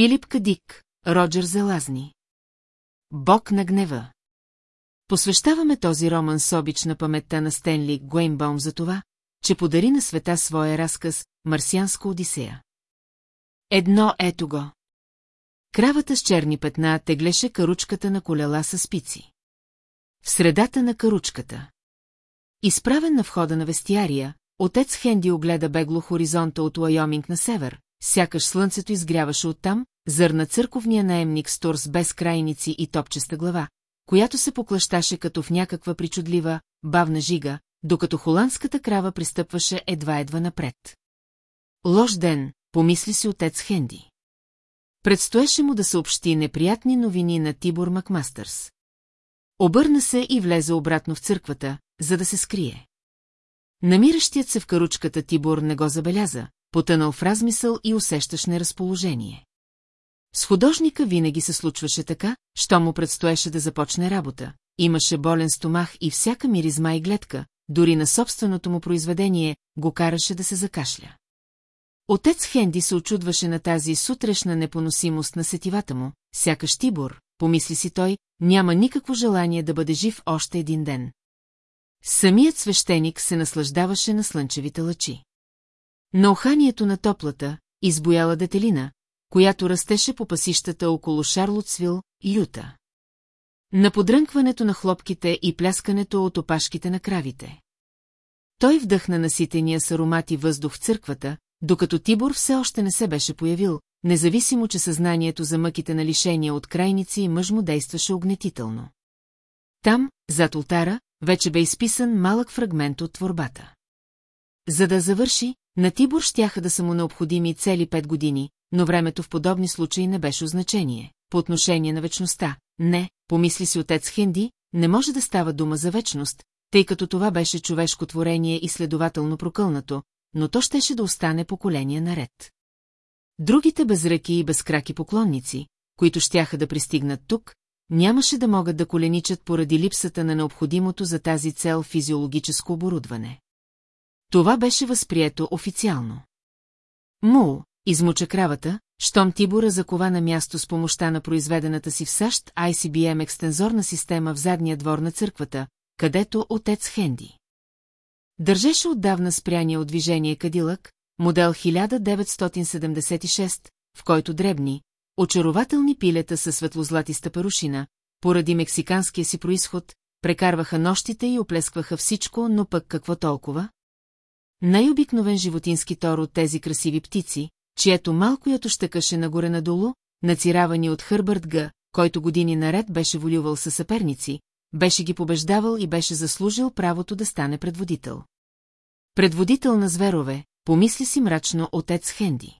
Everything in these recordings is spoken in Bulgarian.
Филип Кадик, Роджер Залазни. Бог на гнева. Посвещаваме този роман с обич на паметта на Стенли Гуейнбаум за това, че подари на света своя разказ «Марсианска Одисея». Едно ето го. Кравата с черни петна теглеше каручката на колела с спици. В средата на каручката. Изправен на входа на вестиария, отец Хенди огледа бегло хоризонта от Уайоминг на север, сякаш слънцето изгряваше оттам, зърна църковния наемник с турс без крайници и топчеста глава, която се поклащаше като в някаква причудлива, бавна жига, докато холандската крава пристъпваше едва-едва напред. Лош ден, помисли си отец Хенди. Предстоеше му да съобщи неприятни новини на Тибор Макмастърс. Обърна се и влезе обратно в църквата, за да се скрие. Намиращият се в каручката Тибор не го забеляза, потънал в размисъл и усещаш неразположение. С художника винаги се случваше така, що му предстоеше да започне работа. Имаше болен стомах и всяка миризма и гледка, дори на собственото му произведение, го караше да се закашля. Отец Хенди се очудваше на тази сутрешна непоносимост на сетивата му, сякаш Тибор, помисли си той, няма никакво желание да бъде жив още един ден. Самият свещеник се наслаждаваше на слънчевите лъчи. На уханието на топлата, избояла детелина, която растеше по пасищата около Шарлотсвил, Юта. На подрънкването на хлопките и пляскането от опашките на кравите. Той вдъхна наситения с аромати въздух в църквата, докато Тибор все още не се беше появил, независимо, че съзнанието за мъките на лишения от крайници и мъж му действаше огнетително. Там, зад ултара, вече бе изписан малък фрагмент от творбата. За да завърши, на Тибор щяха да са му необходими цели пет години, но времето в подобни случаи не беше значение. По отношение на вечността, не, помисли си отец Хенди, не може да става дума за вечност, тъй като това беше човешко творение и следователно прокълнато, но то щеше да остане поколение наред. Другите безръки и безкраки поклонници, които щяха да пристигнат тук, нямаше да могат да коленичат поради липсата на необходимото за тази цел физиологическо оборудване. Това беше възприето официално. Му, измуча кравата, щом Тибора закова на място с помощта на произведената си в САЩ ICBM екстензорна система в задния двор на църквата, където отец Хенди. Държеше отдавна спряния от движение кадилък, модел 1976, в който дребни, очарователни пилета със светлозлатиста парушина, поради мексиканския си происход, прекарваха нощите и оплескваха всичко, но пък какво толкова? Най-обикновен животински тор от тези красиви птици, чието малко ято щъкаше нагоре-надолу, нациравани от Хърбърт Г., който години наред беше волювал със съперници, беше ги побеждавал и беше заслужил правото да стане предводител. Предводител на зверове, помисли си мрачно отец Хенди.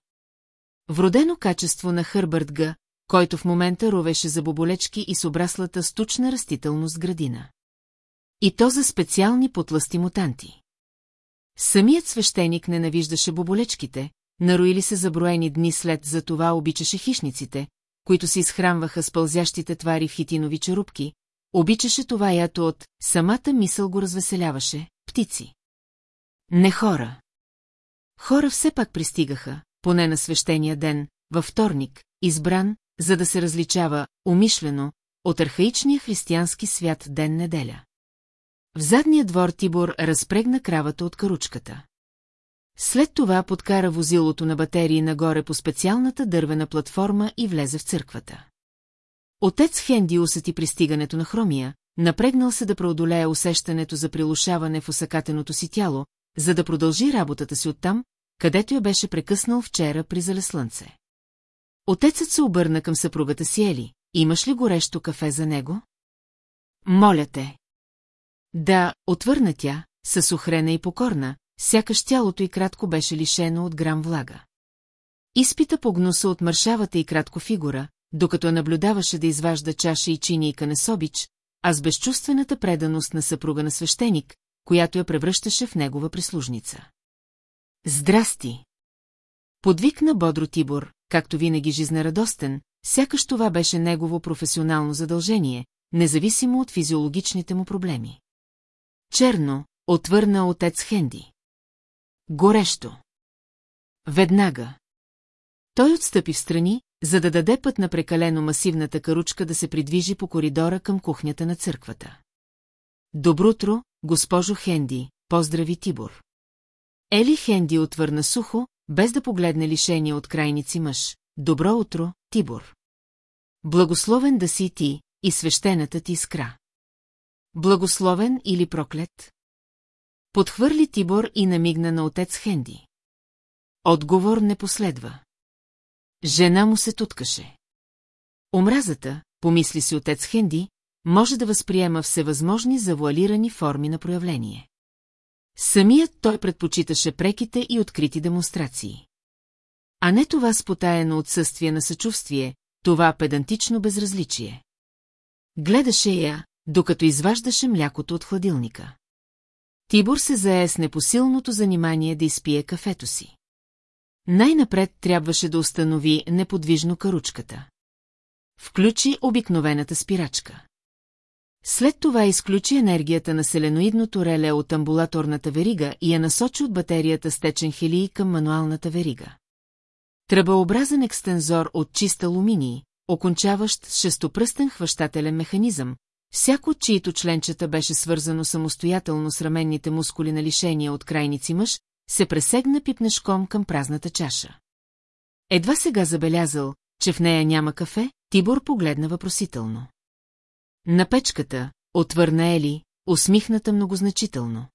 Вродено качество на Хърбърт Г., който в момента ровеше за боболечки и с обраслата стучна растителност градина. И то за специални потласти мутанти. Самият свещеник ненавиждаше боболечките, нароили се заброени дни след за това обичаше хищниците, които се изхранваха с пълзящите твари в хитинови черупки, обичаше това ято от самата мисъл го развеселяваше, птици. Не хора. Хора все пак пристигаха, поне на свещения ден, във вторник, избран, за да се различава, умишлено, от архаичния християнски свят ден-неделя. В задния двор Тибор разпрегна кравата от каручката. След това подкара возилото на батерии нагоре по специалната дървена платформа и влезе в църквата. Отец Хенди усети пристигането на хромия, напрегнал се да преодолее усещането за прилушаване в усъкатеното си тяло, за да продължи работата си оттам, където я беше прекъснал вчера при залеслънце. Отецът се обърна към съпругата си Ели. Имаш ли горещо кафе за него? Моля те. Да, отвърна тя, със охрена и покорна, сякаш тялото и кратко беше лишено от грам влага. Изпита по гнуса от мършавата и кратко фигура, докато наблюдаваше да изважда чаша и чинийка на Собич, а с безчувствената преданост на съпруга на свещеник, която я превръщаше в негова прислужница. Здрасти! Подвикна бодро Тибор, както винаги жизнерадостен, сякаш това беше негово професионално задължение, независимо от физиологичните му проблеми. Черно, отвърна отец Хенди. Горещо. Веднага. Той отстъпи в страни, за да даде път на прекалено масивната каручка да се придвижи по коридора към кухнята на църквата. Добрутро, госпожо Хенди, поздрави Тибор. Ели Хенди отвърна сухо, без да погледне лишение от крайници мъж. Добро утро, Тибор. Благословен да си ти и свещената ти искра. Благословен или проклет? Подхвърли Тибор и намигна на отец Хенди. Отговор не последва. Жена му се туткаше. Омразата, помисли си отец Хенди, може да възприема всевъзможни завуалирани форми на проявление. Самият той предпочиташе преките и открити демонстрации. А не това спотаено отсъствие на съчувствие, това педантично безразличие. Гледаше я, докато изваждаше млякото от хладилника. Тибор се зае с непосилното занимание да изпие кафето си. Най-напред трябваше да установи неподвижно каручката. Включи обикновената спирачка. След това изключи енергията на селеноидното реле от амбулаторната верига и я насочи от батерията с течен хелий към мануалната верига. Тръбообразен екстензор от чист алуминий, окончаващ шестопръстен хващателен механизъм, всяко чието членчета беше свързано самостоятелно с раменните мускули на лишения от крайници мъж, се пресегна пипнешком към празната чаша. Едва сега забелязал, че в нея няма кафе, Тибор погледна въпросително. На печката, отвърна Ели, усмихната многозначително.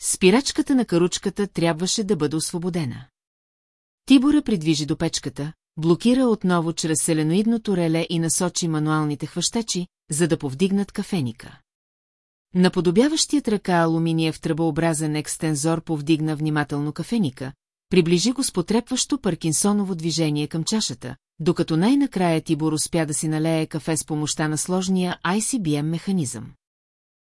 Спирачката на каручката трябваше да бъде освободена. Тибора придвижи до печката, блокира отново чрез селеноидното реле и насочи мануалните хващачи, за да повдигнат кафеника. Наподобяващият ръка алуминиев тръбообразен екстензор повдигна внимателно кафеника, приближи го с потрепващо паркинсоново движение към чашата, докато най-накрая Тибор успя да си налее кафе с помощта на сложния ICBM механизъм.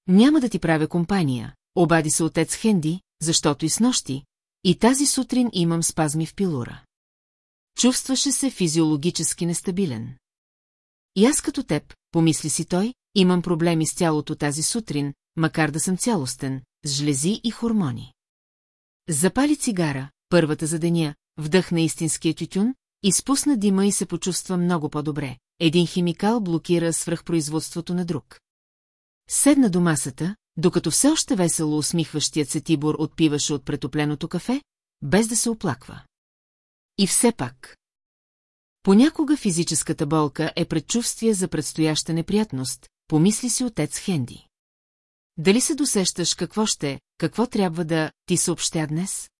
Няма да ти правя компания, обади се отец Хенди, защото и с нощи, и тази сутрин имам спазми в пилура. Чувстваше се физиологически нестабилен. И аз като теб, помисли си той, имам проблеми с тялото тази сутрин, макар да съм цялостен, с жлези и хормони. Запали цигара, първата за деня, вдъхна истинския тютюн, изпусна дима и се почувства много по-добре. Един химикал блокира свръхпроизводството на друг. Седна до масата, докато все още весело усмихващият се Тибор отпиваше от претопленото кафе, без да се оплаква. И все пак. Понякога физическата болка е предчувствие за предстояща неприятност, помисли си отец Хенди. Дали се досещаш какво ще, какво трябва да ти съобщя днес?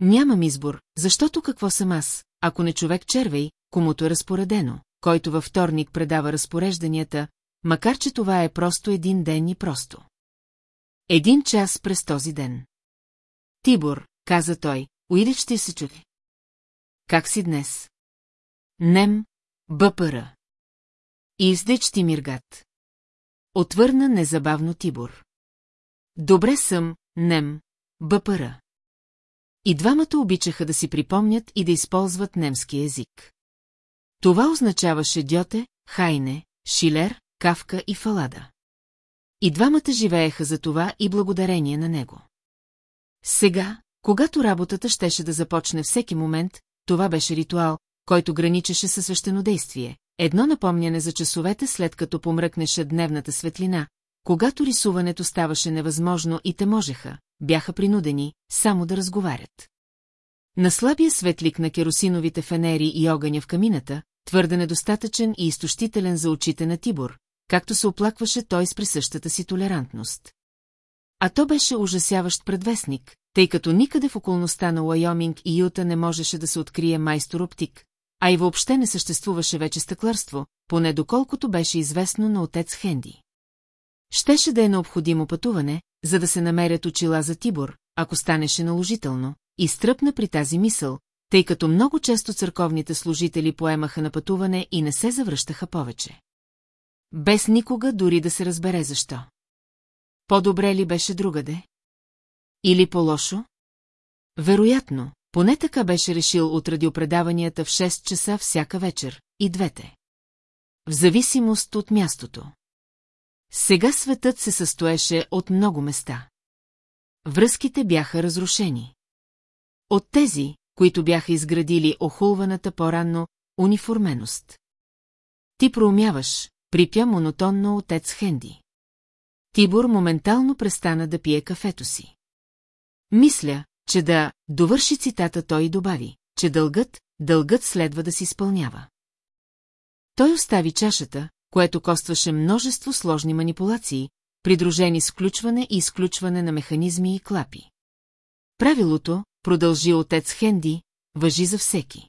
Нямам избор, защото какво съм аз, ако не човек червей, комуто е разпоредено, който във вторник предава разпорежданията, макар че това е просто един ден и просто. Един час през този ден. Тибор, каза той, уидеш ще се чуди. Как си днес? Нем, бъпъра. Издеч ти миргат. Отвърна незабавно Тибор. Добре съм, Нем, бъпъра. И двамата обичаха да си припомнят и да използват немски език. Това означаваше Дьоте, Хайне, Шилер, Кавка и Фалада. И двамата живееха за това и благодарение на него. Сега, когато работата щеше да започне всеки момент, това беше ритуал, който граничеше със свещенодействие. Едно напомняне за часовете след като помръкнеше дневната светлина, когато рисуването ставаше невъзможно и те можеха, бяха принудени само да разговарят. На слабия светлик на керосиновите фенери и огъня в камината, твърде недостатъчен и изтощителен за очите на Тибор, както се оплакваше той с присъщата си толерантност. А то беше ужасяващ предвестник, тъй като никъде в околността на Уайоминг и Юта не можеше да се открие майстор-оптик, а и въобще не съществуваше вече стъкларство, поне доколкото беше известно на отец Хенди. Щеше да е необходимо пътуване, за да се намерят очила за Тибор, ако станеше наложително, и стръпна при тази мисъл, тъй като много често църковните служители поемаха на пътуване и не се завръщаха повече. Без никога дори да се разбере защо. По-добре ли беше другаде? Или по-лошо? Вероятно, поне така беше решил от радиопредаванията в 6 часа всяка вечер, и двете. В зависимост от мястото. Сега светът се състоеше от много места. Връзките бяха разрушени. От тези, които бяха изградили охулваната по-ранно, униформеност. Ти проумяваш, припя монотонно отец Хенди. Тибор моментално престана да пие кафето си. Мисля, че да довърши цитата той и добави, че дългът, дългът следва да се изпълнява. Той остави чашата, което костваше множество сложни манипулации, придружени с включване и изключване на механизми и клапи. Правилото, продължи отец Хенди, въжи за всеки.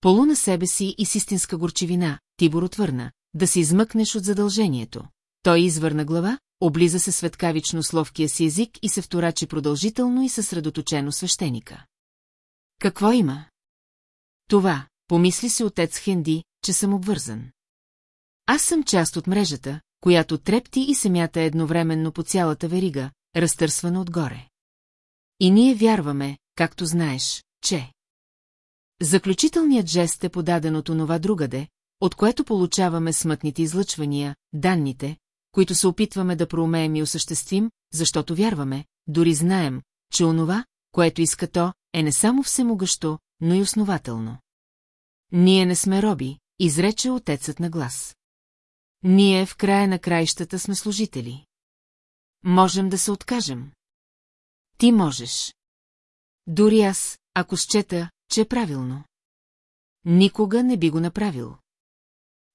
Полу на себе си и с истинска горчивина, Тибор отвърна, да се измъкнеш от задължението. Той извърна глава, облиза се светкавично с ловкия си език и се вторачи продължително и съсредоточено свещеника. Какво има? Това, помисли си отец Хенди, че съм обвързан. Аз съм част от мрежата, която трепти и се мята едновременно по цялата верига, разтърсвана отгоре. И ние вярваме, както знаеш, че... Заключителният жест е подаден от онова другаде, от което получаваме смътните излъчвания, данните, които се опитваме да проумеем и осъществим, защото вярваме, дори знаем, че онова, което иска то, е не само всемогъщо, но и основателно. Ние не сме роби, изрече отецът на глас. Ние в края на краищата сме служители. Можем да се откажем. Ти можеш. Дори аз, ако счета, че е правилно. Никога не би го направил.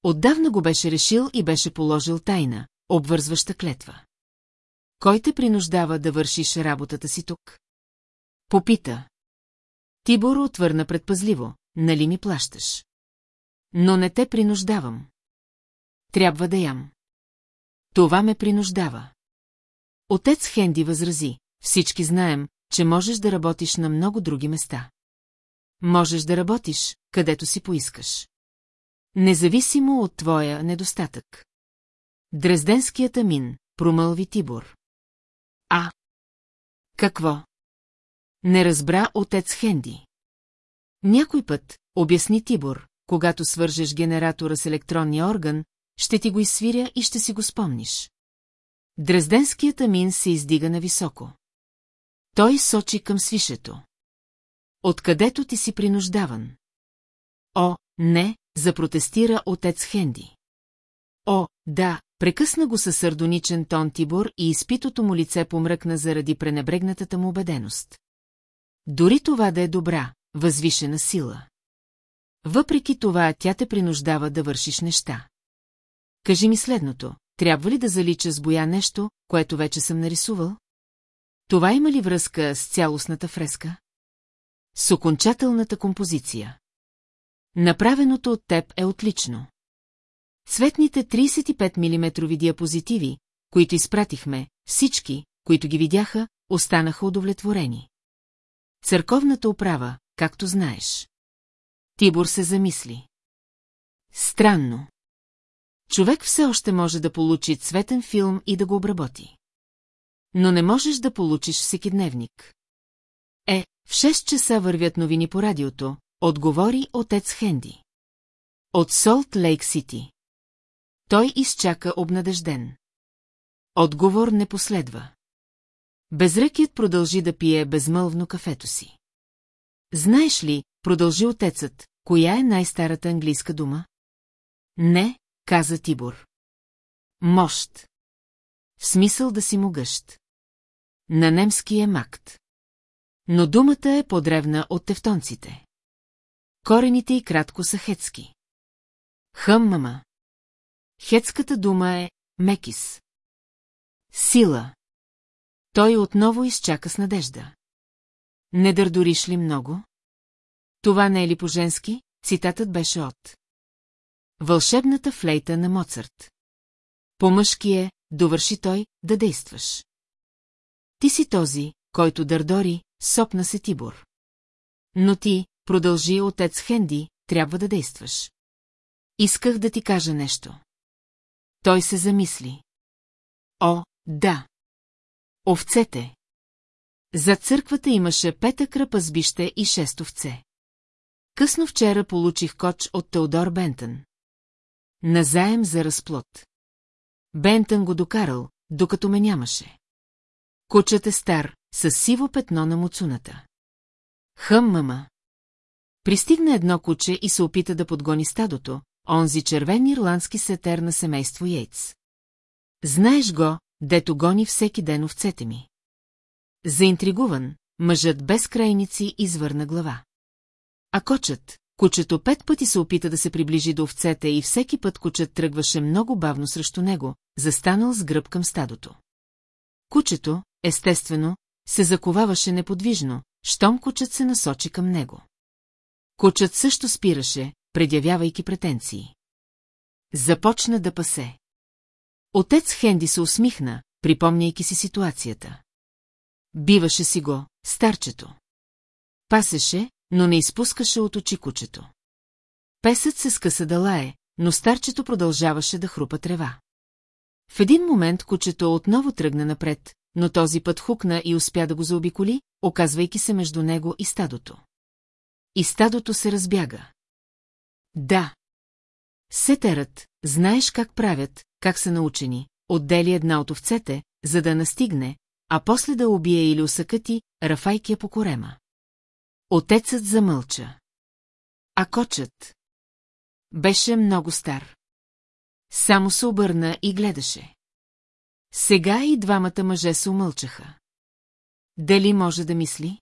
Отдавна го беше решил и беше положил тайна, обвързваща клетва. Кой те принуждава да вършиш работата си тук? Попита. Тибор отвърна предпазливо, нали ми плащаш? Но не те принуждавам. Трябва да ям. Това ме принуждава. Отец Хенди възрази, всички знаем, че можеш да работиш на много други места. Можеш да работиш, където си поискаш. Независимо от твоя недостатък. Дрезденският амин, промълви Тибор. А. Какво? Не разбра отец Хенди. Някой път, обясни Тибор, когато свържеш генератора с електронния орган, ще ти го изсвиря и ще си го спомниш. Дрезденският амин се издига нависоко. Той сочи към свишето. Откъдето ти си принуждаван? О, не, запротестира отец Хенди. О, да, прекъсна го със сърдоничен тон Тибор и изпитото му лице помръкна заради пренебрегнатата му убеденост. Дори това да е добра, възвишена сила. Въпреки това тя те принуждава да вършиш неща. Кажи ми следното, трябва ли да залича с боя нещо, което вече съм нарисувал? Това има ли връзка с цялостната фреска? С окончателната композиция. Направеното от теб е отлично. Цветните 35 мм диапозитиви, които изпратихме, всички, които ги видяха, останаха удовлетворени. Църковната управа, както знаеш. Тибор се замисли. Странно. Човек все още може да получи цветен филм и да го обработи. Но не можеш да получиш всекидневник. Е, в 6 часа вървят новини по радиото, отговори отец Хенди. От Солт Лейк Сити. Той изчака обнадежден. Отговор не последва. Безръкият продължи да пие безмълвно кафето си. Знаеш ли, продължи отецът, коя е най-старата английска дума? Не, каза Тибор. Мощ. В смисъл да си могъщ. На немски е макт. Но думата е подревна от тевтонците. Корените и кратко са хетски. Хъм, мама. Хетската дума е мекис. Сила. Той отново изчака с надежда. Не дърдориш ли много? Това не е ли по-женски? Цитатът беше от. Вълшебната флейта на Моцарт. По-мъжки е, довърши той, да действаш. Ти си този, който дърдори, сопна се Тибор. Но ти, продължи отец Хенди, трябва да действаш. Исках да ти кажа нещо. Той се замисли. О, да. Овцете. За църквата имаше пета кръпа с бище и шест овце. Късно вчера получих коч от Теодор Бентън. Назаем за разплод. Бентън го докарал, докато ме нямаше. Кучът е стар, с сиво петно на муцуната. Хъм, мама. Пристигна едно куче и се опита да подгони стадото, онзи червен ирландски сетер на семейство Йейтс. Знаеш го, дето гони всеки ден овцете ми. Заинтригуван, мъжът без крайници извърна глава. А кочът, кучето пет пъти се опита да се приближи до овцете и всеки път кучът тръгваше много бавно срещу него, застанал с гръб към стадото. Кучето, естествено, се заковаваше неподвижно, щом кучът се насочи към него. Кучът също спираше, предявявайки претенции. Започна да пасе. Отец Хенди се усмихна, припомняйки си ситуацията. Биваше си го, старчето. Пасеше, но не изпускаше от очи кучето. Песът се скъса да лае, но старчето продължаваше да хрупа трева. В един момент кучето отново тръгна напред, но този път хукна и успя да го заобиколи, оказвайки се между него и стадото. И стадото се разбяга. Да. Сетерът, знаеш как правят, как са научени, отдели една от овцете, за да настигне, а после да убие или усъкати, рафайки я по корема. Отецът замълча. А кочът? Беше много стар. Само се обърна и гледаше. Сега и двамата мъже се умълчаха. Дали може да мисли?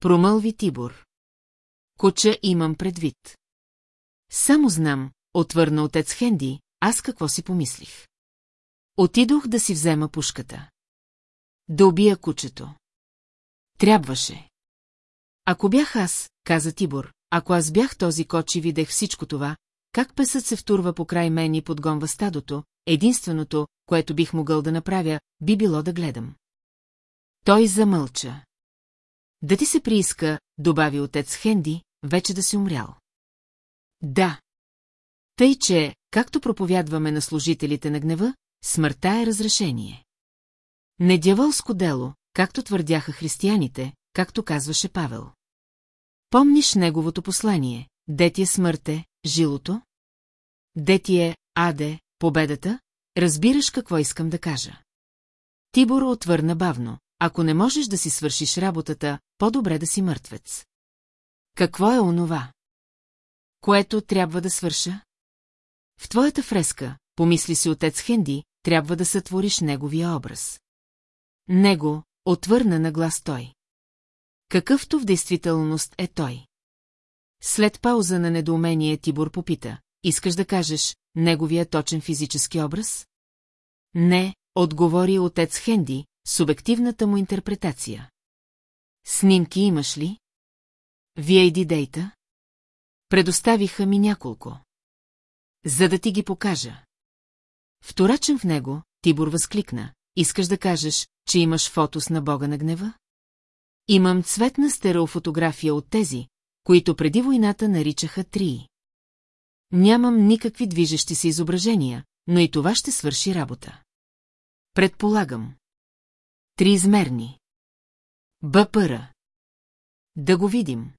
Промълви Тибор. Куча имам предвид. Само знам, отвърна отец Хенди, аз какво си помислих. Отидох да си взема пушката. Да убия кучето. Трябваше. Ако бях аз, каза Тибор, ако аз бях този коч и видех всичко това, как песът се втурва по край мен и подгонва стадото, единственото, което бих могъл да направя, би било да гледам. Той замълча. Да ти се прииска, добави отец Хенди, вече да си умрял. Да. Тъй, че, както проповядваме на служителите на гнева, смъртта е разрешение. Не дяволско дело, както твърдяха християните, както казваше Павел. Помниш неговото послание, де ти е смърте, жилото? Де ти е, аде, победата? Разбираш какво искам да кажа. Тибор отвърна бавно. Ако не можеш да си свършиш работата, по-добре да си мъртвец. Какво е онова? Което трябва да свърша? В твоята фреска, помисли си отец Хенди, трябва да сътвориш неговия образ. Него, отвърна на глас той. Какъвто в действителност е той. След пауза на недоумение Тибор попита, искаш да кажеш, неговия точен физически образ? Не, отговори отец Хенди, субективната му интерпретация. Снимки имаш ли? Вие иди дейта? Предоставиха ми няколко. За да ти ги покажа. Вторачен в него, Тибор възкликна. Искаш да кажеш, че имаш фотос на бога на гнева? Имам цветна стереофотография от тези, които преди войната наричаха трии. Нямам никакви движещи се изображения, но и това ще свърши работа. Предполагам. Триизмерни. Бъпъра. Да го видим.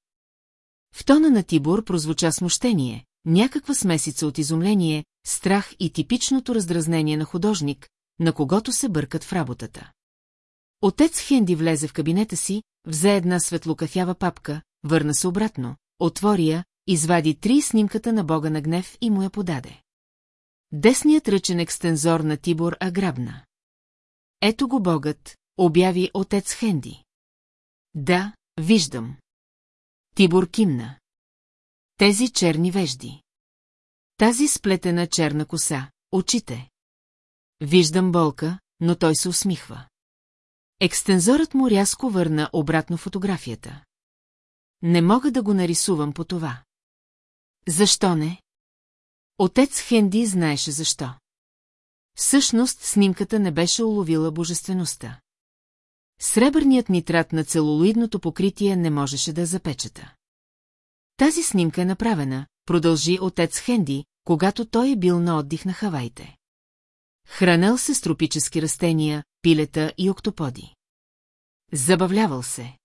В тона на Тибор прозвуча смущение, някаква смесица от изумление, страх и типичното раздразнение на художник, на когото се бъркат в работата. Отец Хенди влезе в кабинета си, взе една светлокафява папка, върна се обратно, отвори я, извади три снимката на бога на гнев и му я подаде. Десният ръчен екстензор на Тибор аграбна. Ето го богът, обяви отец Хенди. Да, виждам. Тибор кимна. Тези черни вежди. Тази сплетена черна коса, очите. Виждам болка, но той се усмихва. Екстензорът му рязко върна обратно фотографията. Не мога да го нарисувам по това. Защо не? Отец Хенди знаеше защо. Всъщност снимката не беше уловила божествеността. Сребърният нитрат на целулоидното покритие не можеше да запечата. Тази снимка е направена, продължи отец Хенди, когато той е бил на отдих на Хавайте. Хранел се с тропически растения, пилета и октоподи. Забавлявал се.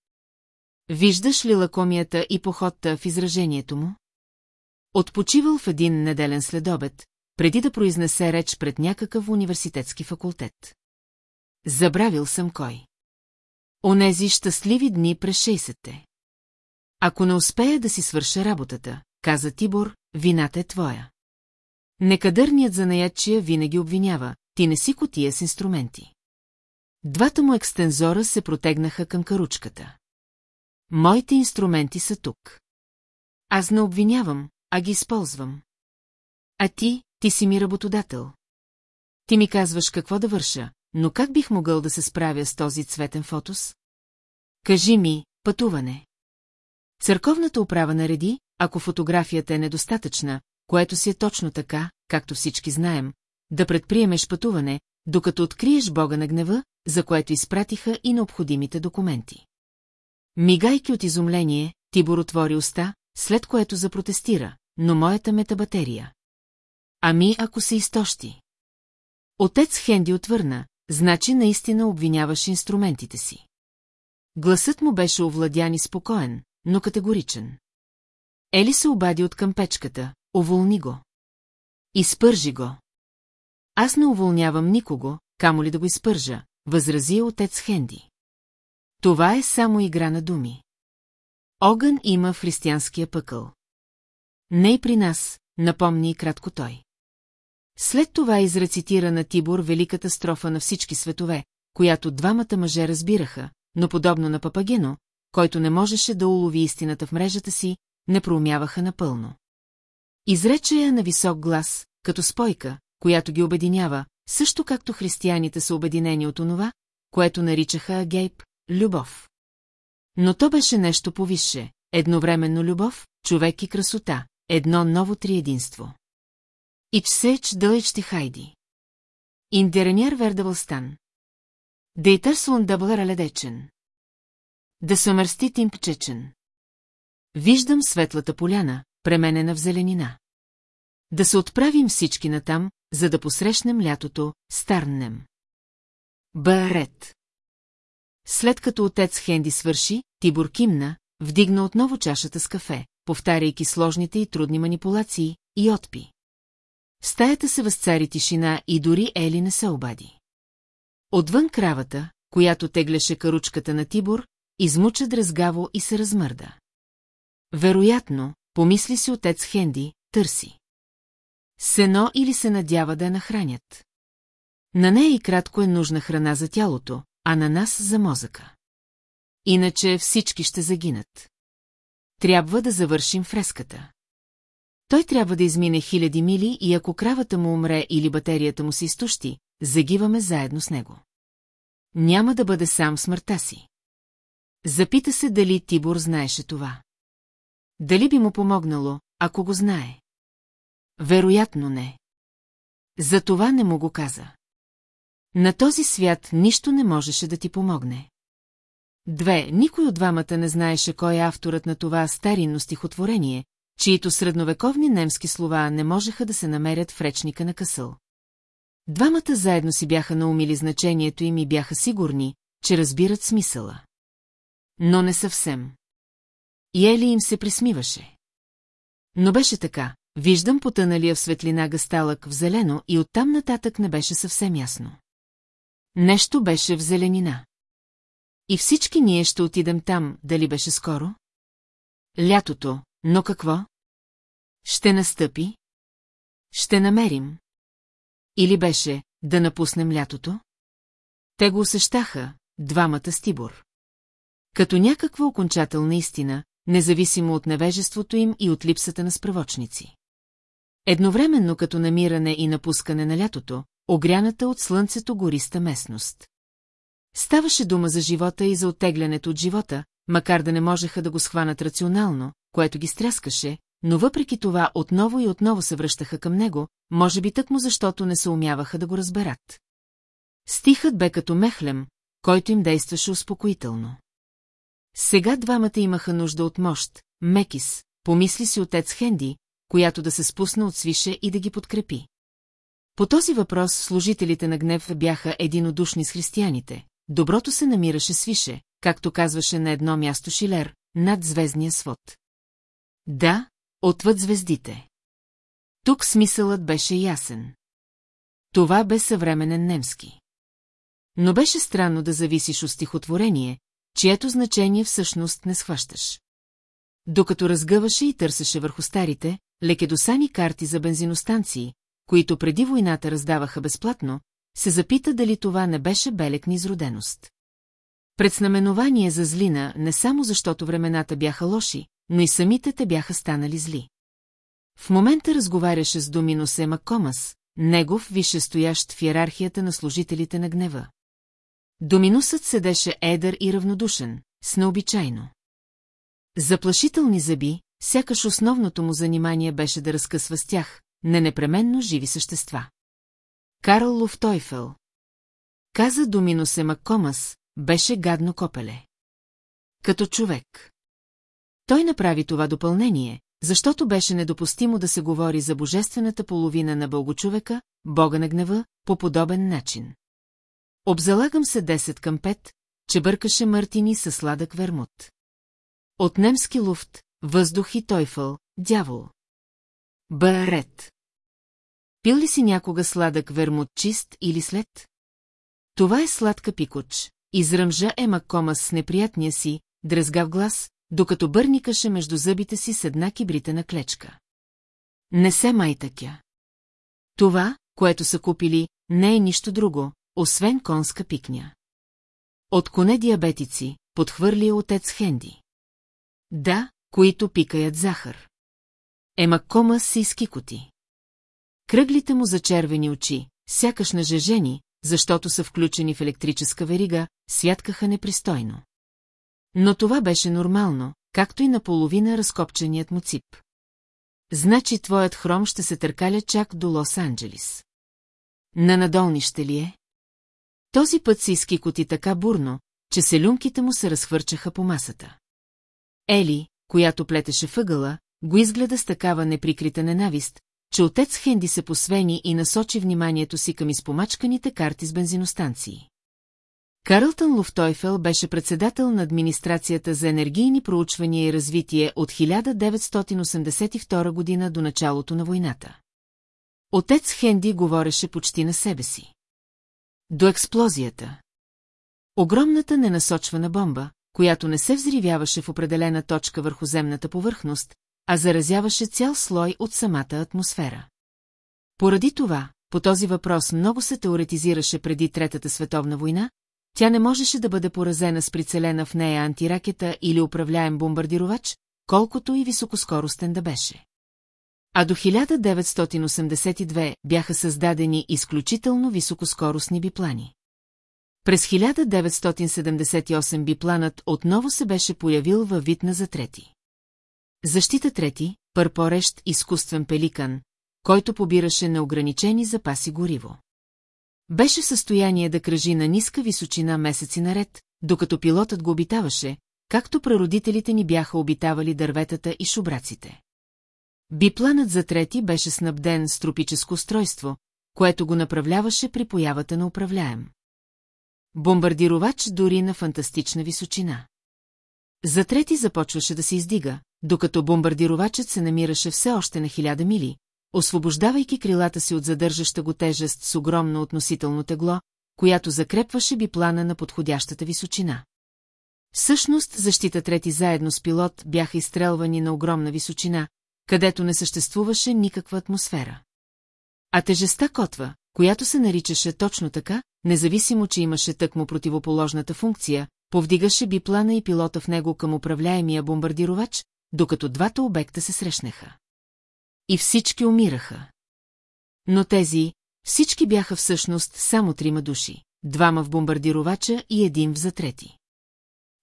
Виждаш ли лакомията и походта в изражението му? Отпочивал в един неделен следобед, преди да произнесе реч пред някакъв университетски факултет. Забравил съм кой. Онези щастливи дни през 60-те. Ако не успея да си свърша работата, каза Тибор, вината е твоя. Некадърният занаятчия винаги обвинява, ти не си котия с инструменти. Двата му екстензора се протегнаха към каручката. Моите инструменти са тук. Аз не обвинявам, а ги използвам. А ти, ти си ми работодател. Ти ми казваш какво да върша, но как бих могъл да се справя с този цветен фотос? Кажи ми, пътуване. Църковната управа нареди, ако фотографията е недостатъчна, което си е точно така, както всички знаем, да предприемеш пътуване, докато откриеш Бога на гнева, за което изпратиха и необходимите документи. Мигайки от изумление, Тибор отвори уста, след което запротестира, но моята метабатерия. Ами ако се изтощи? Отец Хенди отвърна, значи наистина обвиняваш инструментите си. Гласът му беше овладян и спокоен, но категоричен. Ели се обади от към печката, уволни го. Изпържи го. Аз не уволнявам никого, камо ли да го изпържа, възрази отец Хенди. Това е само игра на думи. Огън има в християнския пъкъл. Не и при нас, напомни и кратко той. След това изрецитира на Тибор великата строфа на всички светове, която двамата мъже разбираха, но подобно на Папагено, който не можеше да улови истината в мрежата си, не проумяваха напълно. Изрече я на висок глас, като спойка, която ги обединява, също както християните са обединени от онова, което наричаха Агейб – любов. Но то беше нещо повисше, едновременно любов, човек и красота, едно ново триединство. Ич сеч дълеч ти хайди. Индеранияр вердавълстан. Дейтър сун дъблър аледечен. Да съмърсти тим пчечен. Виждам светлата поляна, пременена в зеленина. Да се отправим всички натам, за да посрещнем лятото, старнем. Барет. След като отец Хенди свърши, Тибор кимна, вдигна отново чашата с кафе, повтаряйки сложните и трудни манипулации, и отпи. Стаята се възцари тишина и дори Ели не се обади. Отвън кравата, която теглеше каручката на Тибор, измуча дръзгаво и се размърда. Вероятно, помисли си отец Хенди, търси. Сено или се надява да я нахранят. На нея и кратко е нужна храна за тялото, а на нас за мозъка. Иначе всички ще загинат. Трябва да завършим фреската. Той трябва да измине хиляди мили и ако кравата му умре или батерията му се изтощи, загиваме заедно с него. Няма да бъде сам смъртта си. Запита се дали Тибор знаеше това. Дали би му помогнало, ако го знае? Вероятно не. За това не му го каза. На този свят нищо не можеше да ти помогне. Две, никой от двамата не знаеше кой е авторът на това старинно стихотворение, чието средновековни немски слова не можеха да се намерят в речника на Късъл. Двамата заедно си бяха наумили значението им и бяха сигурни, че разбират смисъла. Но не съвсем. И Ели им се присмиваше. Но беше така, виждам потъналия в светлина гасталък в зелено и оттам нататък не беше съвсем ясно. Нещо беше в зеленина. И всички ние ще отидем там, дали беше скоро? Лятото, но какво? Ще настъпи? Ще намерим. Или беше да напуснем лятото? Те го усещаха, двамата с Тибор. Като някаква окончателна истина, независимо от невежеството им и от липсата на справочници. Едновременно като намиране и напускане на лятото, огряната от слънцето гориста местност. Ставаше дума за живота и за оттеглянето от живота, макар да не можеха да го схванат рационално, което ги стряскаше, но въпреки това отново и отново се връщаха към него, може би тъкмо защото не се умяваха да го разберат. Стихът бе като мехлем, който им действаше успокоително. Сега двамата имаха нужда от мощ, Мекис, помисли си отец Хенди, която да се спусне от свише и да ги подкрепи. По този въпрос служителите на гнев бяха единодушни с християните. Доброто се намираше свише, както казваше на едно място Шилер, над звездния свод. Да, отвъд звездите. Тук смисълът беше ясен. Това бе съвременен немски. Но беше странно да зависиш от стихотворение, чието значение всъщност не схващаш. докато разгъваше и търсеше върху старите, лекедосани карти за бензиностанции, които преди войната раздаваха безплатно, се запита дали това не беше белек на изроденост. Предзнаменование за злина не само защото времената бяха лоши, но и самите те бяха станали зли. В момента разговаряше с Доминус Ема Комас, негов висшестоящ в иерархията на служителите на гнева. Доминусът седеше едър и равнодушен, с необичайно. Заплашителни зъби, сякаш основното му занимание беше да разкъсва с тях, не непременно живи същества. Карл Луфтойфел. Каза Доминусе Маккомас, беше гадно копеле. Като човек. Той направи това допълнение, защото беше недопустимо да се говори за божествената половина на бългочовека, бога на гнева, по подобен начин. Обзалагам се 10 към 5, че бъркаше Мартини със сладък вермут. От немски луфт, въздух и тойфъл, дявол. Барет. Пил ли си някога сладък вермут чист или след? Това е сладка пикоч. Изръмжа Ема Комас с неприятния си, дръзгав глас, докато бърникаше между зъбите си с една кибритена клечка. Не се майтъкя. Това, което са купили, не е нищо друго, освен конска пикня. От коне диабетици, подхвърли отец Хенди. Да, които пикаят захар. Ема кома си изкикоти. Кръглите му зачервени очи, сякаш нажежени, защото са включени в електрическа верига, святкаха непристойно. Но това беше нормално, както и наполовина разкопченият му цип. Значи твоят хром ще се търкаля чак до Лос-Анджелис. На надолнище ли е? Този път се изкикоти така бурно, че селюнките му се разхвърчаха по масата. Ели, която плетеше въгъла, го изгледа с такава неприкрита ненавист, че отец Хенди се посвени и насочи вниманието си към изпомачканите карти с бензиностанции. Карлтън Луфтойфел беше председател на администрацията за енергийни проучвания и развитие от 1982 година до началото на войната. Отец Хенди говореше почти на себе си. До експлозията. Огромната ненасочвана бомба, която не се взривяваше в определена точка върху земната повърхност, а заразяваше цял слой от самата атмосфера. Поради това, по този въпрос много се теоретизираше преди Третата световна война, тя не можеше да бъде поразена с прицелена в нея антиракета или управляем бомбардировач, колкото и високоскоростен да беше. А до 1982 бяха създадени изключително високоскоростни биплани. През 1978 бипланът отново се беше появил във вид на за трети. Защита трети, пърпорещ изкуствен пеликан, който побираше неограничени запаси гориво. Беше в състояние да кръжи на ниска височина месеци наред, докато пилотът го обитаваше, както прародителите ни бяха обитавали дърветата и шубраците. Бипланът за трети беше снабден с тропическо устройство, което го направляваше при появата на управляем. Бомбардировач дори на фантастична височина. За трети започваше да се издига, докато бомбардировачът се намираше все още на хиляда мили, освобождавайки крилата си от задържаща го тежест с огромно относително тегло, която закрепваше биплана на подходящата височина. Всъщност, защита трети заедно с пилот бяха изстрелвани на огромна височина, където не съществуваше никаква атмосфера. А тежеста котва, която се наричаше точно така, независимо, че имаше тъкмо противоположната функция, повдигаше биплана и пилота в него към управляемия бомбардировач, докато двата обекта се срещнаха. И всички умираха. Но тези, всички бяха всъщност само трима души, двама в бомбардировача и един в затрети.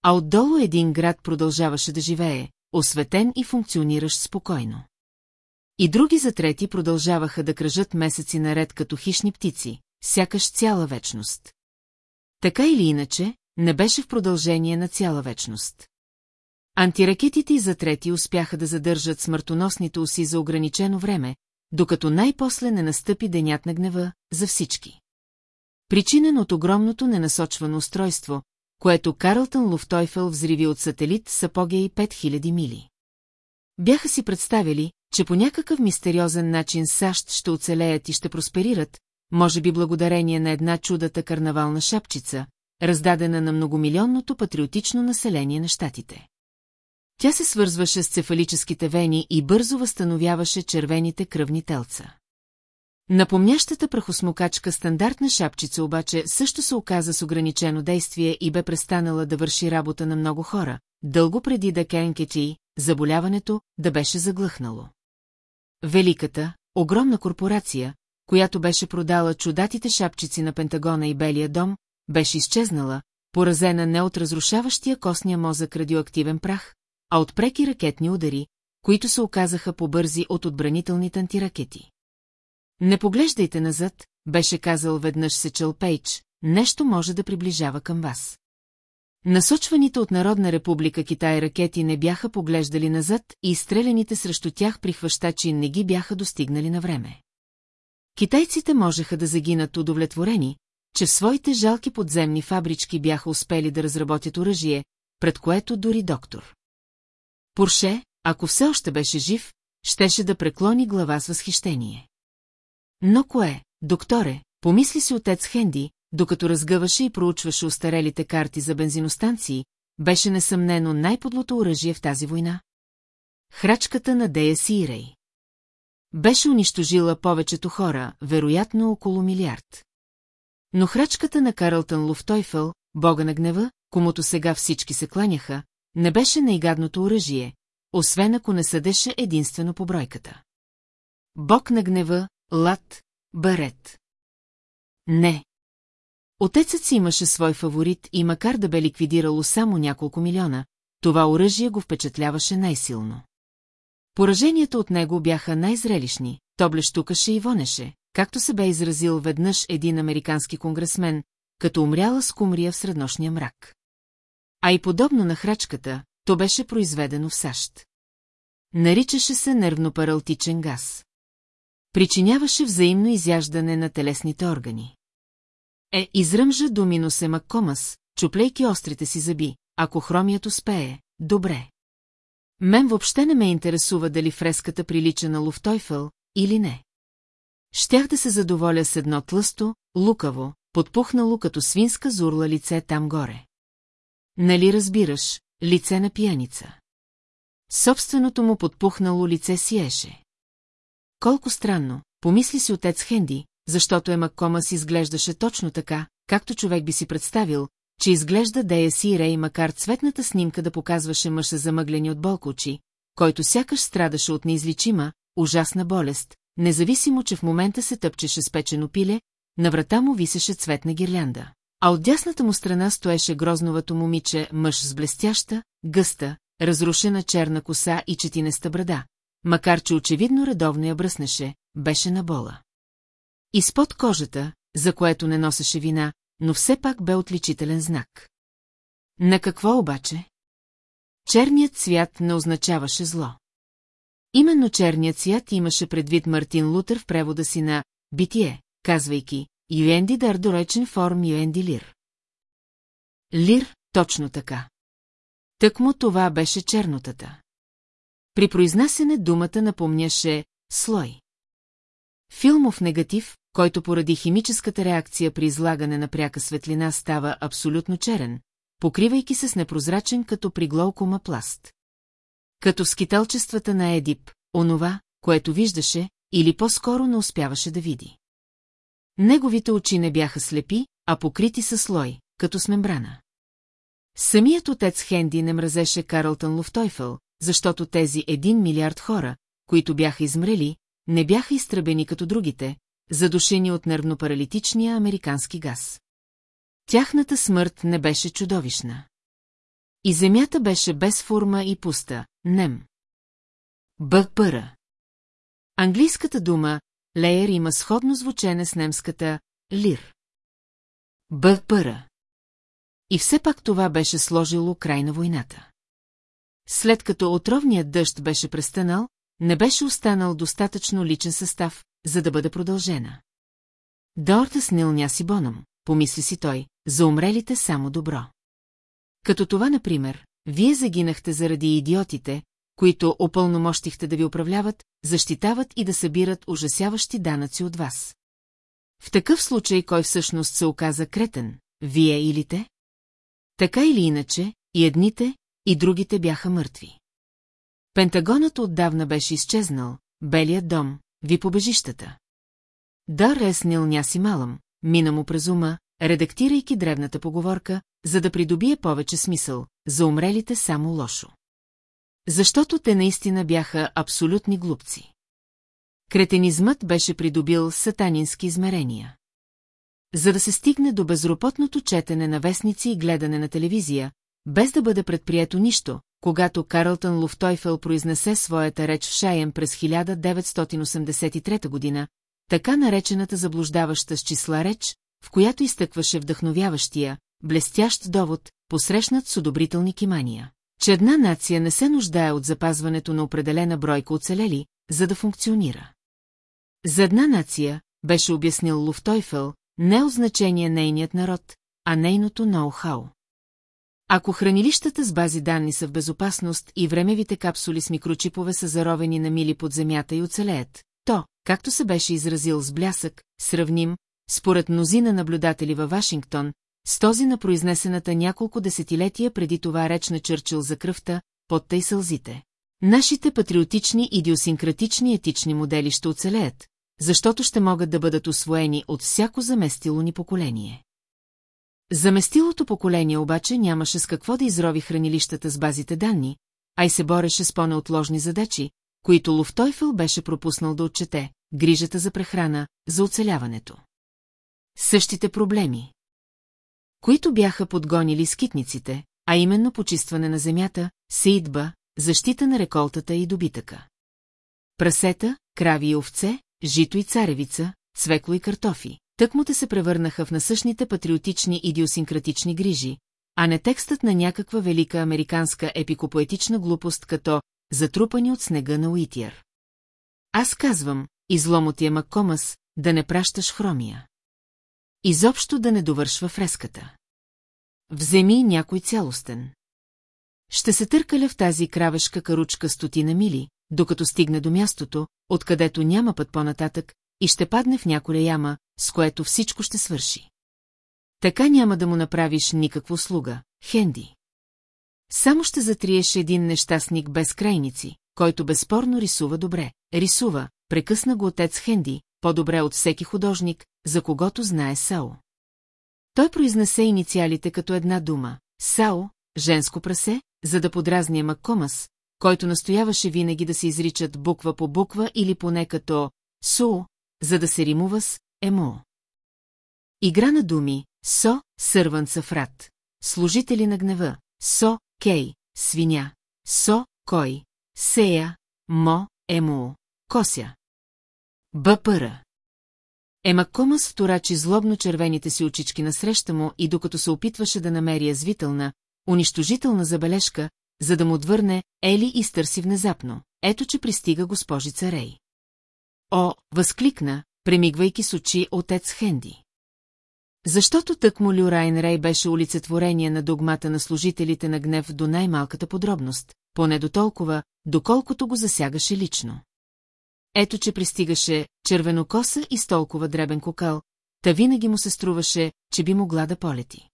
А отдолу един град продължаваше да живее, осветен и функциониращ спокойно. И други за трети продължаваха да кръжат месеци наред като хищни птици, сякаш цяла вечност. Така или иначе, не беше в продължение на цяла вечност. Антиракетите и за трети успяха да задържат смъртоносните уси за ограничено време, докато най-после не настъпи денят на гнева за всички. Причинен от огромното ненасочвано устройство, което Карлтън Луфтойфел взриви от сателит с апогеи 5000 мили. Бяха си представили, че по някакъв мистериозен начин САЩ ще оцелеят и ще просперират, може би благодарение на една чудата карнавална шапчица, раздадена на многомилионното патриотично население на щатите. Тя се свързваше с цефалическите вени и бързо възстановяваше червените кръвни телца. Напомнящата прахосмокачка стандартна шапчица обаче също се оказа с ограничено действие и бе престанала да върши работа на много хора, дълго преди да Кенкети, заболяването, да беше заглъхнало. Великата, огромна корпорация, която беше продала чудатите шапчици на Пентагона и Белия дом, беше изчезнала, поразена не от разрушаващия костния мозък радиоактивен прах, а от преки ракетни удари, които се оказаха по-бързи от отбранителните антиракети. Не поглеждайте назад, беше казал веднъж Сечел Пейдж, нещо може да приближава към вас. Насочваните от Народна република Китай ракети не бяха поглеждали назад и изстрелените срещу тях прихващачи не ги бяха достигнали на време. Китайците можеха да загинат удовлетворени, че в своите жалки подземни фабрички бяха успели да разработят оръжие, пред което дори доктор. Порше, ако все още беше жив, щеше да преклони глава с възхищение. Но кое, докторе, помисли си отец Хенди, докато разгъваше и проучваше устарелите карти за бензиностанции, беше несъмнено най-подлото оръжие в тази война. Храчката на Дея Сирей. Беше унищожила повечето хора, вероятно около милиард. Но храчката на Карлтън Луфтойфъл, бога на гнева, комуто сега всички се кланяха, не беше най-гадното оръжие, освен ако не съдеше единствено по бройката. Бог на гнева, лад, барет. Не. Отецът си имаше свой фаворит и макар да бе ликвидирало само няколко милиона, това оръжие го впечатляваше най-силно. Пораженията от него бяха най-зрелищни, то блещукаше и вонеше, както се бе изразил веднъж един американски конгресмен, като умряла с кумрия в среднощния мрак. А и подобно на храчката, то беше произведено в САЩ. Наричаше се нервнопаралтичен газ. Причиняваше взаимно изяждане на телесните органи. Е, изръмжа Доминосе Маккомас, чуплейки острите си зъби, ако хромият успее, добре. Мен въобще не ме интересува дали фреската прилича на Луфтойфъл или не. Щях да се задоволя с едно тлъсто, лукаво, подпухнало като свинска зурла лице там горе. Нали разбираш, лице на пияница. Собственото му подпухнало лице сиеше. Колко странно, помисли си отец Хенди, защото Ема Комас изглеждаше точно така, както човек би си представил, че изглежда Дея Си Рей, макар цветната снимка да показваше мъж замъглени от болка очи, който сякаш страдаше от неизличима, ужасна болест, независимо, че в момента се тъпчеше с печено пиле, на врата му висеше цветна гирлянда. А от дясната му страна стоеше грозновато момиче, мъж с блестяща, гъста, разрушена черна коса и четинеста брада, макар че очевидно редовно я бръснеше, беше на бола. Изпод кожата, за което не носеше вина, но все пак бе отличителен знак. На какво обаче? Черният цвят не означаваше зло. Именно черният цвят имаше предвид Мартин Лутер в превода си на «Битие», казвайки «Юенди дар доречен форм Юенди Лир». Лир, точно така. Тъкмо това беше чернотата. При произнасене думата напомняше «слой». Филмов негатив, който поради химическата реакция при излагане на пряка светлина става абсолютно черен, покривайки се с непрозрачен като при глаукома пласт. Като в скиталчествата на Едип, онова, което виждаше, или по-скоро не успяваше да види. Неговите очи не бяха слепи, а покрити със слой, като с мембрана. Самият отец Хенди не мразеше Карлтън Луфтойфъл, защото тези един милиард хора, които бяха измрели, не бяха изтръбени като другите, задушени от нервнопаралитичния американски газ. Тяхната смърт не беше чудовищна. И земята беше без форма и пуста, нем. Бъпъра. Английската дума «леер» има сходно звучене с немската «лир». Бъпъра. И все пак това беше сложило край на войната. След като отровният дъжд беше престанал, не беше останал достатъчно личен състав, за да бъде продължена. Дорта снил няси боном, помисли си той, за умрелите само добро. Като това, например, вие загинахте заради идиотите, които опълномощихте да ви управляват, защитават и да събират ужасяващи данъци от вас. В такъв случай кой всъщност се оказа кретен, вие или те? Така или иначе, и едните, и другите бяха мъртви. Пентагонът отдавна беше изчезнал, белият дом, ви побежищата. Да, реснил няси малъм, мина му през ума, редактирайки древната поговорка, за да придобие повече смисъл, за умрелите само лошо. Защото те наистина бяха абсолютни глупци. Кретенизмът беше придобил сатанински измерения. За да се стигне до безропотното четене на вестници и гледане на телевизия, без да бъде предприето нищо, когато Карлтън Луфтойфел произнесе своята реч в Шайен през 1983 година, така наречената заблуждаваща с числа реч, в която изтъкваше вдъхновяващия, блестящ довод, посрещнат с одобрителни кимания, че една нация не се нуждае от запазването на определена бройка оцелели, за да функционира. За една нация, беше обяснил Луфтойфел, не от значение нейният народ, а нейното ноу-хау. Ако хранилищата с бази данни са в безопасност и времевите капсули с микрочипове са заровени на мили под земята и оцелеят, то, както се беше изразил с блясък, сравним, според мнозина наблюдатели във Вашингтон, с този на произнесената няколко десетилетия преди това реч на Чърчил за кръвта, потта и сълзите. Нашите патриотични идиосинкратични етични модели ще оцелеят, защото ще могат да бъдат освоени от всяко заместило ни поколение. Заместилото поколение обаче нямаше с какво да изрови хранилищата с базите данни, а и се бореше с по-неотложни задачи, които Луфтойфел беше пропуснал да отчете, грижата за прехрана, за оцеляването. Същите проблеми, които бяха подгонили скитниците, а именно почистване на земята, сеидба, защита на реколтата и добитъка. Прасета, крави и овце, жито и царевица, цвекло и картофи. Тъкмуте се превърнаха в насъщните патриотични идиосинкратични грижи, а не текстът на някаква велика американска епикопоетична глупост като «затрупани от снега на Уитиер». Аз казвам, изломотия Маккомас, да не пращаш хромия. Изобщо да не довършва фреската. Вземи някой цялостен. Ще се търкаля в тази кравешка каручка стотина мили, докато стигне до мястото, откъдето няма път по-нататък, и ще падне в няколя яма, с което всичко ще свърши. Така няма да му направиш никаква услуга, Хенди. Само ще затриеш един нещастник без крайници, който безспорно рисува добре. Рисува, прекъсна го отец Хенди, по-добре от всеки художник, за когото знае Сао. Той произнесе инициалите като една дума – Сао, женско прасе, за да подразни Маккомас, който настояваше винаги да се изричат буква по буква или поне като Су, за да се римува с Емо. Игра на думи Со, сърван сафрат, служители на гнева, Со, Кей, свиня, Со, Кой, Сея, Мо, Емо, Кося. Бъпъра. Емакомас вторачи злобно червените си очички насреща му и докато се опитваше да намери язвителна, унищожителна забележка, за да му отвърне, Ели изтърси внезапно. Ето, че пристига госпожица Рей. О, възкликна, премигвайки с очи отец Хенди. Защото тък му Люрайн Рей беше олицетворение на догмата на служителите на гнев до най-малката подробност, поне до толкова, доколкото го засягаше лично. Ето, че пристигаше червенокоса и с толкова дребен кокал, та винаги му се струваше, че би могла да полети.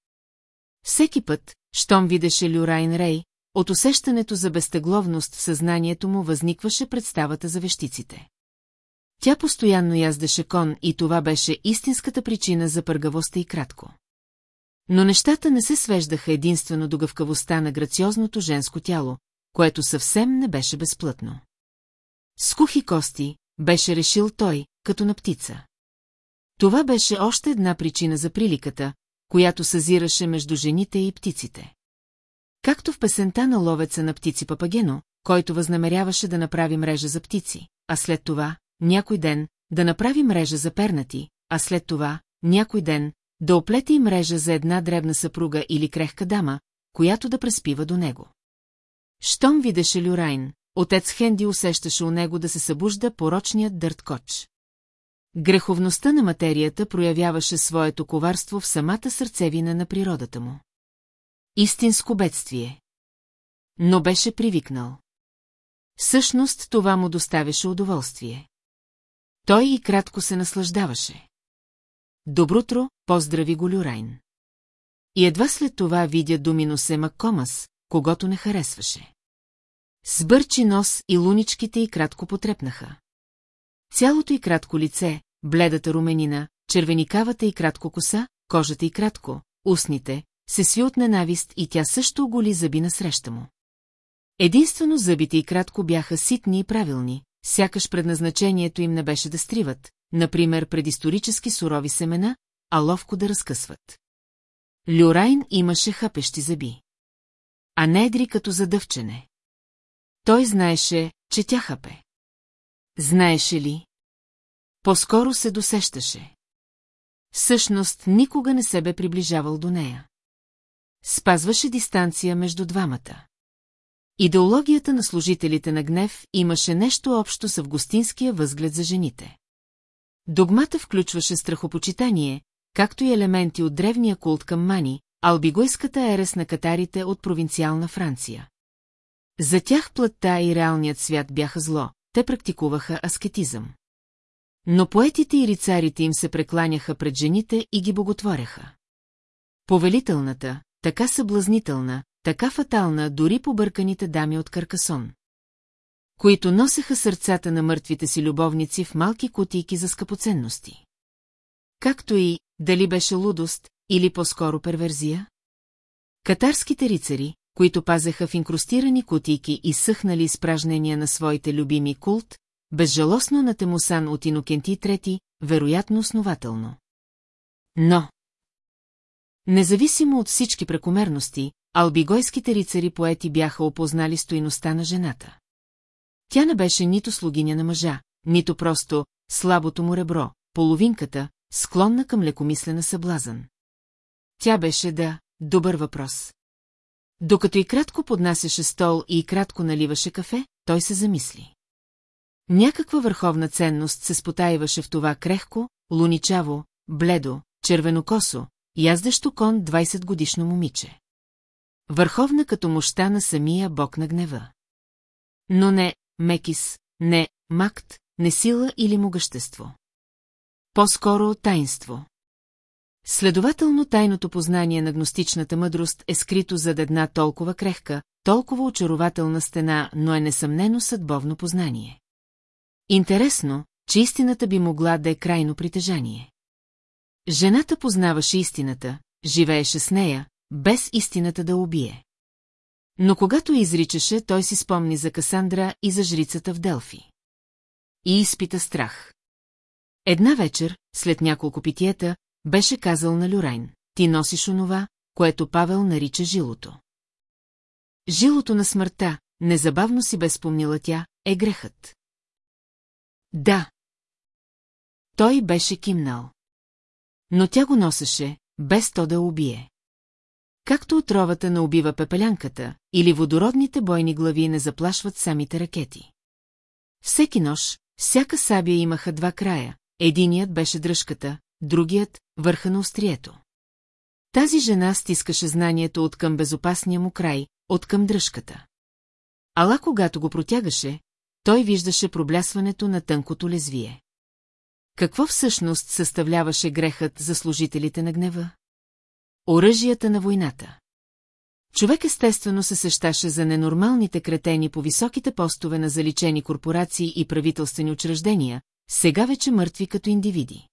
Всеки път, щом видеше Люрайн Рей, от усещането за безтегловност в съзнанието му възникваше представата за вещиците. Тя постоянно яздеше кон и това беше истинската причина за пъргавостта и кратко. Но нещата не се свеждаха единствено до гъвкавостта на грациозното женско тяло, което съвсем не беше безплътно. С кухи кости, беше решил той, като на птица. Това беше още една причина за приликата, която съзираше между жените и птиците. Както в песента на ловеца на птици Папагено, който възнамеряваше да направи мрежа за птици, а след това, някой ден, да направи мрежа за пернати, а след това, някой ден, да оплете и мрежа за една дребна съпруга или крехка дама, която да преспива до него. Щом видеше Люрайн, отец Хенди усещаше у него да се събужда порочният дърткоч. Греховността на материята проявяваше своето коварство в самата сърцевина на природата му. Истинско бедствие. Но беше привикнал. Всъщност това му доставяше удоволствие. Той и кратко се наслаждаваше. Добрутро, поздрави го Люрайн. И едва след това видя Доминосе Маккомас, когато не харесваше. Сбърчи нос и луничките й кратко потрепнаха. Цялото й кратко лице, бледата руменина, червеникавата и кратко коса, кожата и кратко, устните, се сви от ненавист и тя също оголи зъби насреща му. Единствено зъбите и кратко бяха ситни и правилни, сякаш предназначението им не беше да стриват, например предисторически сурови семена, а ловко да разкъсват. Люрайн имаше хапещи зъби. А не едри като задъвчене. Той знаеше, че тя хапе. Знаеше ли? По-скоро се досещаше. Всъщност никога не се бе приближавал до нея. Спазваше дистанция между двамата. Идеологията на служителите на гнев имаше нещо общо с августинския възглед за жените. Догмата включваше страхопочитание, както и елементи от древния култ към Мани, албигойската ерес на катарите от провинциална Франция. За тях плътта и реалният свят бяха зло, те практикуваха аскетизъм. Но поетите и рицарите им се прекланяха пред жените и ги боготворяха. Повелителната, така съблазнителна, така фатална дори побърканите дами от Каркасон. Които носеха сърцата на мъртвите си любовници в малки кутийки за скъпоценности. Както и, дали беше лудост, или по-скоро перверзия? Катарските рицари, които пазеха в инкрустирани кутийки и съхнали изпражнения на своите любими култ, безжалостно на Темусан от Инокенти трети, вероятно основателно. Но... Независимо от всички прекомерности, албигойските рицари поети бяха опознали стоиността на жената. Тя не беше нито слугиня на мъжа, нито просто слабото му ребро, половинката, склонна към лекомислена съблазън. Тя беше да, добър въпрос. Докато и кратко поднасяше стол и кратко наливаше кафе, той се замисли. Някаква върховна ценност се спотаиваше в това крехко, луничаво, бледо, червенокосо, яздещо кон 20 годишно момиче. Върховна като мощта на самия бог на гнева. Но не мекис, не макт, не сила или могъщество. По-скоро таинство. Следователно тайното познание на гностичната мъдрост е скрито зад една толкова крехка, толкова очарователна стена, но е несъмнено съдбовно познание. Интересно, че истината би могла да е крайно притежание. Жената познаваше истината, живееше с нея, без истината да убие. Но когато изричаше, той си спомни за Касандра и за жрицата в Делфи. И изпита страх. Една вечер, след няколко питиета, беше казал на Люрайн, ти носиш онова, което Павел нарича жилото. Жилото на смъртта, незабавно си бе спомнила тя, е грехът. Да. Той беше кимнал. Но тя го носеше, без то да убие. Както отровата не убива пепелянката, или водородните бойни глави не заплашват самите ракети. Всеки нож, всяка сабия имаха два края, единият беше дръжката, другият – върха на острието. Тази жена стискаше знанието от към безопасния му край, от към дръжката. Ала когато го протягаше, той виждаше проблясването на тънкото лезвие. Какво всъщност съставляваше грехът за служителите на гнева? Оръжията на войната. Човек естествено се сещаше за ненормалните кретени по високите постове на заличени корпорации и правителствени учреждения, сега вече мъртви като индивиди.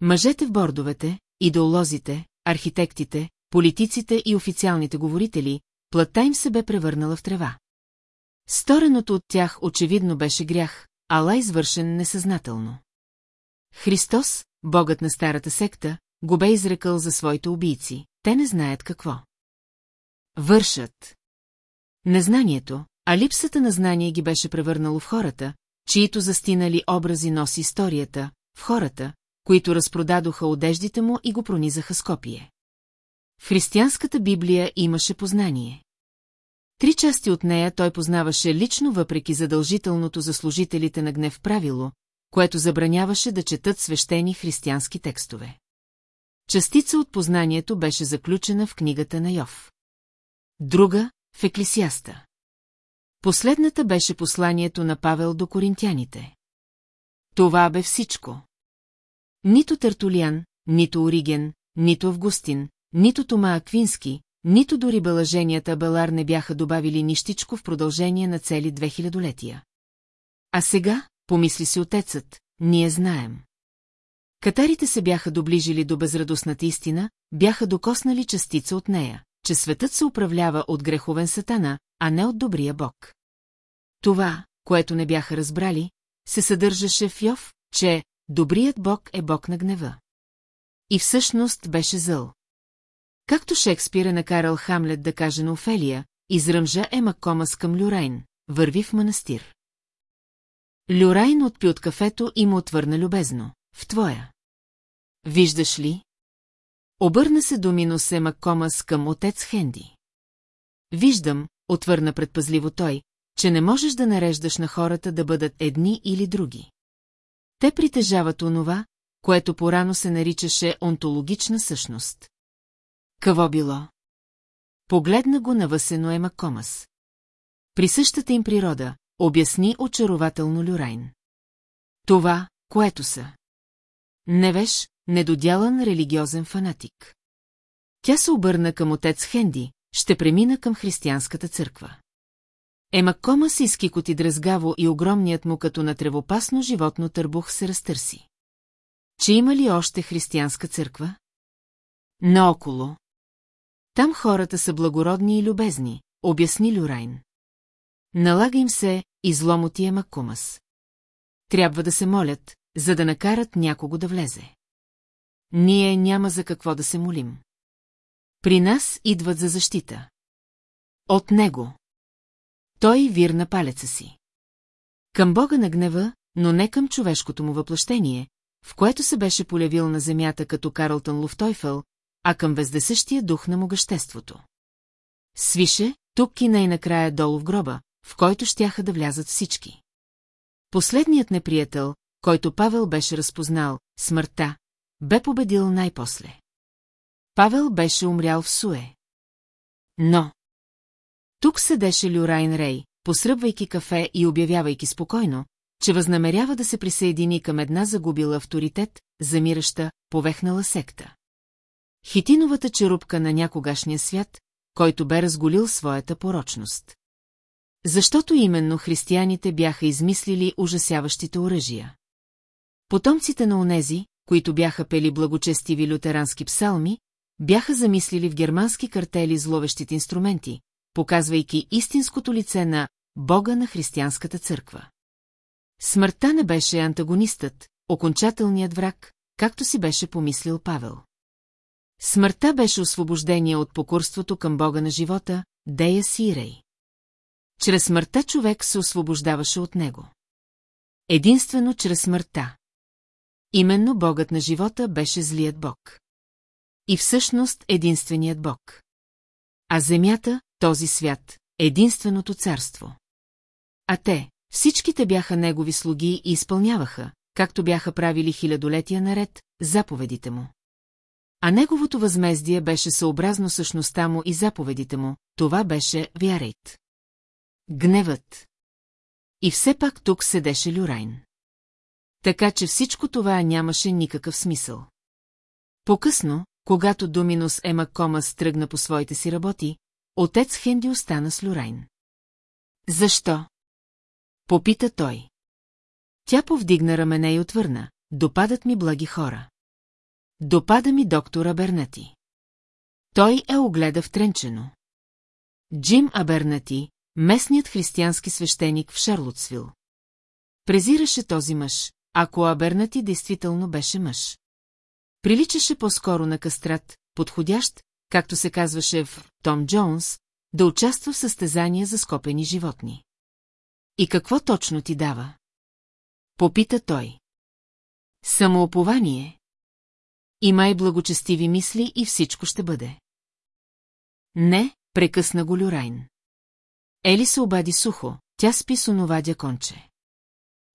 Мъжете в бордовете, идеолозите, архитектите, политиците и официалните говорители, плътта им се бе превърнала в трева. Стореното от тях очевидно беше грях, ала извършен несъзнателно. Христос, богът на старата секта, го бе изрекал за своите убийци. Те не знаят какво. Вършат. Незнанието, а липсата на знание ги беше превърнало в хората, чието застинали образи носи историята, в хората, които разпродадоха одеждите му и го пронизаха с копие. В християнската Библия имаше познание. Три части от нея той познаваше лично въпреки задължителното за служителите на гнев правило, което забраняваше да четат свещени християнски текстове. Частица от познанието беше заключена в книгата на Йов. Друга – в Еклисиаста. Последната беше посланието на Павел до коринтяните. Това бе всичко. Нито Тертулиан, нито Ориген, нито Августин, нито Тома Аквински, нито дори бълъженията Белар не бяха добавили нищичко в продължение на цели две хилядолетия. А сега, помисли си отецът, ние знаем. Катарите се бяха доближили до безрадостната истина, бяха докоснали частица от нея, че светът се управлява от греховен сатана, а не от добрия бог. Това, което не бяха разбрали, се съдържаше в Йов, че добрият бог е бог на гнева. И всъщност беше зъл. Както Шекспир е накарал Хамлет да каже на Офелия, изръмжа Ема Комас към Люрайн, върви в манастир. Люрайн отпи от кафето и му отвърна любезно. В твоя. Виждаш ли? Обърна се до Миносе Маккомас към отец Хенди. Виждам, отвърна предпазливо той, че не можеш да нареждаш на хората да бъдат едни или други. Те притежават онова, което порано се наричаше онтологична същност. Какво било? Погледна го навъсено Ема Комас. При същата им природа, обясни очарователно Люрайн. Това, което са. Невеж, недодялан религиозен фанатик. Тя се обърна към отец Хенди, ще премина към християнската църква. Емакома се изкикоти дръзгаво и огромният му като на тревопасно животно търбух се разтърси. Че има ли още християнска църква? Наоколо. Там хората са благородни и любезни, обясни Люрайн. Налага им се изломотия Макумас. Трябва да се молят, за да накарат някого да влезе. Ние няма за какво да се молим. При нас идват за защита. От него. Той вирна палеца си. Към Бога на гнева, но не към човешкото му въплъщение, в което се беше полявил на земята като Карлтън Луфтойфел, а към вездесъщия дух на могъществото. Свише, тук и най-накрая долу в гроба, в който щяха да влязат всички. Последният неприятел, който Павел беше разпознал, смъртта, бе победил най-после. Павел беше умрял в Суе. Но... Тук седеше Люрайн Рей, посръбвайки кафе и обявявайки спокойно, че възнамерява да се присъедини към една загубила авторитет, замираща, повехнала секта. Хитиновата черупка на някогашния свят, който бе разголил своята порочност. Защото именно християните бяха измислили ужасяващите оръжия. Потомците на онези, които бяха пели благочестиви лютерански псалми, бяха замислили в германски картели зловещите инструменти, показвайки истинското лице на Бога на християнската църква. Смъртта не беше антагонистът, окончателният враг, както си беше помислил Павел. Смъртта беше освобождение от покорството към Бога на живота, Дея Сирей. Чрез смъртта човек се освобождаваше от него. Единствено чрез смъртта. Именно Богът на живота беше злият Бог. И всъщност единственият Бог. А земята, този свят, единственото царство. А те, всичките бяха негови слуги и изпълняваха, както бяха правили хилядолетия наред, заповедите му. А неговото възмездие беше съобразно същността му и заповедите му, това беше вярейт. Гневът. И все пак тук седеше Люрайн. Така че всичко това нямаше никакъв смисъл. По-късно, когато Доминус Ема Комас тръгна по своите си работи, отец Хенди остана с Люрайн. Защо? Попита той. Тя повдигна рамене и отвърна. Допадат ми благи хора. Допада ми доктора Бернати. Той е огледа втренчено. Джим Абернати, местният християнски свещеник в Шарлотсвил. Презираше този мъж, ако Абернати действително беше мъж. Приличаше по-скоро на кастрат, подходящ, както се казваше в Том Джонс, да участва в състезания за скопени животни. И какво точно ти дава? Попита той. Самоопование. Имай благочестиви мисли и всичко ще бъде. Не, прекъсна го Люрайн. Ели се обади сухо, тя спи с онова дяконче.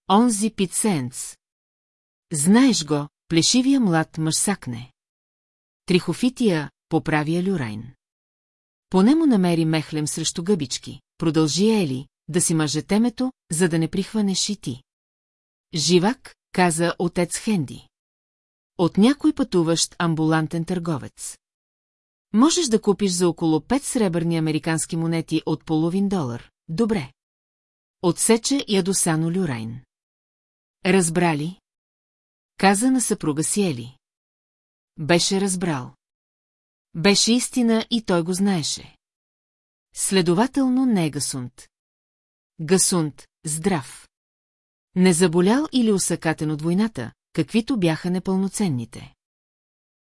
Онзи Питсенц. Знаеш го, плешивия млад мъж сакне. Трихофития, поправя Люрайн. Поне му намери мехлем срещу гъбички, продължи Ели, да си мъже темето, за да не прихванеш и ти. Живак, каза отец Хенди. От някой пътуващ амбулантен търговец. Можеш да купиш за около 5 сребърни американски монети от половин долар. Добре. Отсече ядосано Люрайн. Разбрали? Каза на съпруга си Ели. Беше разбрал. Беше истина и той го знаеше. Следователно не е Гасунт. Гасунт, здрав. Не заболял или усъкатен от войната, каквито бяха непълноценните.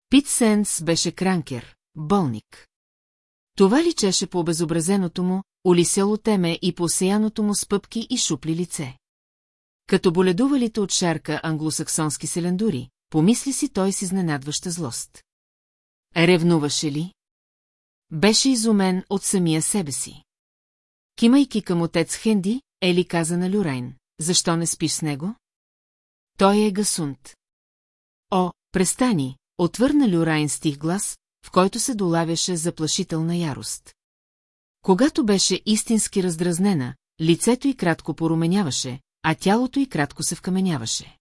Пит Сенс беше кранкер, болник. Това личеше по обезобразеното му, улисело теме и по осеяното му с пъпки и шупли лице. Като боледувалите от шарка англосаксонски селендури, помисли си той с изненадваща злост. Ревнуваше ли? Беше изумен от самия себе си. Кимайки към отец Хенди, Ели каза на Люрайн, защо не спиш с него? Той е гасунт. О, престани, отвърна Люрайн с тих глас, в който се долавяше заплашителна ярост. Когато беше истински раздразнена, лицето й кратко поруменяваше, а тялото й кратко се вкаменяваше.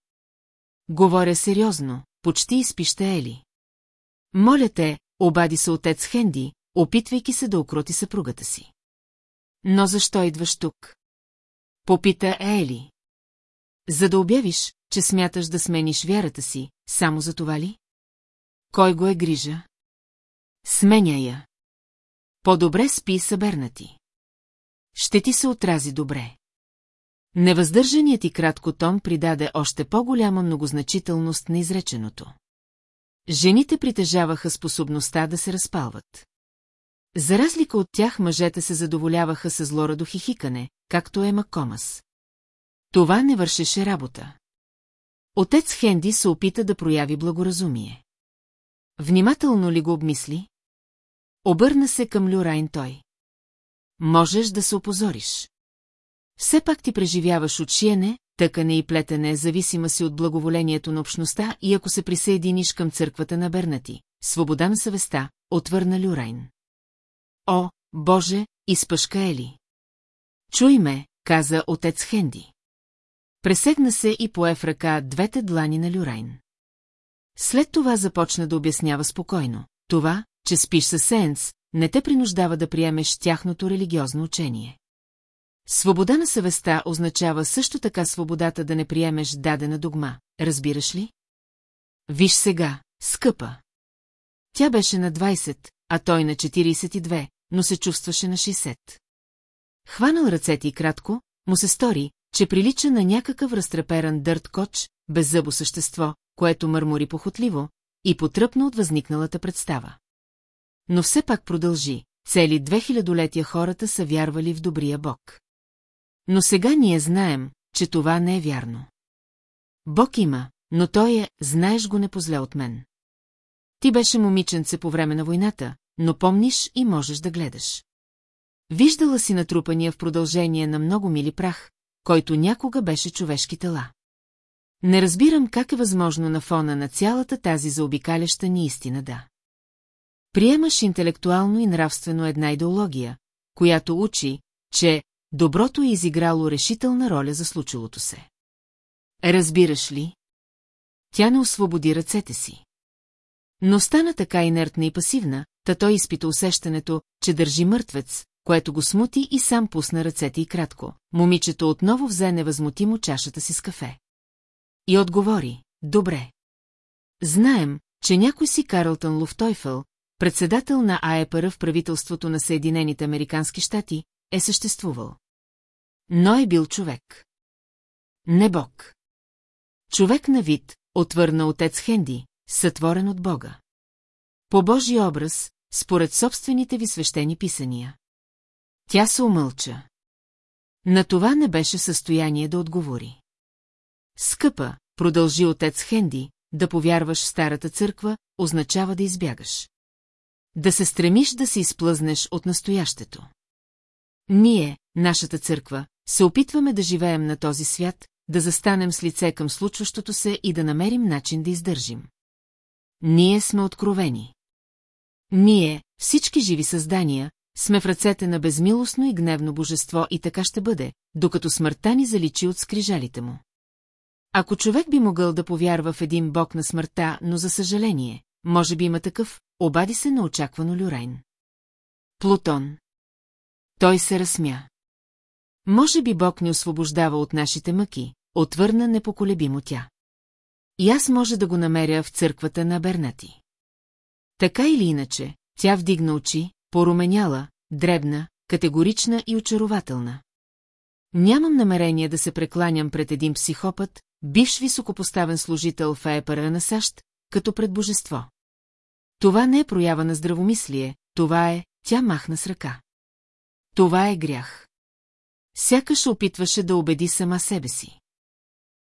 Говоря сериозно, почти изпища Ели. Моля те, обади се отец Хенди, опитвайки се да укроти съпругата си. Но защо идваш тук? Попита Ели. За да обявиш, че смяташ да смениш вярата си, само за това ли? Кой го е грижа? Сменя я. По-добре спи събернати. Ще ти се отрази добре. Невъздържаният и кратко тон придаде още по-голяма многозначителност на изреченото. Жените притежаваха способността да се разпалват. За разлика от тях мъжете се задоволяваха с злорадо хихикане, както е Макомас. Това не вършеше работа. Отец Хенди се опита да прояви благоразумие. Внимателно ли го обмисли? Обърна се към Люрайн той. Можеш да се опозориш. Все пак ти преживяваш отшиене, тъкане и плетене, зависима си от благоволението на общността и ако се присъединиш към църквата на Бернати, свобода на съвестта, отвърна Люрайн. О, Боже, изпъшка Ели. Чуй ме, каза отец Хенди. Пресегна се и пое в ръка двете длани на Люрайн. След това започна да обяснява спокойно. Това, че спиш със Сенс, не те принуждава да приемеш тяхното религиозно учение. Свобода на съвестта означава също така свободата да не приемеш дадена догма, разбираш ли? Виж сега, скъпа. Тя беше на 20, а той на 42, но се чувстваше на 60. Хванал ръцете и кратко, му се стори, че прилича на някакъв разтреперан дърт коч, беззъбо същество, което мърмори похотливо, и потръпна от възникналата представа. Но все пак продължи, цели две хилядолетия хората са вярвали в добрия Бог. Но сега ние знаем, че това не е вярно. Бог има, но той е, знаеш го не позле от мен. Ти беше момиченце по време на войната, но помниш и можеш да гледаш. Виждала си натрупания в продължение на много мили прах, който някога беше човешки тела. Не разбирам как е възможно на фона на цялата тази заобикаляща ни истина да. Приемаш интелектуално и нравствено една идеология, която учи, че доброто е изиграло решителна роля за случилото се. Разбираш ли? Тя не освободи ръцете си. Но стана така инертна и пасивна, та той изпита усещането, че държи мъртвец, което го смути и сам пусна ръцете и кратко. Момичето отново взе невъзмутимо чашата си с кафе. И отговори, добре. Знаем, че някой си Карлтън Луфтойфел, председател на АЕПР в правителството на Съединените Американски щати, е съществувал. Но е бил човек. Не Бог. Човек на вид, отвърна отец Хенди, сътворен от Бога. По Божий образ, според собствените ви свещени писания. Тя се умълча. На това не беше състояние да отговори. Скъпа, продължи отец Хенди, да повярваш в старата църква, означава да избягаш. Да се стремиш да се изплъзнеш от настоящето. Ние, нашата църква, се опитваме да живеем на този свят, да застанем с лице към случващото се и да намерим начин да издържим. Ние сме откровени. Ние, всички живи създания, сме в ръцете на безмилостно и гневно божество и така ще бъде, докато смъртта ни заличи от скрижалите му. Ако човек би могъл да повярва в един бог на смъртта, но за съжаление, може би има такъв, обади се неочаквано Люрайн. Плутон. Той се разсмя. Може би Бог ни освобождава от нашите мъки, отвърна непоколебимо тя. И аз може да го намеря в църквата на Бернати. Така или иначе, тя вдигна очи, поруменяла, дребна, категорична и очарователна. Нямам намерение да се прекланям пред един психопат, бивш високопоставен служител в ЕПР на САЩ, като пред божество. Това не е проява на здравомислие, това е, тя махна с ръка. Това е грях. Сякаш опитваше да убеди сама себе си.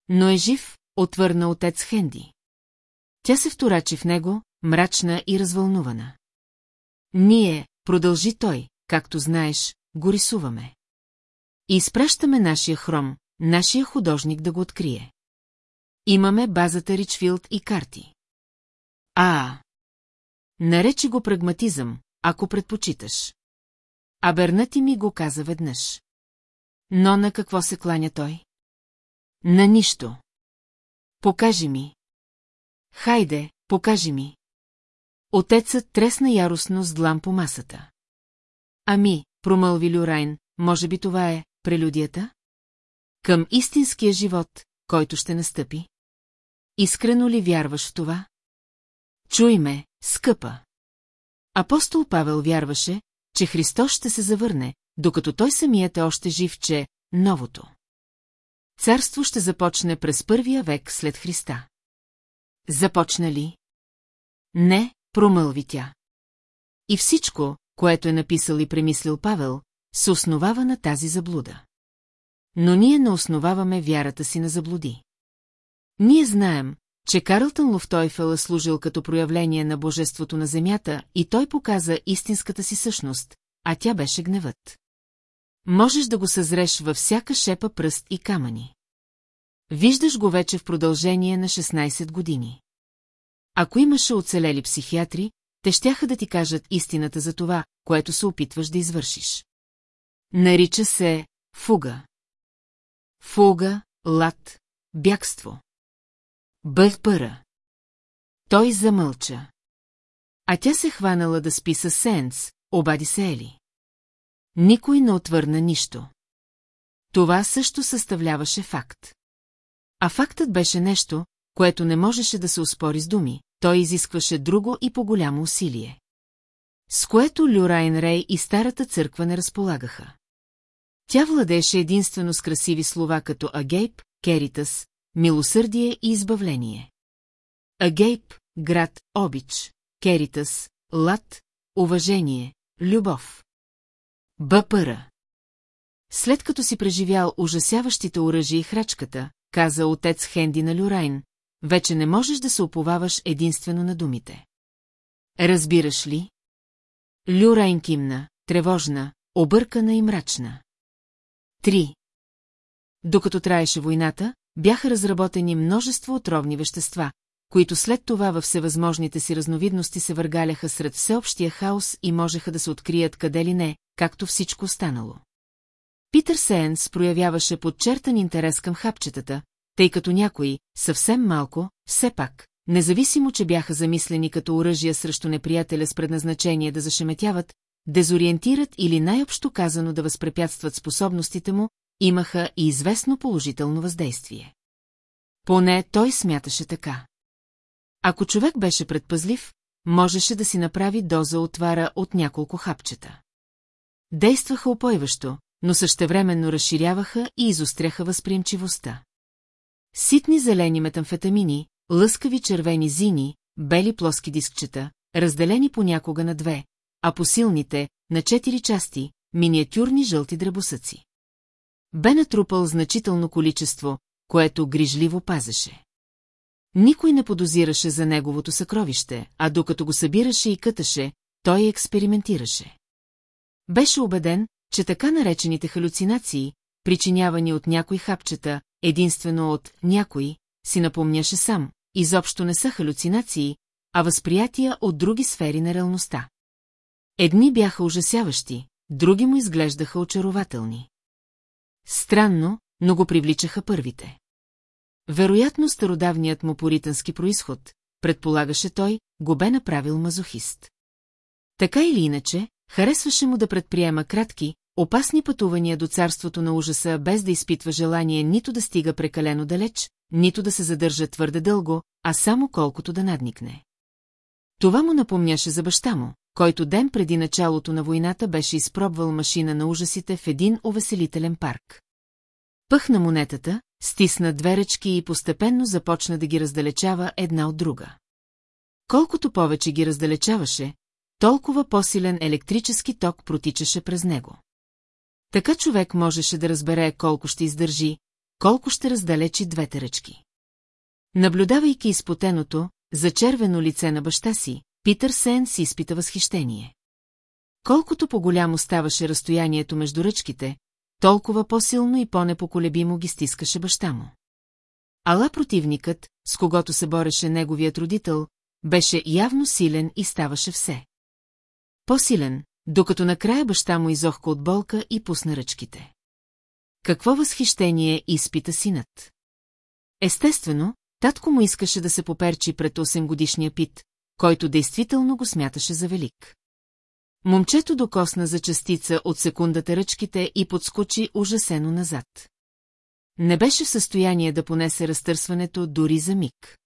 Но е жив, отвърна отец Хенди. Тя се вторачи в него, мрачна и развълнувана. Ние, продължи той, както знаеш, го рисуваме. И изпращаме нашия хром, нашия художник да го открие. Имаме базата Ричфилд и карти. А, наречи го прагматизъм, ако предпочиташ. А Бернати ми го каза веднъж. Но на какво се кланя той? На нищо. Покажи ми. Хайде, покажи ми. Отецът тресна яростно с длан по масата. Ами, промълви Люрайн, може би това е прелюдията? Към истинския живот, който ще настъпи? Искрено ли вярваш в това? Чуй ме, скъпа. Апостол Павел вярваше, че Христос ще се завърне, докато той самият е още жив, че новото. Царство ще започне през първия век след Христа. Започна ли? Не, промълви тя. И всичко, което е написал и премислил Павел, се основава на тази заблуда. Но ние не основаваме вярата си на заблуди. Ние знаем, че Карлтън Луфтойфел е служил като проявление на божеството на земята и той показа истинската си същност, а тя беше гневът. Можеш да го съзреш във всяка шепа пръст и камъни. Виждаш го вече в продължение на 16 години. Ако имаше оцелели психиатри, те щяха да ти кажат истината за това, което се опитваш да извършиш. Нарича се фуга. Фуга, лад, бягство. Бъв Той замълча. А тя се хванала да спи със Сенс, обади се Ели. Никой не отвърна нищо. Това също съставляваше факт. А фактът беше нещо, което не можеше да се успори с думи, той изискваше друго и по-голямо усилие. С което Люрайн Рей и старата църква не разполагаха. Тя владеше единствено с красиви слова като Агейп, Керитас, милосърдие и избавление. Агейп, град, обич, Керитас, лад, уважение, любов. Бъпъра. След като си преживял ужасяващите оръжия и храчката, каза отец Хенди на Люрайн, вече не можеш да се оповаваш единствено на думите. Разбираш ли? Люрайн кимна, тревожна, объркана и мрачна. Три. Докато траеше войната, бяха разработени множество отровни вещества, които след това във всевъзможните си разновидности се въргаляха сред всеобщия хаос и можеха да се открият къде ли не, както всичко останало. Питър Сеенс проявяваше подчертан интерес към хапчетата, тъй като някои, съвсем малко, все пак, независимо, че бяха замислени като оръжия срещу неприятеля с предназначение да зашеметяват, дезориентират или най-общо казано да възпрепятстват способностите му, имаха и известно положително въздействие. Поне той смяташе така. Ако човек беше предпазлив, можеше да си направи доза отвара от няколко хапчета. Действаха опойващо, но същевременно разширяваха и изостряха възприемчивостта. Ситни зелени метамфетамини, лъскави червени зини, бели плоски дискчета, разделени понякога на две, а по силните, на четири части, миниатюрни жълти дръбосъци. Бе натрупал значително количество, което грижливо пазеше. Никой не подозираше за неговото съкровище, а докато го събираше и къташе, той експериментираше. Беше убеден, че така наречените халюцинации, причинявани от някои хапчета, единствено от някой, си напомняше сам, изобщо не са халюцинации, а възприятия от други сфери на реалността. Едни бяха ужасяващи, други му изглеждаха очарователни. Странно, но го привличаха първите. Вероятно стародавният му поритански происход, предполагаше той, го бе направил мазохист. Така или иначе, харесваше му да предприема кратки, опасни пътувания до царството на ужаса, без да изпитва желание нито да стига прекалено далеч, нито да се задържа твърде дълго, а само колкото да надникне. Това му напомняше за баща му, който ден преди началото на войната беше изпробвал машина на ужасите в един увеселителен парк. Пъхна монетата, стисна две ръчки и постепенно започна да ги раздалечава една от друга. Колкото повече ги раздалечаваше, толкова по-силен електрически ток протичаше през него. Така човек можеше да разбере колко ще издържи, колко ще раздалечи двете ръчки. Наблюдавайки изпотеното, зачервено лице на баща си, Питър си изпита възхищение. Колкото по-голямо ставаше разстоянието между ръчките, толкова по-силно и по-непоколебимо ги стискаше баща му. Ала противникът, с когото се бореше неговият родител, беше явно силен и ставаше все. По-силен, докато накрая баща му изохка от болка и пусна ръчките. Какво възхищение изпита синът? Естествено, татко му искаше да се поперчи пред 8 годишния пит, който действително го смяташе за велик. Момчето докосна за частица от секундата ръчките и подскочи ужасено назад. Не беше в състояние да понесе разтърсването дори за миг.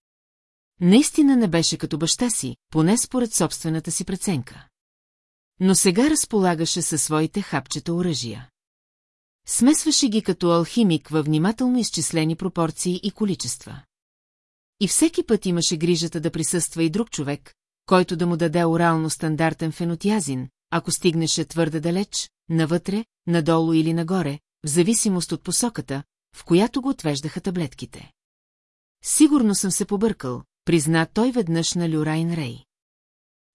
Наистина не беше като баща си, поне според собствената си преценка. Но сега разполагаше със своите хапчета оръжия. Смесваше ги като алхимик във внимателно изчислени пропорции и количества. И всеки път имаше грижата да присъства и друг човек, който да му даде орално стандартен фенотиазин, ако стигнеше твърде далеч, навътре, надолу или нагоре, в зависимост от посоката, в която го отвеждаха таблетките. Сигурно съм се побъркал, призна той веднъж на Люрайн Рей.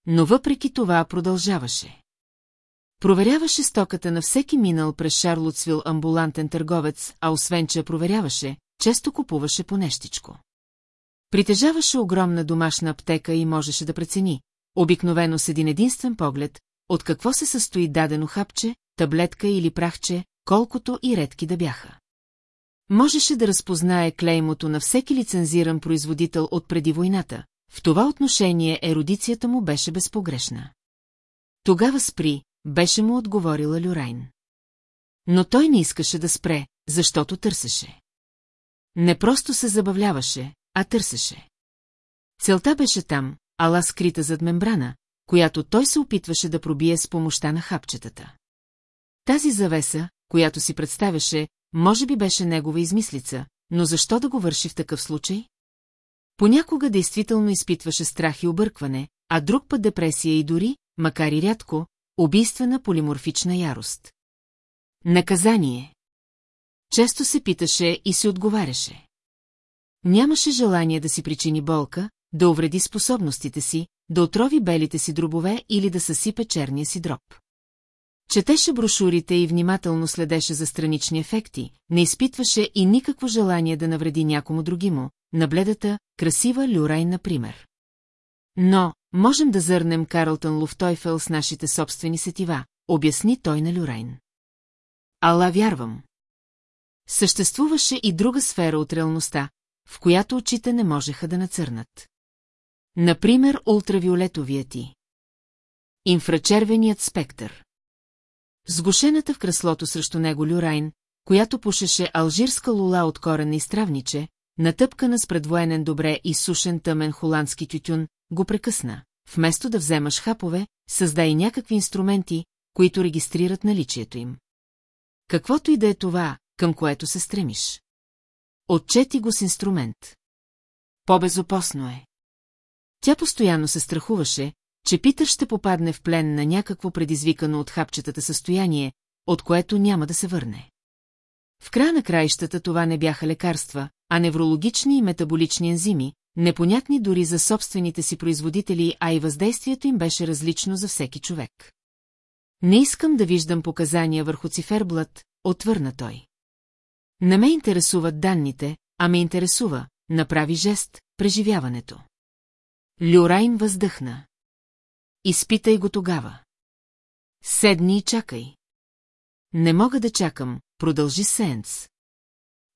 Но въпреки това продължаваше. Проверяваше стоката на всеки минал през Шарлотсвил амбулантен търговец, а освен че проверяваше, често купуваше по нещичко. Притежаваше огромна домашна аптека и можеше да прецени, обикновено с един единствен поглед, от какво се състои дадено хапче, таблетка или прахче, колкото и редки да бяха. Можеше да разпознае клеймото на всеки лицензиран производител от преди войната, в това отношение ерудицията му беше безпогрешна. Тогава спри, беше му отговорила Люрайн. Но той не искаше да спре, защото търсеше. Не просто се забавляваше, а търсеше. Целта беше там, ала скрита зад мембрана, която той се опитваше да пробие с помощта на хапчетата. Тази завеса, която си представяше, може би беше негова измислица, но защо да го върши в такъв случай? Понякога действително изпитваше страх и объркване, а друг път депресия и дори, макар и рядко, убийствена полиморфична ярост. Наказание. Често се питаше и се отговаряше. Нямаше желание да си причини болка, да увреди способностите си, да отрови белите си дробове или да съсипе черния си дроб. Четеше брошурите и внимателно следеше за странични ефекти, не изпитваше и никакво желание да навреди някому другимо, на бледата, красива Люрай, например. Но, можем да зърнем Карлтън Луфтойфел с нашите собствени сетива, обясни той на Люрайн. Ала вярвам. Съществуваше и друга сфера от реалността, в която очите не можеха да нацърнат. Например, ултравиолетовия ти. Инфрачервеният спектър. Сгушената в креслото срещу него Люрайн, която пушеше алжирска лула от корена и стравниче, натъпкана с предвоенен добре и сушен тъмен холандски тютюн, го прекъсна. Вместо да вземаш хапове, създай някакви инструменти, които регистрират наличието им. Каквото и да е това, към което се стремиш. Отчети го с инструмент. По-безопасно е. Тя постоянно се страхуваше, че Питър ще попадне в плен на някакво предизвикано от хапчетата състояние, от което няма да се върне. В края на краищата това не бяха лекарства, а неврологични и метаболични ензими, непонятни дори за собствените си производители, а и въздействието им беше различно за всеки човек. Не искам да виждам показания върху циферблат, отвърна той. Не ме интересуват данните, а ме интересува, направи жест, преживяването. Люрайн въздъхна. Изпитай го тогава. Седни и чакай. Не мога да чакам, продължи Сенс.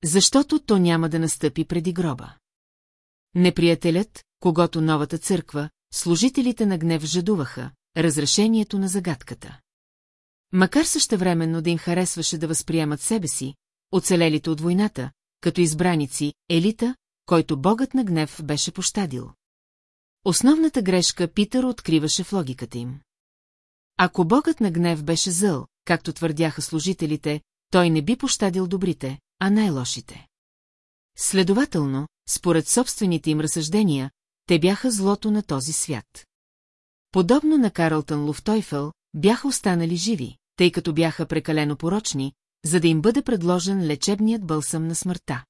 Защото то няма да настъпи преди гроба. Неприятелят, когато новата църква, служителите на гнев жадуваха, разрешението на загадката. Макар същевременно да им харесваше да възприемат себе си, оцелелите от войната, като избраници, елита, който богът на гнев беше пощадил. Основната грешка Питър откриваше в логиката им. Ако богът на гнев беше зъл, както твърдяха служителите, той не би пощадил добрите, а най-лошите. Следователно, според собствените им разсъждения, те бяха злото на този свят. Подобно на Карлтън Луфтойфел, бяха останали живи, тъй като бяха прекалено порочни, за да им бъде предложен лечебният бълсъм на смъртта.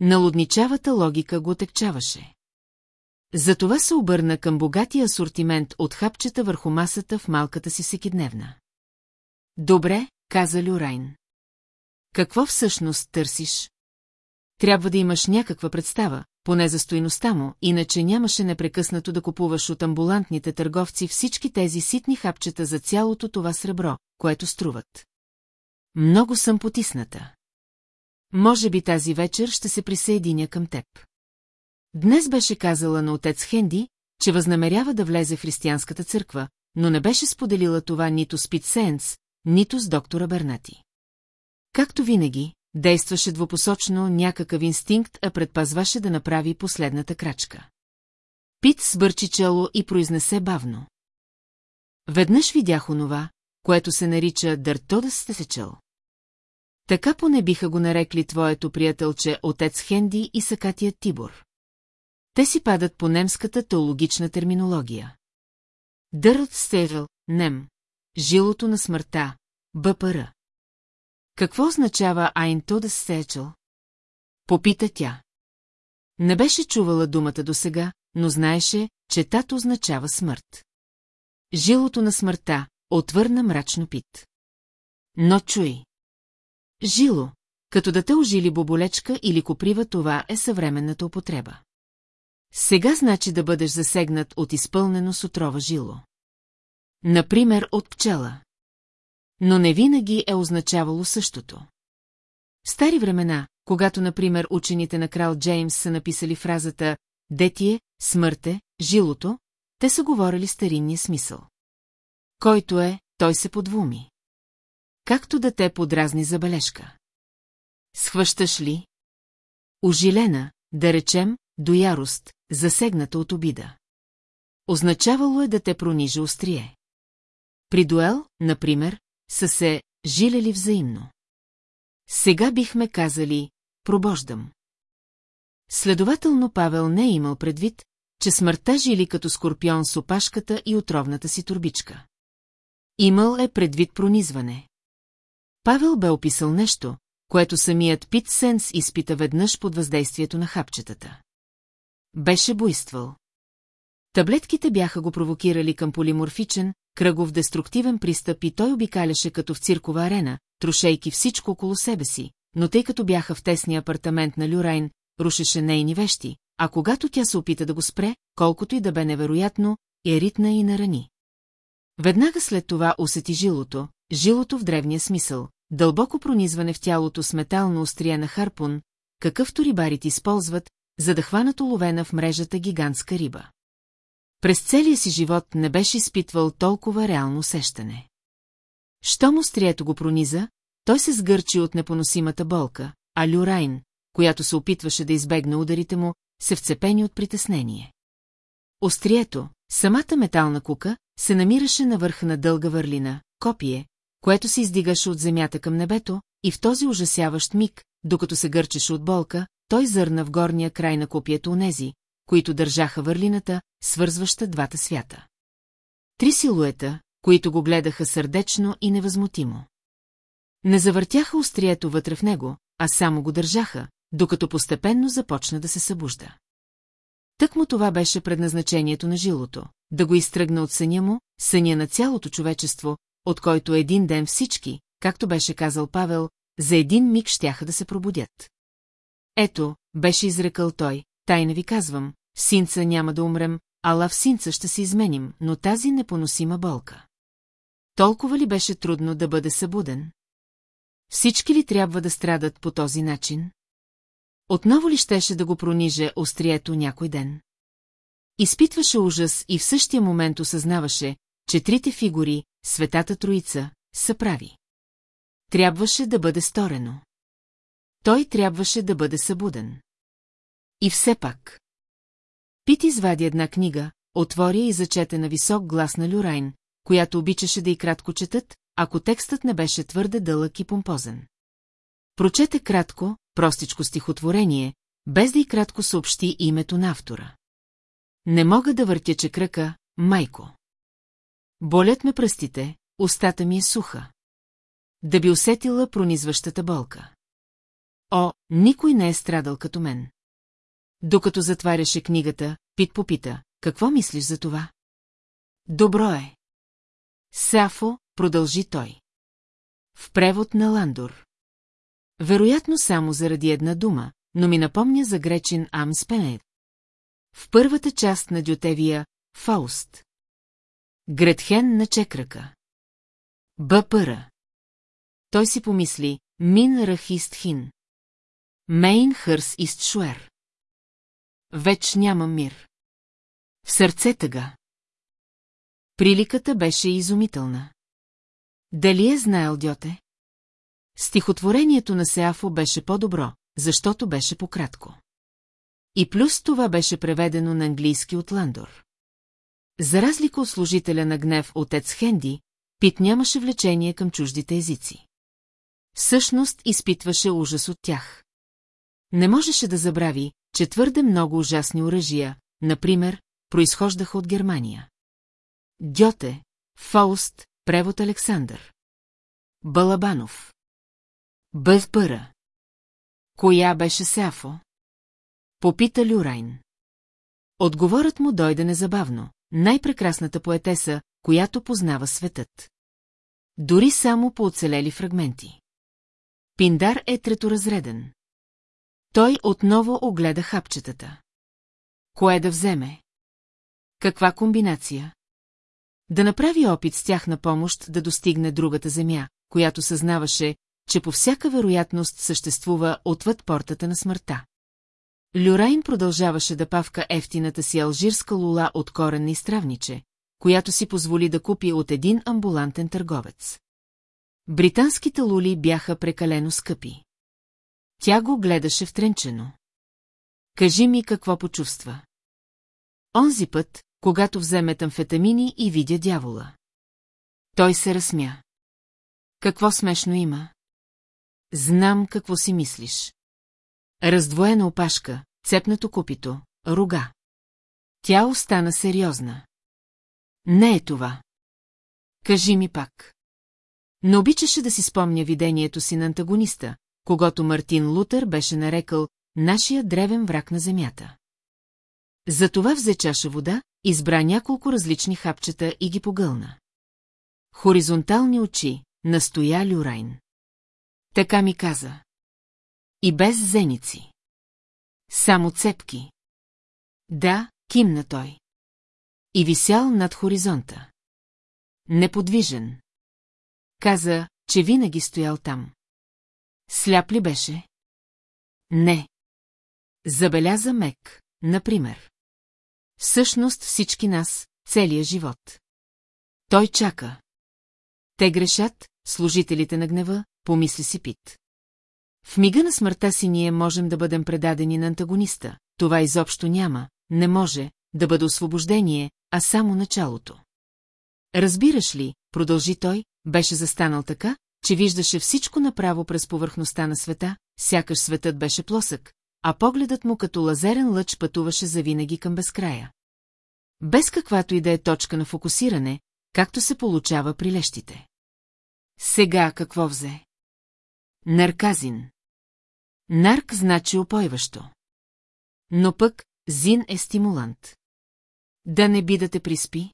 Налудничавата логика го отекчаваше. Затова се обърна към богатия асортимент от хапчета върху масата в малката си всекидневна. Добре, каза Люрайн. Какво всъщност търсиш? Трябва да имаш някаква представа, поне за стоиността му, иначе нямаше непрекъснато да купуваш от амбулантните търговци всички тези ситни хапчета за цялото това сребро, което струват. Много съм потисната. Може би тази вечер ще се присъединя към теб. Днес беше казала на отец Хенди, че възнамерява да влезе в християнската църква, но не беше споделила това нито с Пит Сенс, нито с доктора Бернати. Както винаги, действаше двупосочно някакъв инстинкт, а предпазваше да направи последната крачка. Пит сбърчи чело и произнесе бавно. Веднъж видях онова, което се нарича Дъртода Стесечел. Така поне биха го нарекли твоето приятелче отец Хенди и сакатия Тибор. Те си падат по немската теологична терминология. Дърт Стежел, Нем, жилото на смъртта, БПР. Какво означава Айнтуда Стечел? Попита тя. Не беше чувала думата досега, но знаеше, че тато означава смърт. Жилото на смъртта, отвърна мрачно пит. Но чуй. Жило, като да те ожили боболечка или коприва, това е съвременната употреба. Сега значи да бъдеш засегнат от изпълнено с отрова жило. Например, от пчела. Но не винаги е означавало същото. В стари времена, когато, например, учените на крал Джеймс са написали фразата «Детие, смърте, жилото», те са говорили старинния смисъл. Който е, той се подвуми. Както да те подразни забележка. Схващаш ли? Ожилена, да речем, до ярост, засегната от обида. Означавало е да те пронижи острие. При дуел, например, са се жилели взаимно. Сега бихме казали «пробождам». Следователно Павел не е имал предвид, че смъртта жили като скорпион с опашката и отровната си турбичка. Имал е предвид пронизване. Павел бе описал нещо, което самият Пит Сенс изпита веднъж под въздействието на хапчетата. Беше буйствал. Таблетките бяха го провокирали към полиморфичен, кръгов деструктивен пристъп и той обикаляше като в циркова арена, трошейки всичко около себе си, но тъй като бяха в тесния апартамент на Люрайн, рушеше нейни вещи, а когато тя се опита да го спре, колкото и да бе невероятно, е ритна и нарани. Веднага след това усети жилото, жилото в древния смисъл, дълбоко пронизване в тялото с метално острия на харпун, какъвто рибарите използват, за да хванат уловена в мрежата гигантска риба. През целия си живот не беше изпитвал толкова реално усещане. Щом острието го прониза, той се сгърчи от непоносимата болка, а Люрайн, която се опитваше да избегне ударите му, се вцепени от притеснение. Острието, самата метална кука, се намираше на върха на дълга върлина, копие, което се издигаше от земята към небето, и в този ужасяващ миг, докато се гърчеше от болка, той зърна в горния край на копието онези, които държаха върлината, свързваща двата свята. Три силуета, които го гледаха сърдечно и невъзмутимо. Не завъртяха острието вътре в него, а само го държаха, докато постепенно започна да се събужда. Тък му това беше предназначението на жилото, да го изтръгна от съня му, съня на цялото човечество, от който един ден всички, както беше казал Павел, за един миг щяха да се пробудят. Ето, беше изрекал той, тайна ви казвам, в синца няма да умрем, ала в синца ще се изменим, но тази непоносима болка. Толкова ли беше трудно да бъде събуден? Всички ли трябва да страдат по този начин? Отново ли щеше да го прониже острието някой ден? Изпитваше ужас и в същия момент осъзнаваше, че трите фигури, Светата Троица, са прави. Трябваше да бъде сторено. Той трябваше да бъде събуден. И все пак. Пит извади една книга, отвори и зачете на висок глас на Люрайн, която обичаше да и кратко четат, ако текстът не беше твърде дълъг и помпозен. Прочете кратко, простичко стихотворение, без да и кратко съобщи името на автора. Не мога да въртя че кръка, майко. Болят ме пръстите, устата ми е суха. Да би усетила пронизващата болка. О, никой не е страдал като мен. Докато затваряше книгата, Пит попита, какво мислиш за това? Добро е. Сафо, продължи той. В превод на Ландор. Вероятно само заради една дума, но ми напомня за гречин Амспенет. В първата част на Дютевия Фауст. Гретхен на чекрака. Бъпъра. Той си помисли, мин рахист хин. Мейн хърс ист шуер. Веч няма мир. В сърце тъга. Приликата беше изумителна. Дали е знаел Дьоте? Стихотворението на Сеафо беше по-добро, защото беше пократко. И плюс това беше преведено на английски от Ландор. За разлика от служителя на гнев отец Хенди, Пит нямаше влечение към чуждите езици. Всъщност изпитваше ужас от тях. Не можеше да забрави, че твърде много ужасни оръжия, например, произхождаха от Германия. Гьоте, Фауст, превод Александър. Балабанов. Бъвпъра. Коя беше Сяфо? Попита Люрайн. Отговорът му дойде незабавно, най-прекрасната поетеса, която познава светът. Дори само по оцелели фрагменти. Пиндар е треторазреден. Той отново огледа хапчетата. Кое да вземе? Каква комбинация? Да направи опит с тях на помощ да достигне другата земя, която съзнаваше, че по всяка вероятност съществува отвъд портата на смъртта. Люрайн продължаваше да павка ефтината си алжирска лула от корен и стравниче, която си позволи да купи от един амбулантен търговец. Британските лули бяха прекалено скъпи. Тя го гледаше втренчено. Кажи ми какво почувства. Онзи път, когато вземе тамфетамини и видя дявола. Той се разсмя. Какво смешно има? Знам какво си мислиш. Раздвоена опашка, цепнато купито, рога. Тя остана сериозна. Не е това. Кажи ми пак. Не обичаше да си спомня видението си на антагониста, когато Мартин Лутер беше нарекал нашия древен враг на земята. Затова взе чаша вода, избра няколко различни хапчета и ги погълна. Хоризонтални очи, настоя Люрайн. Така ми каза. И без зеници. Само цепки. Да, кимна той. И висял над хоризонта. Неподвижен. Каза, че винаги стоял там. Сляп ли беше? Не. Забеляза Мек, например. Всъщност всички нас, целия живот. Той чака. Те грешат, служителите на гнева, помисли си Пит. В мига на смъртта си ние можем да бъдем предадени на антагониста. Това изобщо няма, не може, да бъде освобождение, а само началото. Разбираш ли, продължи той, беше застанал така, че виждаше всичко направо през повърхността на света, сякаш светът беше плосък, а погледът му като лазерен лъч пътуваше завинаги към безкрая. Без каквато и да е точка на фокусиране, както се получава при лещите. Сега какво взе? Нарказин. Нарк значи опойващо. Но пък зин е стимулант. Да не би да те приспи?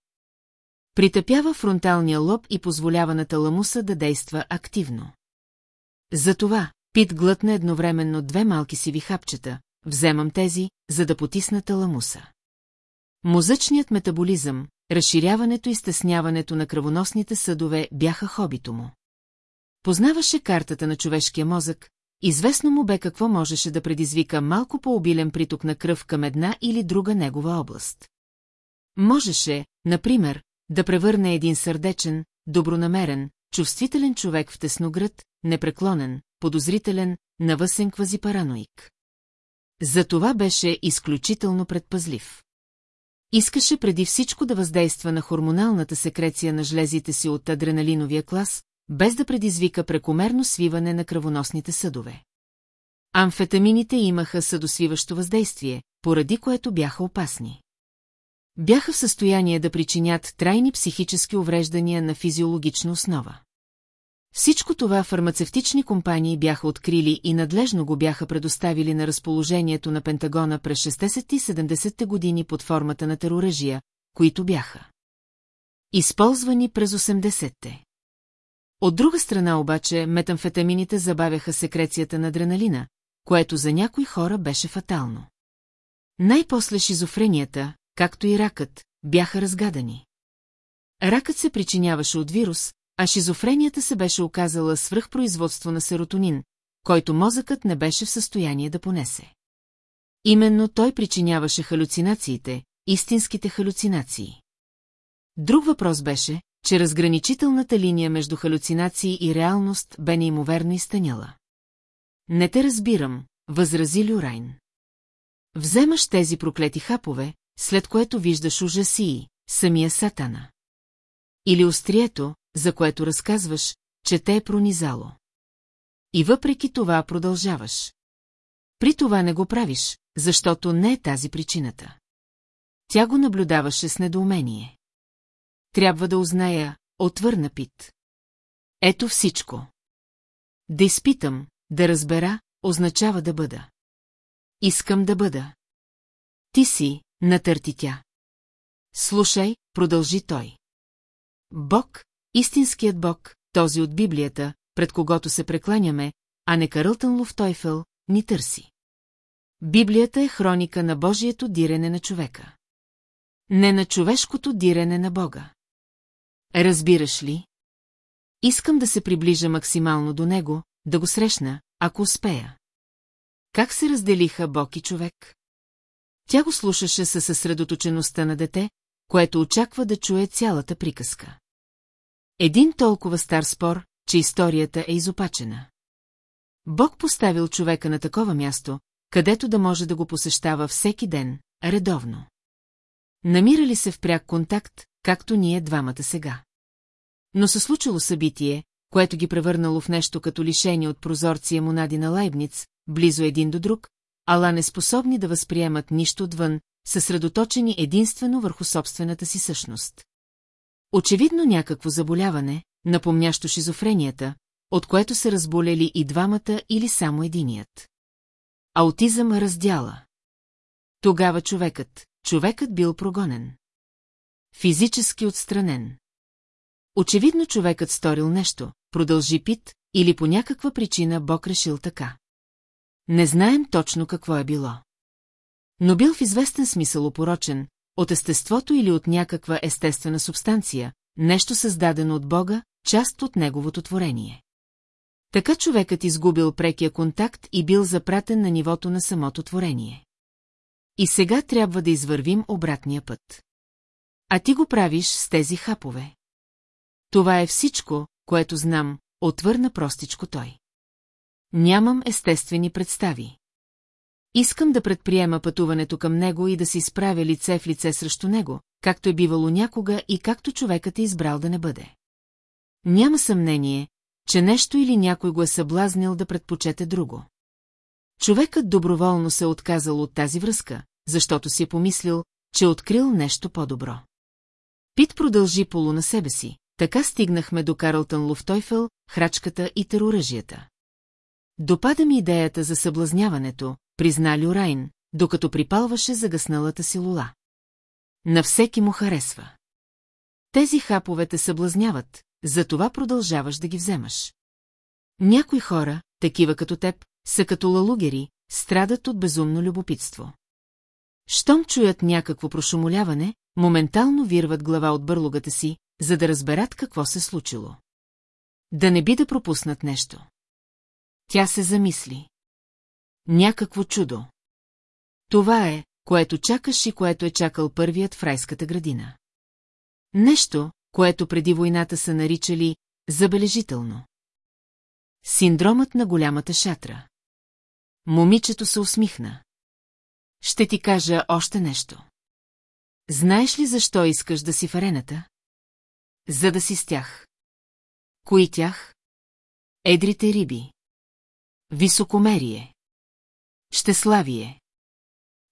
Притъпява фронталния лоб и позволява на таламуса да действа активно. Затова Пит глътна едновременно две малки сиви хапчета, вземам тези, за да потисна таламуса. Мозъчният метаболизъм, разширяването и стесняването на кръвоносните съдове бяха хобито му. Познаваше картата на човешкия мозък, известно му бе какво можеше да предизвика малко по-обилен приток на кръв към една или друга негова област. Можеше, например, да превърне един сърдечен, добронамерен, чувствителен човек в тесноград, непреклонен, подозрителен, навъсен квазипараноик. За това беше изключително предпазлив. Искаше преди всичко да въздейства на хормоналната секреция на жлезите си от адреналиновия клас, без да предизвика прекомерно свиване на кръвоносните съдове. Амфетамините имаха съдосвиващо въздействие, поради което бяха опасни. Бяха в състояние да причинят трайни психически увреждания на физиологична основа. Всичко това фармацевтични компании бяха открили и надлежно го бяха предоставили на разположението на Пентагона през 60 и 70-те години под формата на тероръжия, които бяха използвани през 80-те. От друга страна обаче метамфетамините забавяха секрецията на адреналина, което за някои хора беше фатално. Най-после шизофренията, както и ракът, бяха разгадани. Ракът се причиняваше от вирус, а шизофренията се беше оказала свръхпроизводство на серотонин, който мозъкът не беше в състояние да понесе. Именно той причиняваше халюцинациите, истинските халюцинации. Друг въпрос беше, че разграничителната линия между халюцинации и реалност бе неимоверно изтъняла. Не те разбирам, възрази Люрайн. Вземаш тези проклети хапове, след което виждаш ужаси, самия сатана. Или острието, за което разказваш, че те е пронизало. И въпреки това продължаваш. При това не го правиш, защото не е тази причината. Тя го наблюдаваше с недоумение. Трябва да узная, отвърна Пит. Ето всичко. Да изпитам, да разбера, означава да бъда. Искам да бъда. Ти си, натърти тя. Слушай, продължи той. Бог, истинският Бог, този от Библията, пред когото се прекланяме, а не Карълтън Тойфел, ни търси. Библията е хроника на Божието дирене на човека. Не на човешкото дирене на Бога. Разбираш ли? Искам да се приближа максимално до него, да го срещна, ако успея. Как се разделиха Бог и човек? Тя го слушаше със съсредоточеността на дете, което очаква да чуе цялата приказка. Един толкова стар спор, че историята е изопачена. Бог поставил човека на такова място, където да може да го посещава всеки ден, редовно. Намирали се в пряк контакт, както ние двамата сега. Но се случило събитие, което ги превърнало в нещо като лишение от прозорция монади на Лайбниц, близо един до друг, ала неспособни да възприемат нищо отвън, съсредоточени единствено върху собствената си същност. Очевидно някакво заболяване, напомнящо шизофренията, от което се разболели и двамата или само единият. Аутизъм раздяла. Тогава човекът, човекът бил прогонен. Физически отстранен. Очевидно човекът сторил нещо, продължи Пит, или по някаква причина Бог решил така. Не знаем точно какво е било. Но бил в известен смисъл опорочен, от естеството или от някаква естествена субстанция, нещо създадено от Бога, част от неговото творение. Така човекът изгубил прекия контакт и бил запратен на нивото на самото творение. И сега трябва да извървим обратния път. А ти го правиш с тези хапове. Това е всичко, което знам, отвърна простичко той. Нямам естествени представи. Искам да предприема пътуването към него и да се изправя лице в лице срещу него, както е бивало някога и както човекът е избрал да не бъде. Няма съмнение, че нещо или някой го е съблазнил да предпочете друго. Човекът доброволно се е отказал от тази връзка, защото си е помислил, че е открил нещо по-добро. Пит продължи полу на себе си, така стигнахме до Карлтън Луфтойфел, храчката и тероръжията. Допада ми идеята за съблазняването, призна Люрайн, докато припалваше загасналата си лула. На всеки му харесва. Тези хапове те съблазняват, затова продължаваш да ги вземаш. Някои хора, такива като теб, са като лалугери, страдат от безумно любопитство. Щом чуят някакво прошумоляване, моментално вирват глава от бърлогата си, за да разберат какво се случило. Да не би да пропуснат нещо. Тя се замисли. Някакво чудо. Това е, което чакаш и което е чакал първият в райската градина. Нещо, което преди войната са наричали забележително. Синдромът на голямата шатра. Момичето се усмихна. Ще ти кажа още нещо. Знаеш ли защо искаш да си в арената? За да си с тях. Кои тях? Едрите риби. Високомерие. Щеславие.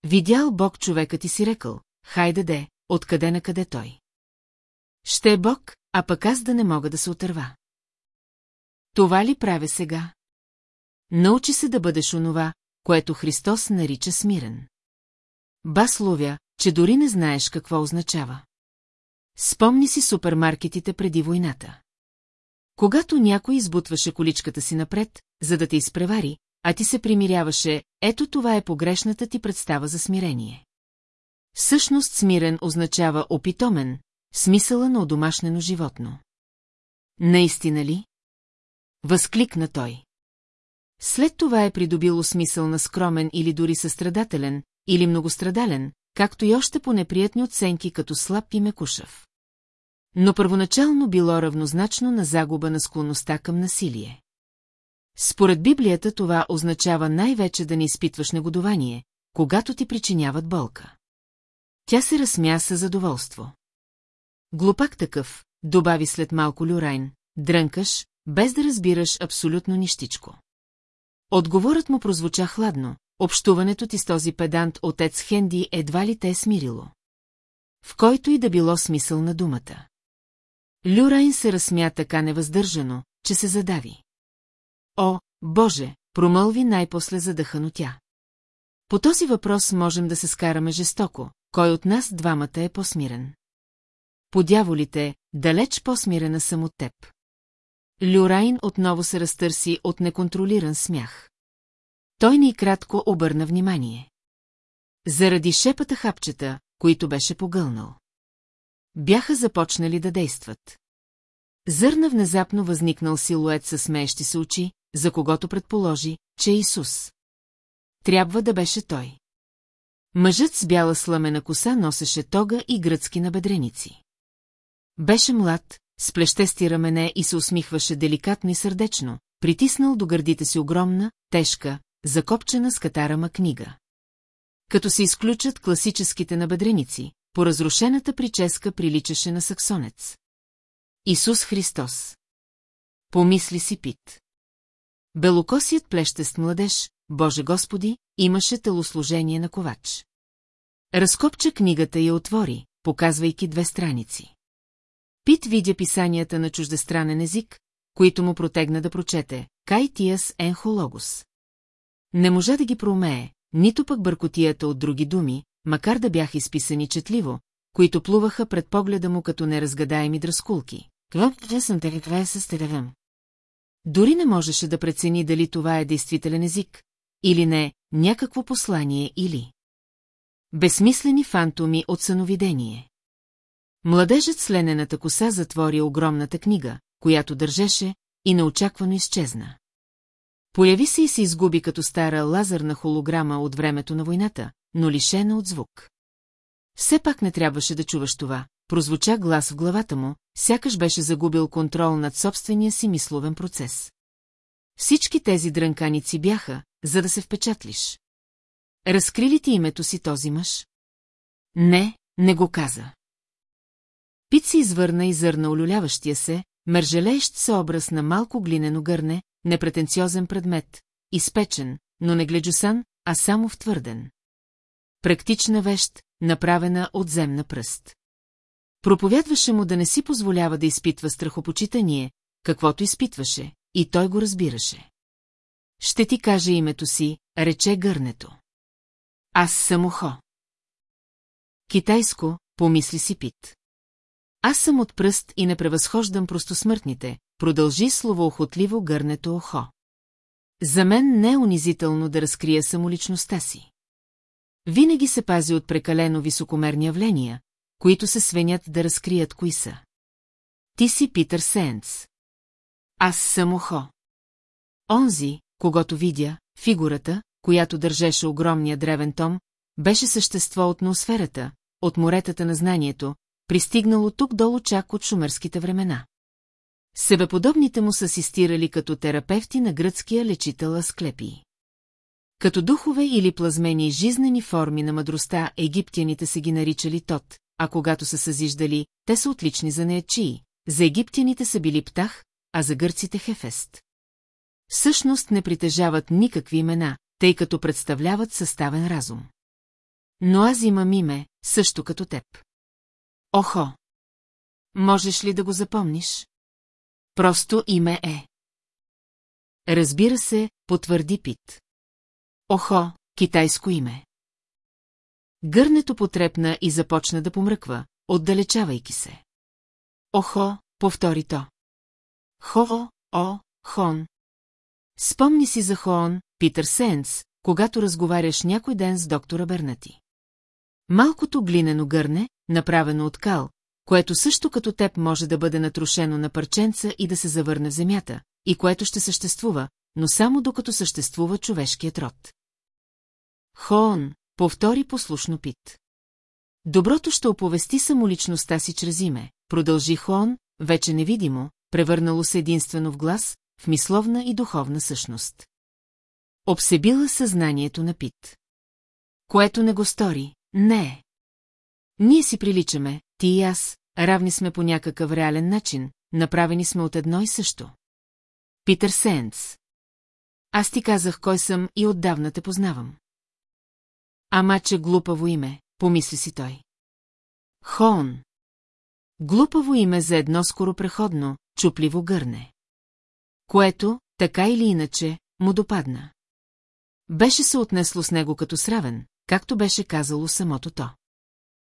Видял Бог човекът и си рекал, хайде де, откъде на къде той. Ще е Бог, а пък аз да не мога да се отърва. Това ли правя сега? Научи се да бъдеш онова, което Христос нарича смирен. Бас ловя, че дори не знаеш какво означава. Спомни си супермаркетите преди войната. Когато някой избутваше количката си напред, за да те изпревари, а ти се примиряваше, ето това е погрешната ти представа за смирение. Всъщност смирен означава опитомен, смисъла на одомашнено животно. Наистина ли? Възкликна той. След това е придобило смисъл на скромен или дори състрадателен, или многострадален, както и още по неприятни оценки като слаб и мекушав. Но първоначално било равнозначно на загуба на склонността към насилие. Според Библията това означава най-вече да не изпитваш негодование, когато ти причиняват болка. Тя се разсмя със задоволство. Глупак такъв, добави след малко Люрайн, дрънкаш, без да разбираш абсолютно нищичко. Отговорът му прозвуча хладно, общуването ти с този педант отец Хенди едва ли те е смирило. В който и да било смисъл на думата. Люрайн се разсмя така невъздържано, че се задави. О, Боже, промълви най-после задъхано тя. По този въпрос можем да се скараме жестоко, кой от нас двамата е по-смирен. По дяволите, далеч по-смирена съм от теб. Люрайн отново се разтърси от неконтролиран смях. Той ни кратко обърна внимание. Заради шепата хапчета, които беше погълнал. Бяха започнали да действат. Зърна внезапно възникнал силует със смеещи се очи, за когото предположи, че е Исус. Трябва да беше той. Мъжът с бяла сламена коса носеше тога и гръцки набедреници. Беше млад, с плещести рамене и се усмихваше деликатно и сърдечно, притиснал до гърдите си огромна, тежка, закопчена с катарама книга. Като се изключат класическите набедреници, по разрушената прическа приличаше на саксонец. Исус Христос. Помисли си Пит. Белокосият плещест младеж, Боже Господи, имаше телослужение на ковач. Разкопча книгата и я отвори, показвайки две страници. Пит видя писанията на чуждестранен език, които му протегна да прочете, Кайтиас Енхологос. Не можа да ги проумее, нито пък бъркотията от други думи, макар да бяха изписани четливо, които плуваха пред погледа му като неразгадаеми дръскулки. те с Дори не можеше да прецени дали това е действителен език, или не, някакво послание или... Безсмислени фантоми от съновидение. Младежът с ленената коса затвори огромната книга, която държеше, и неочаквано изчезна. Появи се и се изгуби като стара лазерна холограма от времето на войната, но лишена от звук. Все пак не трябваше да чуваш това, прозвуча глас в главата му, сякаш беше загубил контрол над собствения си мисловен процес. Всички тези дрънканици бяха, за да се впечатлиш. Разкри ли ти името си този мъж? Не, не го каза. Пит се извърна и зърна олюляващия се, мържелеещ се образ на малко глинено гърне, непретенциозен предмет, изпечен, но не гледжусан, а само втвърден. Практична вещ, направена от земна пръст. Проповядваше му да не си позволява да изпитва страхопочитание, каквото изпитваше, и той го разбираше. Ще ти каже името си, рече гърнето. Аз съм Охо. Китайско, помисли си Пит. Аз съм от пръст и не превъзхождам простосмъртните, продължи словоохотливо гърнето Охо. За мен не е унизително да разкрия самоличността си. Винаги се пази от прекалено високомерни явления, които се свенят да разкрият кои са. Ти си Питър Сенц. Аз съм Охо. Онзи, когато видя, фигурата, която държеше огромния древен том, беше същество от ноосферата, от моретата на знанието, пристигнало тук долу чак от шумерските времена. Себеподобните му са асистирали като терапевти на гръцкия лечител Асклепий. Като духове или плазмени жизнени форми на мъдростта, египтяните са ги наричали Тот, а когато са съзиждали, те са отлични за неячии. За египтяните са били Птах, а за гърците Хефест. Всъщност не притежават никакви имена, тъй като представляват съставен разум. Но аз имам име, също като теб. Охо! Можеш ли да го запомниш? Просто име е. Разбира се, потвърди Пит. Охо, китайско име. Гърнето потрепна и започна да помръква, отдалечавайки се. Охо, повтори то. Хо, о, хон. Спомни си за Хоон, Питър Сенс, когато разговаряш някой ден с доктора Бернати. Малкото глинено гърне, направено от кал, което също като теб може да бъде натрушено на парченца и да се завърне в земята, и което ще съществува, но само докато съществува човешкият род. Хоон, повтори послушно Пит. Доброто ще оповести самоличността си чрез име, продължи Хоон, вече невидимо, превърнало се единствено в глас, в мисловна и духовна същност. Обсебила съзнанието на Пит. Което не го стори, не. Ние си приличаме, ти и аз, равни сме по някакъв реален начин, направени сме от едно и също. Питър Сенс. Аз ти казах кой съм и отдавна те познавам. Ама, че глупаво име, помисли си той. Хон. Глупаво име за едно скоропреходно, чупливо гърне. Което, така или иначе, му допадна. Беше се отнесло с него като сравен, както беше казало самото то.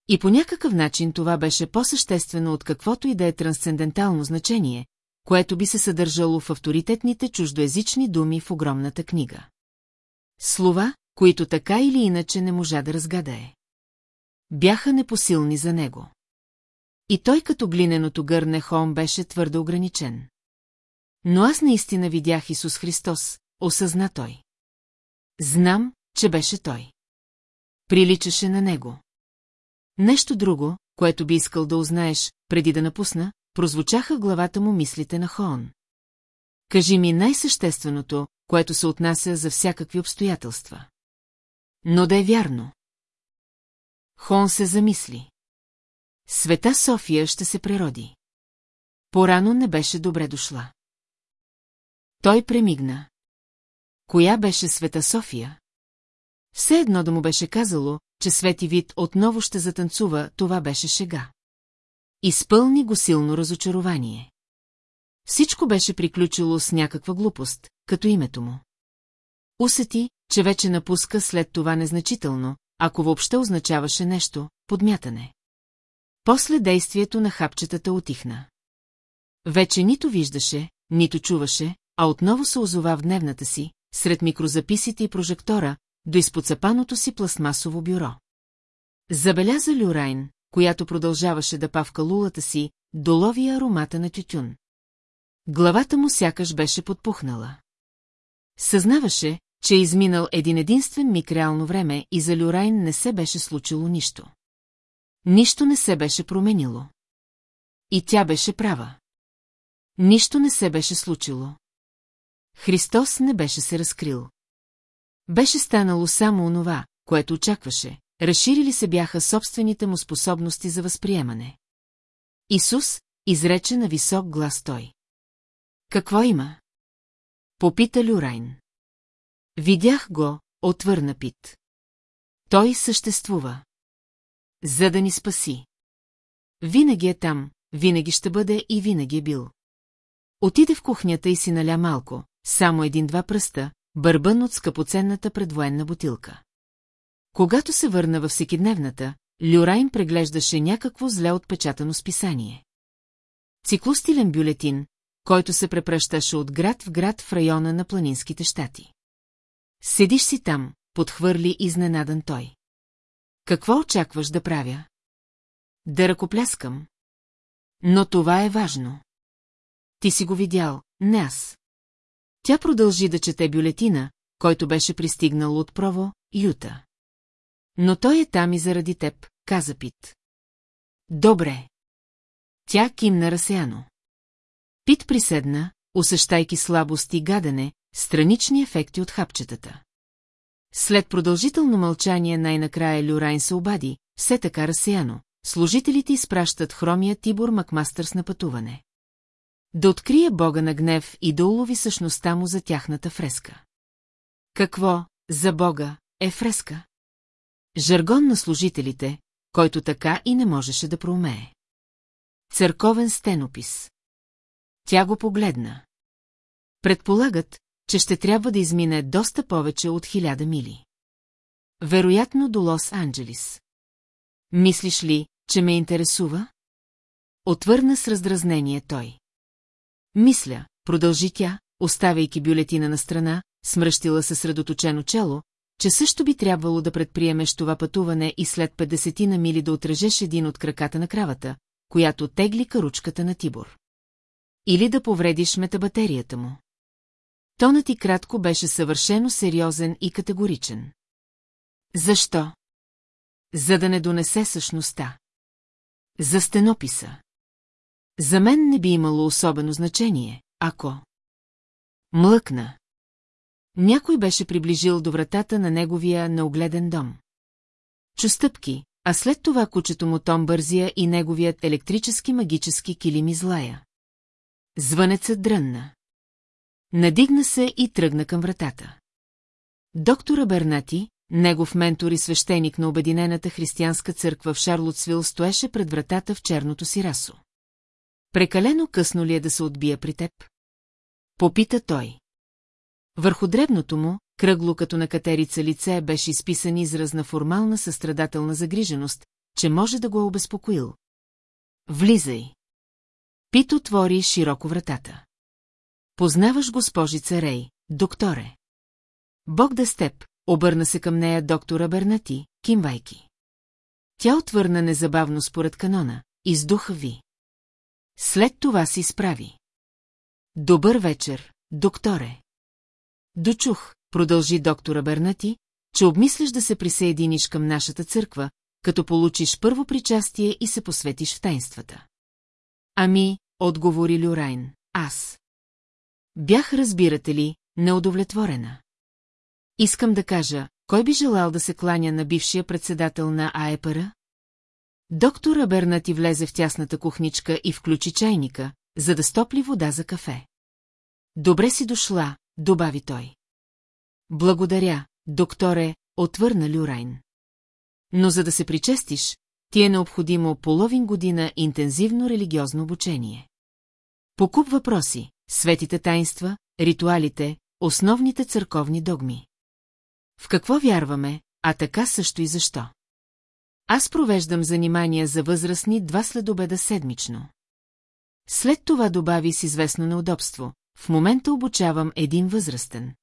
И по някакъв начин това беше по-съществено от каквото и да е трансцендентално значение, което би се съдържало в авторитетните чуждоязични думи в огромната книга. Слова, които така или иначе не можа да разгадае. Бяха непосилни за него. И той като глиненото гърне Хом беше твърдо ограничен. Но аз наистина видях Исус Христос, осъзна той. Знам, че беше той. Приличаше на него. Нещо друго, което би искал да узнаеш, преди да напусна, прозвучаха в главата му мислите на Хоон. Кажи ми най-същественото, което се отнася за всякакви обстоятелства. Но да е вярно. Хон се замисли. Света София ще се прероди. Порано не беше добре дошла. Той премигна. Коя беше Света София? Все едно да му беше казало, че Свети вид отново ще затанцува, това беше шега. Изпълни го силно разочарование. Всичко беше приключило с някаква глупост, като името му. Усети, че вече напуска след това незначително, ако въобще означаваше нещо, подмятане. После действието на хапчетата отихна. Вече нито виждаше, нито чуваше, а отново се озова в дневната си, сред микрозаписите и прожектора, до изпоцапаното си пластмасово бюро. Забеляза Люрайн, която продължаваше да павка лулата си, долови аромата на тютюн. Главата му сякаш беше подпухнала. Съзнаваше, че е изминал един единствен миг реално време и за Люрайн не се беше случило нищо. Нищо не се беше променило. И тя беше права. Нищо не се беше случило. Христос не беше се разкрил. Беше станало само онова, което очакваше, разширили се бяха собствените му способности за възприемане. Исус изрече на висок глас той. Какво има? Попита Люрайн. Видях го, отвърна Пит. Той съществува. За да ни спаси. Винаги е там, винаги ще бъде и винаги е бил. Отиде в кухнята и си наля малко, само един-два пръста, бърбън от скъпоценната предвоенна бутилка. Когато се върна във всекидневната, Люрайн преглеждаше някакво зле отпечатано списание. Циклостилен бюлетин, който се препръщаше от град в град в района на планинските щати. Седиш си там, подхвърли изненадан той. Какво очакваш да правя? Да ръкопляскам. Но това е важно. Ти си го видял, не аз. Тя продължи да чете бюлетина, който беше пристигнал от Прово, Юта. Но той е там и заради теб, каза Пит. Добре. Тя кимна разсеяно. Пит приседна, усещайки слабост и гадене, странични ефекти от хапчетата. След продължително мълчание най-накрая Люрайн се обади, все така разсеяно. Служителите изпращат хромия Тибор Макмастърс на пътуване. Да открие бога на гнев и да улови същността му за тяхната фреска. Какво, за бога, е фреска? Жаргон на служителите, който така и не можеше да проумее. Църковен стенопис. Тя го погледна. Предполагат, че ще трябва да измине доста повече от хиляда мили. Вероятно до Лос-Анджелис. Мислиш ли, че ме интересува? Отвърна с раздразнение той. Мисля, продължи тя, оставяйки бюлетина на страна, смръщила съсредоточено чело, че също би трябвало да предприемеш това пътуване и след 50 на мили да отрежеш един от краката на кравата, която тегли каручката на Тибор. Или да повредиш метабатерията му. Тонът и кратко беше съвършено сериозен и категоричен. Защо? За да не донесе същността. За стенописа. За мен не би имало особено значение, ако... Млъкна. Някой беше приближил до вратата на неговия неогледен дом. Чу стъпки, а след това кучето му Том бързия и неговият електрически магически килим излая. Звънецът дрънна. Надигна се и тръгна към вратата. Доктора Бернати, негов ментор и свещеник на Обединената християнска църква в Шарлотсвил стоеше пред вратата в черното си расо. Прекалено късно ли е да се отбия при теб? Попита той. Върху дребното му, кръгло като на катерица лице, беше изписан израз на формална състрадателна загриженост, че може да го е обезпокоил. Влизай. Пит отвори широко вратата. Познаваш госпожица Рей, докторе. Бог да с теб, обърна се към нея доктора Бернати, кимвайки. Тя отвърна незабавно според канона, издуха ви. След това си справи. Добър вечер, докторе. Дочух, продължи доктора Бернати, че обмисляш да се присъединиш към нашата църква, като получиш първо причастие и се посветиш в тайнствата. Ами, отговори Люрайн, аз. Бях, разбирате ли, неудовлетворена. Искам да кажа, кой би желал да се кланя на бившия председател на АЕПР? Доктор Абернати влезе в тясната кухничка и включи чайника, за да стопли вода за кафе. Добре си дошла, добави той. Благодаря, докторе, отвърна Люрайн. Но за да се причестиш, ти е необходимо половин година интензивно религиозно обучение. Покуп въпроси, светите таинства, ритуалите, основните църковни догми. В какво вярваме, а така също и защо? Аз провеждам занимания за възрастни два следобеда седмично. След това добави с известно неудобство. В момента обучавам един възрастен.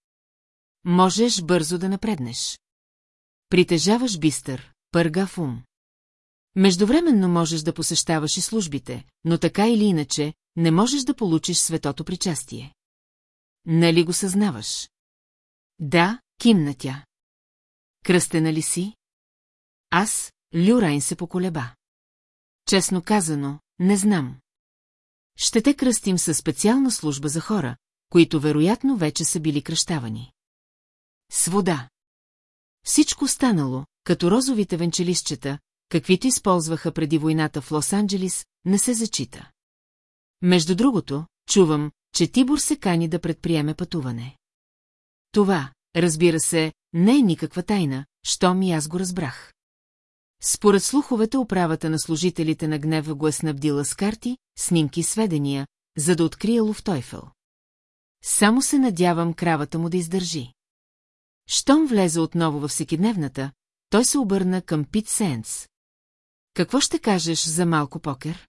Можеш бързо да напреднеш. Притежаваш бистър, пъргав ум. Междувременно можеш да посещаваш и службите, но така или иначе, не можеш да получиш светото причастие. Нали го съзнаваш? Да, кимна тя. Кръстена ли си? Аз, Люрайн се поколеба. Честно казано, не знам. Ще те кръстим със специална служба за хора, които вероятно вече са били кръщавани. С вода. Всичко станало, като розовите венчелищчета, каквито използваха преди войната в Лос-Анджелис, не се зачита. Между другото, чувам, че Тибор се кани да предприеме пътуване. Това, разбира се, не е никаква тайна, щом и аз го разбрах. Според слуховете управата на служителите на гнева го е снабдила с карти, снимки и сведения, за да открие Луфтойфел. Само се надявам кравата му да издържи. Щом влезе отново във всекидневната, той се обърна към Пит Сенс. Какво ще кажеш за малко покер?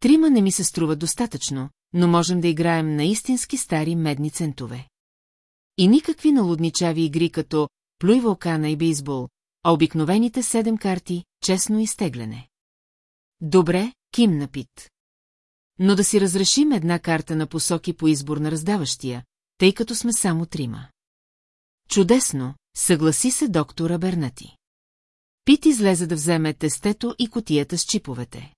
Трима не ми се струва достатъчно, но можем да играем на истински стари медни центове. И никакви налудничави игри като плюй вулкана и бейсбол, а обикновените седем карти, честно изтегляне. Добре, кимна Пит. Но да си разрешим една карта на посоки по избор на раздаващия, тъй като сме само трима. Чудесно, съгласи се доктора Бернати. Пит излезе да вземе тестето и котията с чиповете.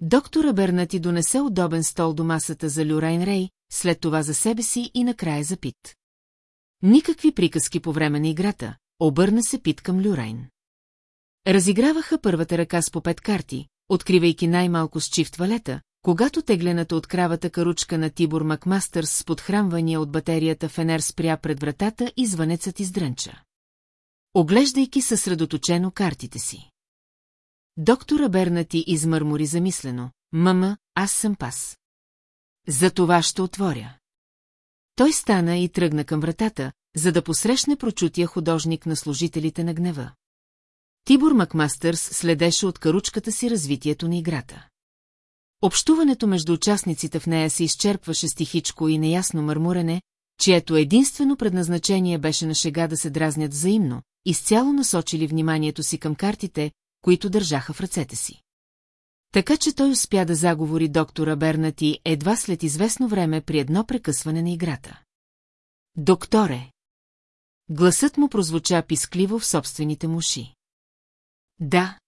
Доктора Бернати донесе удобен стол до масата за Люрайн Рей, след това за себе си и накрая за Пит. Никакви приказки по време на играта, обърна се Пит към Люрайн. Разиграваха първата ръка с по пет карти, откривайки най-малко с чифт валета, когато теглената от кравата каручка на Тибор Макмастърс с подхранвания от батерията Фенер спря пред вратата и звънецът издрънча. Оглеждайки съсредоточено картите си. Доктора Бернати измърмори замислено. Мама, аз съм пас. За това ще отворя. Той стана и тръгна към вратата, за да посрещне прочутия художник на служителите на гнева. Тибор Макмастърс следеше от каручката си развитието на играта. Общуването между участниците в нея се изчерпваше стихичко и неясно мърмурене, чието единствено предназначение беше на шега да се дразнят взаимно, изцяло насочили вниманието си към картите, които държаха в ръцете си. Така че той успя да заговори доктора Бернати едва след известно време при едно прекъсване на играта. Докторе! Гласът му прозвуча пискливо в собствените му уши. Да.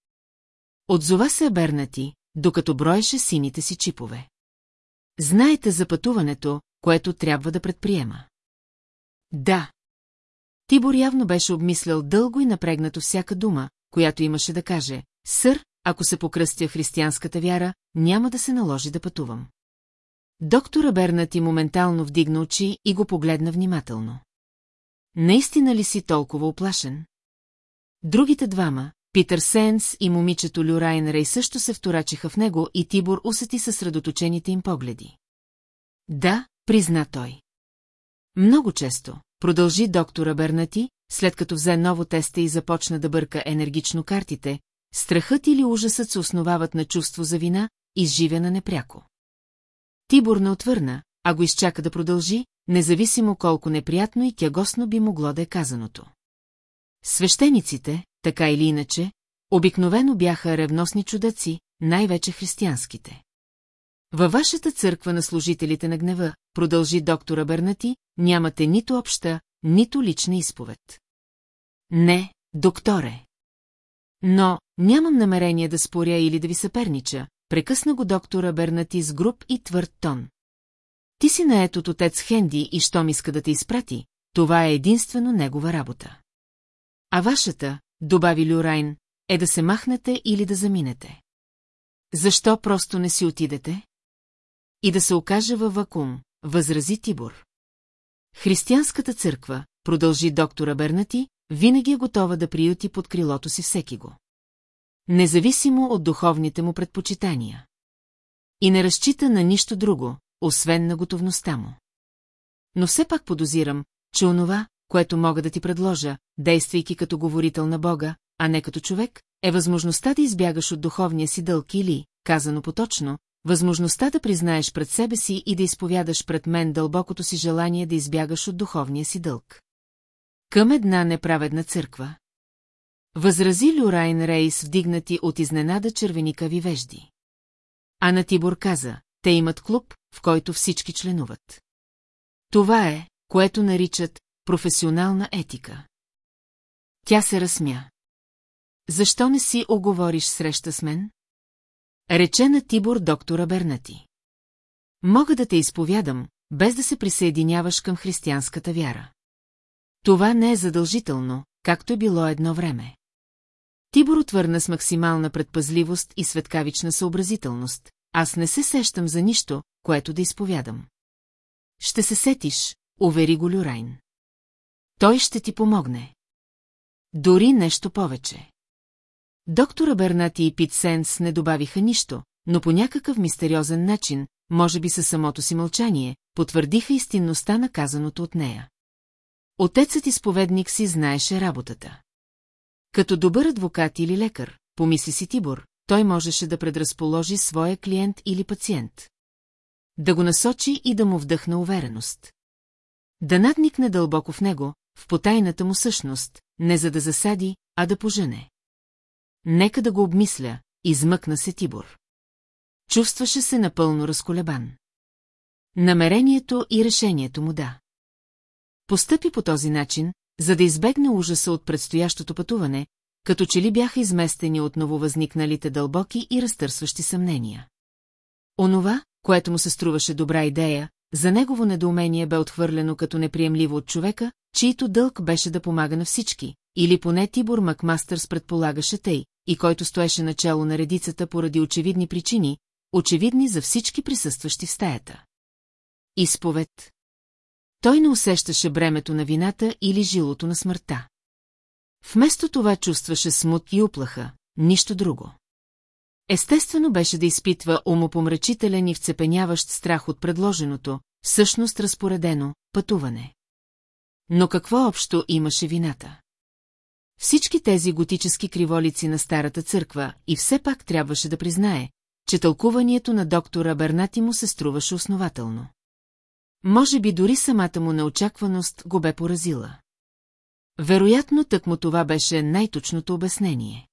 Отзова се Бернати, докато броеше сините си чипове. Знаете за пътуването, което трябва да предприема. Да. Тибор явно беше обмислял дълго и напрегнато всяка дума, която имаше да каже. Сър, ако се покръстя християнската вяра, няма да се наложи да пътувам. Доктора Бернати моментално вдигна очи и го погледна внимателно. Наистина ли си толкова оплашен? Другите двама, Питър Сенс и момичето Люрайн Рей също се вторачиха в него и Тибор усети съсредоточените им погледи. Да, призна той. Много често, продължи доктора Бернати, след като взе ново теста и започна да бърка енергично картите, страхът или ужасът се основават на чувство за вина, изживена непряко. Тибор не отвърна, а го изчака да продължи, независимо колко неприятно и тягосно би могло да е казаното. Свещениците, така или иначе, обикновено бяха ревносни чудаци, най-вече християнските. Във вашата църква на служителите на гнева, продължи доктора Бернати, нямате нито обща, нито лична изповед. Не, докторе. Но нямам намерение да споря или да ви съпернича, прекъсна го доктора Бернати с груб и твърд тон. Ти си наед от отец Хенди и щом иска да те изпрати, това е единствено негова работа. А вашата, добави Люрайн, е да се махнете или да заминете. Защо просто не си отидете? И да се окаже във вакуум, възрази Тибор. Християнската църква, продължи доктора Бернати, винаги е готова да приюти под крилото си всеки го. Независимо от духовните му предпочитания. И не разчита на нищо друго, освен на готовността му. Но все пак подозирам, че онова, което мога да ти предложа, действайки като говорител на Бога, а не като човек, е възможността да избягаш от духовния си дълг или, казано поточно, възможността да признаеш пред себе си и да изповядаш пред мен дълбокото си желание да избягаш от духовния си дълг. Към една неправедна църква. Възрази Люрайн Рейс вдигнати от изненада червеникави вежди. А на Тибор каза, те имат клуб, в който всички членуват. Това е, което наричат професионална етика. Тя се разсмя. Защо не си оговориш среща с мен? Рече на Тибор доктора Бернати. Мога да те изповядам, без да се присъединяваш към християнската вяра. Това не е задължително, както е било едно време. Тибор отвърна с максимална предпазливост и светкавична съобразителност. Аз не се сещам за нищо, което да изповядам. Ще се сетиш, увери го Люрайн. Той ще ти помогне. Дори нещо повече. Доктора Бернати и Пит Сенс не добавиха нищо, но по някакъв мистериозен начин, може би със самото си мълчание, потвърдиха истинността на казаното от нея. Отецът изповедник си знаеше работата. Като добър адвокат или лекар, помисли си Тибор, той можеше да предразположи своя клиент или пациент. Да го насочи и да му вдъхна увереност. Да надникне дълбоко в него, в потайната му същност, не за да засади, а да пожене. Нека да го обмисля, измъкна се Тибор. Чувстваше се напълно разколебан. Намерението и решението му да. Постъпи по този начин, за да избегне ужаса от предстоящото пътуване, като че ли бяха изместени от нововъзникналите дълбоки и разтърсващи съмнения. Онова, което му се струваше добра идея, за негово недоумение бе отхвърлено като неприемливо от човека, чийто дълг беше да помага на всички, или поне Тибор Макмастърс предполагаше тъй, и който стоеше начало на редицата поради очевидни причини, очевидни за всички присъстващи в стаята. Изповед. Той не усещаше бремето на вината или жилото на смъртта. Вместо това чувстваше смут и уплаха, нищо друго. Естествено беше да изпитва умопомрачителен и вцепеняващ страх от предложеното, всъщност разпоредено, пътуване. Но какво общо имаше вината? Всички тези готически криволици на старата църква и все пак трябваше да признае, че тълкуванието на доктора Бернати му се струваше основателно. Може би дори самата му неочакваност го бе поразила. Вероятно тък му това беше най-точното обяснение.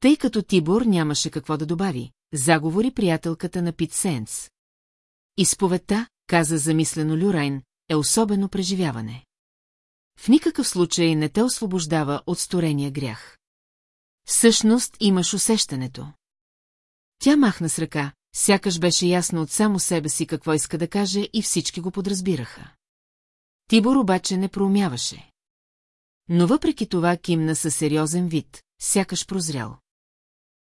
Тъй като Тибор нямаше какво да добави, заговори приятелката на Пит Сенс. Изповедта, каза замислено Люрайн, е особено преживяване. В никакъв случай не те освобождава от сторения грях. Всъщност имаш усещането. Тя махна с ръка, сякаш беше ясно от само себе си какво иска да каже и всички го подразбираха. Тибор обаче не проумяваше. Но въпреки това кимна със сериозен вид, сякаш прозрял.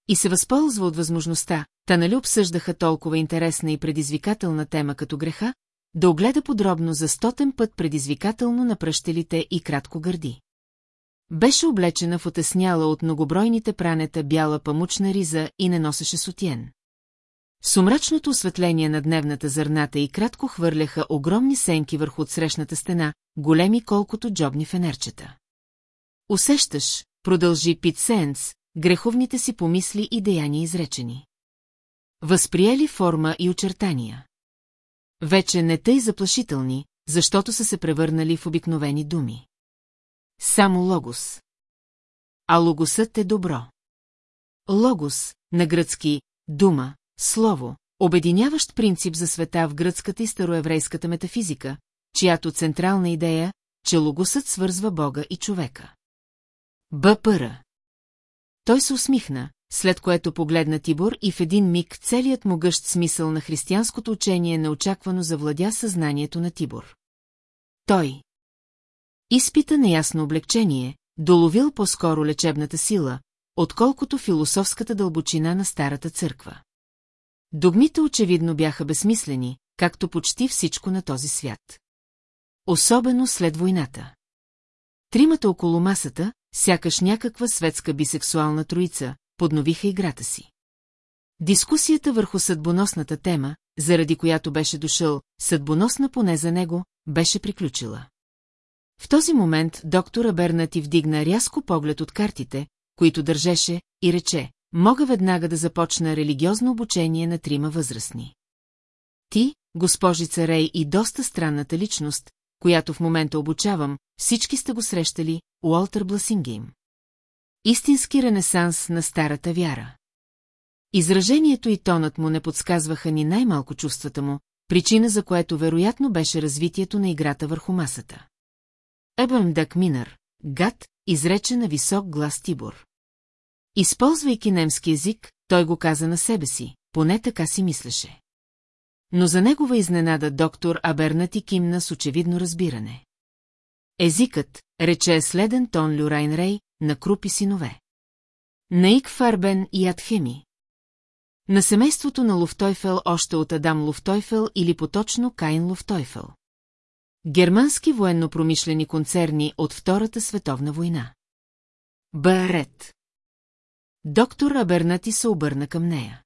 И се възползва от възможността, та нали обсъждаха толкова интересна и предизвикателна тема като греха, да огледа подробно за стотен път предизвикателно на пръщелите и кратко гърди. Беше облечена в отесняла от многобройните пранета бяла памучна риза и не носеше сутиен. Сумрачното осветление на дневната зърната и кратко хвърляха огромни сенки върху отсрещната стена, големи колкото джобни фенерчета. Усещаш, продължи Пит Сенс, греховните си помисли и деяния изречени. Възприели форма и очертания. Вече не тъй заплашителни, защото са се превърнали в обикновени думи. Само логос. А логосът е добро. Логос, на гръцки, дума, слово, обединяващ принцип за света в гръцката и староеврейската метафизика, чиято централна идея, че логосът свързва Бога и човека. Бъпъра. Той се усмихна, след което погледна Тибор и в един миг целият му гъщ смисъл на християнското учение неочаквано завладя съзнанието на Тибор. Той изпита неясно облегчение, доловил по-скоро лечебната сила, отколкото философската дълбочина на старата църква. Догмите очевидно бяха безсмислени, както почти всичко на този свят. Особено след войната. Тримата около масата, сякаш някаква светска бисексуална троица, подновиха играта си. Дискусията върху съдбоносната тема, заради която беше дошъл, съдбоносна поне за него, беше приключила. В този момент доктор Абернати вдигна рязко поглед от картите, които държеше, и рече, мога веднага да започна религиозно обучение на трима възрастни. Ти, госпожица Рей и доста странната личност, която в момента обучавам, всички сте го срещали, Уолтер Бласингейм. Истински ренесанс на старата вяра. Изражението и тонът му не подсказваха ни най-малко чувствата му, причина за което вероятно беше развитието на играта върху масата. Ебъм Дак Минър, гад, изрече на висок глас Тибор. Използвайки немски език, той го каза на себе си, поне така си мислеше. Но за негова изненада доктор Абернати кимна с очевидно разбиране. Езикът, рече следен тон Люрайн Рей, на крупи синове. Наик Фарбен и Адхеми. На семейството на Луфтойфел още от Адам Луфтойфел или поточно Каин Луфтойфел. Германски военно-промишлени концерни от Втората световна война. Барет. Доктор Абернати се обърна към нея.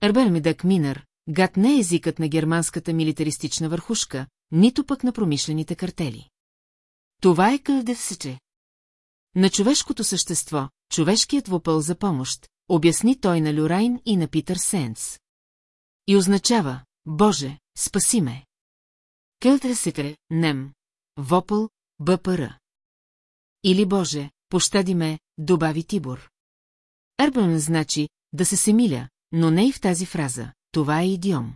Арбермидък Минър, гад не е езикът на германската милитаристична върхушка, нито пък на промишлените картели. Това е кълдевсече. На човешкото същество, човешкият вопъл за помощ, обясни той на Люрайн и на Питър Сенс. И означава, Боже, спаси ме. Кълтресекре, нем, вопъл, БПР. Или Боже, пощади ме, добави Тибор. Ербън значи да се семиля, но не и в тази фраза, това е идиом.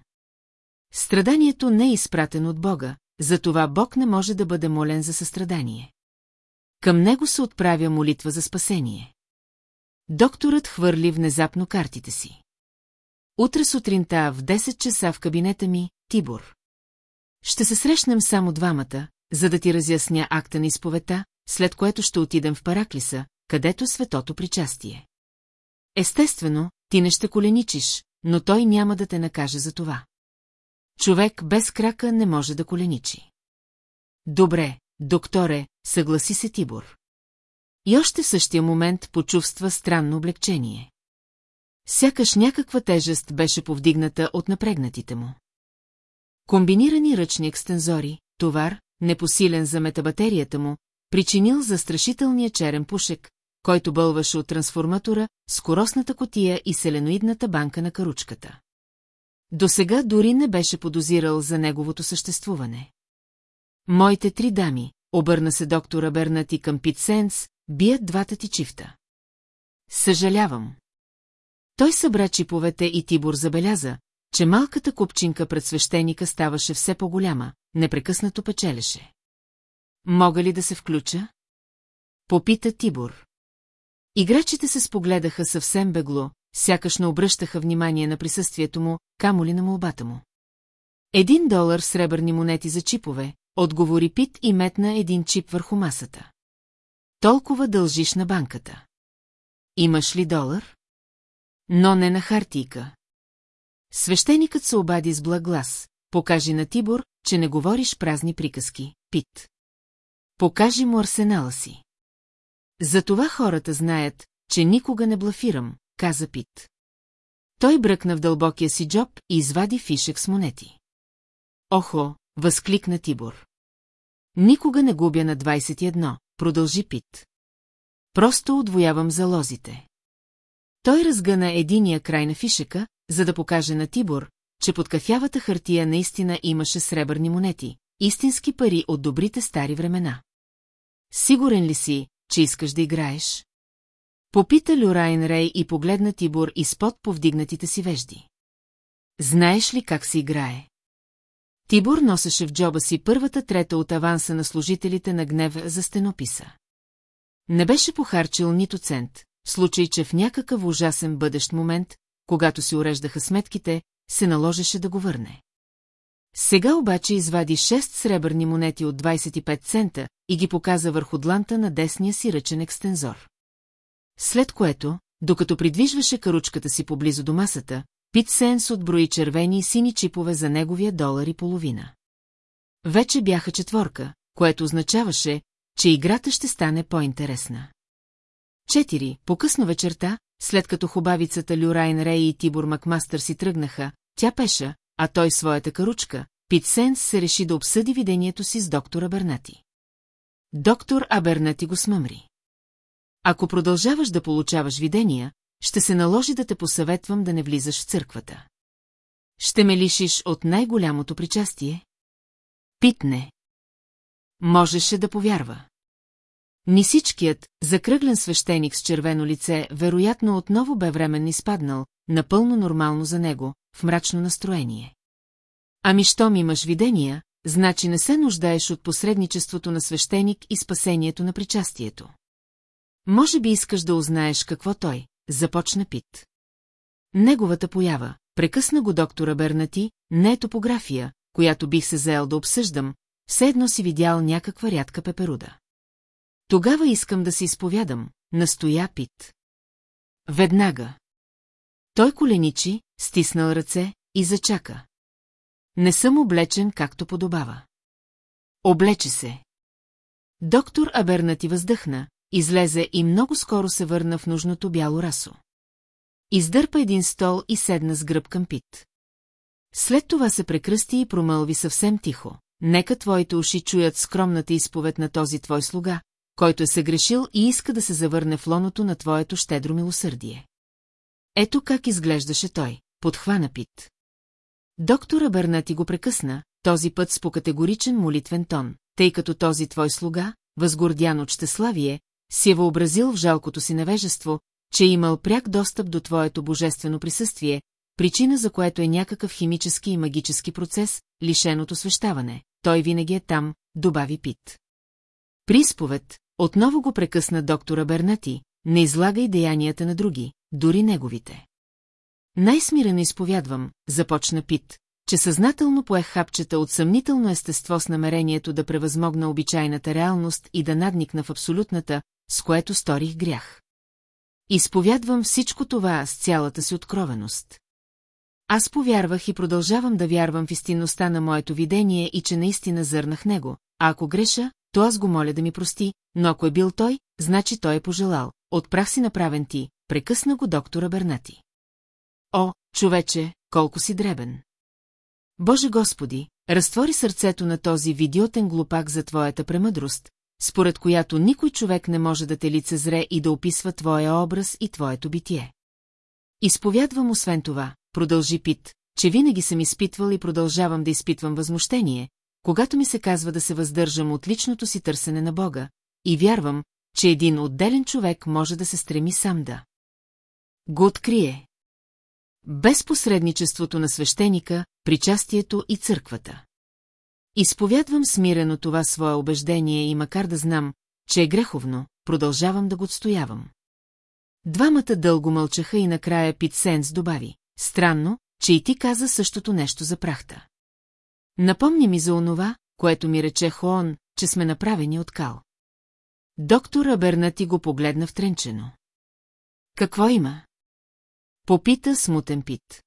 Страданието не е изпратено от Бога, затова Бог не може да бъде молен за състрадание. Към него се отправя молитва за спасение. Докторът хвърли внезапно картите си. Утре сутринта в 10 часа в кабинета ми, Тибор. Ще се срещнем само двамата, за да ти разясня акта на изповета, след което ще отидем в Параклиса, където светото причастие. Естествено, ти не ще коленичиш, но той няма да те накаже за това. Човек без крака не може да коленичи. Добре, докторе, съгласи се Тибор. И още в същия момент почувства странно облегчение. Сякаш някаква тежест беше повдигната от напрегнатите му. Комбинирани ръчни екстензори, товар, непосилен за метабатерията му, причинил застрашителния черен пушек, който бълваше от трансформатора, скоростната котия и селеноидната банка на каручката. До сега дори не беше подозирал за неговото съществуване. Моите три дами, обърна се доктора Бернати към Пит Сенс, бият двата ти чифта. Съжалявам. Той събра чиповете и Тибор забеляза, че малката купчинка пред свещеника ставаше все по-голяма, непрекъснато печелеше. Мога ли да се включа? Попита Тибор. Играчите се спогледаха съвсем бегло, сякаш не обръщаха внимание на присъствието му, камо ли на молбата му. Един долар сребърни монети за чипове, отговори Пит и метна един чип върху масата. Толкова дължиш на банката. Имаш ли долар? Но не на хартийка. Свещеникът се обади с благ глас. Покажи на Тибор, че не говориш празни приказки, Пит. Покажи му арсенала си. Затова хората знаят, че никога не блафирам, каза Пит. Той бръкна в дълбокия си джоб и извади фишек с монети. Охо, възкликна Тибор. Никога не губя на 21, продължи Пит. Просто отвоявам залозите. Той разгъна единия край на фишека, за да покаже на Тибор, че под кафявата хартия наистина имаше сребърни монети, истински пари от добрите стари времена. Сигурен ли си, че искаш да играеш? Попита Люрайн Рей и погледна Тибор изпод повдигнатите си вежди. Знаеш ли как се играе? Тибор носеше в джоба си първата трета от аванса на служителите на гнев за стенописа. Не беше похарчил нито цент, в случай, че в някакъв ужасен бъдещ момент, когато си уреждаха сметките, се наложеше да го върне. Сега обаче извади 6 сребърни монети от 25 цента и ги показа върху дланта на десния си ръчен екстензор. След което, докато придвижваше каручката си поблизо до масата, Пит Сенс отброи червени и сини чипове за неговия долар и половина. Вече бяха четворка, което означаваше, че играта ще стане по-интересна. Четири, по-късно вечерта, след като хубавицата Люрайн Рей и Тибор Макмастър си тръгнаха, тя пеша, а той своята каручка, Пит Сенс се реши да обсъди видението си с доктора Бернати. Доктор Абернати го смъмри. Ако продължаваш да получаваш видения, ще се наложи да те посъветвам да не влизаш в църквата. Ще ме лишиш от най-голямото причастие? Питне. Можеше да повярва. Нисичкият, закръглен свещеник с червено лице, вероятно отново бе временно изпаднал, напълно нормално за него, в мрачно настроение. Ами щом имаш видения, значи не се нуждаеш от посредничеството на свещеник и спасението на причастието. Може би искаш да узнаеш какво той, започна Пит. Неговата поява, прекъсна го доктора Бернати, не е топография, която бих се заел да обсъждам, все едно си видял някаква рядка пеперуда. Тогава искам да се изповядам, настоя Пит. Веднага. Той коленичи, стиснал ръце и зачака. Не съм облечен както подобава. Облече се. Доктор Абернати въздъхна, излезе и много скоро се върна в нужното бяло расо. Издърпа един стол и седна с гръб към Пит. След това се прекръсти и промълви съвсем тихо. Нека твоите уши чуят скромната изповед на този твой слуга, който е съгрешил и иска да се завърне в лоното на твоето щедро милосърдие. Ето как изглеждаше той, подхвана Пит. Доктора Бърнати го прекъсна, този път с покатегоричен молитвен тон, тъй като този твой слуга, възгордян от щеславие, си е въобразил в жалкото си невежество, че е имал пряк достъп до твоето божествено присъствие, причина за което е някакъв химически и магически процес, лишен от освещаване. той винаги е там, добави Пит. При изповед, отново го прекъсна доктора Бернати, не излагай деянията на други, дори неговите. Най-смирено изповядвам, започна Пит, че съзнателно поех хапчета от съмнително естество с намерението да превъзмогна обичайната реалност и да надникна в абсолютната, с което сторих грях. Изповядвам всичко това с цялата си откровеност. Аз повярвах и продължавам да вярвам в истинността на моето видение и че наистина зърнах него, а ако греша, то аз го моля да ми прости, но ако е бил той, значи той е пожелал. Отпрах си направен ти, прекъсна го доктора Бернати. О, човече, колко си дребен! Боже Господи, разтвори сърцето на този видиотен глупак за Твоята премъдрост, според която никой човек не може да те лицезре и да описва Твоя образ и Твоето битие. Изповядвам освен това, продължи Пит, че винаги съм изпитвал и продължавам да изпитвам възмущение, когато ми се казва да се въздържам от личното си търсене на Бога, и вярвам, че един отделен човек може да се стреми сам да го открие. Без посредничеството на свещеника, причастието и църквата. Изповядвам смирено това свое убеждение и макар да знам, че е греховно, продължавам да го отстоявам. Двамата дълго мълчаха и накрая Пит Сенс добави. Странно, че и ти каза същото нещо за прахта. Напомни ми за онова, което ми рече Хоон, че сме направени от кал. Доктор Абернати го погледна втренчено. Какво има? Попита смутен Пит.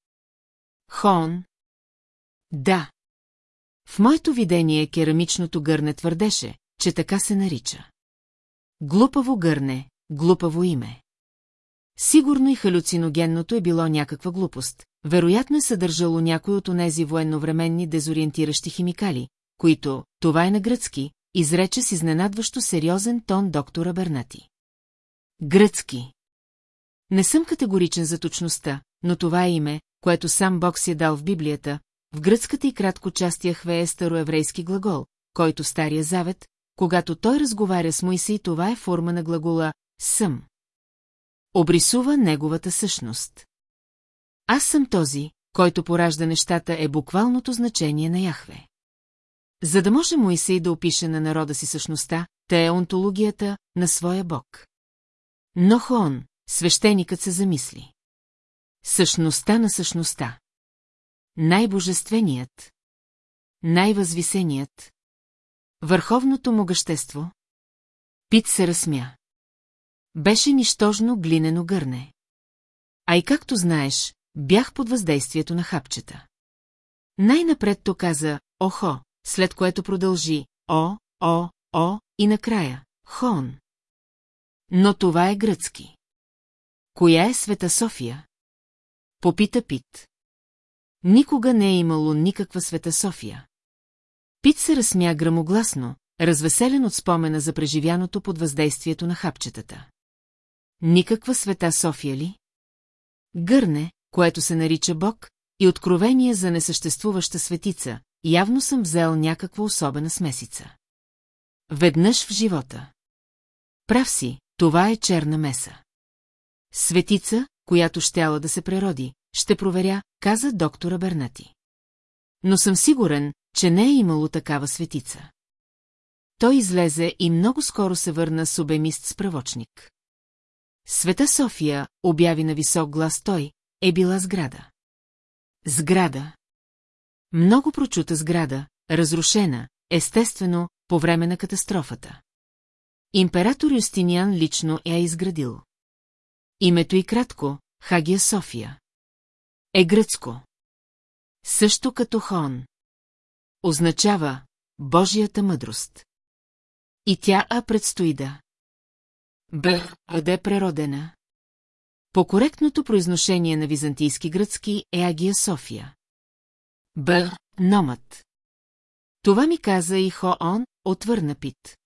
Хон. Да. В моето видение керамичното гърне твърдеше, че така се нарича. Глупаво гърне, глупаво име. Сигурно и халюциногенното е било някаква глупост. Вероятно е съдържало някой от онези военновременни дезориентиращи химикали, които, това е на гръцки, изрече с изненадващо сериозен тон доктора Бернати. Гръцки. Не съм категоричен за точността, но това е име, което сам Бог си е дал в Библията, в гръцката и кратко част Яхве е староеврейски глагол, който Стария Завет, когато той разговаря с Моисей, това е форма на глагола «съм». Обрисува неговата същност. Аз съм този, който поражда нещата е буквалното значение на Яхве. За да може Моисей да опише на народа си същността, те е онтологията на своя бог. Но Хон, свещеникът се замисли. Същността на същността. Най-божественият. Най-възвисеният. Върховното могъщество. Пит се разсмя. Беше нищожно глинено гърне. А и както знаеш, бях под въздействието на хапчета. Най-напред то каза «Охо», след което продължи «О, о, о» и накрая «Хон». Но това е гръцки. Коя е света София? Попита Пит. Никога не е имало никаква света София. Пит се разсмя грамогласно, развеселен от спомена за преживяното под въздействието на хапчетата. Никаква света София ли? Гърне, което се нарича Бог, и откровение за несъществуваща светица, явно съм взел някаква особена смесица. Веднъж в живота. Прав си, това е черна меса. Светица, която щяла да се прероди, ще проверя, каза доктора Бернати. Но съм сигурен, че не е имало такава светица. Той излезе и много скоро се върна с обемист справочник. Света София, обяви на висок глас той, е била сграда. Сграда. Много прочута сграда, разрушена, естествено, по време на катастрофата. Император Юстиниан лично я е изградил. Името и кратко, Хагия София. Е гръцко. Също като Хон. Означава Божията мъдрост. И тя а предстои да. Б. Бъде преродена. По коректното произношение на византийски гръцки е Агия София. Б. Номът. Това ми каза и Хоон, отвърна Пит.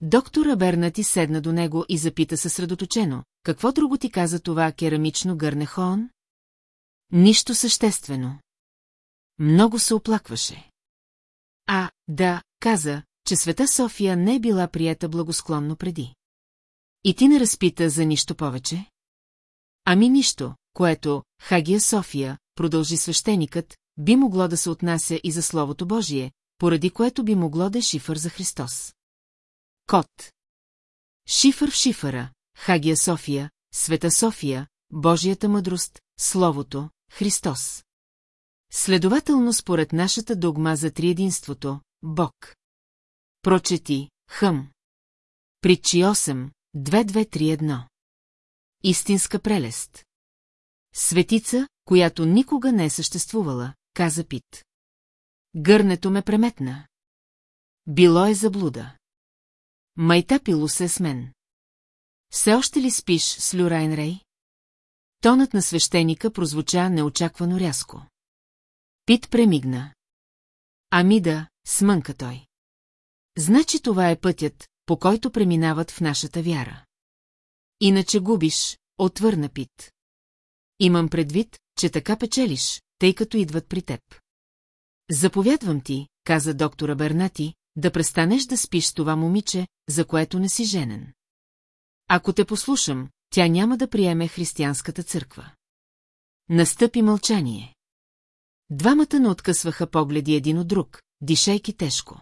Доктор Абернати седна до него и запита съсредоточено. Какво друго ти каза това керамично гърне Хоон? Нищо съществено. Много се оплакваше. А, да, каза, че света София не е била приета благосклонно преди. И ти не разпита за нищо повече? Ами нищо, което, Хагия София, продължи свещеникът, би могло да се отнася и за Словото Божие, поради което би могло да е шифър за Христос. Кот. Шифър в шифъра, Хагия София, Света София, Божията мъдрост, Словото, Христос. Следователно според нашата догма за триединството, Бог. Прочети, хъм. Притчи 8, 2231. Истинска прелест. Светица, която никога не е съществувала, каза Пит. Гърнето ме преметна. Било е заблуда. Майтапило се с мен. Все още ли спиш с Люрайн Рей? Тонът на свещеника прозвуча неочаквано рязко. Пит премигна. Ами да, смънка той. Значи това е пътят, по който преминават в нашата вяра. Иначе губиш, отвърна Пит. Имам предвид, че така печелиш, тъй като идват при теб. Заповядвам ти, каза доктора Бернати, да престанеш да спиш това момиче, за което не си женен. Ако те послушам, тя няма да приеме християнската църква. Настъпи мълчание. Двамата не откъсваха погледи един от друг, дишайки тежко.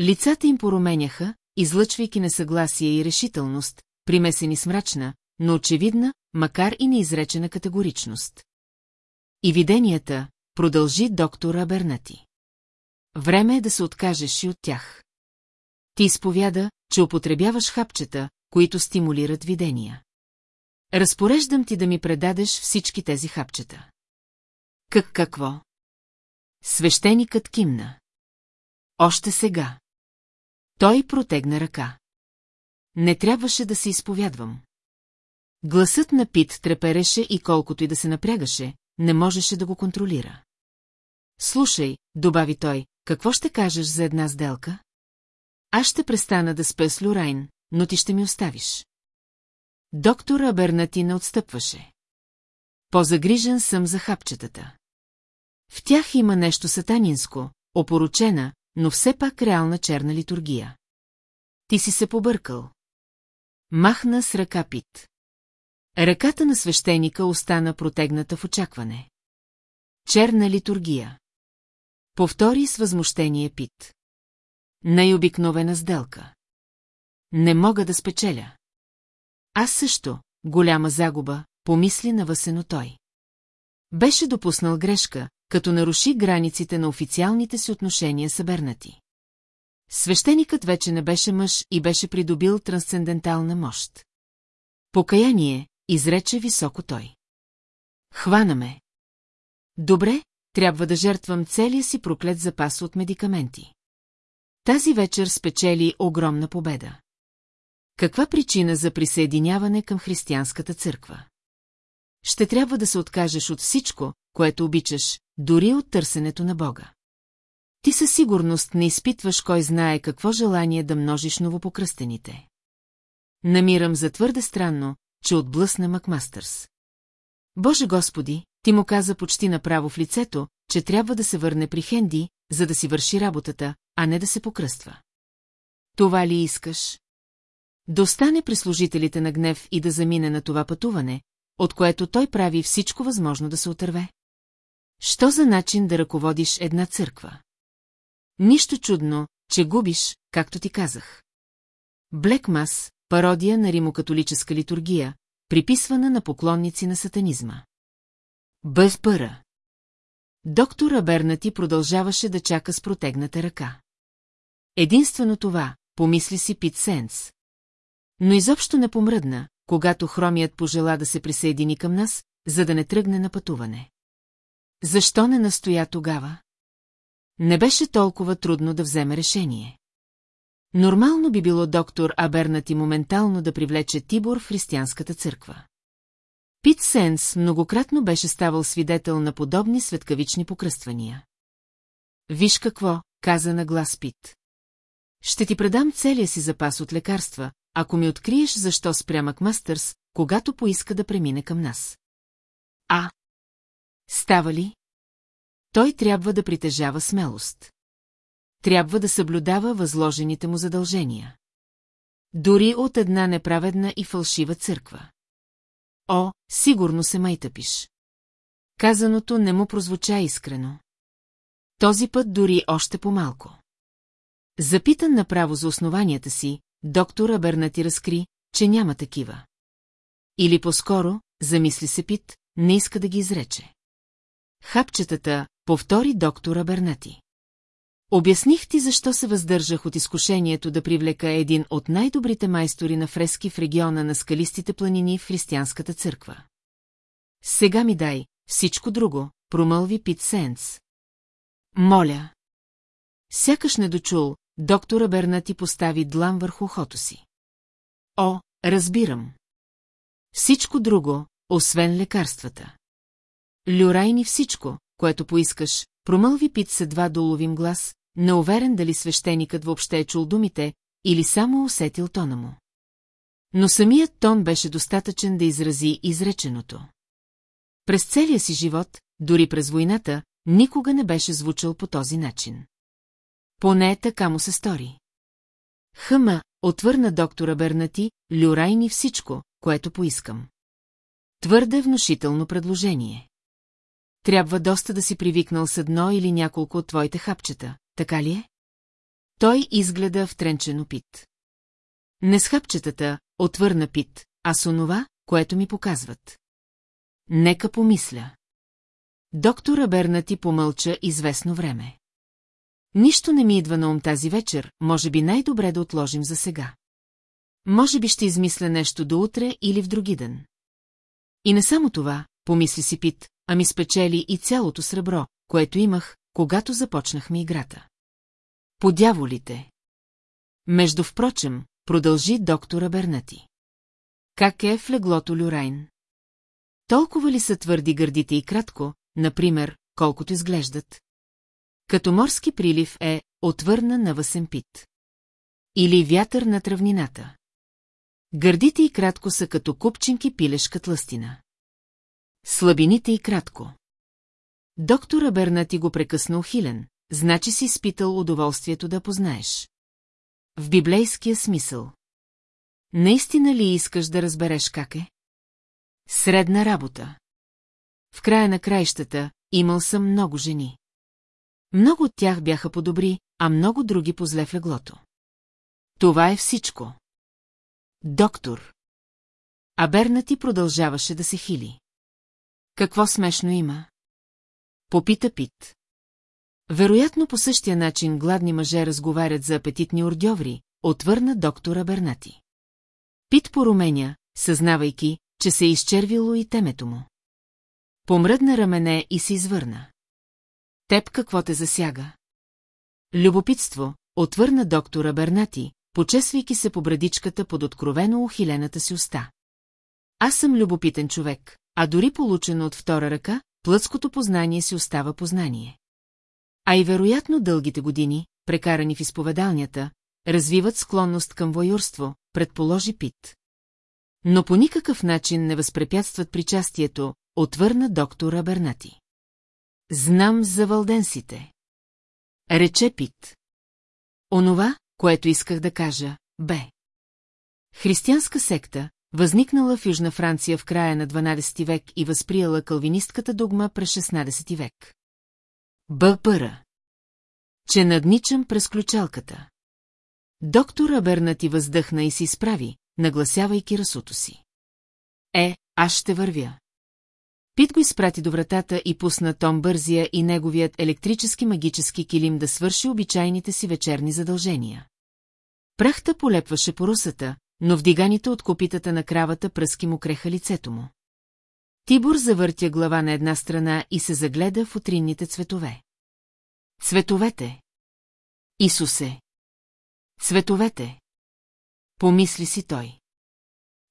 Лицата им поруменяха, излъчвайки несъгласие и решителност, примесени с мрачна, но очевидна, макар и неизречена категоричност. И виденията, продължи доктор Абернати. Време е да се откажеш и от тях. Ти изповяда, че употребяваш хапчета, които стимулират видения. Разпореждам ти да ми предадеш всички тези хапчета. Как какво? Свещеникът кимна. Още сега. Той протегна ръка. Не трябваше да се изповядвам. Гласът на Пит трепереше и колкото и да се напрягаше, не можеше да го контролира. Слушай, добави той, какво ще кажеш за една сделка? Аз ще престана да спя с Люрайн, но ти ще ми оставиш. Доктор Абернати не отстъпваше. Позагрижен съм за хапчетата. В тях има нещо сатанинско, опоручена, но все пак реална черна литургия. Ти си се побъркал. Махна с ръка Пит. Ръката на свещеника остана протегната в очакване. Черна литургия. Повтори с възмущение Пит. Най-обикновена сделка. Не мога да спечеля. Аз също, голяма загуба, помисли навъсено той. Беше допуснал грешка, като наруши границите на официалните си отношения с Бернати. Свещеникът вече не беше мъж и беше придобил трансцендентална мощ. Покаяние, изрече високо той. Хвана ме. Добре, трябва да жертвам целия си проклет запас от медикаменти. Тази вечер спечели огромна победа. Каква причина за присъединяване към християнската църква? Ще трябва да се откажеш от всичко, което обичаш, дори от търсенето на Бога. Ти със сигурност не изпитваш кой знае какво желание да множиш новопокръстените. Намирам за твърде странно, че отблъсна Макмастърс. Боже Господи, ти му каза почти направо в лицето, че трябва да се върне при Хенди, за да си върши работата, а не да се покръства. Това ли искаш? Да остане при служителите на гнев и да замине на това пътуване, от което той прави всичко възможно да се отърве? Що за начин да ръководиш една църква? Нищо чудно, че губиш, както ти казах. Блекмас, пародия на римокатолическа литургия, приписвана на поклонници на сатанизма. Без пъра. Доктор Абернати продължаваше да чака с протегната ръка. Единствено това, помисли си Пит Сенс. Но изобщо не помръдна, когато хромият пожела да се присъедини към нас, за да не тръгне на пътуване. Защо не настоя тогава? Не беше толкова трудно да вземе решение. Нормално би било доктор Абернати моментално да привлече Тибор в християнската църква. Пит Сенс многократно беше ставал свидетел на подобни светкавични покръствания. Виж какво, каза на глас Пит. Ще ти предам целия си запас от лекарства, ако ми откриеш защо спря Макмастърс, когато поиска да премине към нас. А. Става ли? Той трябва да притежава смелост. Трябва да съблюдава възложените му задължения. Дори от една неправедна и фалшива църква. О, сигурно се майтъпиш. Казаното не му прозвуча искрено. Този път дори още по-малко. Запитан направо за основанията си, доктор Абернати разкри, че няма такива. Или по-скоро, замисли се Пит, не иска да ги изрече. Хапчетата, повтори доктора Бернати. Обясних ти защо се въздържах от изкушението да привлека един от най-добрите майстори на фрески в региона на скалистите планини в християнската църква. Сега ми дай всичко друго, промълви Пит Сенс. Моля. Сякаш недочул, доктора Бернати постави длан върху ухото си. О, разбирам. Всичко друго, освен лекарствата. Люрай ни всичко, което поискаш, промълви Пит с едва доловим глас, неуверен дали свещеникът въобще е чул думите или само усетил тона му. Но самият тон беше достатъчен да изрази изреченото. През целия си живот, дори през войната, никога не беше звучал по този начин. Поне така му се стори. Хъма, отвърна доктора Бернати, люрай ни всичко, което поискам. Твърде внушително предложение. Трябва доста да си привикнал с едно или няколко от твоите хапчета, така ли е? Той изгледа втренчено пит. Не с хапчетата, отвърна пит, а с онова, което ми показват. Нека помисля. Доктора Бернати помълча известно време. Нищо не ми идва на ум тази вечер, може би най-добре да отложим за сега. Може би ще измисля нещо до утре или в други ден. И не само това, помисли си Пит, а ми спечели и цялото сребро, което имах, когато започнахме играта. Подяволите. Между впрочем, продължи доктора Бернати. Как е в леглото Люрайн? Толкова ли са твърди гърдите и кратко, например, колкото изглеждат? Като морски прилив е отвърна на пит. Или вятър на травнината. Гърдите и кратко са като купчинки пилешка тлъстина. Слабините и кратко. Доктора Бернати го прекъсна ухилен, значи си изпитал удоволствието да познаеш. В библейския смисъл. Наистина ли искаш да разбереш как е? Средна работа. В края на краищата имал съм много жени. Много от тях бяха по-добри, а много други позле в леглото. Това е всичко. Доктор. А Бернати продължаваше да се хили. Какво смешно има? Попита Пит. Вероятно по същия начин гладни мъже разговарят за апетитни ордьоври, отвърна доктора Бернати. Пит поруменя, съзнавайки, че се е изчервило и темето му. Помръдна рамене и се извърна. Теб какво те засяга? Любопитство, отвърна доктора Бернати, почесвайки се по брадичката под откровено ухилената си уста. Аз съм любопитен човек, а дори получено от втора ръка, плътското познание си остава познание. А и вероятно дългите години, прекарани в изповедалнята, развиват склонност към воюрство, предположи Пит. Но по никакъв начин не възпрепятстват причастието, отвърна доктора Бернати. Знам за валденсите. Рече Пит. Онова, което исках да кажа, бе. Християнска секта, възникнала в Южна Франция в края на 12 век и възприела калвинистката догма през 16 век. Бъпъра. Че надничам през ключалката. Доктор Абернати въздъхна и се изправи, нагласявайки расото си. Е, аз ще вървя. Пит го изпрати до вратата и пусна Том Бързия и неговият електрически магически килим да свърши обичайните си вечерни задължения. Прахта полепваше по русата, но вдиганите от копитата на кравата пръски му креха лицето му. Тибор завъртя глава на една страна и се загледа в утринните цветове. Цветовете! Исусе! Цветовете! Помисли си той.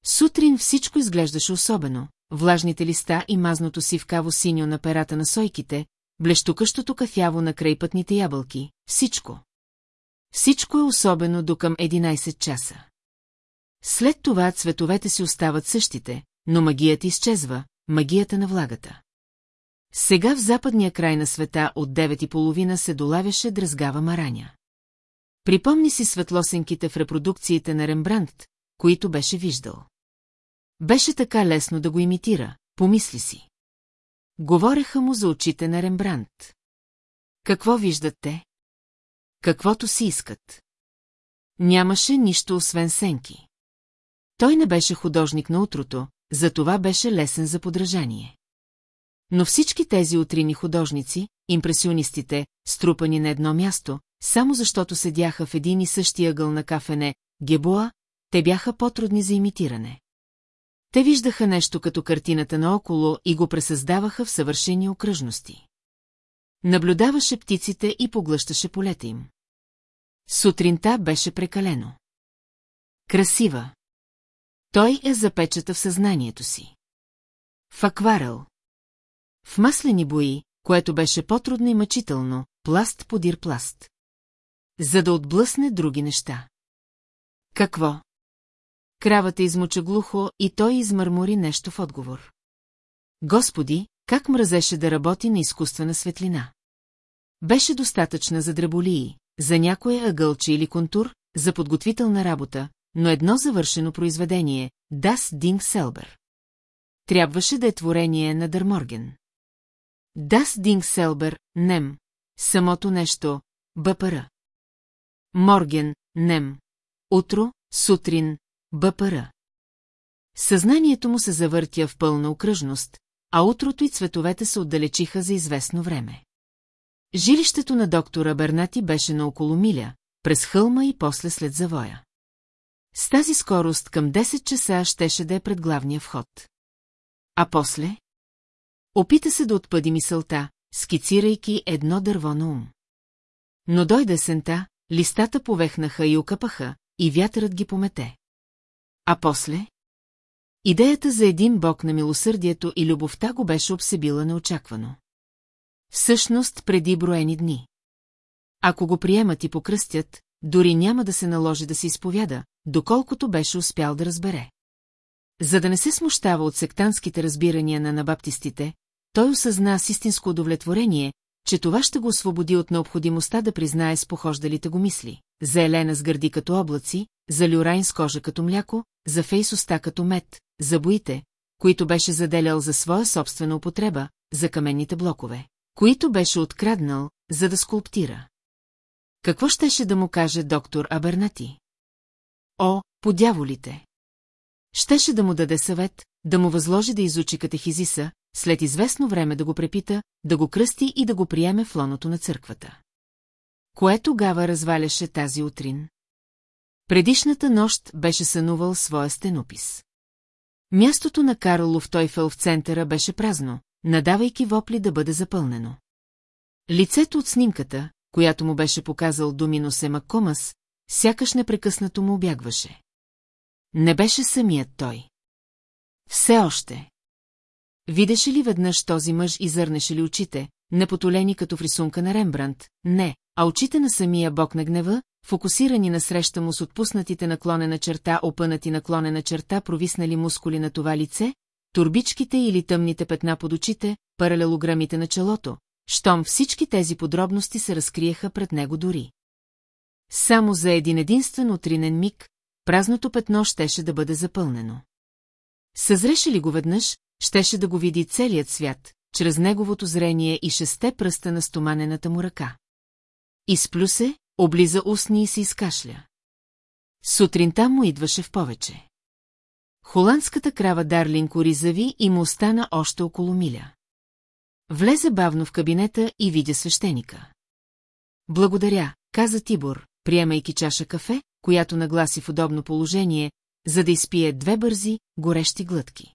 Сутрин всичко изглеждаше особено, влажните листа и мазното си в каво синьо на перата на сойките, блещукащото кафяво на крайпътните ябълки, всичко. Всичко е особено до към 11 часа. След това цветовете си остават същите, но магията изчезва, магията на влагата. Сега в западния край на света от 9.30 се долавяше дръзгава мараня. Припомни си светлосенките в репродукциите на Рембрандт, които беше виждал. Беше така лесно да го имитира, помисли си. Говореха му за очите на Рембрандт. Какво виждат те? Каквото си искат. Нямаше нищо освен сенки. Той не беше художник на утрото, затова беше лесен за подражание. Но всички тези утрини художници, импресионистите, струпани на едно място, само защото седяха в един и същия ъгъл на кафене, Гебоа, те бяха по-трудни за имитиране. Те виждаха нещо като картината наоколо и го пресъздаваха в съвършени окръжности. Наблюдаваше птиците и поглъщаше полета им. Сутринта беше прекалено. Красива. Той е запечата в съзнанието си. В акварел. В маслени бои, което беше по-трудно и мъчително, пласт подир пласт. За да отблъсне други неща. Какво? Кравата измуча глухо и той измърмори нещо в отговор. Господи, как мразеше да работи на изкуствена светлина. Беше достатъчна за дреболии, за някое ъгълче или контур, за подготвителна работа, но едно завършено произведение – Das Ding Selber. Трябваше да е творение на Дърморген. Das Ding Selber, Нем, самото нещо, БПР. Морген, Нем, утро, сутрин, БПР. Съзнанието му се завъртя в пълна окръжност, а утрото и цветовете се отдалечиха за известно време. Жилището на доктора Бернати беше на около миля, през хълма и после след завоя. С тази скорост към 10 часа щеше да е пред главния вход. А после? Опита се да отпъди мисълта, скицирайки едно дърво на ум. Но дойде сента, листата повехнаха и окъпаха, и вятърът ги помете. А после? Идеята за един бог на милосърдието и любовта го беше обсебила неочаквано. Всъщност преди броени дни. Ако го приемат и покръстят, дори няма да се наложи да се изповяда, доколкото беше успял да разбере. За да не се смущава от сектантските разбирания на набаптистите, той осъзна с истинско удовлетворение, че това ще го освободи от необходимостта да признае с похождалите го мисли. За Елена с гърди като облаци, за Люрайн с кожа като мляко, за Фейс уста като мед, за боите, които беше заделял за своя собствена употреба, за каменните блокове, които беше откраднал, за да скулптира. Какво щеше да му каже доктор Абернати? О, подяволите! Щеше да му даде съвет, да му възложи да изучи катехизиса, след известно време да го препита, да го кръсти и да го приеме в лоното на църквата. Кое тогава разваляше тази утрин? Предишната нощ беше сънувал своя стенопис. Мястото на Карлов Тойфел в центъра беше празно, надавайки вопли да бъде запълнено. Лицето от снимката, която му беше показал Доминос Емакомас, сякаш непрекъснато му обягваше. Не беше самият той. Все още. Видеше ли веднъж този мъж и зърнеше ли очите, непотолени като в рисунка на Рембрандт? Не, а очите на самия бог на гнева, фокусирани на среща му с отпуснатите наклонена черта, опънати наклонена черта, провиснали мускули на това лице, турбичките или тъмните петна под очите, паралелограмите на челото, щом всички тези подробности се разкриеха пред него дори. Само за един единствен утринен миг, празното петно щеше да бъде запълнено. Съзреше ли го веднъж, щеше да го види целият свят, чрез неговото зрение и шесте пръста на стоманената му ръка. Изплю се, облиза устни и се изкашля. Сутринта му идваше в повече. Холандската крава Дарлин коризави и му остана още около миля. Влезе бавно в кабинета и видя свещеника. Благодаря, каза Тибор, приемайки чаша кафе, която нагласи в удобно положение, за да изпие две бързи, горещи глътки.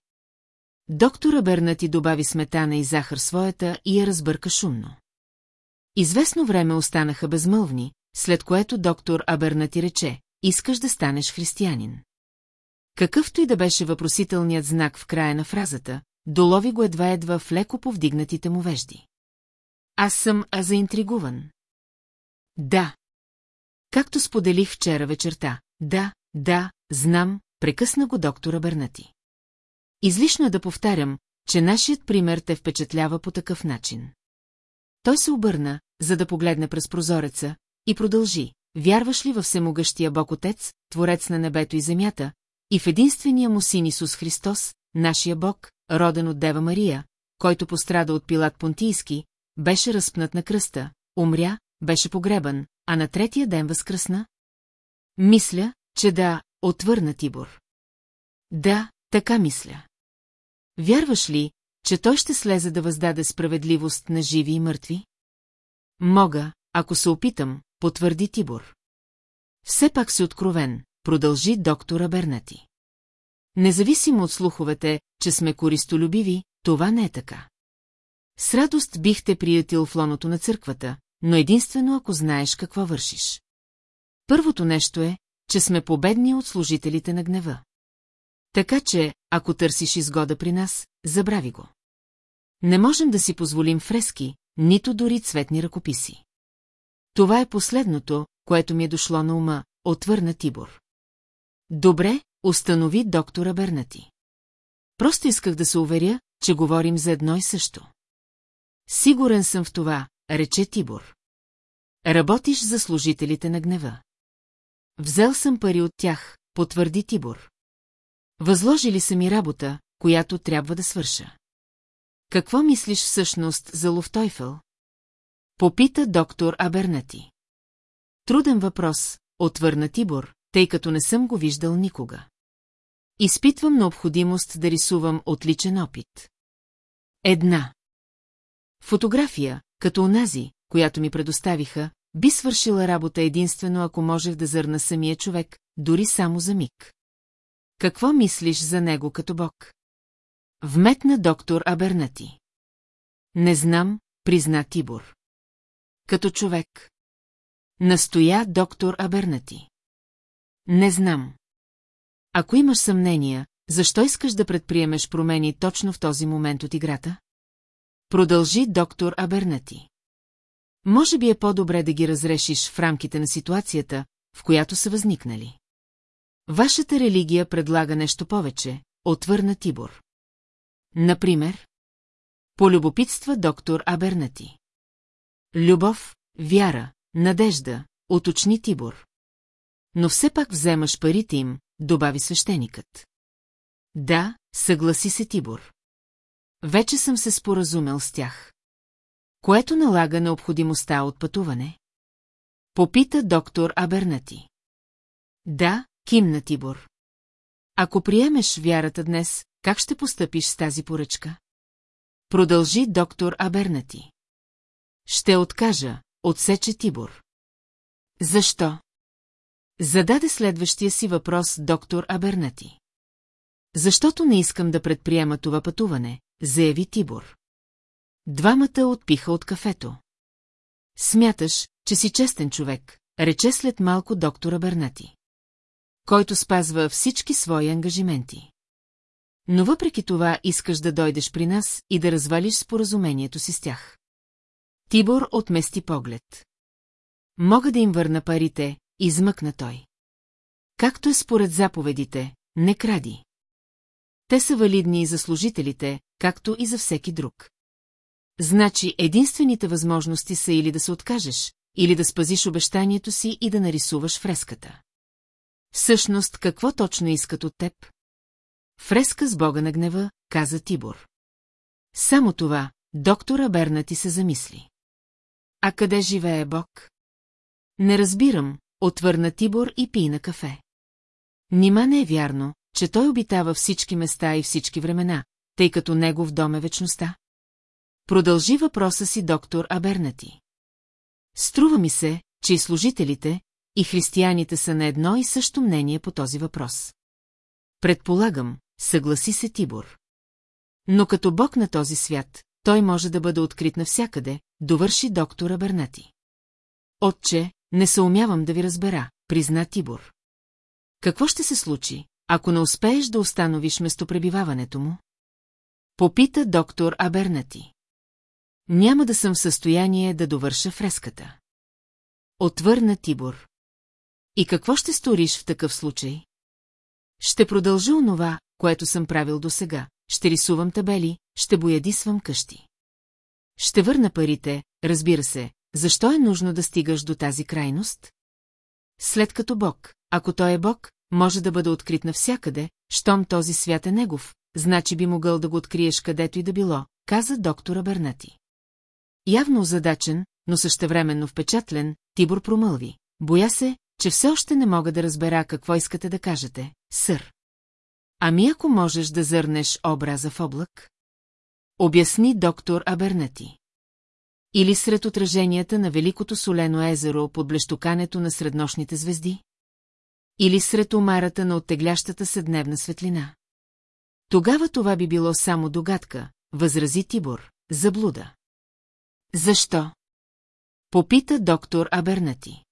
Доктора Бернати добави сметана и захар своята и я разбърка шумно. Известно време останаха безмълвни, след което доктор Абернати рече, искаш да станеш християнин. Какъвто и да беше въпросителният знак в края на фразата, долови го едва-едва в леко повдигнатите му вежди. Аз съм а заинтригуван. Да. Както споделих вчера вечерта. Да, да, знам, прекъсна го доктора Бернати. Излишно е да повтарям, че нашият пример те впечатлява по такъв начин. Той се обърна, за да погледне през прозореца, и продължи. Вярваш ли във всемогъщия Бог Отец, Творец на небето и земята, и в единствения му син Исус Христос, нашия Бог, роден от Дева Мария, който пострада от Пилат Понтийски, беше разпнат на кръста, умря, беше погребан, а на третия ден възкръсна? Мисля, че да, отвърна Тибор. Да, така мисля. Вярваш ли, че той ще слезе да въздаде справедливост на живи и мъртви? Мога, ако се опитам, потвърди Тибор. Все пак си откровен, продължи доктора Бернати. Независимо от слуховете, че сме користолюбиви, това не е така. С радост бих те приятел в лоното на църквата, но единствено ако знаеш какво вършиш. Първото нещо е, че сме победни от служителите на гнева. Така че, ако търсиш изгода при нас, забрави го. Не можем да си позволим фрески, нито дори цветни ръкописи. Това е последното, което ми е дошло на ума, отвърна Тибор. Добре, установи доктора Бернати. Просто исках да се уверя, че говорим за едно и също. Сигурен съм в това, рече Тибор. Работиш за служителите на гнева. Взел съм пари от тях, потвърди Тибор. Възложили са ми работа, която трябва да свърша. Какво мислиш всъщност за Луфтойфел? Попита доктор Абернати. Труден въпрос, отвърна Тибор, тъй като не съм го виждал никога. Изпитвам необходимост да рисувам отличен опит. Една. Фотография, като онази, която ми предоставиха, би свършила работа единствено ако можех да зърна самия човек, дори само за миг. Какво мислиш за него като бог? Вметна доктор Абернати. Не знам, призна Тибор. Като човек. Настоя доктор Абернати. Не знам. Ако имаш съмнения, защо искаш да предприемеш промени точно в този момент от играта? Продължи доктор Абернати. Може би е по-добре да ги разрешиш в рамките на ситуацията, в която са възникнали. Вашата религия предлага нещо повече, отвърна Тибор. Например? Полюбопитства доктор Абернати. Любов, вяра, надежда, уточни Тибор. Но все пак вземаш парите им, добави свещеникът. Да, съгласи се Тибор. Вече съм се споразумел с тях. Което налага необходимостта от пътуване? Попита доктор Абернати. Да, кимна Тибор. Ако приемеш вярата днес, как ще постъпиш с тази поръчка? Продължи доктор Абернати. Ще откажа, отсече Тибор. Защо? Зададе следващия си въпрос доктор Абернати. Защото не искам да предприема това пътуване, заяви Тибор. Двамата отпиха от кафето. Смяташ, че си честен човек, рече след малко доктора Бернати. Който спазва всички свои ангажименти. Но въпреки това искаш да дойдеш при нас и да развалиш споразумението си с тях. Тибор отмести поглед. Мога да им върна парите, измъкна той. Както е според заповедите, не кради. Те са валидни и за служителите, както и за всеки друг. Значи единствените възможности са или да се откажеш, или да спазиш обещанието си и да нарисуваш фреската. Всъщност, какво точно искат от теб? Фреска с бога на гнева, каза Тибор. Само това, доктора Бернати се замисли. А къде живее Бог? Не разбирам, отвърна Тибор и пи на кафе. Нима не е вярно, че той обитава всички места и всички времена, тъй като негов дом е вечността? Продължи въпроса си доктор Абернати. Струва ми се, че и служителите, и християните са на едно и също мнение по този въпрос. Предполагам, съгласи се Тибор. Но като бог на този свят, той може да бъде открит навсякъде, довърши доктора Бернати. Отче, не се умявам да ви разбера, призна Тибор. Какво ще се случи, ако не успееш да установиш местопребиваването му? Попита доктор Абернати. Няма да съм в състояние да довърша фреската. Отвърна Тибор. И какво ще сториш в такъв случай? Ще продължа онова, което съм правил досега. Ще рисувам табели, ще боядисвам къщи. Ще върна парите, разбира се, защо е нужно да стигаш до тази крайност? След като Бог, ако той е Бог, може да бъде открит навсякъде, щом този свят е негов, значи би могъл да го откриеш където и да било, каза доктора Бернати. Явно озадачен, но същевременно впечатлен, Тибор промълви. Боя се, че все още не мога да разбера какво искате да кажете, сър. Ами ако можеш да зърнеш образа в облак? Обясни доктор Абернати. Или сред отраженията на Великото солено езеро под блещокането на среднощните звезди? Или сред омарата на оттеглящата се дневна светлина? Тогава това би било само догадка, възрази Тибор, заблуда. Защо? Попита доктор Абернати.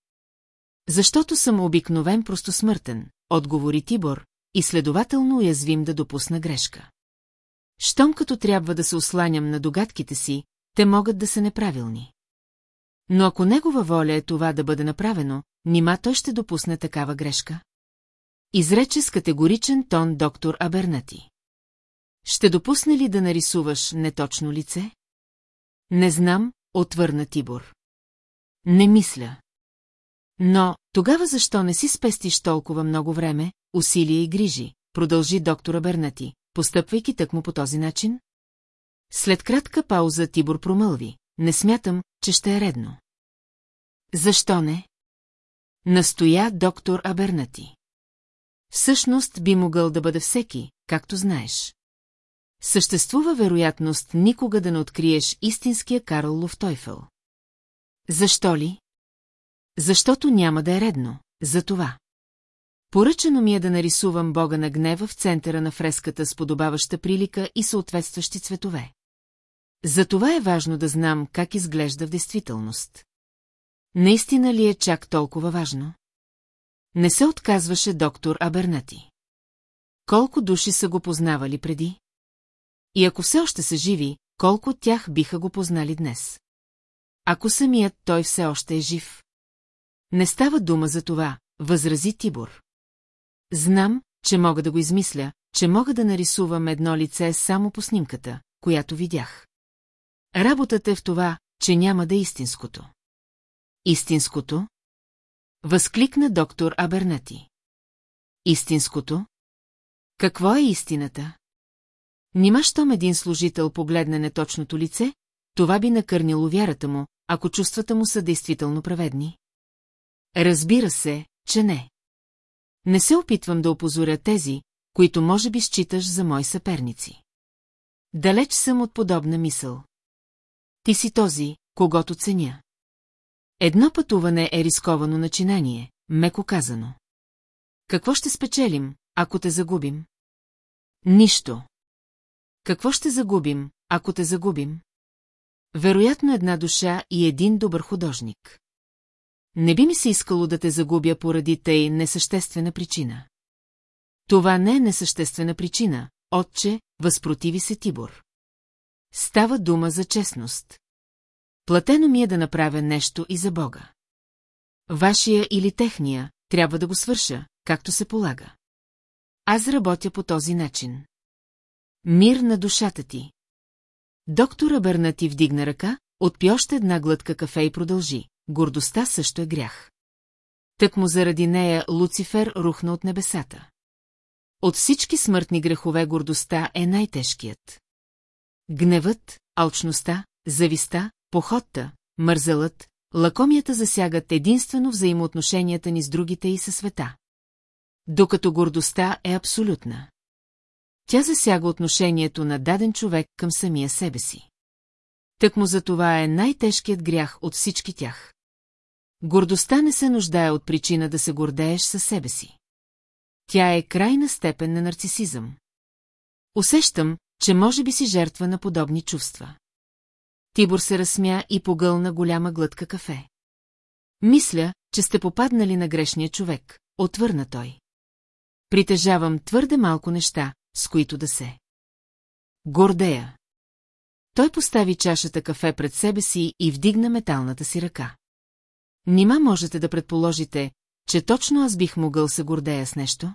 Защото съм обикновен простосмъртен, отговори Тибор, и следователно уязвим да допусна грешка. Щом като трябва да се осланям на догадките си, те могат да са неправилни. Но ако негова воля е това да бъде направено, нима той ще допусне такава грешка? Изрече с категоричен тон доктор Абернати. Ще допусне ли да нарисуваш неточно лице? Не знам, отвърна Тибор. Не мисля. Но, тогава защо не си спестиш толкова много време, усилия и грижи, продължи доктора Бернати, постъпвайки тъкмо по този начин? След кратка пауза Тибор промълви. Не смятам, че ще е редно. Защо не? Настоя доктор Абернати. Всъщност би могъл да бъде всеки, както знаеш. Съществува вероятност никога да не откриеш истинския Карл Лофтойфел. Защо ли? Защото няма да е редно, за това. Поръчано ми е да нарисувам бога на гнева в центъра на фреската с подобаваща прилика и съответстващи цветове. Затова е важно да знам как изглежда в действителност. Наистина ли е чак толкова важно? Не се отказваше доктор Абернати. Колко души са го познавали преди? И ако все още са живи, колко от тях биха го познали днес? Ако самият той все още е жив. Не става дума за това, възрази Тибор. Знам, че мога да го измисля, че мога да нарисувам едно лице само по снимката, която видях. Работата е в това, че няма да е истинското. Истинското? Възкликна доктор Абернати. Истинското? Какво е истината? Нима щом един служител погледне неточното лице, това би накърнило вярата му, ако чувствата му са действително праведни. Разбира се, че не. Не се опитвам да опозоря тези, които може би считаш за мои съперници. Далеч съм от подобна мисъл. Ти си този, когато ценя. Едно пътуване е рисковано начинание, меко казано. Какво ще спечелим, ако те загубим? Нищо. Какво ще загубим, ако те загубим? Вероятно една душа и един добър художник. Не би ми се искало да те загубя поради тъй несъществена причина. Това не е несъществена причина, отче, възпротиви се Тибор. Става дума за честност. Платено ми е да направя нещо и за Бога. Вашия или техния, трябва да го свърша, както се полага. Аз работя по този начин. Мир на душата ти. Доктора Бернати вдигна ръка, отпи още една глътка кафе и продължи. Гордостта също е грях. Тък му заради нея Луцифер рухна от небесата. От всички смъртни грехове гордостта е най-тежкият. Гневът, алчността, зависта, походта, мързелът, лакомията засягат единствено взаимоотношенията ни с другите и със света. Докато гордостта е абсолютна. Тя засяга отношението на даден човек към самия себе си. Тък му за това е най-тежкият грях от всички тях. Гордостта не се нуждае от причина да се гордееш със себе си. Тя е крайна степен на нарцисизъм. Усещам, че може би си жертва на подобни чувства. Тибор се разсмя и погълна голяма глътка кафе. Мисля, че сте попаднали на грешния човек, отвърна той. Притежавам твърде малко неща, с които да се. Гордея. Той постави чашата кафе пред себе си и вдигна металната си ръка. Нима можете да предположите, че точно аз бих могъл се гордея с нещо?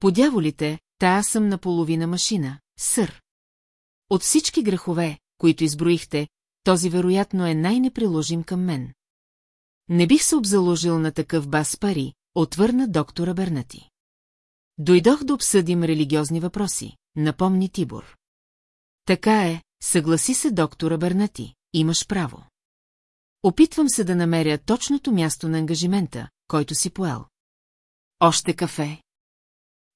Подяволите, та аз съм наполовина машина, сър. От всички грехове, които изброихте, този вероятно е най-неприложим към мен. Не бих се обзаложил на такъв бас пари, отвърна доктора Бернати. Дойдох да обсъдим религиозни въпроси, напомни Тибор. Така е, съгласи се доктора Бернати, имаш право. Опитвам се да намеря точното място на ангажимента, който си поел. Още кафе?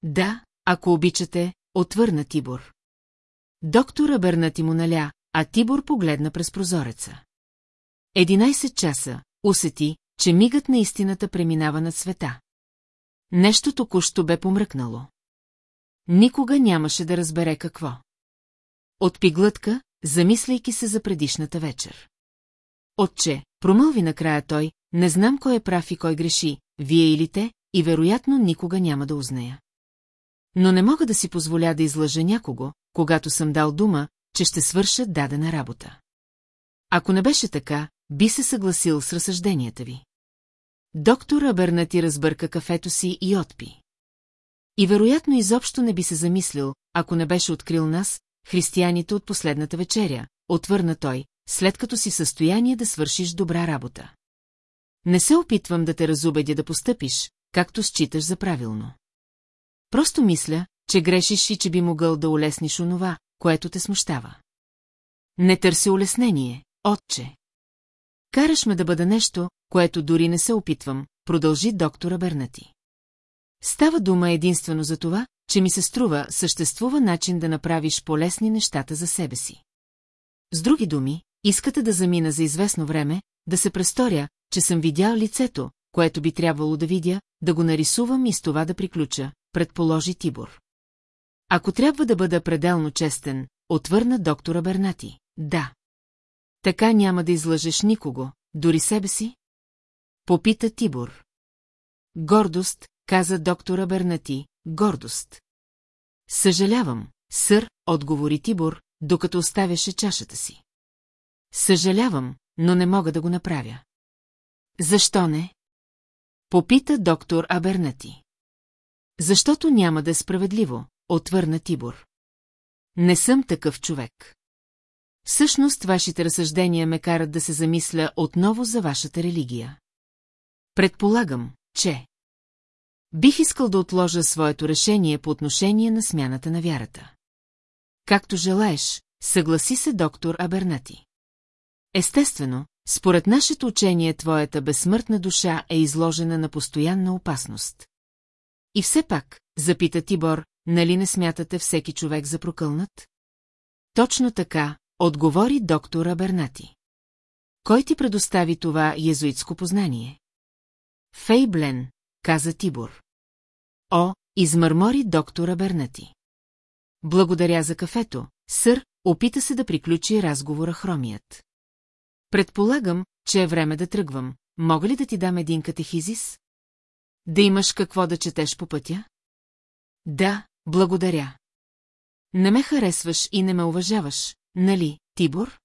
Да, ако обичате, отвърна Тибор. Доктор Абернати му наля, а Тибор погледна през прозореца. Единайсет часа, усети, че мигът на истината преминава над света. Нещо току-що бе помръкнало. Никога нямаше да разбере какво. Отпи глътка, замисляйки се за предишната вечер. Отче, промълви накрая той, не знам кой е прав и кой греши, вие или те, и вероятно никога няма да узная. Но не мога да си позволя да излъжа някого, когато съм дал дума, че ще свърша дадена работа. Ако не беше така, би се съгласил с разсъжденията ви. Доктор Абернати разбърка кафето си и отпи. И вероятно изобщо не би се замислил, ако не беше открил нас, християните от последната вечеря, отвърна той, след като си състояние да свършиш добра работа. Не се опитвам да те разубедя да постъпиш, както считаш за правилно. Просто мисля, че грешиш и че би могъл да улесниш онова, което те смущава. Не търси улеснение, отче. Караш ме да бъда нещо, което дори не се опитвам, продължи доктора Бернати. Става дума единствено за това, че ми се струва, съществува начин да направиш полезни нещата за себе си. С други думи, искате да замина за известно време, да се престоря, че съм видял лицето, което би трябвало да видя, да го нарисувам и с това да приключа, предположи Тибор. Ако трябва да бъда пределно честен, отвърна доктора Бернати. Да. Така няма да излъжеш никого, дори себе си? Попита Тибор. Гордост, каза доктора Бернати, гордост. Съжалявам, сър, отговори Тибор, докато оставяше чашата си. Съжалявам, но не мога да го направя. Защо не? Попита доктор Абернати. Защото няма да е справедливо, отвърна Тибор. Не съм такъв човек. Всъщност, вашите разсъждения ме карат да се замисля отново за вашата религия. Предполагам, че... Бих искал да отложа своето решение по отношение на смяната на вярата. Както желаеш, съгласи се доктор Абернати. Естествено, според нашето учение твоята безсмъртна душа е изложена на постоянна опасност. И все пак, запита Тибор, нали не смятате всеки човек за прокълнат? Точно така, отговори доктор Абернати. Кой ти предостави това езуитско познание? Фейблен, каза Тибор. О, измърмори доктора Бернати. Благодаря за кафето, сър, опита се да приключи разговора хромият. Предполагам, че е време да тръгвам. Мога ли да ти дам един катехизис? Да имаш какво да четеш по пътя? Да, благодаря. Не ме харесваш и не ме уважаваш, нали, Тибор?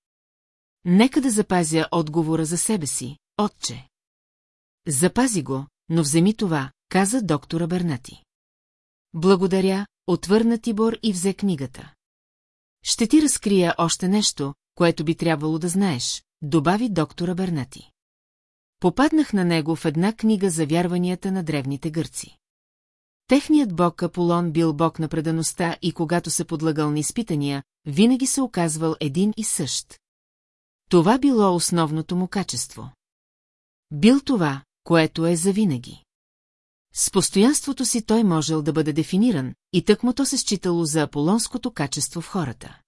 Нека да запазя отговора за себе си, отче. Запази го, но вземи това, каза доктора Бернати. Благодаря, отвърна Тибор и взе книгата. Ще ти разкрия още нещо, което би трябвало да знаеш, добави доктора Бернати. Попаднах на него в една книга за вярванията на древните гърци. Техният бог Аполон бил бог на предаността и когато се подлагал на изпитания, винаги се оказвал един и същ. Това било основното му качество. Бил това, което е завинаги. С постоянството си той можел да бъде дефиниран, и тък му то се считало за аполонското качество в хората.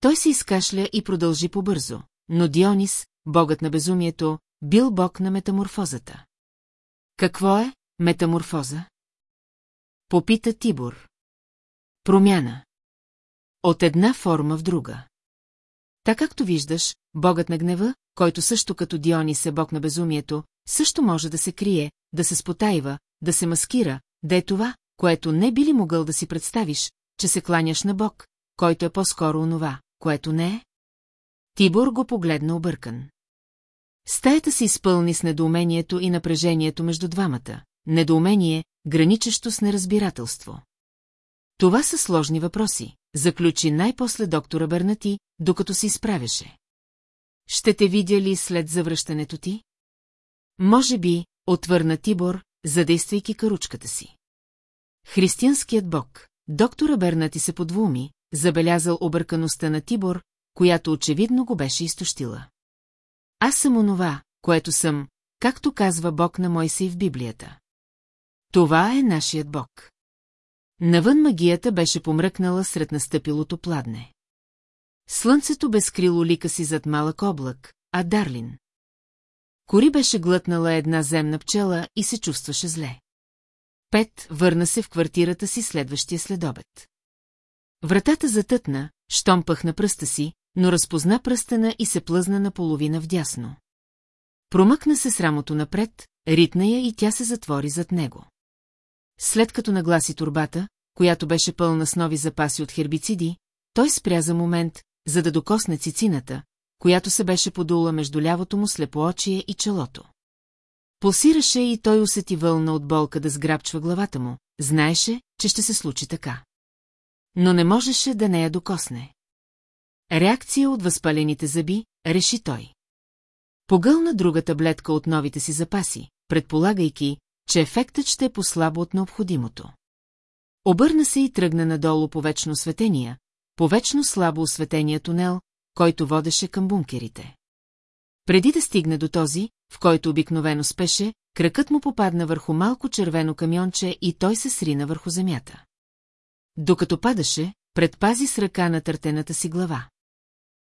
Той се изкашля и продължи побързо, но Дионис, богът на безумието, бил бог на метаморфозата. Какво е метаморфоза? Попита Тибор. Промяна. От една форма в друга. Така както виждаш, богът на гнева, който също като Дионис е бог на безумието, също може да се крие, да се спотаива, да се маскира, да е това, което не би ли могъл да си представиш, че се кланяш на бог, който е по-скоро онова, което не е? Тибор го погледна объркан. Стаята се изпълни с недоумението и напрежението между двамата. Недоумение, граничещо с неразбирателство. Това са сложни въпроси, заключи най-после доктора Бернати, докато се изправяше. Ще те видя ли след завръщането ти? Може би, отвърна Тибор, задействайки каручката си. Християнският бог, доктора Бернати се подвуми, забелязал объркаността на Тибор, която очевидно го беше изтощила. Аз съм онова, което съм, както казва Бог на Мойсей в Библията. Това е нашият Бог. Навън магията беше помръкнала сред настъпилото пладне. Слънцето бе скрило лика си зад малък облак, а Дарлин. Кори беше глътнала една земна пчела и се чувстваше зле. Пет върна се в квартирата си следващия следобед. Вратата затътна, щом пъхна пръста си, но разпозна пръстена и се плъзна наполовина вдясно. Промъкна се с рамото напред, ритна я и тя се затвори зад него. След като нагласи турбата, която беше пълна с нови запаси от хербициди, той спря за момент, за да докосне цицината, която се беше подула между лявото му слепоочие и челото. Посираше и той усети вълна от болка да сграбчва главата му, знаеше, че ще се случи така. Но не можеше да не я докосне. Реакция от възпалените зъби, реши той. Погълна друга таблетка от новите си запаси, предполагайки, че ефектът ще е послабо от необходимото. Обърна се и тръгна надолу по вечно осветения, по вечно слабо осветения тунел, който водеше към бункерите. Преди да стигне до този, в който обикновено спеше, кракът му попадна върху малко червено камионче и той се срина върху земята. Докато падаше, предпази с ръка на търтената си глава.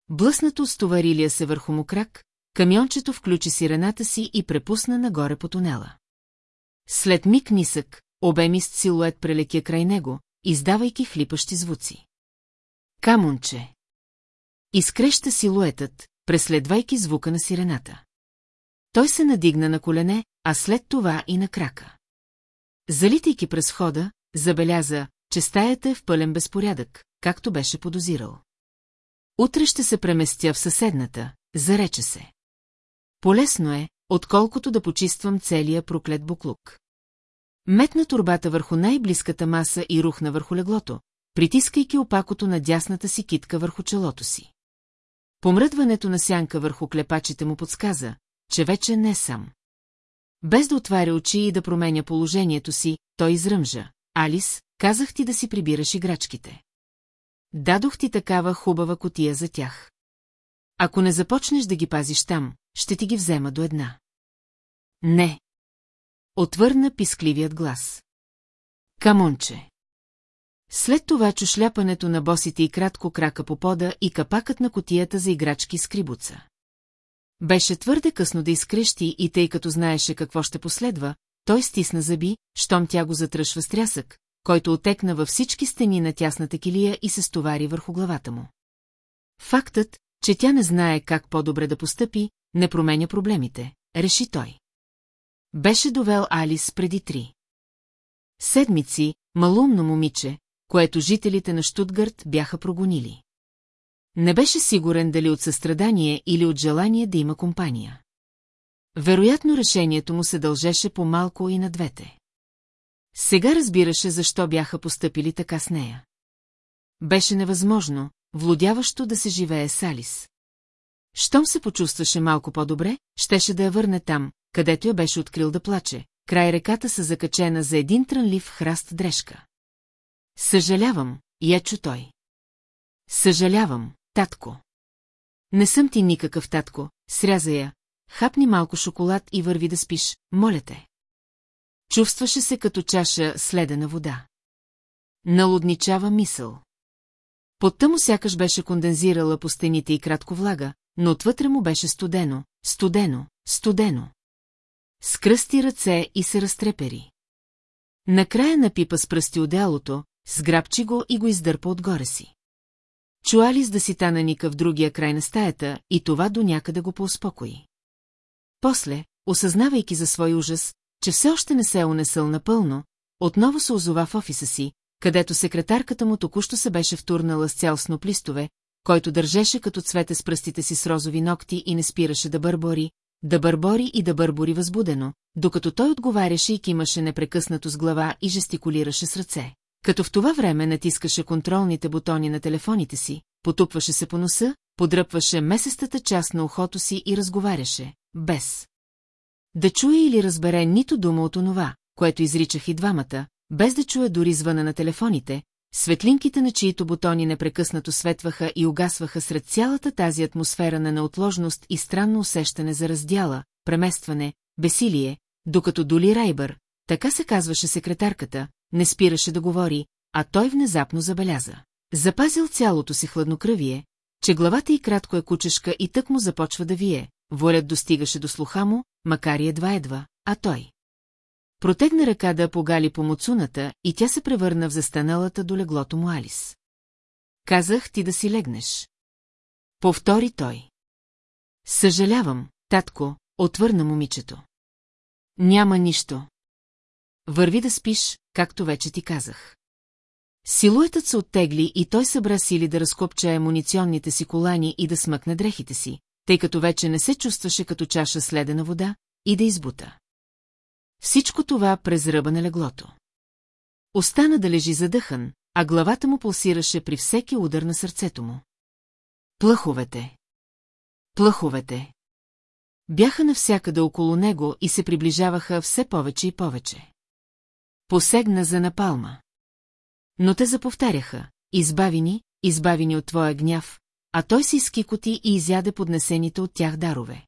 Блъснато стоварилия се върху му крак, камиончето включи сирената си и препусна нагоре по тунела. След миг нисък, обемист силует прелекя край него, издавайки хлипащи звуци. Камонче. Изкреща силуетът, преследвайки звука на сирената. Той се надигна на колене, а след това и на крака. Залитайки през хода, забеляза, че стаята е в пълен безпорядък, както беше подозирал. Утре ще се преместя в съседната, зарече се. Полесно е, отколкото да почиствам целия проклет буклук. Метна турбата върху най-близката маса и рухна върху леглото, притискайки опакото на дясната си китка върху челото си. Помръдването на сянка върху клепачите му подсказа, че вече не сам. Без да отваря очи и да променя положението си, той изръмжа. Алис, казах ти да си прибираш играчките. Дадох ти такава хубава котия за тях. Ако не започнеш да ги пазиш там, ще ти ги взема до една. Не. Отвърна пискливият глас. Камонче. След това чу шляпането на босите и кратко крака по пода и капакът на котията за играчки с крибуца. Беше твърде късно да изкрещи и тъй като знаеше какво ще последва, той стисна зъби, щом тя го затръшва с трясък, който отекна във всички стени на тясната килия и се стовари върху главата му. Фактът, че тя не знае как по-добре да постъпи, не променя проблемите, реши той. Беше довел Алис преди три. Седмици, малумно момиче, което жителите на Штутгарт бяха прогонили. Не беше сигурен дали от състрадание или от желание да има компания. Вероятно решението му се дължеше по-малко и на двете. Сега разбираше защо бяха поступили така с нея. Беше невъзможно, влудяващо да се живее с Алис. Щом се почувстваше малко по-добре, щеше да я върне там, където я беше открил да плаче, край реката са закачена за един трънлив храст дрежка. Съжалявам, я чу той. Съжалявам, татко. Не съм ти никакъв татко, сряза я, хапни малко шоколад и върви да спиш, моля те. Чувстваше се като чаша следена вода. Налудничава мисъл. Подта му сякаш беше кондензирала по стените и кратко влага, но отвътре му беше студено, студено, студено. Скръсти ръце и се разтрепери. Накрая напипа с пръсти одеялото, сграбчи го и го издърпа отгоре си. Чуалис да си тананика в другия край на стаята и това до някъде го поуспокои. После, осъзнавайки за свой ужас, че все още не се е унесъл напълно, отново се озова в офиса си, където секретарката му току-що се беше втурнала с цял сноп който държеше като цвете с пръстите си с розови ногти и не спираше да бърбори, да бърбори и да бърбори възбудено, докато той отговаряше и кимаше непрекъснато с глава и жестикулираше с ръце. Като в това време натискаше контролните бутони на телефоните си, потупваше се по носа, подръпваше месестата част на ухото си и разговаряше, без да чуе или разбере нито дума от онова, което изричах и двамата, без да чуе дори звъна на телефоните, светлинките на чието бутони непрекъснато светваха и угасваха сред цялата тази атмосфера на неотложност и странно усещане за раздяла, преместване, бесилие, докато Доли Райбър, така се казваше секретарката, не спираше да говори, а той внезапно забеляза. Запазил цялото си хладнокръвие, че главата й кратко е кучешка и тък му започва да вие, волят достигаше до слуха му, макар и едва-едва, а той. Протегна ръка да погали по муцуната и тя се превърна в застаналата до леглото му Алис. Казах ти да си легнеш. Повтори той. Съжалявам, татко, отвърна момичето. Няма нищо. Върви да спиш, както вече ти казах. Силуетът се оттегли и той събра сили да разкопча емуниционните си колани и да смъкне дрехите си, тъй като вече не се чувстваше като чаша следена вода, и да избута. Всичко това през ръба на леглото. Остана да лежи задъхан, а главата му пулсираше при всеки удар на сърцето му. Плъховете. Плъховете. Бяха навсякъде около него и се приближаваха все повече и повече. Посегна за напалма. Но те заповтаряха, избави ни, избави ни от твоя гняв, а той си изкикоти и изяде поднесените от тях дарове.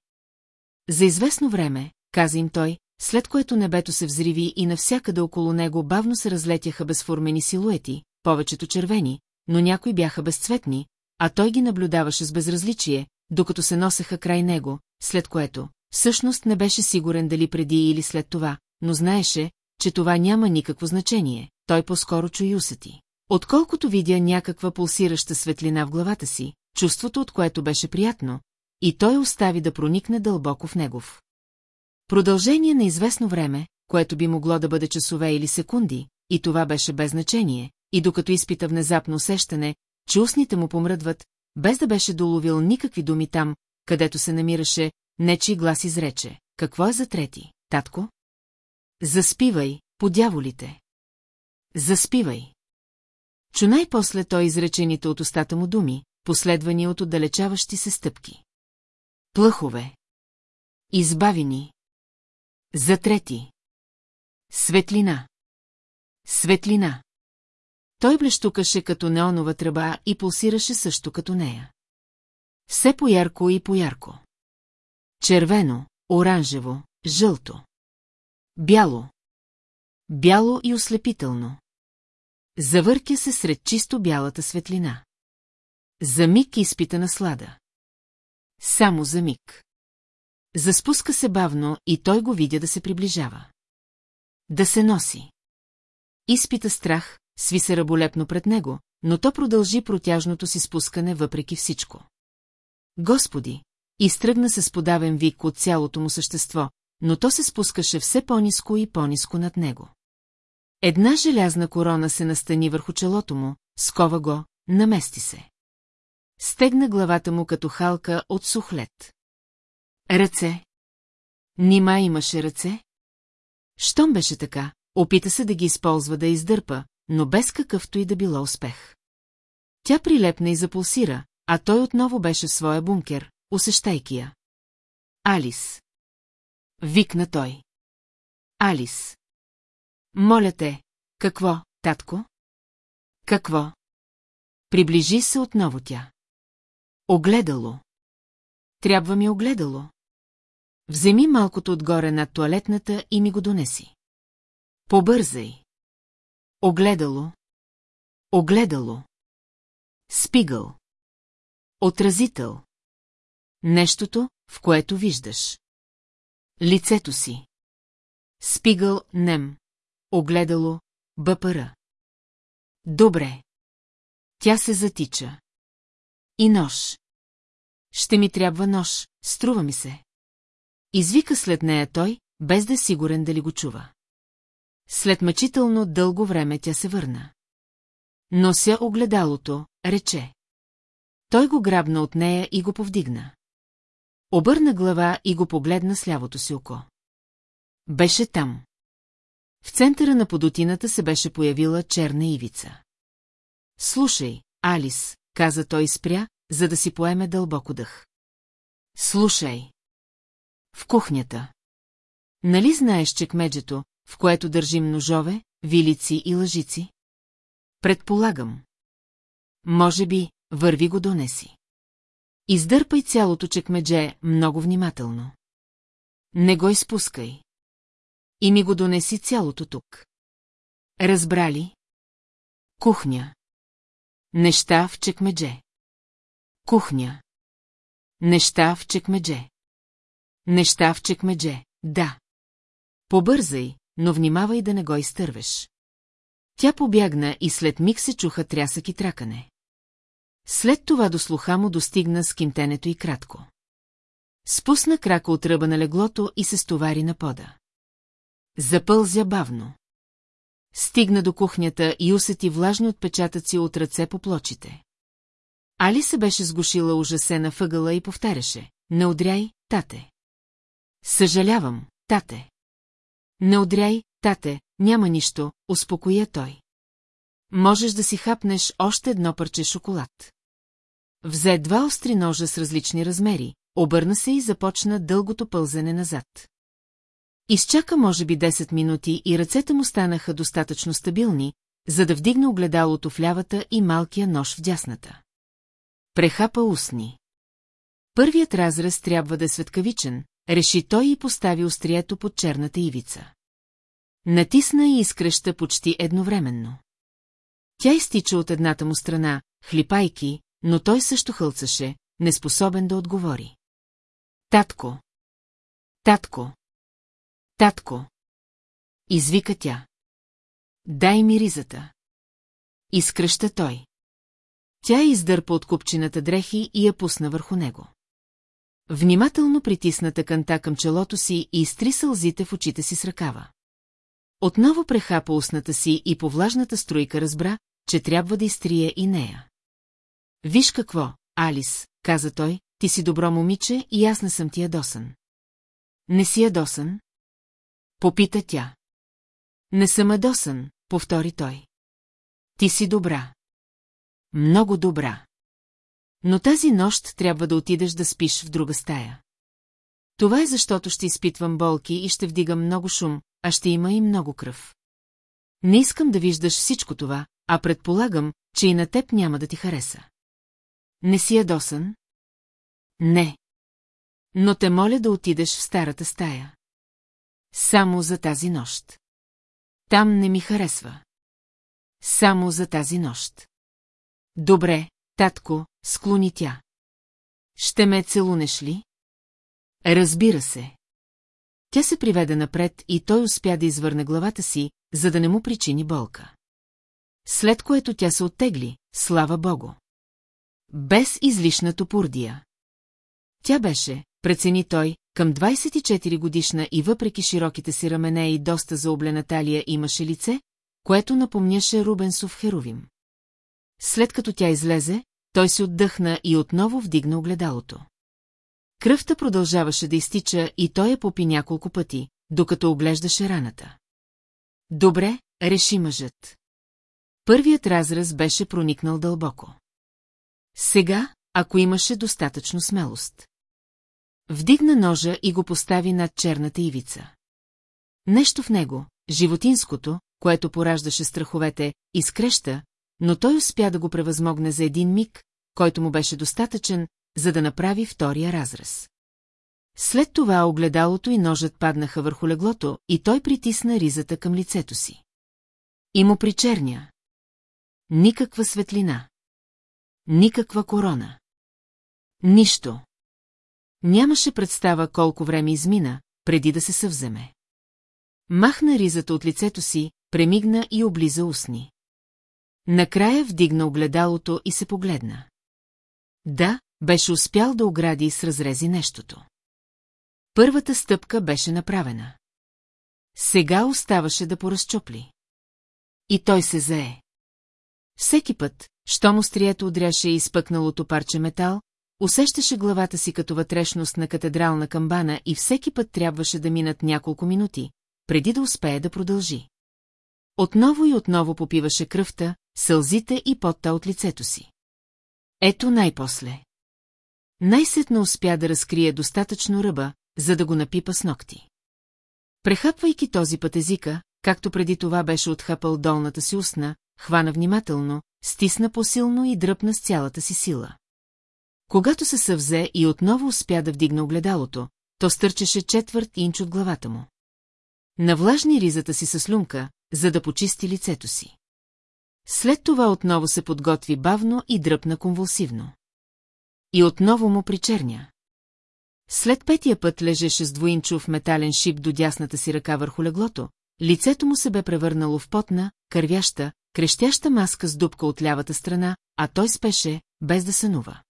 За известно време, каза им той, след което небето се взриви и навсякъде около него бавно се разлетяха безформени силуети, повечето червени, но някои бяха безцветни, а той ги наблюдаваше с безразличие, докато се носеха край него, след което, всъщност не беше сигурен дали преди или след това, но знаеше, че това няма никакво значение, той по-скоро чу и. Отколкото видя някаква пулсираща светлина в главата си, чувството от което беше приятно, и той остави да проникне дълбоко в негов. Продължение на известно време, което би могло да бъде часове или секунди, и това беше без значение, и докато изпита внезапно усещане, че устните му помръдват, без да беше доловил никакви думи там, където се намираше, нечи глас изрече. Какво е за трети, татко? Заспивай, по дяволите. Заспивай. Чу най-после той изречените от устата му думи, последвани от отдалечаващи се стъпки. Плъхове. Избавени. За трети. Светлина. Светлина. Той блещукаше като неонова тръба и пулсираше също като нея. Все поярко и поярко. Червено, оранжево, жълто. Бяло. Бяло и ослепително. Завъркя се сред чисто бялата светлина. За миг изпита наслада. Само за миг. Заспуска се бавно и той го видя да се приближава. Да се носи. Изпита страх, сви се раболепно пред него, но то продължи протяжното си спускане въпреки всичко. Господи! Изтръгна се с подавен вик от цялото му същество, но то се спускаше все по-низко и по-низко над него. Една желязна корона се настани върху челото му, скова го, намести се. Стегна главата му като халка от сухлет. Ръце. Нима имаше ръце? Щом беше така, опита се да ги използва да издърпа, но без какъвто и да било успех. Тя прилепна и запулсира, а той отново беше в своя бункер, усещайки я. Алис. Викна той. Алис. Моля те, какво, татко? Какво? Приближи се отново тя. Огледало. Трябва ми огледало. Вземи малкото отгоре над туалетната и ми го донеси. Побързай. Огледало. Огледало. Спигъл. Отразител. Нещото, в което виждаш. Лицето си. Спигъл нем. Огледало бъпъра. Добре. Тя се затича. И нож. Ще ми трябва нож, струва ми се. Извика след нея той, без да е сигурен дали го чува. След мъчително дълго време тя се върна. Нося огледалото, рече. Той го грабна от нея и го повдигна. Обърна глава и го погледна с лявото си око. Беше там. В центъра на подотината се беше появила черна ивица. Слушай, Алис, каза той спря, за да си поеме дълбоко дъх. Слушай. В кухнята. Нали знаеш, че кмеджето, в което държим ножове, вилици и лъжици? предполагам. Може би, върви го донеси. Издърпай цялото чекмедже много внимателно. Не го изпускай. И ми го донеси цялото тук. Разбрали? Кухня. Неща в чекмедже. Кухня. Неща в чекмедже. Неща в чекмедже, да. Побързай, но внимавай да не го изтървеш. Тя побягна и след миг се чуха трясък и тракане. След това до слуха му достигна скимтенето и кратко. Спусна крака от ръба на леглото и се стовари на пода. Запълзя бавно. Стигна до кухнята и усети влажни отпечатъци от ръце по плочите. Али се беше сгушила ужасена въгъла и повтаряше. Не удряй, тате. Съжалявам, тате. Не удряй, тате, няма нищо, успокоя той. Можеш да си хапнеш още едно парче шоколад. Взе два остри ножа с различни размери, обърна се и започна дългото пълзене назад. Изчака може би 10 минути и ръцете му станаха достатъчно стабилни, за да вдигне огледалото в лявата и малкия нож в дясната. Прехапа устни. Първият разрез трябва да е светкавичен, реши той и постави острието под черната ивица. Натисна и изкръща почти едновременно. Тя изтича от едната му страна, хлипайки, но той също хълцаше, неспособен да отговори. Татко! Татко! Татко! Извика тя. Дай ми ризата. Изкръща той. Тя издърпа от купчината дрехи и я пусна върху него. Внимателно притисна тъканта към челото си и изтри сълзите в очите си с ръкава. Отново прехапа устната си и по влажната струйка разбра, че трябва да изтрие и нея. Виж какво, Алис, каза той, ти си добро момиче и аз не съм ти ядосан. Не си ядосан? Попита тя. Не съм ядосан, повтори той. Ти си добра. Много добра. Но тази нощ трябва да отидеш да спиш в друга стая. Това е защото ще изпитвам болки и ще вдигам много шум, а ще има и много кръв. Не искам да виждаш всичко това, а предполагам, че и на теб няма да ти хареса. Не си ядосан? Не. Но те моля да отидеш в старата стая. Само за тази нощ. Там не ми харесва. Само за тази нощ. Добре, татко, склони тя. Ще ме целунеш ли? Разбира се. Тя се приведе напред и той успя да извърне главата си, за да не му причини болка. След което тя се оттегли, слава богу. Без излишна топурдия. Тя беше, прецени той, към 24 годишна и въпреки широките си рамене и доста заоблена талия имаше лице, което напомняше Рубенсов Херувим. След като тя излезе, той се отдъхна и отново вдигна огледалото. Кръвта продължаваше да изтича и той я попи няколко пъти, докато оглеждаше раната. Добре, реши мъжът. Първият разраз беше проникнал дълбоко. Сега, ако имаше достатъчно смелост. Вдигна ножа и го постави над черната ивица. Нещо в него, животинското, което пораждаше страховете, изкреща, но той успя да го превъзмогне за един миг, който му беше достатъчен, за да направи втория разрез. След това огледалото и ножът паднаха върху леглото и той притисна ризата към лицето си. И му причерня. Никаква светлина. Никаква корона. Нищо. Нямаше представа колко време измина, преди да се съвземе. Махна ризата от лицето си, премигна и облиза устни. Накрая вдигна огледалото и се погледна. Да, беше успял да огради с разрези нещото. Първата стъпка беше направена. Сега оставаше да поразчопли. И той се зае. Всеки път, щом острието удряше изпъкналото парче метал, усещаше главата си като вътрешност на катедрална камбана и всеки път трябваше да минат няколко минути, преди да успее да продължи. Отново и отново попиваше кръвта, сълзите и потта от лицето си. Ето най-после. Най-сетно успя да разкрие достатъчно ръба, за да го напипа с ногти. Прехапвайки този път езика, както преди това беше отхапал долната си устна, хвана внимателно, стисна посилно и дръпна с цялата си сила. Когато се съвзе и отново успя да вдигне огледалото, то стърчеше четвърт инч от главата му. Навлажни ризата си със слюнка, за да почисти лицето си. След това отново се подготви бавно и дръпна конвулсивно. И отново му причерня. След петия път лежеше с двоинчов метален шип до дясната си ръка върху леглото, лицето му се бе превърнало в потна, кървяща, крещяща маска с дупка от лявата страна, а той спеше, без да сънува.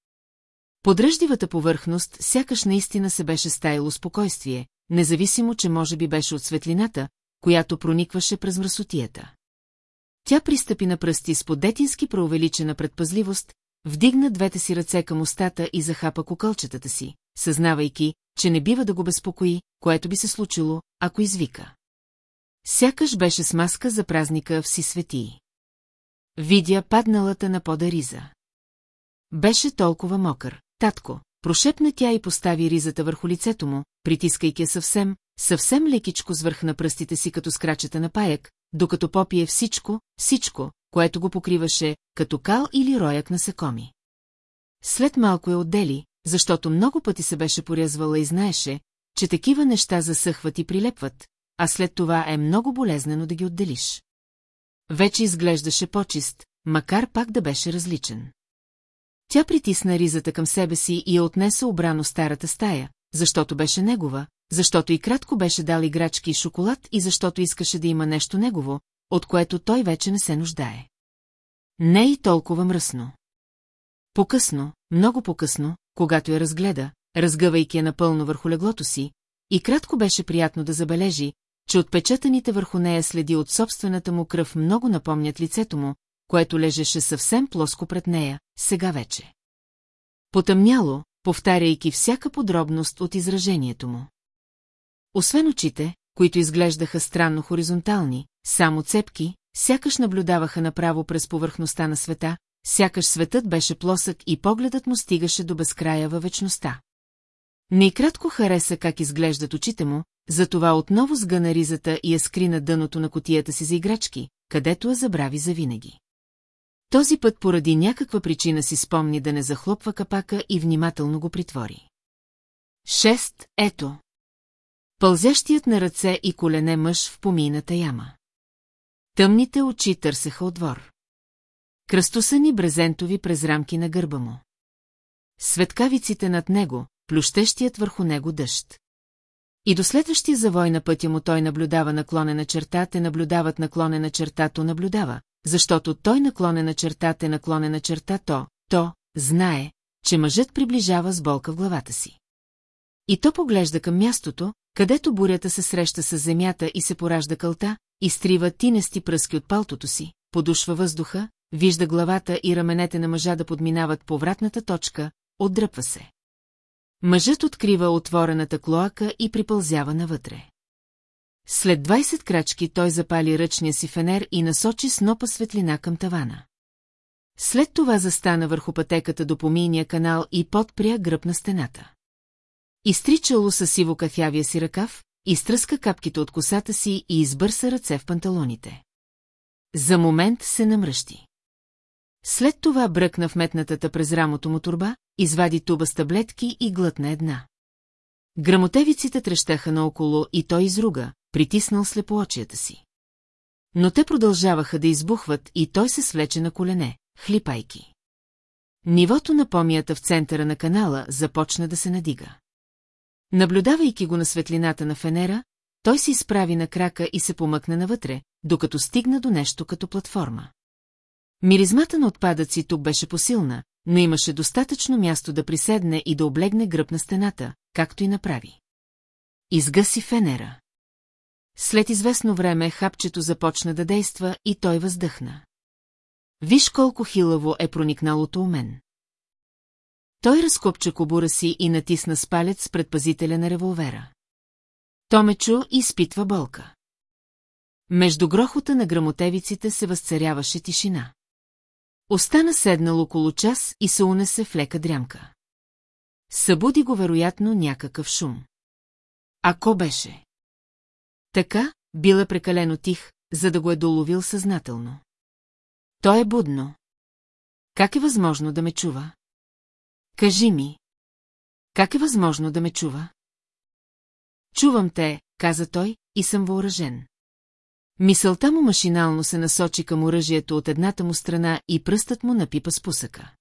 Подръждивата повърхност сякаш наистина се беше стаяло спокойствие, независимо, че може би беше от светлината, която проникваше през мръсотията. Тя пристъпи на пръсти с подетински преувеличена предпазливост, вдигна двете си ръце към устата и захапа кукълчетата си, съзнавайки, че не бива да го безпокои, което би се случило, ако извика. Сякаш беше смаска за празника в си светии. Видя падналата на пода риза. Беше толкова мокър. Татко, прошепна тя и постави ризата върху лицето му, притискайки я съвсем, съвсем лекичко с върх на пръстите си като скрачета на паяк, докато попие всичко, всичко, което го покриваше, като кал или рояк на секоми. След малко я отдели, защото много пъти се беше порязвала и знаеше, че такива неща засъхват и прилепват, а след това е много болезнено да ги отделиш. Вече изглеждаше по-чист, макар пак да беше различен. Тя притисна ризата към себе си и я отнесе обрано старата стая, защото беше негова, защото и кратко беше дал играчки и шоколад и защото искаше да има нещо негово, от което той вече не се нуждае. Не и толкова мръсно. Покъсно, много покъсно, когато я разгледа, разгъвайки я напълно върху леглото си, и кратко беше приятно да забележи, че отпечатаните върху нея следи от собствената му кръв много напомнят лицето му, което лежеше съвсем плоско пред нея, сега вече. Потъмняло, повтаряйки всяка подробност от изражението му. Освен очите, които изглеждаха странно хоризонтални, само цепки, сякаш наблюдаваха направо през повърхността на света, сякаш светът беше плосък и погледът му стигаше до безкрая във вечността. Нейкратко хареса как изглеждат очите му, затова отново сгъна ризата и я скри на дъното на котията си за играчки, където я забрави завинаги. Този път поради някаква причина си спомни да не захлопва капака и внимателно го притвори. Шест, ето. Пълзящият на ръце и колене мъж в помийната яма. Тъмните очи търсеха от двор. Кръстосани брезентови през рамки на гърба му. Светкавиците над него, плющещият върху него дъжд. И до следващия завой на пътя му той наблюдава наклонена черта, те наблюдават наклонена черта, то наблюдава, защото той наклонена черта, те наклонена черта, то, то, знае, че мъжът приближава с болка в главата си. И то поглежда към мястото, където бурята се среща с земята и се поражда кълта, изтрива тинести пръски от палтото си, подушва въздуха, вижда главата и раменете на мъжа да подминават повратната точка, отдръпва се. Мъжът открива отворената клоака и припълзява навътре. След 20 крачки той запали ръчния си фенер и насочи снопа светлина към тавана. След това застана върху пътеката до помийния канал и подпря гръб на стената. Изтричало със сиво кафявия си ръкав, изтръска капките от косата си и избърса ръце в панталоните. За момент се намръщи. След това бръкна в метнатата през рамото му турба, извади туба с таблетки и глътна една. Грамотевиците трещаха наоколо и той изруга, притиснал слепоочията си. Но те продължаваха да избухват и той се свлече на колене, хлипайки. Нивото на помията в центъра на канала започна да се надига. Наблюдавайки го на светлината на фенера, той се изправи на крака и се помъкна навътре, докато стигна до нещо като платформа. Миризмата на отпадъци тук беше посилна, но имаше достатъчно място да приседне и да облегне гръб на стената, както и направи. Изгаси фенера. След известно време хапчето започна да действа и той въздъхна. Виж колко хилаво е проникналото у мен. Той разкопча кобура си и натисна с палец предпазителя на револвера. Томечо изпитва болка. Между грохота на грамотевиците се възцаряваше тишина. Остана седнал около час и се унесе в лека дрямка. Събуди го вероятно някакъв шум. Ако беше? Така, бил е прекалено тих, за да го е доловил съзнателно. Той е будно. Как е възможно да ме чува? Кажи ми. Как е възможно да ме чува? Чувам те, каза той, и съм въоръжен. Мисълта му машинално се насочи към оръжието от едната му страна и пръстът му напипа спусъка.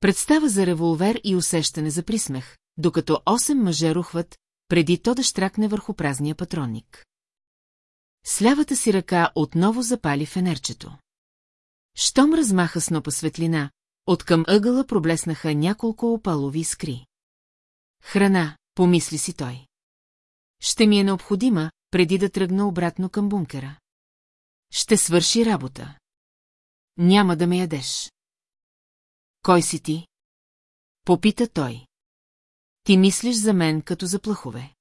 Представа за револвер и усещане за присмех, докато 8 мъже рухват, преди то да штракне върху празния патронник. С лявата си ръка отново запали фенерчето. Щом размаха снопа светлина, откъм ъгъла проблеснаха няколко опалови искри. Храна, помисли си той. Ще ми е необходима, преди да тръгна обратно към бункера. Ще свърши работа. Няма да ме ядеш. Кой си ти? Попита той. Ти мислиш за мен като за плахове.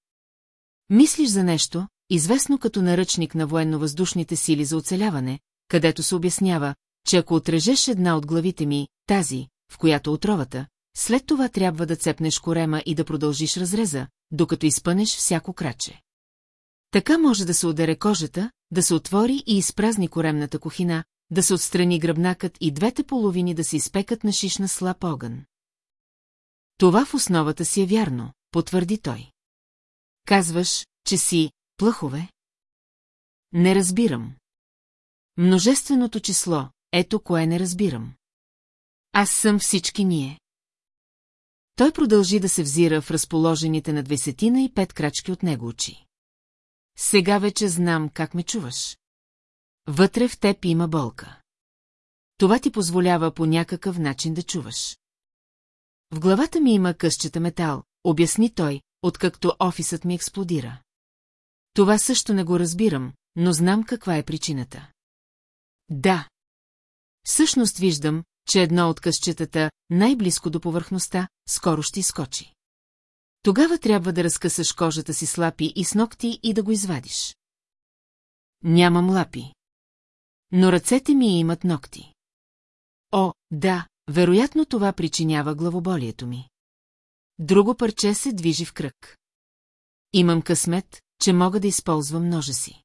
Мислиш за нещо, известно като наръчник на военно-въздушните сили за оцеляване, където се обяснява, че ако отрежеш една от главите ми, тази, в която отровата, след това трябва да цепнеш корема и да продължиш разреза, докато изпънеш всяко краче. Така може да се ударе кожата, да се отвори и изпразни коремната кухина, да се отстрани гръбнакът и двете половини да се изпекат на шишна слаб огън. Това в основата си е вярно, потвърди той. Казваш, че си плъхове? Не разбирам. Множественото число, ето кое не разбирам. Аз съм всички ние. Той продължи да се взира в разположените на двесетина и пет крачки от него очи. Сега вече знам как ме чуваш. Вътре в теб има болка. Това ти позволява по някакъв начин да чуваш. В главата ми има късчета метал, обясни той, откакто офисът ми експлодира. Това също не го разбирам, но знам каква е причината. Да. Всъщност виждам, че едно от късчетата, най-близко до повърхността, скоро ще изкочи. Тогава трябва да разкъсаш кожата си с лапи и с ногти и да го извадиш. Нямам лапи. Но ръцете ми имат ногти. О, да, вероятно това причинява главоболието ми. Друго парче се движи в кръг. Имам късмет, че мога да използвам ножа си.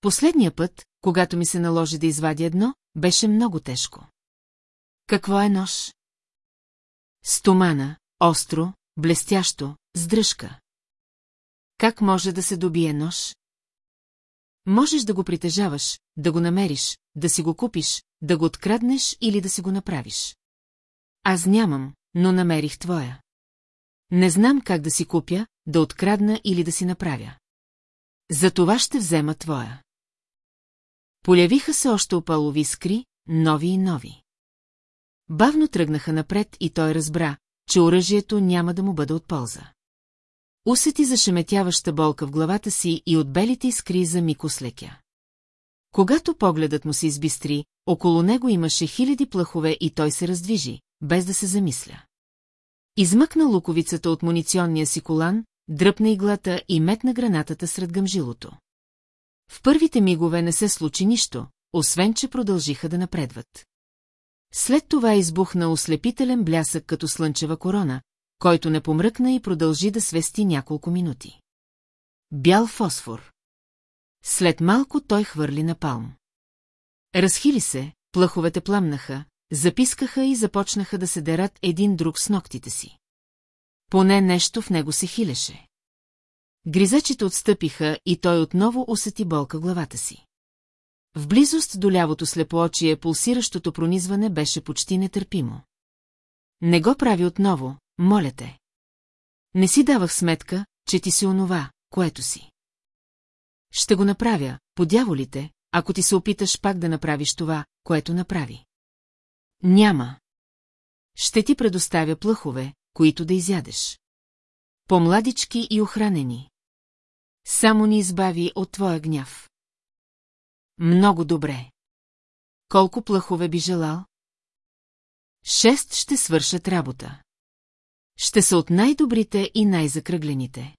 Последния път, когато ми се наложи да извадя едно, беше много тежко. Какво е нож? Стомана, остро, блестящо, с дръжка. Как може да се добие нож? Можеш да го притежаваш, да го намериш, да си го купиш, да го откраднеш или да си го направиш. Аз нямам, но намерих твоя. Не знам как да си купя, да открадна или да си направя. За това ще взема твоя. Полявиха се още опалови скри, нови и нови. Бавно тръгнаха напред и той разбра, че оръжието няма да му бъде от полза. Усети зашеметяваща болка в главата си и от белите искри за мико слекя. Когато погледът му се избистри, около него имаше хиляди плъхове и той се раздвижи, без да се замисля. Измъкна луковицата от муниционния си колан, дръпна иглата и метна гранатата сред гъмжилото. В първите мигове не се случи нищо, освен че продължиха да напредват. След това избухна ослепителен блясък като слънчева корона, който не помръкна и продължи да свести няколко минути. Бял фосфор. След малко той хвърли на палм. Разхили се, плъховете пламнаха, запискаха и започнаха да се дерат един друг с ногтите си. Поне нещо в него се хилеше. Гризачите отстъпиха и той отново усети болка главата си. В близост до лявото слепоочие пулсиращото пронизване беше почти нетърпимо. Не го прави отново, моля те. Не си давах сметка, че ти си онова, което си. Ще го направя, по дяволите, ако ти се опиташ пак да направиш това, което направи. Няма. Ще ти предоставя плъхове, които да изядеш. По-младички и охранени. Само ни избави от твоя гняв. Много добре. Колко плъхове би желал? Шест ще свършат работа. Ще са от най-добрите и най-закръглените.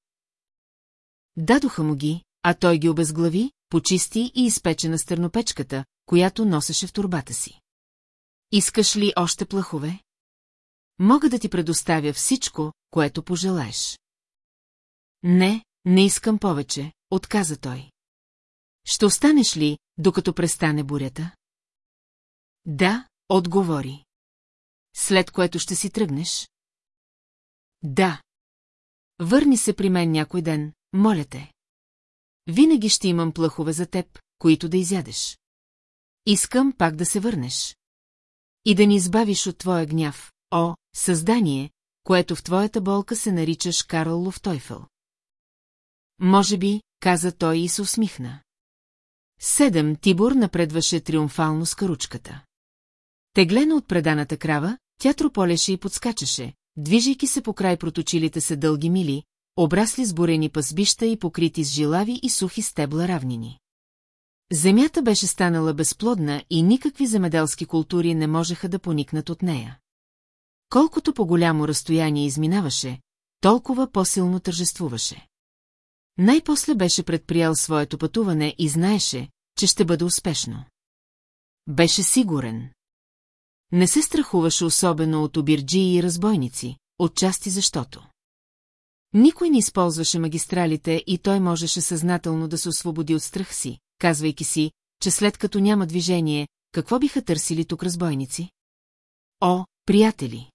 Дадоха му ги, а той ги обезглави, почисти и изпече на стърнопечката, която носеше в турбата си. Искаш ли още плахове? Мога да ти предоставя всичко, което пожелаеш. Не, не искам повече, отказа той. Ще останеш ли, докато престане бурята? Да, отговори. След което ще си тръгнеш? Да. Върни се при мен някой ден, моля те. Винаги ще имам плъхове за теб, които да изядеш. Искам пак да се върнеш. И да ни избавиш от твоя гняв, о, създание, което в твоята болка се наричаш Карл Лофтойфъл. Може би, каза той и се усмихна. Седем Тибор напредваше триумфално с каручката. Теглена от преданата крава, тя трополеше и подскачаше, движейки се по край проточилите се дълги мили, обрасли с бурени пасбища и покрити с жилави и сухи стебла равнини. Земята беше станала безплодна и никакви земеделски култури не можеха да поникнат от нея. Колкото по-голямо разстояние изминаваше, толкова по-силно тържествуваше. Най-после беше предприял своето пътуване и знаеше, че ще бъде успешно. Беше сигурен. Не се страхуваше особено от обирджии и разбойници, отчасти защото. Никой не използваше магистралите и той можеше съзнателно да се освободи от страх си, казвайки си, че след като няма движение, какво биха търсили тук разбойници? О, приятели!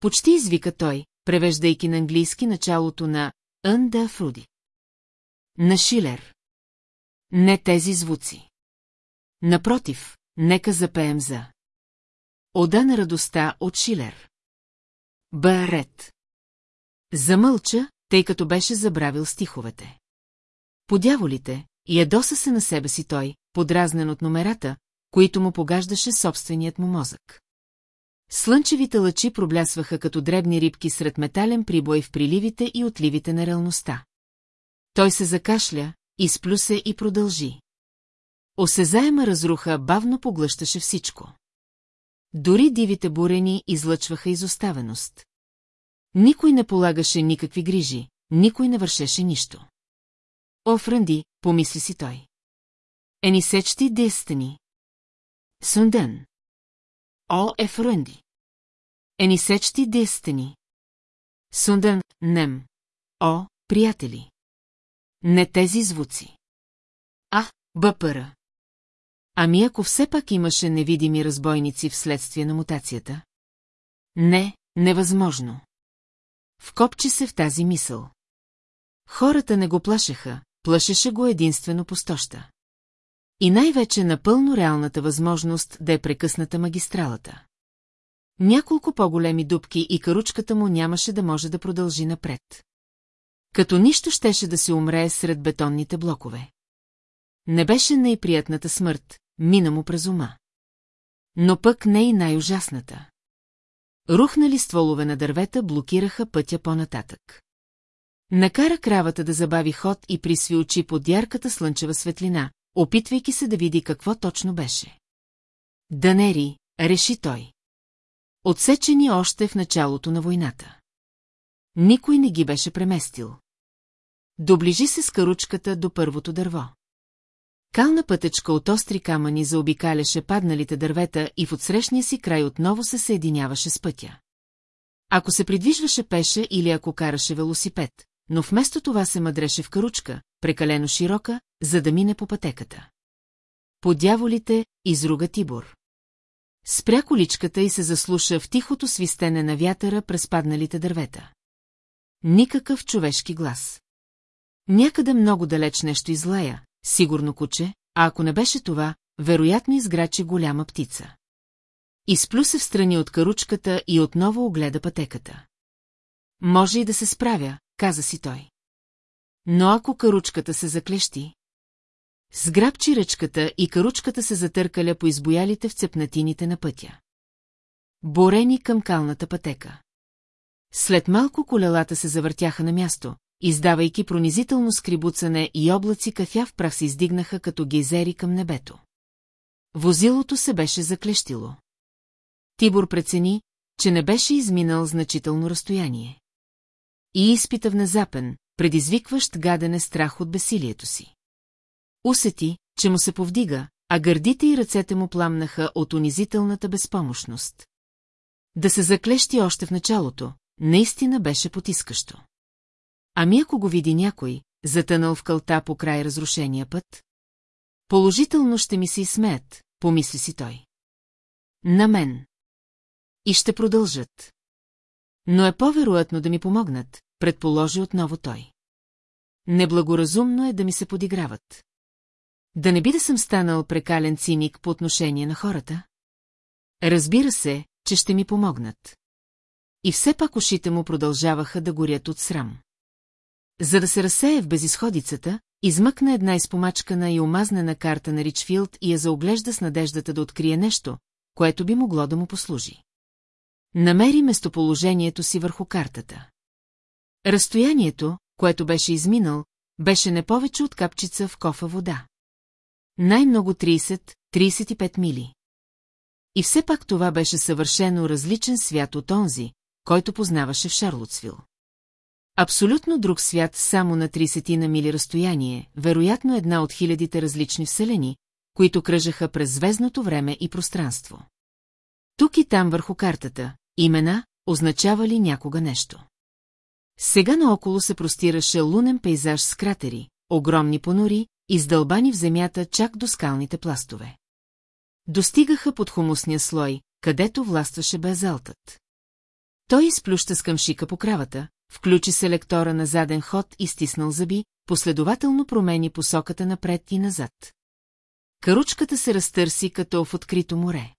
Почти извика той, превеждайки на английски началото на «Ънда Фруди». На Шилер. Не тези звуци. Напротив, нека запеем за. Ода на радостта от Шилер. Барет. Замълча, тъй като беше забравил стиховете. Подяволите, ядоса се на себе си той, подразнен от номерата, които му погаждаше собственият му мозък. Слънчевите лъчи проблясваха като дребни рибки сред метален прибой в приливите и отливите на реалността. Той се закашля, изплю се и продължи. Осезаема разруха бавно поглъщаше всичко. Дори дивите бурени излъчваха изоставеност. Никой не полагаше никакви грижи, никой не вършеше нищо. О, Франди, помисли си той. Ени сечти дестани. Сунден. О, е Франди. Ени сечти дестани. Сунден, нем. О, приятели. Не тези звуци. А, бъпъра. Ами ако все пак имаше невидими разбойници вследствие на мутацията? Не, невъзможно. Вкопчи се в тази мисъл. Хората не го плашеха, плашеше го единствено пустоща. И най-вече напълно реалната възможност да е прекъсната магистралата. Няколко по-големи дубки и каручката му нямаше да може да продължи напред. Като нищо щеше да се умре сред бетонните блокове. Не беше най-приятната смърт, мина му през ума. Но пък не и най-ужасната. Рухнали стволове на дървета блокираха пътя по-нататък. Накара кравата да забави ход и присви очи под ярката слънчева светлина, опитвайки се да види какво точно беше. Данери, реши той. Отсечени още в началото на войната. Никой не ги беше преместил. Доближи се с каручката до първото дърво. Кална пътечка от остри камъни заобикаляше падналите дървета и в отсрещния си край отново се съединяваше с пътя. Ако се придвижваше пеше или ако караше велосипед, но вместо това се мъдреше в каручка, прекалено широка, за да мине по пътеката. По дяволите изруга Тибор. Спря количката и се заслуша в тихото свистене на вятъра през падналите дървета. Никакъв човешки глас. Някъде много далеч нещо излая, сигурно куче, а ако не беше това, вероятно изграчи голяма птица. Изплю се в страни от каручката и отново огледа пътеката. Може и да се справя, каза си той. Но ако каручката се заклещи... Сграбчи ръчката и каручката се затъркаля по избоялите в цепнатините на пътя. Борени към калната пътека. След малко колелата се завъртяха на място, издавайки пронизително скрибуцане и облаци кафяв прах се издигнаха като гейзери към небето. Возилото се беше заклещило. Тибор прецени, че не беше изминал значително разстояние. И изпита внезапен, предизвикващ гадене страх от бесилието си. Усети, че му се повдига, а гърдите и ръцете му пламнаха от унизителната безпомощност. Да се заклещи още в началото, наистина беше потискащо. Ами ако го види някой, затънал в кълта по край разрушения път? Положително ще ми се изсмеят, помисли си той. На мен. И ще продължат. Но е по-вероятно да ми помогнат, предположи отново той. Неблагоразумно е да ми се подиграват. Да не би да съм станал прекален циник по отношение на хората? Разбира се, че ще ми помогнат. И все пак ушите му продължаваха да горят от срам. За да се разсее в безисходицата, измъкна една изпомачкана и омазнена карта на Ричфилд и я заоглежда с надеждата да открие нещо, което би могло да му послужи. Намери местоположението си върху картата. Разстоянието, което беше изминал, беше не повече от капчица в кофа вода. Най-много 30-35 мили. И все пак това беше съвършено различен свят от онзи, който познаваше в Шарлотсвил. Абсолютно друг свят само на 30 на мили разстояние, вероятно една от хилядите различни вселени, които кръжаха през звездното време и пространство. Тук и там върху картата, имена, означавали някога нещо. Сега наоколо се простираше лунен пейзаж с кратери, огромни понори, издълбани в земята чак до скалните пластове. Достигаха под хумусния слой, където властваше безалтът. Той изплюща с по кравата, включи селектора на заден ход и стиснал зъби, последователно промени посоката напред и назад. Каручката се разтърси като в открито море.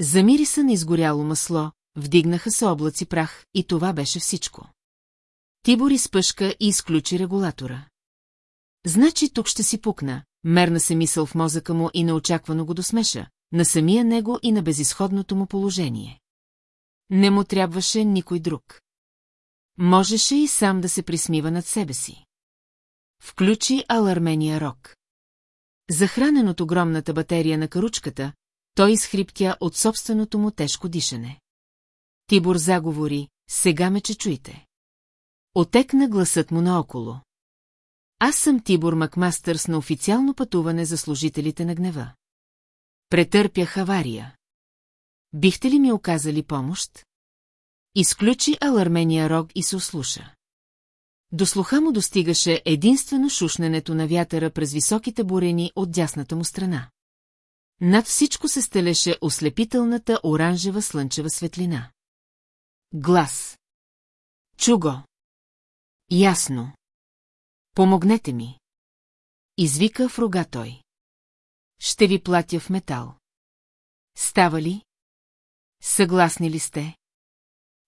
Замири се на изгоряло масло, вдигнаха се облаци прах и това беше всичко. Тибор изпъшка и изключи регулатора. Значи тук ще си пукна, мерна се мисъл в мозъка му и неочаквано го досмеша, на самия него и на безисходното му положение. Не му трябваше никой друг. Можеше и сам да се присмива над себе си. Включи алармения рок. Захранен от огромната батерия на каручката, той изхриптя от собственото му тежко дишане. Тибор заговори, сега ме че чуйте. Отекна гласът му наоколо. Аз съм Тибор Макмастърс на официално пътуване за служителите на гнева. Претърпях авария. Бихте ли ми оказали помощ? Изключи алармения рог и се ослуша. До слуха му достигаше единствено шушненето на вятъра през високите бурени от дясната му страна. Над всичко се стелеше ослепителната оранжева слънчева светлина. Глас. Чу го. Ясно. Помогнете ми. Извика в рога той. Ще ви платя в метал. Става ли? Съгласни ли сте?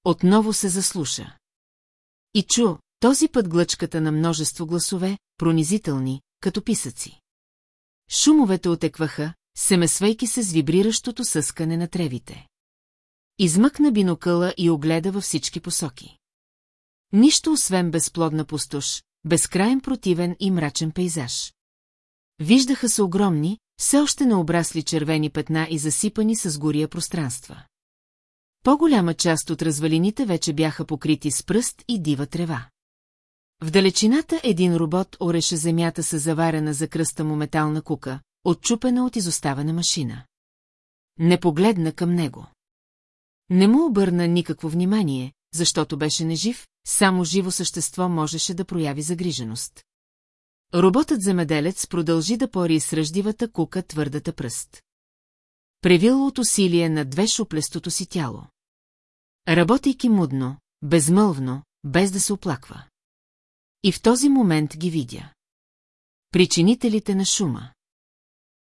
Отново се заслуша. И чу, този път глъчката на множество гласове, пронизителни, като писъци. Шумовете отекваха, семесвайки се с вибриращото съскане на тревите. Измъкна бинокъла и огледа във всички посоки. Нищо освен безплодна пустош, безкрайен противен и мрачен пейзаж. Виждаха се огромни, все още на обрасли червени петна и засипани с гория пространства. По-голяма част от развалините вече бяха покрити с пръст и дива трева. В далечината един робот ореше земята с заварена за кръста му метална кука, отчупена от изоставена машина. Не погледна към него. Не му обърна никакво внимание, защото беше нежив, само живо същество можеше да прояви загриженост. Роботът земеделец продължи да пори с ръждивата кука твърдата пръст. Превил от усилие на две шуплестото си тяло. Работейки мудно, безмълвно, без да се оплаква. И в този момент ги видя. Причинителите на шума.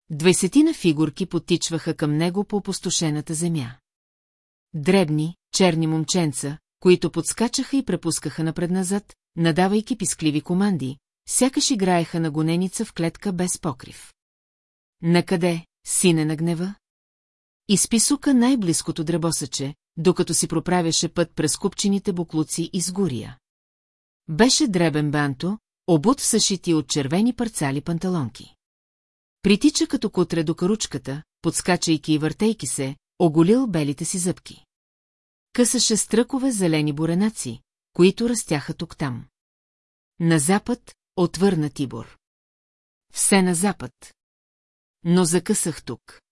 Двайсетина фигурки потичваха към него по опустошената земя. Дребни, черни момченца, които подскачаха и препускаха напредназад, надавайки пискливи команди, сякаш играеха на гоненица в клетка без покрив. Накъде, сине на гнева? Изписука най-близкото дребосъче, докато си проправяше път през купчините буклуци и сгория. Беше дребен банто, обут в съшити от червени парцали панталонки. Притича като кутре до каручката, подскачайки и въртейки се, оголил белите си зъбки. Късаше стръкове зелени буренаци, които растяха тук-там. На запад отвърна Тибор. Все на запад. Но закъсах тук.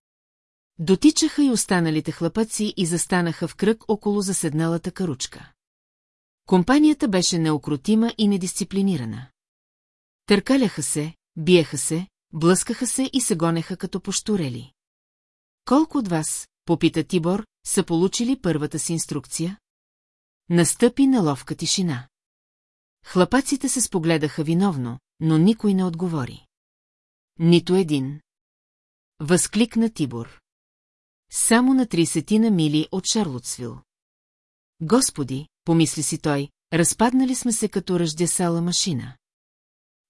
Дотичаха и останалите хлапъци и застанаха в кръг около заседналата каручка. Компанията беше неокротима и недисциплинирана. Търкаляха се, биеха се, блъскаха се и се гонеха като поштурели. Колко от вас, попита Тибор, са получили първата си инструкция? Настъпи неловка тишина. Хлапаците се спогледаха виновно, но никой не отговори. Нито един. Възкликна Тибор. Само на трисетина мили от Шарлотсвил. Господи, помисли си той, разпаднали сме се като ръждесала машина.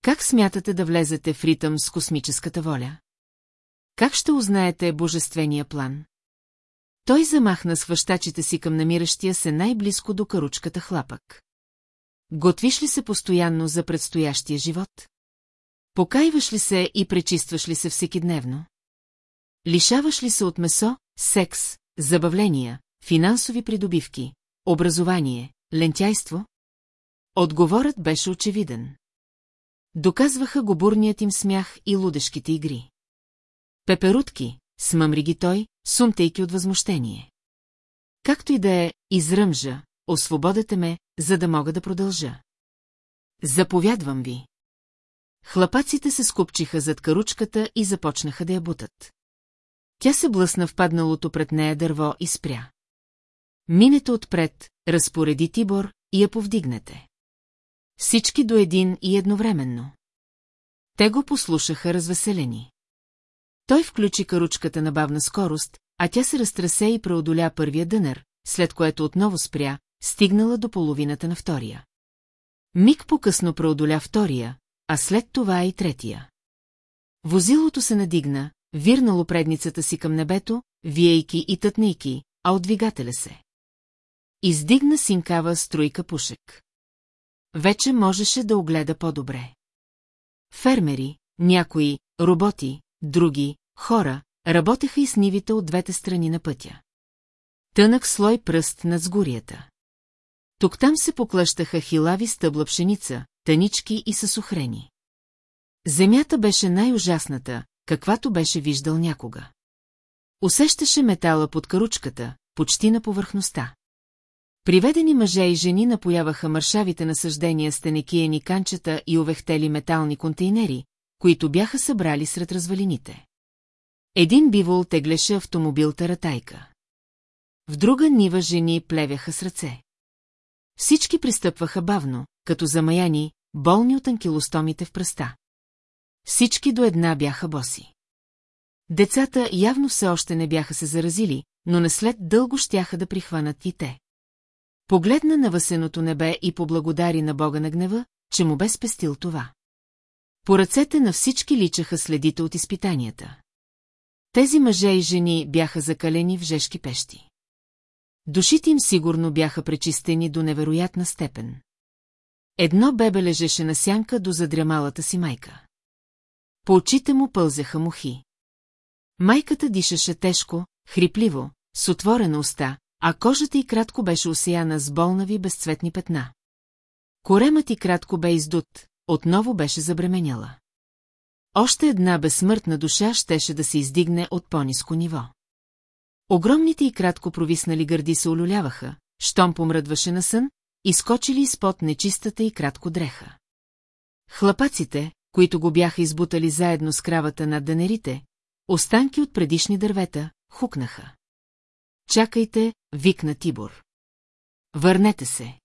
Как смятате да влезете в ритъм с космическата воля? Как ще узнаете божествения план? Той замахна с хващачите си към намиращия се най-близко до каручката хлапък. Готвиш ли се постоянно за предстоящия живот? Покайваш ли се и пречистваш ли се всекидневно? Лишаваш ли се от месо, секс, забавления, финансови придобивки, образование, лентяйство? Отговорът беше очевиден. Доказваха го бурният им смях и лудешките игри. Пеперутки, смъмри ги той, сумтейки от възмущение. Както и да е, изръмжа, освободете ме, за да мога да продължа. Заповядвам ви. Хлапаците се скупчиха зад каручката и започнаха да я бутат. Тя се блъсна в падналото пред нея дърво и спря. Минете отпред, разпореди Тибор, и я повдигнете. Всички до един и едновременно. Те го послушаха развеселени. Той включи каручката на бавна скорост, а тя се разтрасе и преодоля първия дънер, след което отново спря, стигнала до половината на втория. Миг по-късно преодоля втория, а след това и третия. Возилото се надигна, вирнало предницата си към небето, виейки и тътнейки, а от двигателя се. Издигна синкава струйка пушек. Вече можеше да огледа по-добре. Фермери, някои, роботи, други, хора, работеха и с нивите от двете страни на пътя. Тънък слой пръст над сгурията. Тук-там се поклащаха хилави стъбла пшеница, тънички и съсухрени. Земята беше най-ужасната, каквато беше виждал някога. Усещаше метала под каручката, почти на повърхността. Приведени мъже и жени напояваха мършавите насъждения с тенекиени канчета и овехтели метални контейнери, които бяха събрали сред развалините. Един бивол теглеше автомобил таратайка. В друга нива жени плевяха с ръце. Всички пристъпваха бавно, като замаяни, болни от анкилостомите в пръста. Всички до една бяха боси. Децата явно все още не бяха се заразили, но наслед дълго щяха да прихванат и те. Погледна на въсеното небе и поблагодари на Бога на гнева, че му бе спестил това. По ръцете на всички личаха следите от изпитанията. Тези мъже и жени бяха закалени в жешки пещи. Душите им сигурно бяха пречистени до невероятна степен. Едно бебе лежеше на сянка до задрямалата си майка. По очите му пълзеха мухи. Майката дишаше тежко, хрипливо, с отворена уста, а кожата й кратко беше осияна с болнави безцветни петна. Коремът й кратко бе издут, отново беше забременяла. Още една безсмъртна душа щеше да се издигне от по-низко ниво. Огромните и кратко провиснали гърди се олюляваха, щом помръдваше на сън, изкочили изпод нечистата и кратко дреха. Хлапаците, които го бяха избутали заедно с кравата над данерите, останки от предишни дървета, хукнаха. Чакайте, викна Тибор. Върнете се.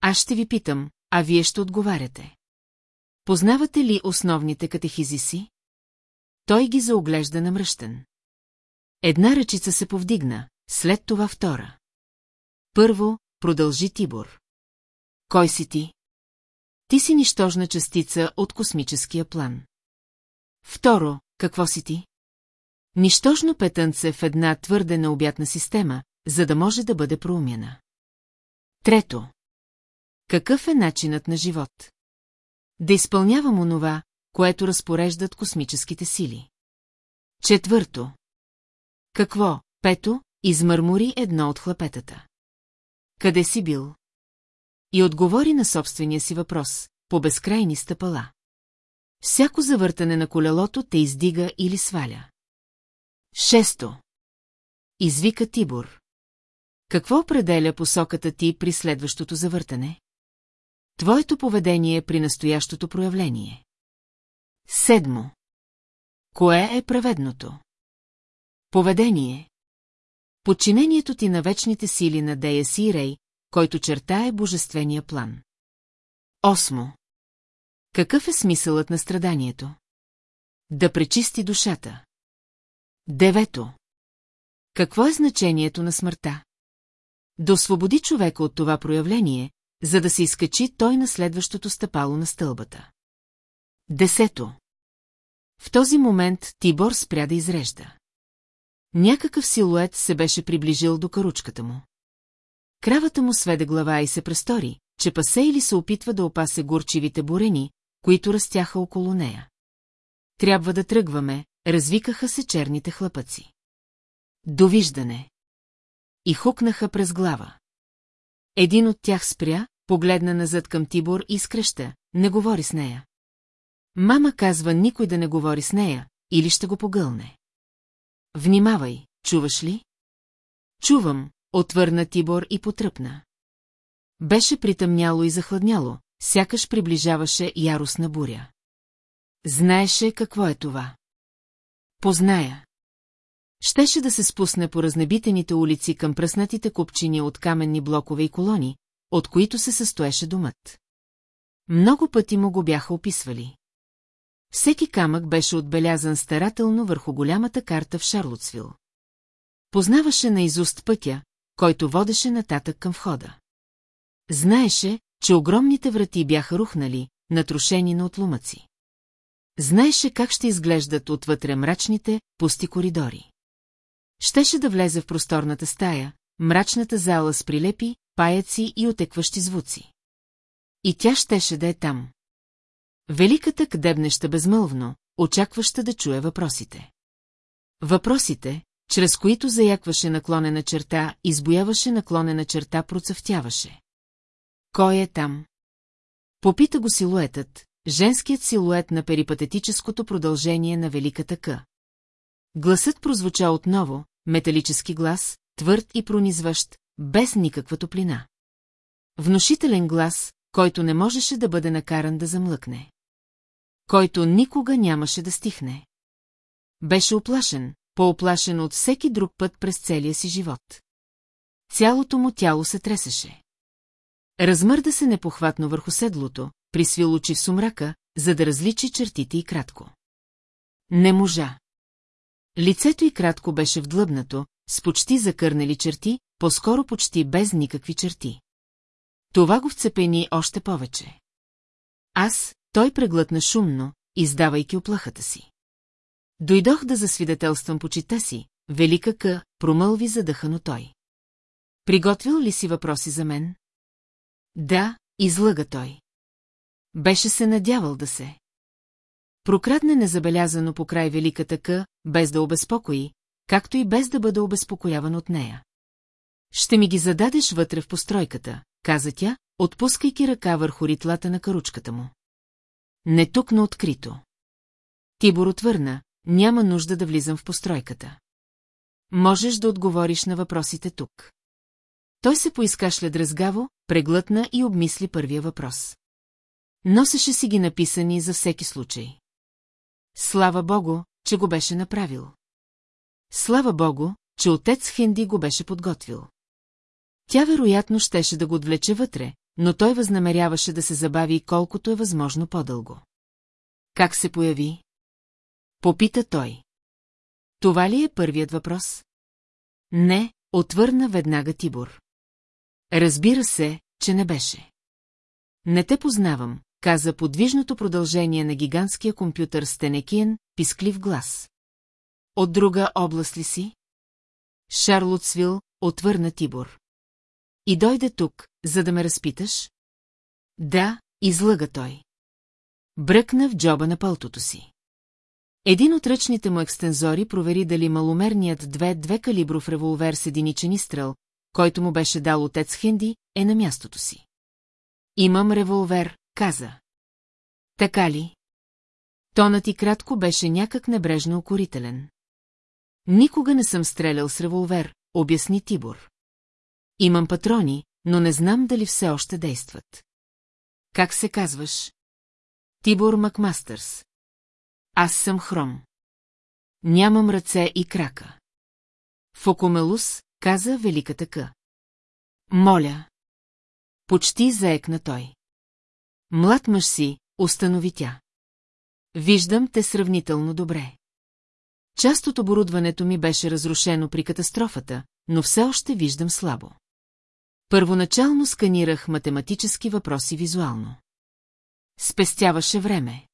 Аз ще ви питам, а вие ще отговаряте. Познавате ли основните катехизиси? Той ги заоглежда намръщен. Една ръчица се повдигна, след това втора. Първо, продължи Тибор. Кой си ти? Ти си нищожна частица от космическия план. Второ, какво си ти? Нищожно петънце в една твърде необятна система, за да може да бъде проумяна. Трето. Какъв е начинът на живот? Да изпълнявам онова, което разпореждат космическите сили. Четвърто. Какво, пето, измърмори едно от хлапетата. Къде си бил? И отговори на собствения си въпрос, по безкрайни стъпала. Всяко завъртане на колелото те издига или сваля. Шесто. Извика Тибор. Какво определя посоката ти при следващото завъртане? Твоето поведение при настоящото проявление. Седмо. Кое е праведното? Поведение. подчинението ти на вечните сили на Дея Си и Рей, който чертае божествения план. Осмо. Какъв е смисълът на страданието? Да пречисти душата. Девето. Какво е значението на смъртта? Да освободи човека от това проявление, за да се изкачи той на следващото стъпало на стълбата. Десето. В този момент Тибор спря да изрежда. Някакъв силует се беше приближил до каручката му. Кравата му сведе глава и се престори, че пасе или се опитва да опасе горчивите бурени, които растяха около нея. Трябва да тръгваме, развикаха се черните хлапъци. Довиждане. И хукнаха през глава. Един от тях спря, погледна назад към Тибор и скръща, не говори с нея. Мама казва никой да не говори с нея, или ще го погълне. Внимавай, чуваш ли? Чувам, отвърна Тибор и потръпна. Беше притъмняло и захладняло, сякаш приближаваше яростна буря. Знаеше какво е това. Позная. Щеше да се спусне по разнебитените улици към пръснатите купчини от каменни блокове и колони, от които се състоеше домът. Много пъти му го бяха описвали. Всеки камък беше отбелязан старателно върху голямата карта в Шарлотсвил. Познаваше наизуст пътя, който водеше нататък към входа. Знаеше, че огромните врати бяха рухнали, натрошени на отлумъци. Знаеше как ще изглеждат отвътре мрачните, пусти коридори. Щеше да влезе в просторната стая, мрачната зала с прилепи, паяци и отекващи звуци. И тя щеше да е там. Великата кдебнеща безмълвно, очакваща да чуе въпросите. Въпросите, чрез които заякваше наклонена черта, избояваше наклонена черта, процъфтяваше. Кой е там? Попита го силуетът, женският силует на перипатетическото продължение на Великата К. Гласът прозвуча отново, металически глас, твърд и пронизващ, без никаква топлина. Внушителен глас, който не можеше да бъде накаран да замлъкне. Който никога нямаше да стихне. Беше оплашен, по-оплашен от всеки друг път през целия си живот. Цялото му тяло се тресеше. Размърда се непохватно върху седлото, присвил очи в сумрака, за да различи чертите и кратко. Не можа. Лицето и кратко беше вдлъбнато, с почти закърнали черти, по-скоро почти без никакви черти. Това го вцепени още повече. Аз, той преглътна шумно, издавайки оплахата си. Дойдох да засвидетелствам почита си, велика К, промълви задъхано той. Приготвил ли си въпроси за мен? Да, излъга той. Беше се надявал да се. Прокрадне незабелязано по край великата К, без да обезпокои, както и без да бъде обезпокояван от нея. Ще ми ги зададеш вътре в постройката, каза тя, отпускайки ръка върху ритлата на каручката му. Не тук на открито. Тибор отвърна, няма нужда да влизам в постройката. Можеш да отговориш на въпросите тук. Той се поискашля дръзгаво, преглътна и обмисли първия въпрос. Носеше си ги написани за всеки случай. Слава богу, че го беше направил. Слава богу, че отец Хенди го беше подготвил. Тя вероятно щеше да го отвлече вътре, но той възнамеряваше да се забави колкото е възможно по-дълго. Как се появи? Попита той. Това ли е първият въпрос? Не, отвърна веднага Тибор. Разбира се, че не беше. Не те познавам, каза подвижното продължение на гигантския компютър Стенекиен, писклив глас. От друга област ли си? Шарлотсвил, отвърна Тибор. И дойде тук, за да ме разпиташ? Да, излъга той. Бръкна в джоба на пълтото си. Един от ръчните му екстензори провери дали маломерният 2-2 калибров револвер с единичен изстрел, който му беше дал отец Хенди, е на мястото си. Имам револвер, каза. Така ли? Тонът и кратко беше някак небрежно окорителен. Никога не съм стрелял с револвер, обясни Тибор. Имам патрони, но не знам дали все още действат. Как се казваш? Тибор Макмастърс. Аз съм хром. Нямам ръце и крака. Фокомелус, каза великата къ. Моля. Почти заекна той. Млад мъж си, установи тя. Виждам те сравнително добре. Част от оборудването ми беше разрушено при катастрофата, но все още виждам слабо. Първоначално сканирах математически въпроси визуално. Спестяваше време.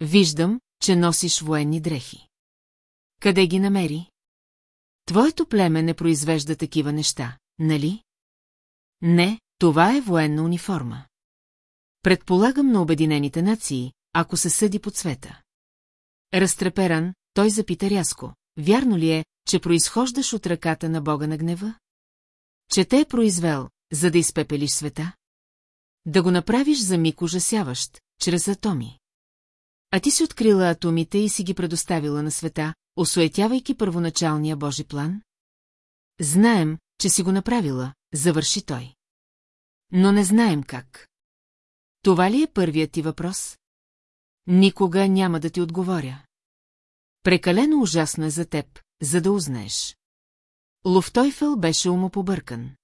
Виждам, че носиш военни дрехи. Къде ги намери? Твоето племе не произвежда такива неща, нали? Не, това е военна униформа. Предполагам на Обединените нации, ако се съди по цвета. Разтреперан, той запита рязко. Вярно ли е, че произхождаш от ръката на бога на гнева? Че те е произвел, за да изпепелиш света? Да го направиш за миг ужасяващ, чрез атоми. А ти си открила атомите и си ги предоставила на света, осуетявайки първоначалния Божи план? Знаем, че си го направила, завърши той. Но не знаем как. Това ли е първият ти въпрос? Никога няма да ти отговоря. Прекалено ужасно е за теб, за да узнаеш. Луфтойфел беше умопобъркан.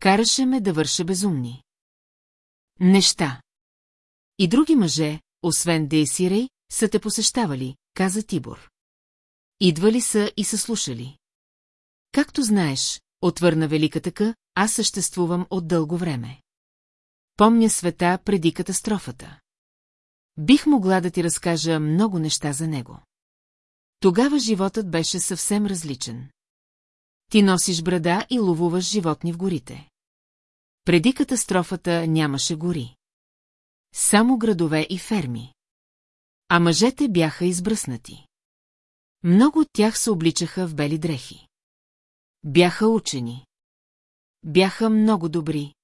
Караше ме да върша безумни. Неща. И други мъже, освен Дейсирей, са те посещавали, каза Тибор. Идвали са и са слушали. Както знаеш, отвърна Великата Къ, аз съществувам от дълго време. Помня света преди катастрофата. Бих могла да ти разкажа много неща за него. Тогава животът беше съвсем различен. Ти носиш брада и ловуваш животни в горите. Преди катастрофата нямаше гори. Само градове и ферми. А мъжете бяха избръснати. Много от тях се обличаха в бели дрехи. Бяха учени. Бяха много добри.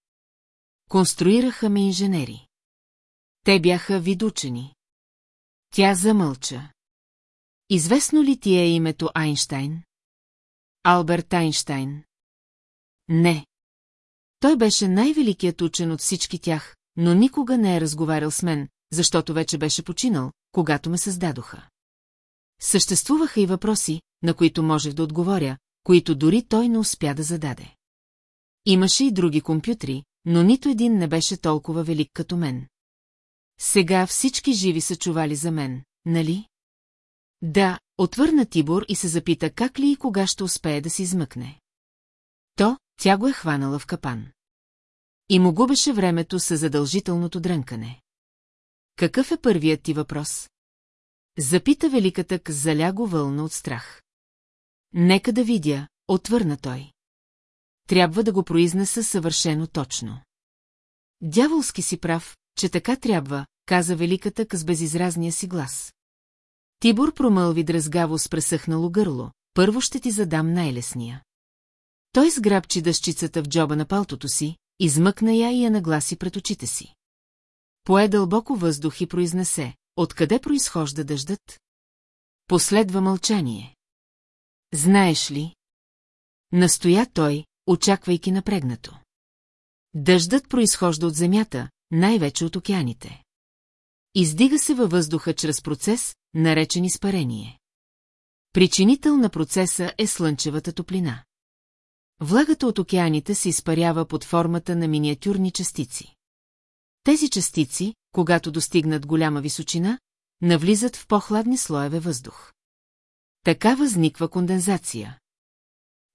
Конструираха ме инженери. Те бяха видучени. Тя замълча. Известно ли ти е името Айнштайн? Алберт Айнштайн. Не. Той беше най-великият учен от всички тях, но никога не е разговарял с мен, защото вече беше починал, когато ме създадоха. Съществуваха и въпроси, на които можех да отговоря, които дори той не успя да зададе. Имаше и други компютри, но нито един не беше толкова велик като мен. Сега всички живи са чували за мен, нали? Да, отвърна Тибор и се запита как ли и кога ще успее да се измъкне. То, тя го е хванала в капан. И му губеше времето със задължителното дрънкане. Какъв е първият ти въпрос? Запита великата к заляго вълна от страх. Нека да видя, отвърна той. Трябва да го произнеса съвършено точно. Дяволски си прав, че така трябва, каза великата с безизразния си глас. Тибор промълви дразгаво с пресъхнало гърло. Първо ще ти задам най-лесния. Той сграбчи дъщицата в джоба на палтото си, измъкна я и я нагласи пред очите си. Пое дълбоко въздух и произнесе, откъде произхожда дъждът? Последва мълчание. Знаеш ли? Настоя той, очаквайки напрегнато. Дъждът произхожда от земята, най-вече от океаните. Издига се във въздуха чрез процес, наречен изпарение. Причинител на процеса е слънчевата топлина. Влагата от океаните се изпарява под формата на миниатюрни частици. Тези частици, когато достигнат голяма височина, навлизат в по-хладни слоеве въздух. Така възниква кондензация.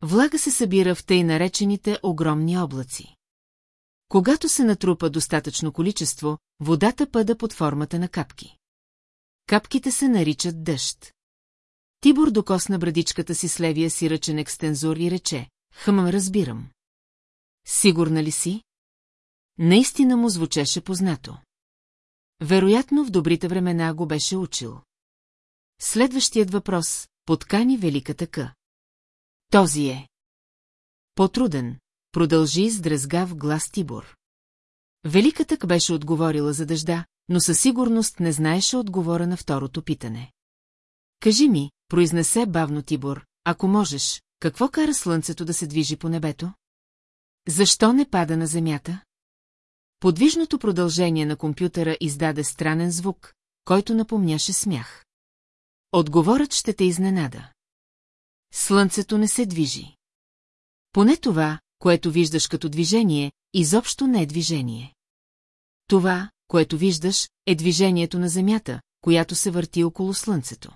Влага се събира в тъй наречените огромни облаци. Когато се натрупа достатъчно количество, водата пъда под формата на капки. Капките се наричат дъжд. Тибор докосна брадичката си с левия си ръчен екстензор и рече, хъм, разбирам. Сигурна ли си? Наистина му звучеше познато. Вероятно в добрите времена го беше учил. Следващият въпрос подкани великата къ. Този е. По-труден, продължи с дръзгав глас Тибор. Великата къ беше отговорила за дъжда, но със сигурност не знаеше отговора на второто питане. Кажи ми, произнесе бавно Тибор, ако можеш, какво кара слънцето да се движи по небето? Защо не пада на земята? Подвижното продължение на компютъра издаде странен звук, който напомняше смях. Отговорът ще те изненада. Слънцето не се движи. Поне това, което виждаш като движение, изобщо не е движение. Това, което виждаш, е движението на Земята, която се върти около Слънцето.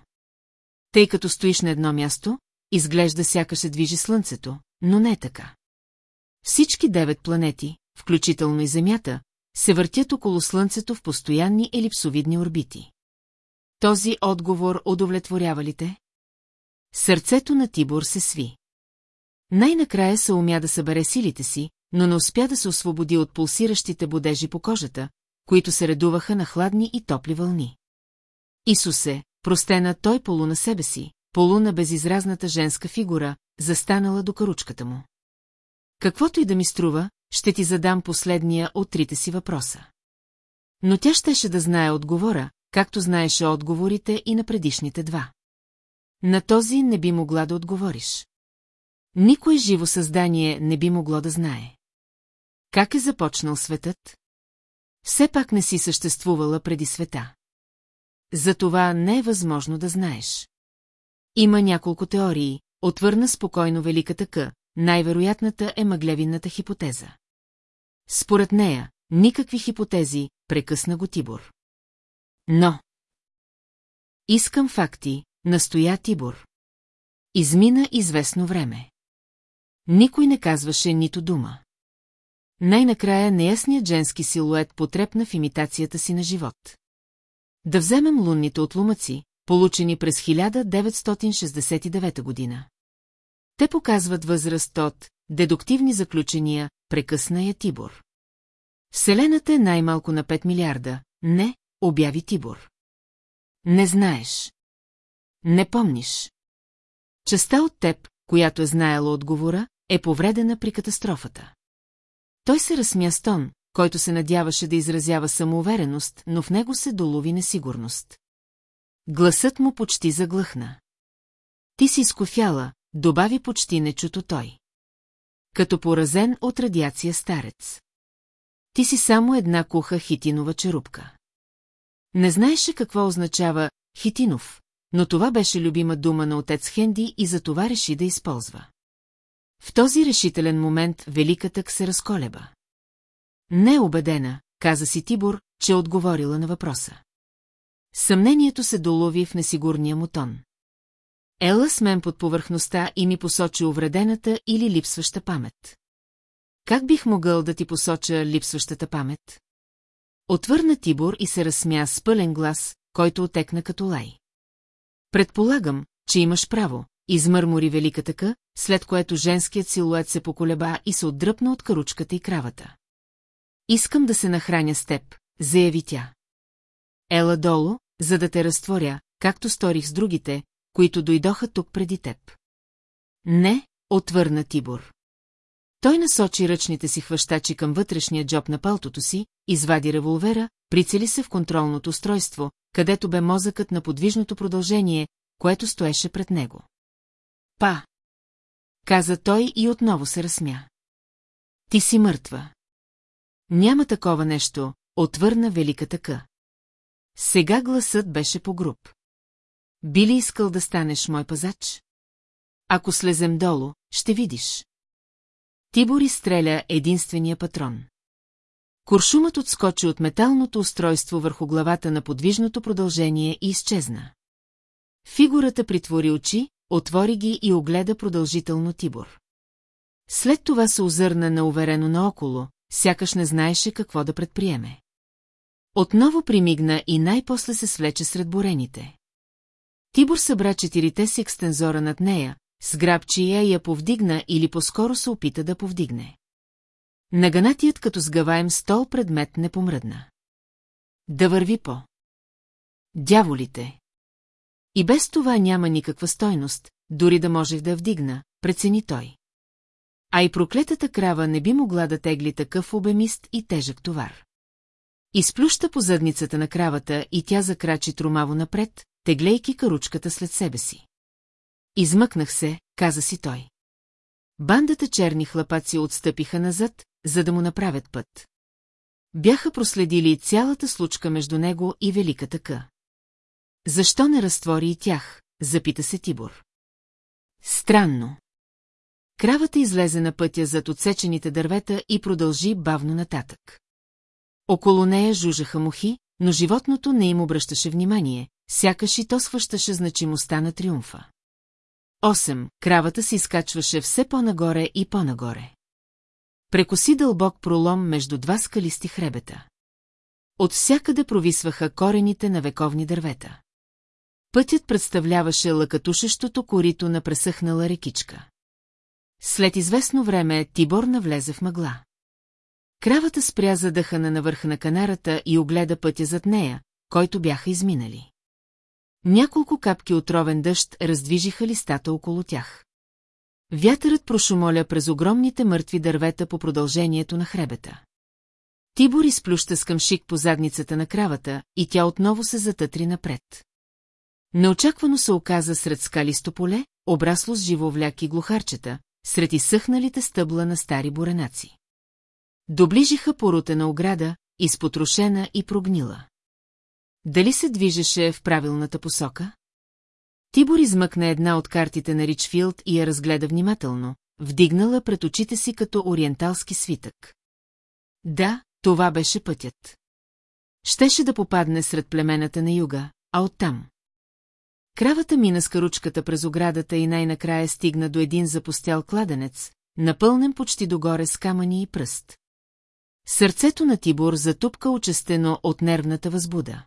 Тъй като стоиш на едно място, изглежда сякаш се движи Слънцето, но не е така. Всички девет планети, включително и Земята, се въртят около Слънцето в постоянни елипсовидни орбити. Този отговор удовлетворява ли те? Сърцето на Тибор се сви. Най-накрая се умя да събере силите си, но не успя да се освободи от пулсиращите бодежи по кожата, които се редуваха на хладни и топли вълни. Исусе, простена той полу на себе си, полу на безизразната женска фигура, застанала до каручката му. Каквото и да ми струва, ще ти задам последния от трите си въпроса. Но тя щеше да знае отговора, както знаеше отговорите и на предишните два. На този не би могла да отговориш. Никое живо създание не би могло да знае. Как е започнал светът? Все пак не си съществувала преди света. Затова не е възможно да знаеш. Има няколко теории, отвърна спокойно Великата К, най-вероятната е мъглевинната хипотеза. Според нея, никакви хипотези, прекъсна го Тибор. Но... Искам факти, настоя Тибор. Измина известно време. Никой не казваше нито дума. Най-накрая неясният женски силует потрепна в имитацията си на живот. Да вземем лунните отлумъци, получени през 1969 година. Те показват възраст от дедуктивни заключения, прекъсна я Тибор. Вселената е най-малко на 5 милиарда, не, обяви Тибор. Не знаеш. Не помниш. Частта от теб, която е знаела отговора, е повредена при катастрофата. Той се разсмя с тон, който се надяваше да изразява самоувереност, но в него се долови несигурност. Гласът му почти заглъхна. Ти си изкофяла, добави почти нечуто той. Като поразен от радиация старец. Ти си само една куха хитинова черупка. Не знаеше какво означава хитинов, но това беше любима дума на отец Хенди и за това реши да използва. В този решителен момент великата се разколеба. Не убедена, каза си Тибор, че отговорила на въпроса. Съмнението се долови в несигурния му тон. Ела с мен под повърхността и ми посочи увредената или липсваща памет. Как бих могъл да ти посоча липсващата памет? Отвърна Тибор и се разсмя с пълен глас, който отекна като лай. Предполагам, че имаш право, измърмори великата къ, след което женският силует се поколеба и се отдръпна от каручката и кравата. Искам да се нахраня с теб, заяви тя. Ела долу, за да те разтворя, както сторих с другите, които дойдоха тук преди теб. Не, отвърна Тибор. Той насочи ръчните си хващачи към вътрешния джоб на палтото си, извади револвера, прицели се в контролното устройство, където бе мозъкът на подвижното продължение, което стоеше пред него. Па! Каза той и отново се разсмя. Ти си мъртва. Няма такова нещо, отвърна великата къ. Сега гласът беше по груб. Би ли искал да станеш мой пазач? Ако слезем долу, ще видиш. Тибор изстреля единствения патрон. Куршумът отскочи от металното устройство върху главата на подвижното продължение и изчезна. Фигурата притвори очи, отвори ги и огледа продължително Тибор. След това се озърна науверено наоколо, сякаш не знаеше какво да предприеме. Отново примигна и най-после се свлече сред борените. Тибор събра четирите си екстензора над нея, сграбчи я и я повдигна или по-скоро се опита да повдигне. Наганатият като сгъваем стол предмет не помръдна. Да върви по. Дяволите. И без това няма никаква стойност, дори да можех да вдигна, прецени той. А и проклетата крава не би могла да тегли такъв обемист и тежък товар. Изплюща по задницата на кравата и тя закрачи тромаво напред, теглейки каручката след себе си. Измъкнах се, каза си той. Бандата черни хлапаци отстъпиха назад, за да му направят път. Бяха проследили цялата случка между него и Великата Къ. Защо не разтвори и тях, запита се Тибор. Странно. Кравата излезе на пътя зад отсечените дървета и продължи бавно нататък. Около нея жужаха мухи, но животното не им обръщаше внимание, сякаш и то свъщаше значимостта на триумфа. 8. Кравата се изкачваше все по-нагоре и по-нагоре. Прекоси дълбок пролом между два скалисти хребета. От всякъде провисваха корените на вековни дървета. Пътят представляваше лъкатушещото корито на пресъхнала рекичка. След известно време Тибор навлезе в мъгла. Кравата спря задъхана на върха на канарата и огледа пътя зад нея, който бяха изминали. Няколко капки отровен дъжд раздвижиха листата около тях. Вятърът прошумоля през огромните мъртви дървета по продължението на хребета. Тибор изплюща с къмшик по задницата на кравата и тя отново се затътри напред. Неочаквано се оказа сред скалисто поле, обрасло с живовляк и глухарчета, сред изсъхналите стъбла на стари буренаци. Доближиха порутена ограда, изпотрошена и прогнила. Дали се движеше в правилната посока? Тибор измъкна една от картите на Ричфилд и я разгледа внимателно, вдигнала пред очите си като ориенталски свитък. Да, това беше пътят. Щеше да попадне сред племената на юга, а оттам. Кравата мина с каручката през оградата и най-накрая стигна до един запустял кладенец, напълнен почти догоре с камъни и пръст. Сърцето на Тибор затупка очестено от нервната възбуда.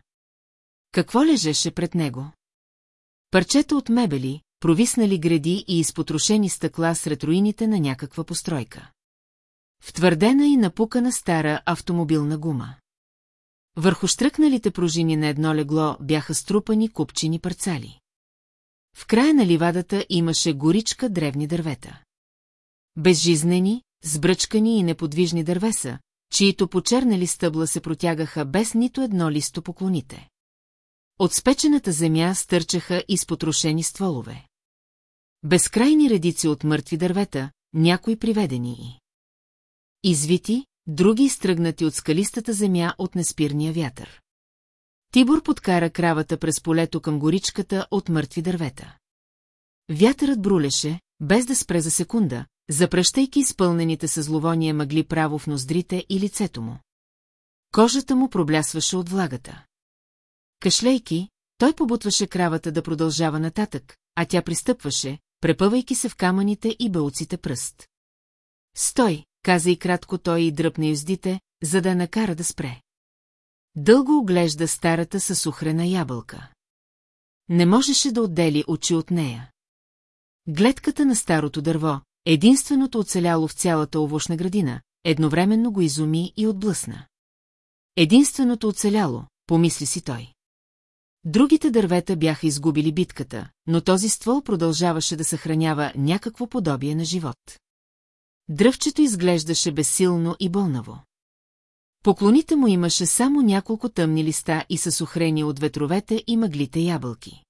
Какво лежеше пред него? Парчета от мебели, провиснали гради и изпотрошени стъкла сред руините на някаква постройка. Втвърдена и напукана стара автомобилна гума. Върху штръкналите пружини на едно легло бяха струпани купчини парцали. В края на ливадата имаше горичка древни дървета. Безжизнени, сбръчкани и неподвижни дървеса, чието почернали стъбла се протягаха без нито едно листо поклоните. От спечената земя стърчаха изпотрошени стволове. Безкрайни редици от мъртви дървета, някои приведени и. Извити, други изтръгнати от скалистата земя от неспирния вятър. Тибор подкара кравата през полето към горичката от мъртви дървета. Вятърът брулеше, без да спре за секунда, запръщайки изпълнените с зловоние мъгли право в ноздрите и лицето му. Кожата му проблясваше от влагата. Кашлейки, той побутваше кравата да продължава нататък, а тя пристъпваше, препъвайки се в камъните и бълците пръст. Стой, каза и кратко той и дръпна юздите, за да накара да спре. Дълго оглежда старата със сухрена ябълка. Не можеше да отдели очи от нея. Гледката на старото дърво, единственото оцеляло в цялата овощна градина, едновременно го изуми и отблъсна. Единственото оцеляло, помисли си той. Другите дървета бяха изгубили битката, но този ствол продължаваше да съхранява някакво подобие на живот. Дръвчето изглеждаше безсилно и болнаво. Поклоните му имаше само няколко тъмни листа и са сухрени от ветровете и мъглите ябълки.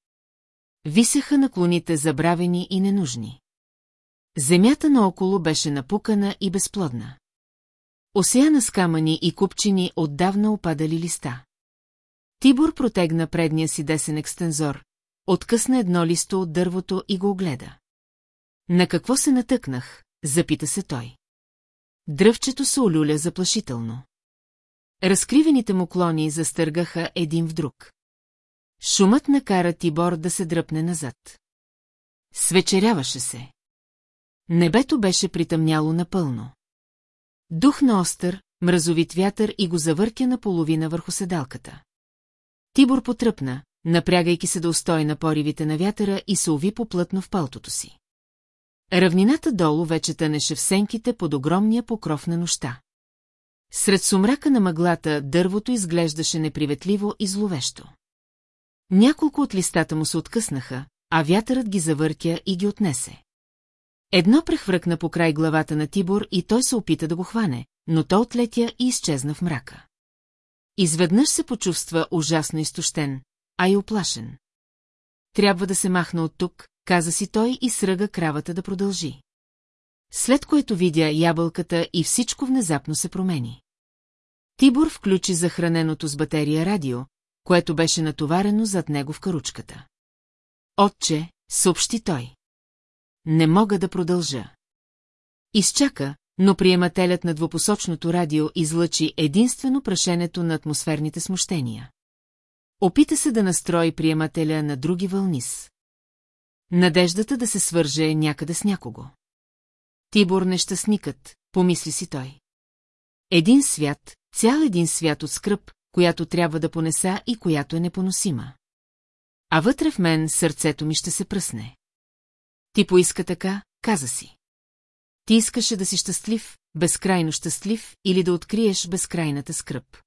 Висеха на клоните забравени и ненужни. Земята наоколо беше напукана и безплодна. Осеяна с камъни и купчини отдавна опадали листа. Тибор протегна предния си десен екстензор, откъсна едно листо от дървото и го огледа. На какво се натъкнах, запита се той. Дръвчето се олюля заплашително. Разкривените му клони застъргаха един в друг. Шумът накара Тибор да се дръпне назад. Свечеряваше се. Небето беше притъмняло напълно. Дух на остър, мразовит вятър и го завъртя наполовина върху седалката. Тибор потръпна, напрягайки се да устои на поривите на вятъра и се уви поплътно в палтото си. Равнината долу вече тънеше в сенките под огромния покров на нощта. Сред сумрака на мъглата дървото изглеждаше неприветливо и зловещо. Няколко от листата му се откъснаха, а вятърът ги завъртя и ги отнесе. Едно прехвръкна по край главата на Тибор и той се опита да го хване, но то отлетя и изчезна в мрака. Изведнъж се почувства ужасно изтощен, а и оплашен. Трябва да се махна от тук, каза си той и сръга кравата да продължи. След което видя ябълката и всичко внезапно се промени. Тибор включи захраненото с батерия радио, което беше натоварено зад него в каручката. Отче, съобщи той. Не мога да продължа. Изчака, но приемателят на двупосочното радио излъчи единствено прашенето на атмосферните смущения. Опита се да настрои приемателя на други вълнис. Надеждата да се свърже някъде с някого. Тибор нещастникът, помисли си той. Един свят, цял един свят от скръп, която трябва да понеса и която е непоносима. А вътре в мен сърцето ми ще се пръсне. Ти поиска така, каза си. Ти искаше да си щастлив, безкрайно щастлив или да откриеш безкрайната скръп.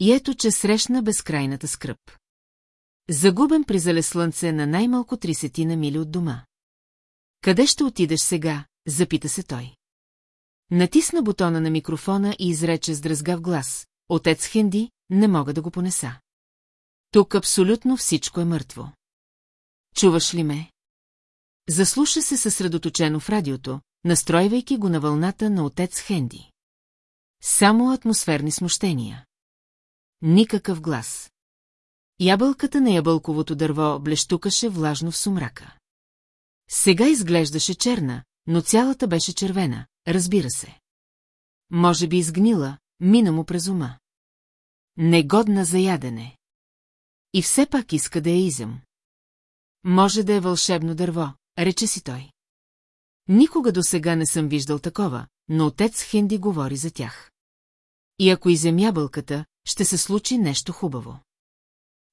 И ето, че срещна безкрайната скръп. Загубен при слънце на най-малко трисетина мили от дома. Къде ще отидеш сега, запита се той. Натисна бутона на микрофона и изрече с дръзгав глас. Отец Хенди, не мога да го понеса. Тук абсолютно всичко е мъртво. Чуваш ли ме? Заслуша се съсредоточено в радиото, настройвайки го на вълната на отец Хенди. Само атмосферни смущения. Никакъв глас. Ябълката на ябълковото дърво блещукаше влажно в сумрака. Сега изглеждаше черна, но цялата беше червена, разбира се. Може би изгнила, мина му през ума. Негодна за ядене. И все пак иска да я изям. Може да е вълшебно дърво, рече си той. Никога до сега не съм виждал такова, но отец Хенди говори за тях. И ако изем ябълката, ще се случи нещо хубаво.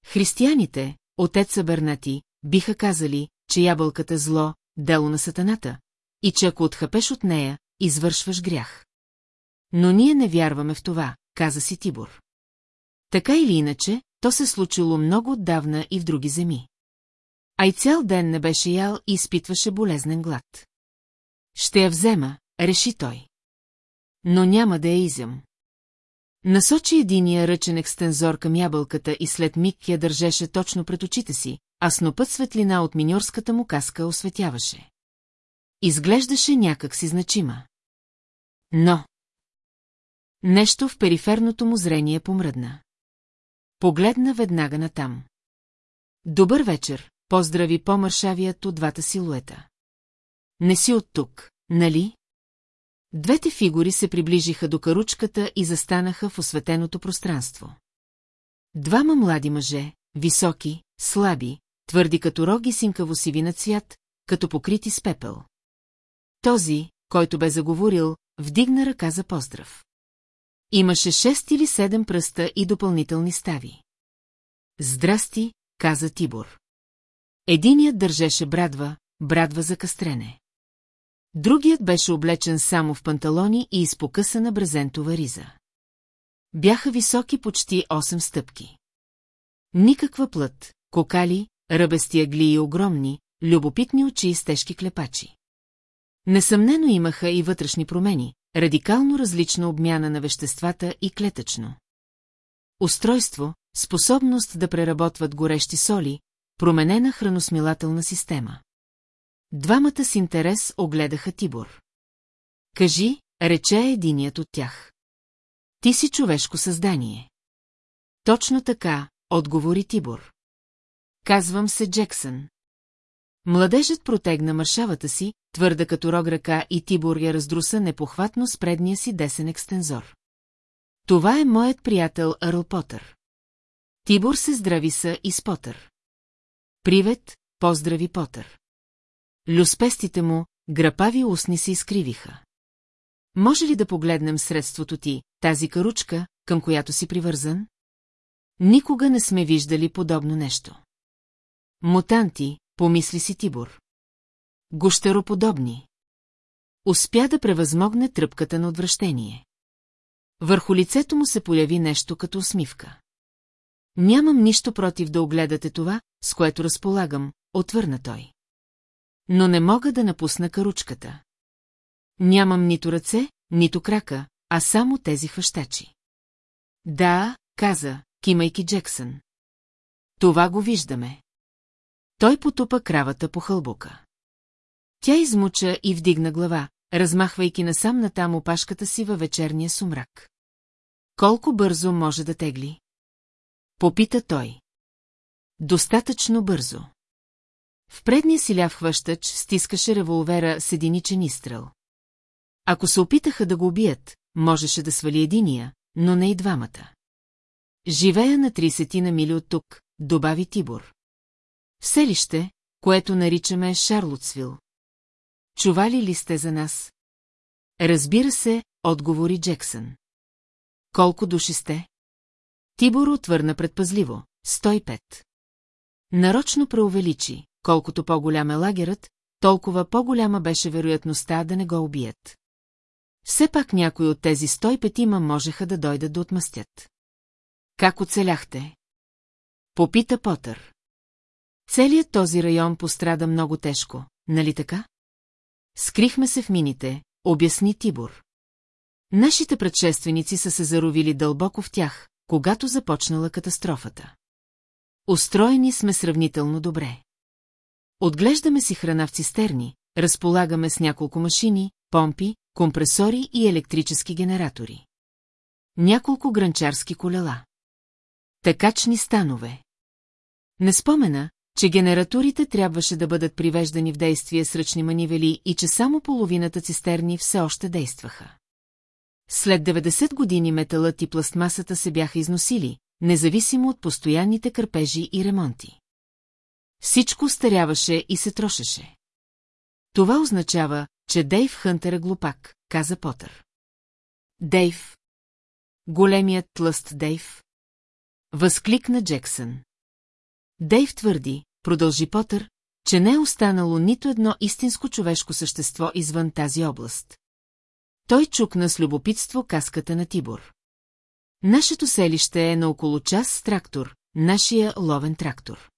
Християните, отец Бернати, биха казали, че ябълката зло, дело на сатаната, и че ако отхъпеш от нея, извършваш грях. Но ние не вярваме в това, каза си Тибор. Така или иначе, то се случило много отдавна и в други земи. А и цял ден не беше ял и изпитваше болезнен глад. Ще я взема, реши той. Но няма да я изям. Насочи единия ръчен екстензор към ябълката и след миг я държеше точно пред очите си, а снопът светлина от миньорската му каска осветяваше. Изглеждаше някак си значима. Но... Нещо в периферното му зрение помръдна. Погледна веднага натам. Добър вечер, поздрави по-мършавият от двата силуета. Не си от тук, нали? Двете фигури се приближиха до каручката и застанаха в осветеното пространство. Двама млади мъже, високи, слаби, твърди като роги синкаво сиви на цвят, като покрити с пепел. Този, който бе заговорил, вдигна ръка за поздрав. Имаше шест или седем пръста и допълнителни стави. Здрасти, каза Тибор. Единият държеше брадва, брадва за кастрене. Другият беше облечен само в панталони и изпокъсана брезентова риза. Бяха високи почти 8 стъпки. Никаква плът, кокали, ръбести агли и огромни, любопитни очи с тежки клепачи. Несъмнено имаха и вътрешни промени, радикално различна обмяна на веществата и клетъчно. Устройство, способност да преработват горещи соли, променена храносмилателна система. Двамата с интерес огледаха Тибор. Кажи, рече единият от тях. Ти си човешко създание. Точно така, отговори Тибор. Казвам се Джексън. Младежът протегна маршавата си, твърда като рог ръка и Тибор я раздруса непохватно с предния си десен екстензор. Това е моят приятел Арл Потър. Тибор се здрави са и с Потър. Привет, поздрави Потър. Люспестите му, грапави устни се изкривиха. Може ли да погледнем средството ти, тази каручка, към която си привързан? Никога не сме виждали подобно нещо. Мутанти, помисли си Тибор. Гощероподобни. Успя да превъзмогне тръпката на отвращение. Върху лицето му се появи нещо като усмивка. Нямам нищо против да огледате това, с което разполагам, отвърна той. Но не мога да напусна каручката. Нямам нито ръце, нито крака, а само тези хващачи. Да, каза, кимайки Джексън. Това го виждаме. Той потупа кравата по хълбука. Тя измуча и вдигна глава, размахвайки насам натам опашката си във вечерния сумрак. Колко бързо може да тегли? Попита той. Достатъчно бързо. В предния си ляв хващач стискаше револвера с единичен изстрел. Ако се опитаха да го убият, можеше да свали единия, но не и двамата. Живея на 30 на мили от тук, добави Тибор. В селище, което наричаме Шарлотсвил. Чували ли сте за нас? Разбира се, отговори Джексън. Колко души сте? Тибор отвърна предпазливо. 105. Нарочно преувеличи, колкото по-голям е лагерът, толкова по-голяма беше вероятността да не го убият. Все пак някои от тези 105 можеха да дойдат да отмъстят. Как оцеляхте? Попита Потър. Целият този район пострада много тежко, нали така? Скрихме се в мините, обясни Тибор. Нашите предшественици са се заровили дълбоко в тях, когато започнала катастрофата. Устроени сме сравнително добре. Отглеждаме си храна в цистерни, разполагаме с няколко машини, помпи, компресори и електрически генератори. Няколко гранчарски колела. Такачни станове. Не спомена, че генераторите трябваше да бъдат привеждани в действие с ръчни манивели и че само половината цистерни все още действаха. След 90 години металът и пластмасата се бяха износили, независимо от постоянните кърпежи и ремонти. Всичко старяваше и се трошеше. Това означава, че Дейв Хънтер е глупак, каза Потър. Дейв. Големият тлъст Дейв. Възкликна Джексън. Дейв твърди, продължи Потър, че не е останало нито едно истинско човешко същество извън тази област. Той чукна с любопитство каската на Тибор. Нашето селище е на около час с трактор, нашия ловен трактор.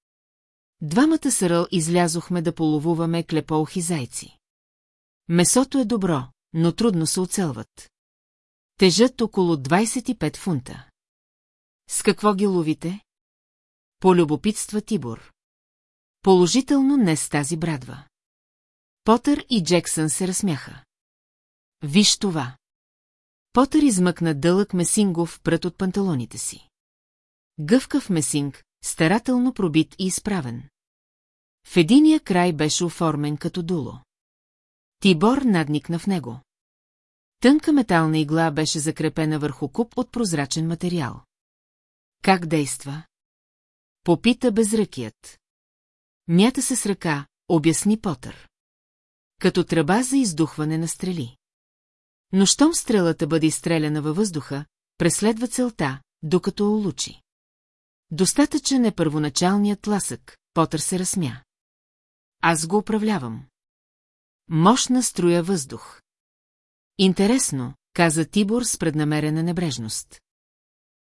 Двамата съръл излязохме да половуваме клепоухи зайци. Месото е добро, но трудно се оцелват. Тежат около 25 фунта. С какво ги ловите? Полюбопитства Тибор. Положително не с тази брадва. Потър и Джексън се разсмяха. Виж това. Потър измъкна дълъг месингов прът от панталоните си. Гъвкав месинг, старателно пробит и изправен. В единия край беше оформен като дуло. Тибор надникна в него. Тънка метална игла беше закрепена върху куп от прозрачен материал. Как действа? Попита безръкият. Мята се с ръка, обясни Потър. Като тръба за издухване на стрели. Но щом стрелата бъде изстреляна във въздуха, преследва целта, докато улучи. Достатъчен е първоначалният ласък, Потър се разсмя. Аз го управлявам. Мощна струя въздух. Интересно, каза Тибор с преднамерена небрежност.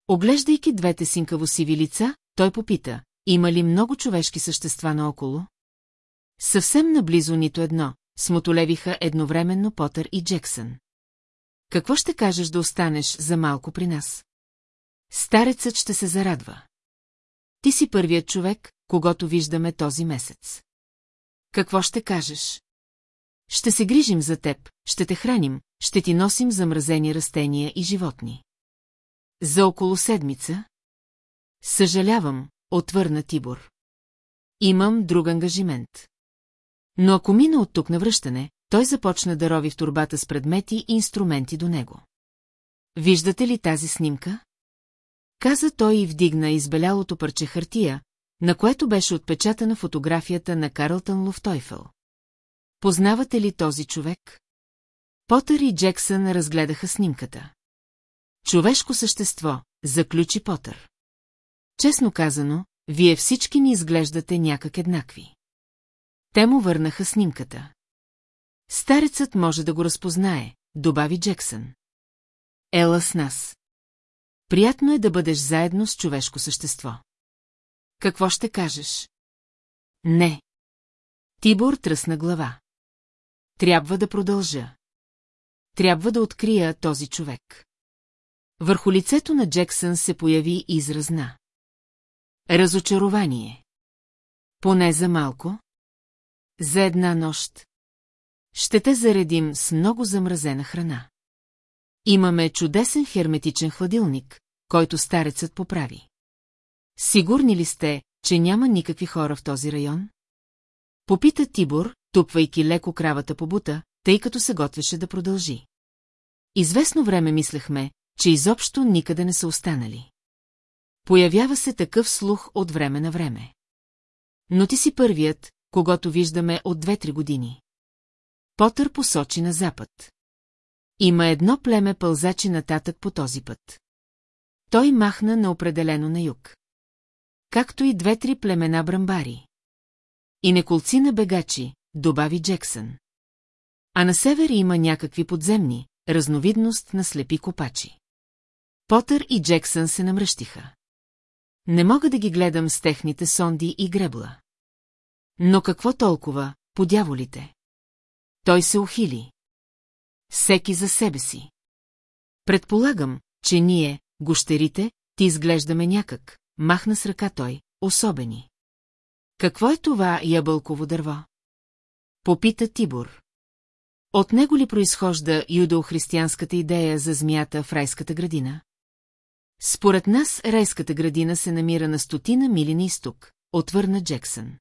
Оглеждайки двете синкаво-сиви лица, той попита, има ли много човешки същества наоколо? Съвсем наблизо нито едно, смотолевиха едновременно Потър и Джексън. Какво ще кажеш да останеш за малко при нас? Старецът ще се зарадва. Ти си първият човек, когато виждаме този месец. Какво ще кажеш? Ще се грижим за теб, ще те храним, ще ти носим замразени растения и животни. За около седмица? Съжалявам, отвърна Тибор. Имам друг ангажимент. Но ако мина от тук на връщане, той започна да рови в турбата с предмети и инструменти до него. Виждате ли тази снимка? Каза той и вдигна избелялото парче хартия, на което беше отпечатана фотографията на Карлтън Луфтойфъл. Познавате ли този човек? Потър и Джексън разгледаха снимката. Човешко същество, заключи Потър. Честно казано, вие всички ни изглеждате някак еднакви. Те му върнаха снимката. Старецът може да го разпознае, добави Джексън. Ела с нас. Приятно е да бъдеш заедно с човешко същество. Какво ще кажеш? Не. Тибор тръсна глава. Трябва да продължа. Трябва да открия този човек. Върху лицето на Джексън се появи изразна. Разочарование. Поне за малко. За една нощ. Ще те заредим с много замразена храна. Имаме чудесен херметичен хладилник, който старецът поправи. Сигурни ли сте, че няма никакви хора в този район? Попита Тибор, тупвайки леко кравата по бута, тъй като се готвеше да продължи. Известно време мислехме, че изобщо никъде не са останали. Появява се такъв слух от време на време. Но ти си първият, когато виждаме от две-три години. Потър посочи на запад. Има едно племе пълзачи нататък по този път. Той махна неопределено на юг. Както и две-три племена брамбари. И неколци на бегачи, добави Джексън. А на север има някакви подземни, разновидност на слепи копачи. Потър и Джексън се намръщиха. Не мога да ги гледам с техните сонди и гребла. Но какво толкова, подяволите? Той се ухили. Всеки за себе си. Предполагам, че ние, гощерите, ти изглеждаме някак, махна с ръка той, особени. Какво е това ябълково дърво? Попита Тибор. От него ли произхожда юдо-християнската идея за змията в райската градина? Според нас райската градина се намира на стотина мили на изток, отвърна Джексън.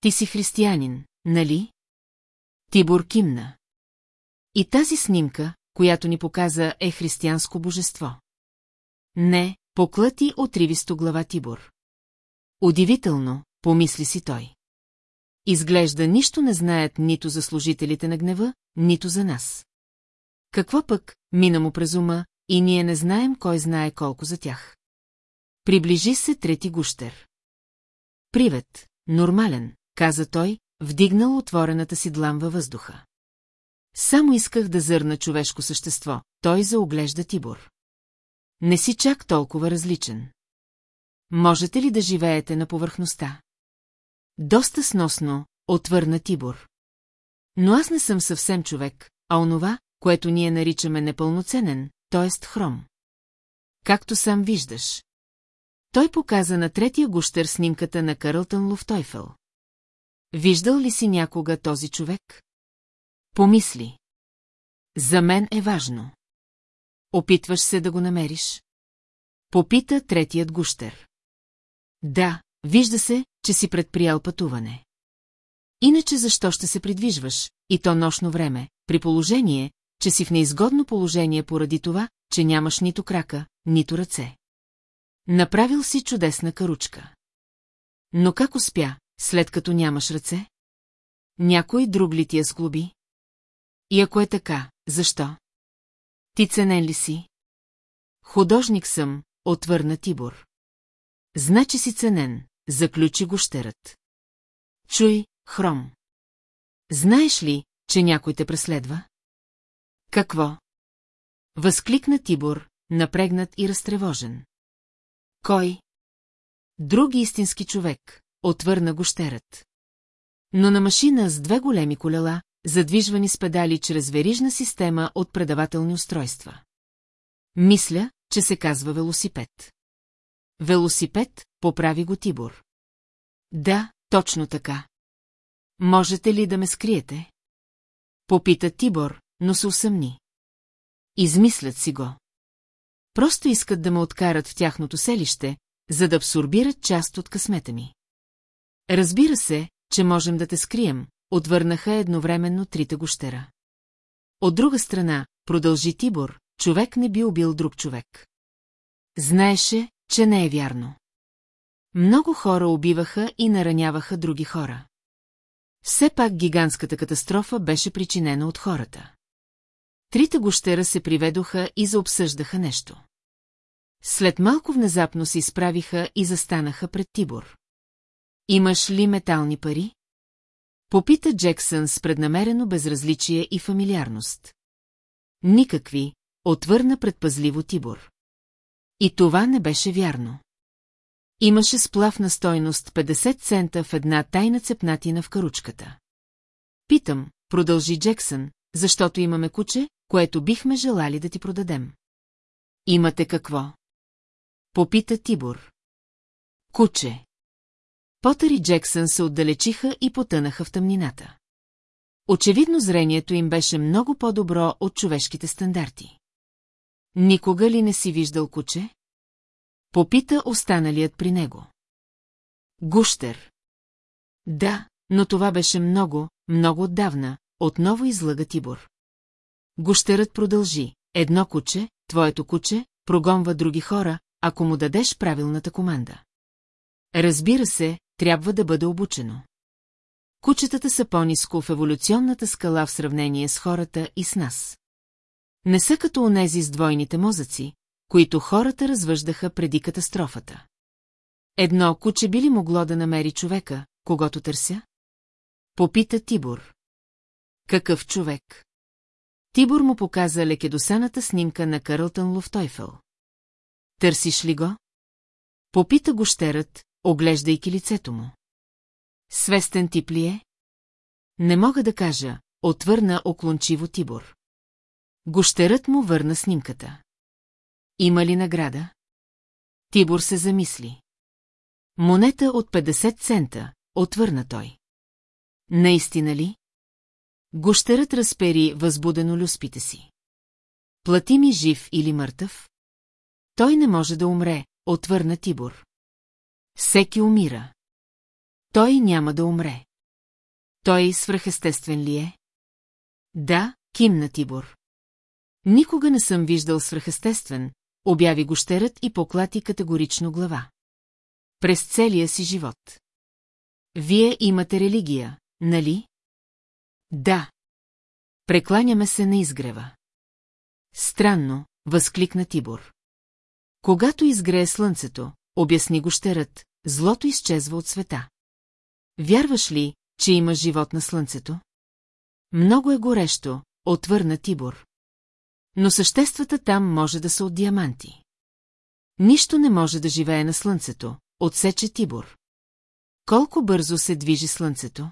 Ти си християнин, нали? Тибор кимна. И тази снимка, която ни показа, е християнско божество. Не, поклати отривисто глава Тибор. Удивително, помисли си той. Изглежда нищо не знаят нито за служителите на гнева, нито за нас. Какво пък, мина му през ума, и ние не знаем кой знае колко за тях. Приближи се трети гущер. Привет, нормален, каза той, вдигнал отворената си длан във въздуха. Само исках да зърна човешко същество, той заоглежда Тибор. Не си чак толкова различен. Можете ли да живеете на повърхността? Доста сносно, отвърна Тибор. Но аз не съм съвсем човек, а онова, което ние наричаме непълноценен, т.е. хром. Както сам виждаш. Той показа на третия гущер снимката на Карлтън Луфтойфел. Виждал ли си някога този човек? Помисли. За мен е важно. Опитваш се да го намериш? Попита третият гущер. Да, вижда се, че си предприял пътуване. Иначе защо ще се придвижваш, и то нощно време, при положение, че си в неизгодно положение поради това, че нямаш нито крака, нито ръце. Направил си чудесна каручка. Но как успя, след като нямаш ръце? Някой друг ли ти я сглоби? И ако е така, защо? Ти ценен ли си? Художник съм, отвърна Тибор. Значи си ценен, заключи го щерът. Чуй, Хром. Знаеш ли, че някой те преследва? Какво? Възкликна Тибор, напрегнат и разтревожен. Кой? Друг истински човек, отвърна го щерът. Но на машина с две големи колела, задвижвани с педали чрез верижна система от предавателни устройства. Мисля, че се казва велосипед. Велосипед, поправи го Тибор. Да, точно така. Можете ли да ме скриете? Попита Тибор, но се усъмни. Измислят си го. Просто искат да ме откарат в тяхното селище, за да абсорбират част от късмета ми. Разбира се, че можем да те скрием, отвърнаха едновременно трите гощера. От друга страна, продължи Тибор, човек не би убил друг човек. Знаеше, че не е вярно. Много хора убиваха и нараняваха други хора. Все пак гигантската катастрофа беше причинена от хората. Трите гощера се приведоха и заобсъждаха нещо. След малко внезапно се изправиха и застанаха пред Тибор. Имаш ли метални пари? Попита Джексън с преднамерено безразличие и фамилиарност. Никакви, отвърна предпазливо Тибор. И това не беше вярно. Имаше сплав на стойност 50 цента в една тайна цепнатина в каручката. Питам, продължи Джексън, защото имаме куче, което бихме желали да ти продадем. Имате какво? Попита Тибор. Куче. Потър и Джексън се отдалечиха и потънаха в тъмнината. Очевидно зрението им беше много по-добро от човешките стандарти. Никога ли не си виждал куче? Попита останалият при него. Гущер. Да, но това беше много, много отдавна, отново излъга Тибор. Гощерът продължи. Едно куче, твоето куче, прогонва други хора, ако му дадеш правилната команда. Разбира се, трябва да бъде обучено. Кучетата са по-низко в еволюционната скала в сравнение с хората и с нас. Не са като онези с двойните мозъци, които хората развъждаха преди катастрофата. Едно куче би ли могло да намери човека, когато търся? Попита Тибор. Какъв човек? Тибор му показа лекедосаната снимка на Карлтън Луфтойфел. Търсиш ли го? Попита гощерът, оглеждайки лицето му. Свестен тип ли е? Не мога да кажа, отвърна оклончиво Тибор. Гощерът му върна снимката. Има ли награда? Тибор се замисли. Монета от 50 цента, отвърна той. Наистина ли? Гощерът разпери възбудено люспите си. Плати ми жив или мъртъв? Той не може да умре, отвърна Тибор. Всеки умира. Той няма да умре. Той свръхестествен ли е? Да, кимна Тибор. Никога не съм виждал свръхестествен, обяви гощерът и поклати категорично глава. През целия си живот. Вие имате религия, нали? Да. Прекланяме се на изгрева. Странно, възкликна Тибор. Когато изгрее слънцето, обясни гощерът, злото изчезва от света. Вярваш ли, че има живот на слънцето? Много е горещо, отвърна Тибор. Но съществата там може да са от диаманти. Нищо не може да живее на слънцето, отсече Тибор. Колко бързо се движи слънцето?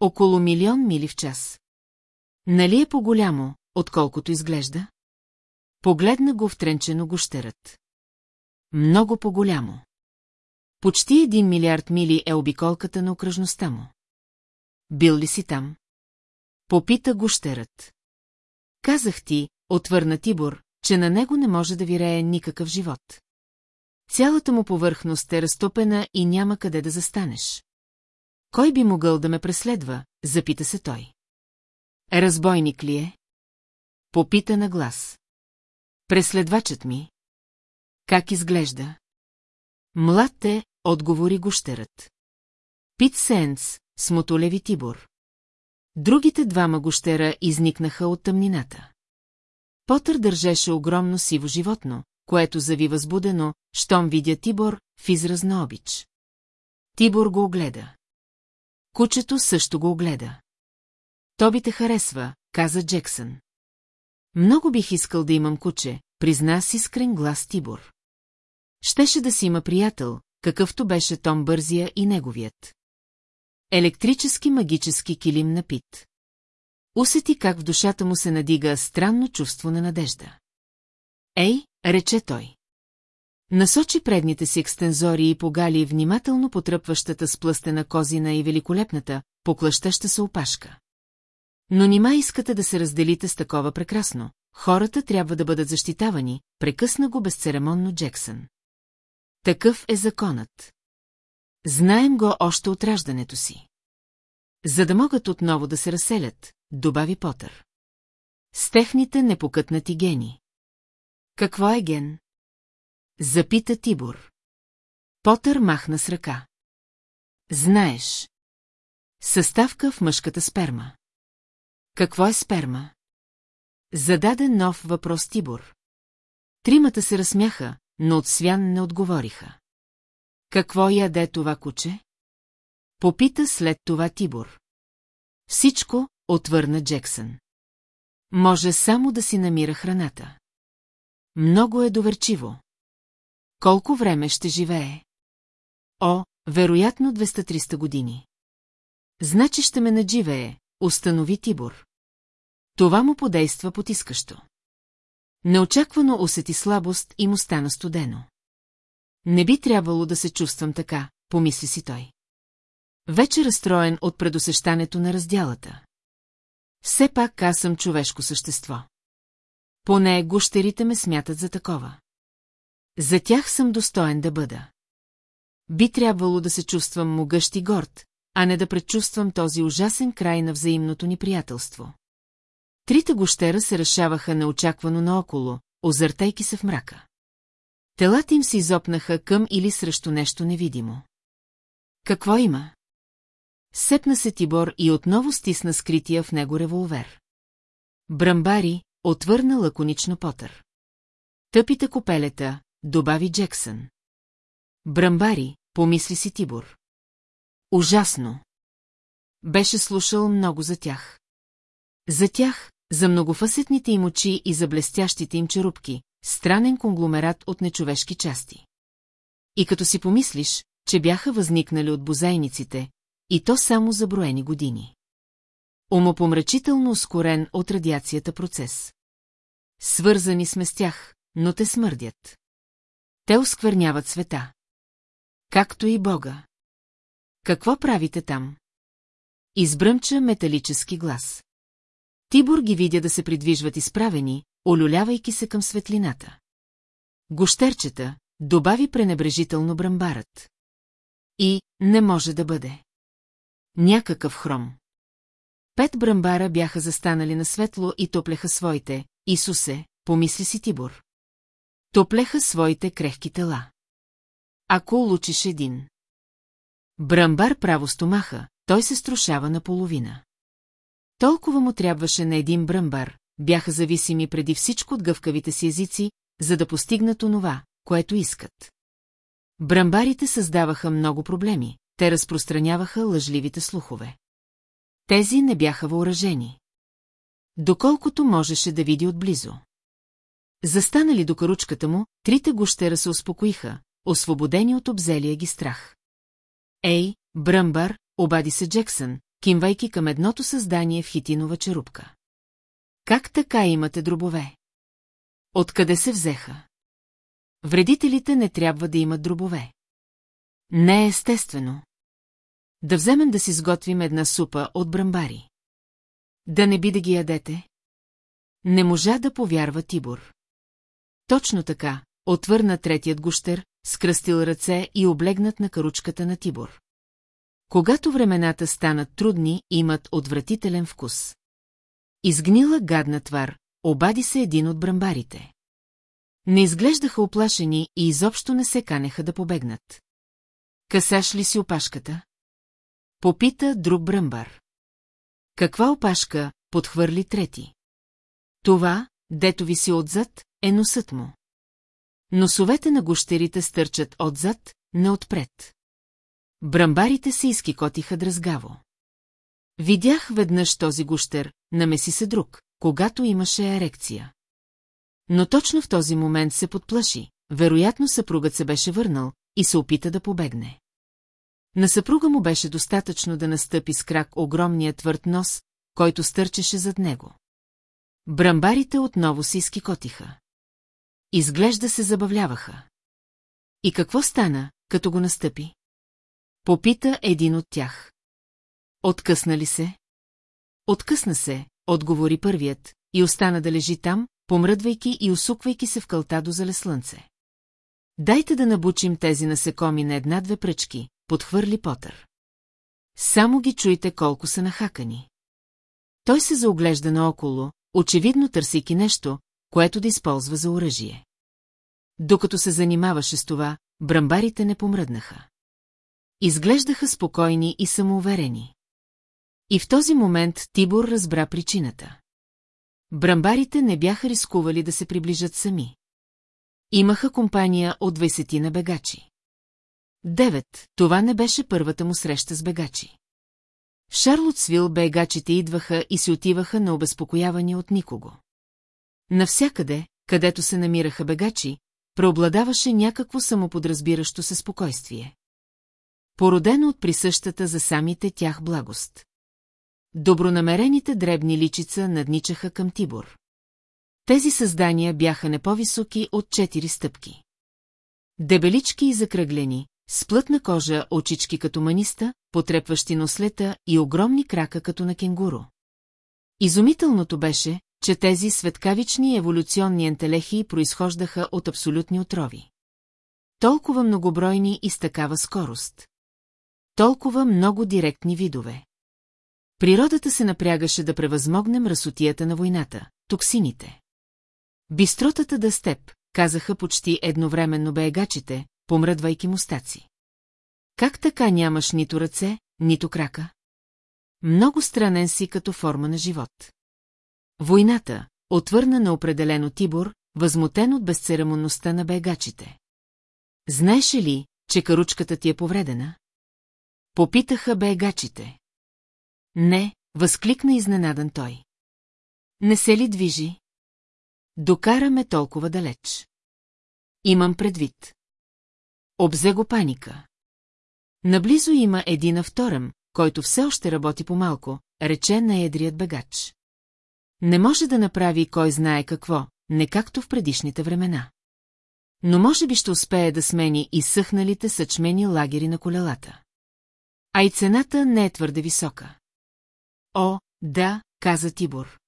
Около милион мили в час. Нали е по-голямо, отколкото изглежда? Погледна го втренчено гощерът. Много по-голямо. Почти един милиард мили е обиколката на окръжността му. Бил ли си там? Попита гощерът. Казах ти, отвърна Тибор, че на него не може да вирее никакъв живот. Цялата му повърхност е разтопена и няма къде да застанеш. Кой би могъл да ме преследва, запита се той. Разбойник ли е? Попита на глас. Преследвачът ми. Как изглежда? Млад е, отговори гощерът. Пит Сенс, смотолеви Тибор. Другите двама гощера изникнаха от тъмнината. Потър държеше огромно сиво животно, което зави възбудено, щом видя Тибор в израз на обич. Тибор го огледа. Кучето също го огледа. То би те харесва, каза Джексън. Много бих искал да имам куче, призна с искрен глас Тибор. Щеше да си има приятел, какъвто беше Том Бързия и неговият. Електрически магически килим на Пит. Усети как в душата му се надига странно чувство на надежда. Ей, рече той. Насочи предните си екстензори и погали внимателно потръпващата сплъстена козина и великолепната, поклащаща се опашка. Но нима искате да се разделите с такова прекрасно. Хората трябва да бъдат защитавани, прекъсна го безцеремонно Джексън. Такъв е законът. Знаем го още от раждането си. За да могат отново да се разселят, добави Потър. С техните непокътнати гени. Какво е ген? Запита Тибор. Потър махна с ръка. Знаеш. Съставка в мъжката сперма. Какво е сперма? Зададе нов въпрос Тибор. Тримата се разсмяха, но от свян не отговориха. Какво яде това куче? Попита след това Тибор. Всичко, отвърна Джексън. Може само да си намира храната. Много е доверчиво. Колко време ще живее? О, вероятно 200-300 години. Значи ще ме надживее, установи Тибор. Това му подейства потискащо. Неочаквано усети слабост и му стана студено. Не би трябвало да се чувствам така, помисли си той. Вече разстроен от предусещането на разделата. Все пак аз съм човешко същество. Поне гущерите ме смятат за такова. За тях съм достоен да бъда. Би трябвало да се чувствам могъщ и горд, а не да предчувствам този ужасен край на взаимното ни приятелство. Трите гощера се решаваха неочаквано наоколо, озъртайки се в мрака. Телата им се изопнаха към или срещу нещо невидимо. Какво има? Сепна се Тибор и отново стисна скрития в него револвер. Брамбари, отвърна лаконично Потър. Тъпите копелета, добави Джексън. Брамбари, помисли си Тибор. Ужасно. Беше слушал много за тях. За тях, за многофасетните им очи и за блестящите им черупки, странен конгломерат от нечовешки части. И като си помислиш, че бяха възникнали от бозайниците, и то само за броени години. Умопомрачително ускорен от радиацията процес. Свързани сме с тях, но те смърдят. Те оскверняват света. Както и Бога. Какво правите там? Избръмча металически глас. Тибор ги видя да се придвижват изправени, олюлявайки се към светлината. Гощерчета, добави пренебрежително брамбарът. И не може да бъде. Някакъв хром. Пет брамбара бяха застанали на светло и топлеха своите, Исусе, помисли си Тибор. Топлеха своите крехки тела. Ако улучиш един. Брамбар право стомаха, той се струшава наполовина. Толкова му трябваше на един бръмбар, бяха зависими преди всичко от гъвкавите си езици, за да постигнат онова, което искат. Брамбарите създаваха много проблеми, те разпространяваха лъжливите слухове. Тези не бяха въоръжени. Доколкото можеше да види отблизо. Застанали до каручката му, трите гущера се успокоиха, освободени от обзелия ги страх. Ей, Бръмбар, обади се Джексън, кимвайки към едното създание в хитинова черупка. Как така имате дробове? Откъде се взеха? Вредителите не трябва да имат дробове. Не е естествено. Да вземем да си сготвим една супа от брамбари. Да не би да ги ядете? Не можа да повярва Тибор. Точно така, отвърна третият гущер, скръстил ръце и облегнат на каручката на Тибор. Когато времената станат трудни, имат отвратителен вкус. Изгнила гадна твар, обади се един от брамбарите. Не изглеждаха оплашени и изобщо не се канеха да побегнат. Касаш ли си опашката? Попита друг бръмбар. Каква опашка, подхвърли трети. Това, дето ви си отзад, е носът му. Носовете на гощерите стърчат отзад, не отпред. Брамбарите се изкикотиха дразгаво. Видях веднъж този гущер, намеси се друг, когато имаше ерекция. Но точно в този момент се подплаши, вероятно съпругът се беше върнал и се опита да побегне. На съпруга му беше достатъчно да настъпи с крак огромния твърд нос, който стърчеше зад него. Брамбарите отново се изкикотиха. Изглежда се забавляваха. И какво стана, като го настъпи? Попита един от тях. Откъсна ли се? Откъсна се, отговори първият, и остана да лежи там, помръдвайки и усуквайки се в кълта до зале слънце. Дайте да набучим тези насекоми на една-две пръчки, подхвърли Потър. Само ги чуйте колко са нахакани. Той се заоглежда наоколо, очевидно търсейки нещо, което да използва за оръжие. Докато се занимаваше с това, брамбарите не помръднаха. Изглеждаха спокойни и самоуверени. И в този момент Тибор разбра причината. Брамбарите не бяха рискували да се приближат сами. Имаха компания от 20 на бегачи. Девет, това не беше първата му среща с бегачи. В Шарлотсвил бегачите идваха и се отиваха на обезпокоявани от никого. Навсякъде, където се намираха бегачи, преобладаваше някакво самоподразбиращо се спокойствие. Породено от присъщата за самите тях благост. Добронамерените дребни личица надничаха към Тибор. Тези създания бяха не по-високи от четири стъпки. Дебелички и закръглени, с плътна кожа, очички като маниста, потрепващи нослета и огромни крака като на кенгуру. Изумителното беше, че тези светкавични еволюционни ентелехи произхождаха от абсолютни отрови. Толкова многобройни и с такава скорост. Толкова много директни видове. Природата се напрягаше да превъзмогне мръсотията на войната, токсините. Бистротата да степ, казаха почти едновременно беегачите, помръдвайки мустаци. Как така нямаш нито ръце, нито крака? Много странен си като форма на живот. Войната, отвърна на определено Тибор, възмутен от безцеремонността на бегачите. Знаеше ли, че каручката ти е повредена? Попитаха бегачите. Не, възкликна изненадан той. Не се ли движи? Докараме толкова далеч. Имам предвид. Обзе го паника. Наблизо има един авторъм, който все още работи по-малко, рече на едрият бегач. Не може да направи кой знае какво, не както в предишните времена. Но може би ще успее да смени и съхналите съчмени лагери на колелата. А и цената не е твърде висока. О, да, каза Тибор.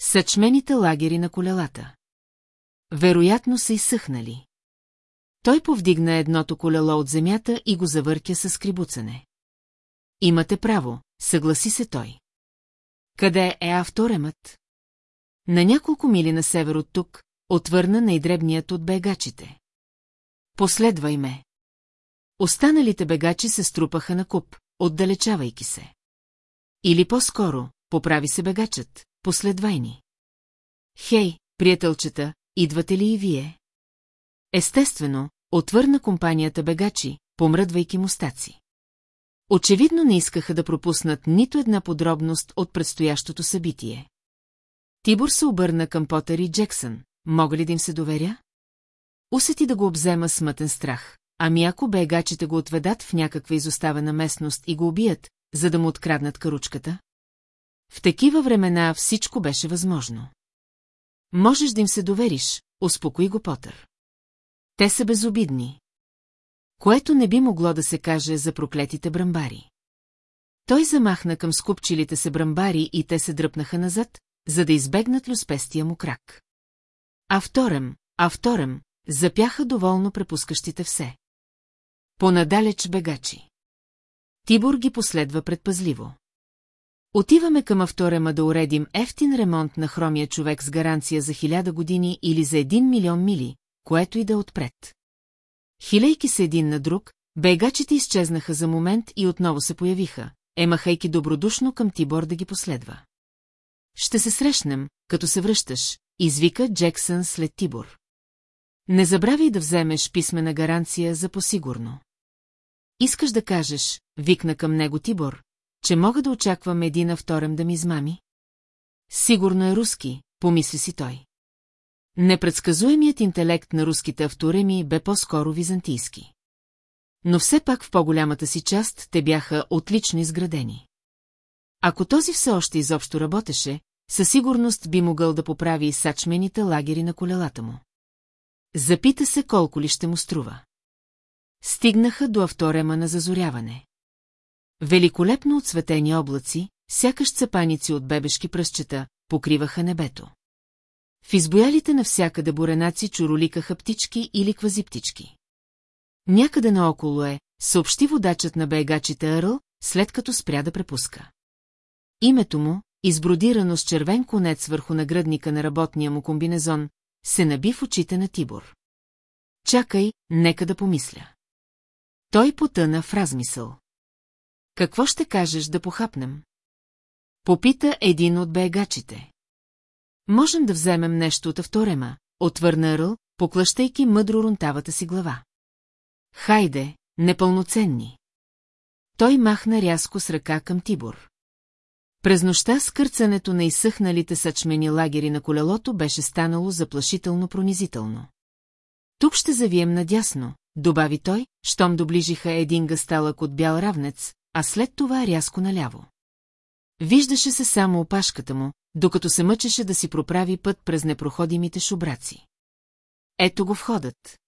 Съчмените лагери на колелата. Вероятно са изсъхнали. Той повдигна едното колело от земята и го завъртя с скрибуцане. Имате право, съгласи се той. Къде е авторемът? На няколко мили на север от тук, отвърна най-дребният от бегачите. Последвай ме. Останалите бегачи се струпаха на куп, отдалечавайки се. Или по-скоро, поправи се бегачът, последвай ни. Хей, приятелчета, идвате ли и вие? Естествено, отвърна компанията бегачи, помръдвайки мустаци. Очевидно не искаха да пропуснат нито една подробност от предстоящото събитие. Тибор се обърна към Потър и Джексън. Мога ли да им се доверя? Усети да го обзема смътен страх. Ами ако бегачите го отведат в някаква изоставена местност и го убият, за да му откраднат каручката? В такива времена всичко беше възможно. Можеш да им се довериш, успокои го Потър. Те са безобидни. Което не би могло да се каже за проклетите брамбари. Той замахна към скупчилите се брамбари и те се дръпнаха назад, за да избегнат люспестия му крак. А вторем, а вторем, запяха доволно препускащите все. Понадалеч бегачи. Тибор ги последва предпазливо. Отиваме към авторема да уредим ефтин ремонт на хромия човек с гаранция за хиляда години или за един милион мили, което и да отпред. Хилейки се един на друг, бегачите изчезнаха за момент и отново се появиха, емахайки добродушно към Тибор да ги последва. Ще се срещнем, като се връщаш, извика Джексън след Тибор. Не забравяй да вземеш писмена гаранция за посигурно. Искаш да кажеш, викна към него Тибор, че мога да очаквам един авторем да ми измами? Сигурно е руски, помисли си той. Непредсказуемият интелект на руските автореми бе по-скоро византийски. Но все пак в по-голямата си част те бяха отлично изградени. Ако този все още изобщо работеше, със сигурност би могъл да поправи и сачмените лагери на колелата му. Запита се колко ли ще му струва. Стигнаха до авторема на зазоряване. Великолепно отсветени облаци, сякаш цепаници от бебешки пръстчета, покриваха небето. В избоялите навсякъде буренаци чуроликаха птички или квазиптички. Някъде наоколо е, съобщи водачът на бегачите Арл, след като спря да препуска. Името му, избродирано с червен конец върху нагръдника на работния му комбинезон, се наби в очите на Тибор. Чакай, нека да помисля. Той потъна в размисъл. Какво ще кажеш да похапнем? Попита един от бегачите. Можем да вземем нещо от авторема, отвърна Ръл, поклащайки мъдро рунтавата си глава. Хайде, непълноценни. Той махна рязко с ръка към Тибор. През нощта скърцането на изсъхналите съчмени лагери на колелото беше станало заплашително пронизително. Тук ще завием надясно, добави той, щом доближиха един гасталък от бял равнец, а след това рязко наляво. Виждаше се само опашката му, докато се мъчеше да си проправи път през непроходимите шубраци. Ето го входът.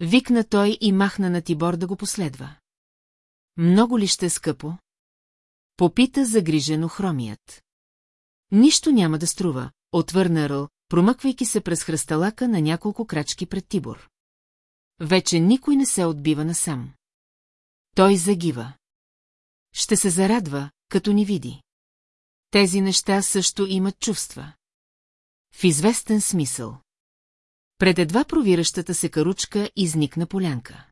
Викна той и махна на Тибор да го последва. Много ли ще е скъпо? Попита загрижено хромият. Нищо няма да струва, отвърна Ръл, промъквайки се през хръсталака на няколко крачки пред Тибор. Вече никой не се отбива насам. Той загива. Ще се зарадва, като ни види. Тези неща също имат чувства. В известен смисъл. Пред едва провиращата се каручка изникна полянка.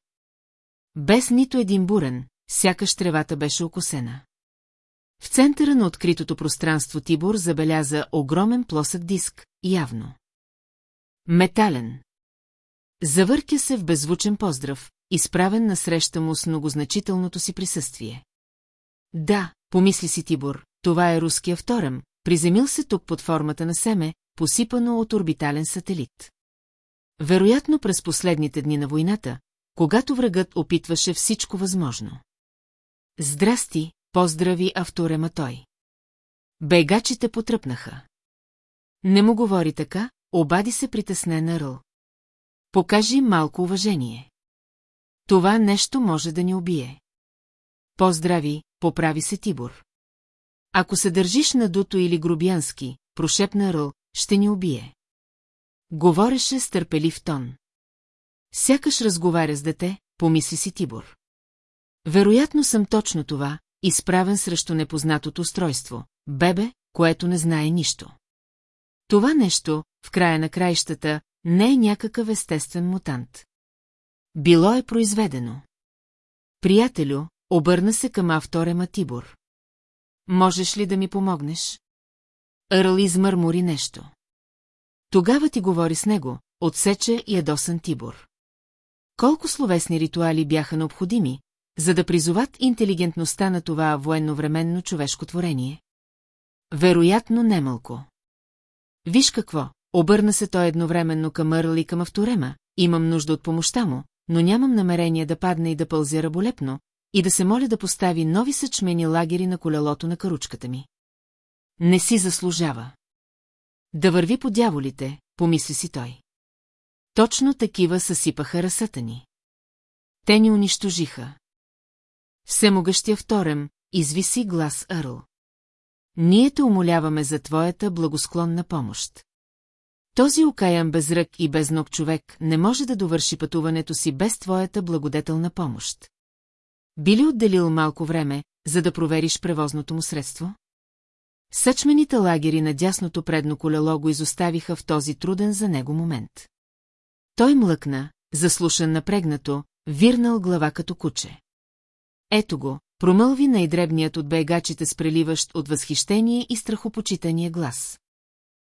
Без нито един бурен, сякаш тревата беше окосена. В центъра на откритото пространство Тибор забеляза огромен плосък диск, явно. Метален. Завъркя се в беззвучен поздрав, изправен насреща му с многозначителното си присъствие. Да, помисли си Тибор, това е руския вторъм, приземил се тук под формата на семе, посипано от орбитален сателит. Вероятно през последните дни на войната, когато врагът опитваше всичко възможно. Здрасти, поздрави авторема той. Бегачите потръпнаха. Не му говори така, обади се притеснена Ръл. Покажи малко уважение. Това нещо може да ни убие. Поздрави, поправи се Тибор. Ако се държиш надуто или грубянски, прошепна Ръл, ще ни убие. Говореше с търпелив тон. Сякаш разговаря с дете, помисли си Тибор. Вероятно съм точно това, изправен срещу непознатото устройство, бебе, което не знае нищо. Това нещо, в края на краищата, не е някакъв естествен мутант. Било е произведено. Приятелю, обърна се към авторема Тибор. Можеш ли да ми помогнеш?Ърл измърмори нещо. Тогава ти говори с него, отсече ядосан Тибор. Колко словесни ритуали бяха необходими, за да призоват интелигентността на това военновременно човешко творение? Вероятно немалко. Виж какво, обърна се той едновременно къмЪрл и към авторема, имам нужда от помощта му, но нямам намерение да падне и да пълзе раболепно, и да се моля да постави нови съчмени лагери на колелото на каручката ми. Не си заслужава. Да върви по дяволите, помисли си той. Точно такива съсипаха расата ни. Те ни унищожиха. Всемогъщия вторем, извиси гласЪрл. Ние те умоляваме за твоята благосклонна помощ. Този окаян без рък и без ног човек не може да довърши пътуването си без твоята благодетелна помощ. Би ли отделил малко време, за да провериш превозното му средство? Съчмените лагери на дясното предно колело го изоставиха в този труден за него момент. Той млъкна, заслушан напрегнато, вирнал глава като куче. Ето го, промълви най-дребният от бегачите с преливащ от възхищение и страхопочитания глас.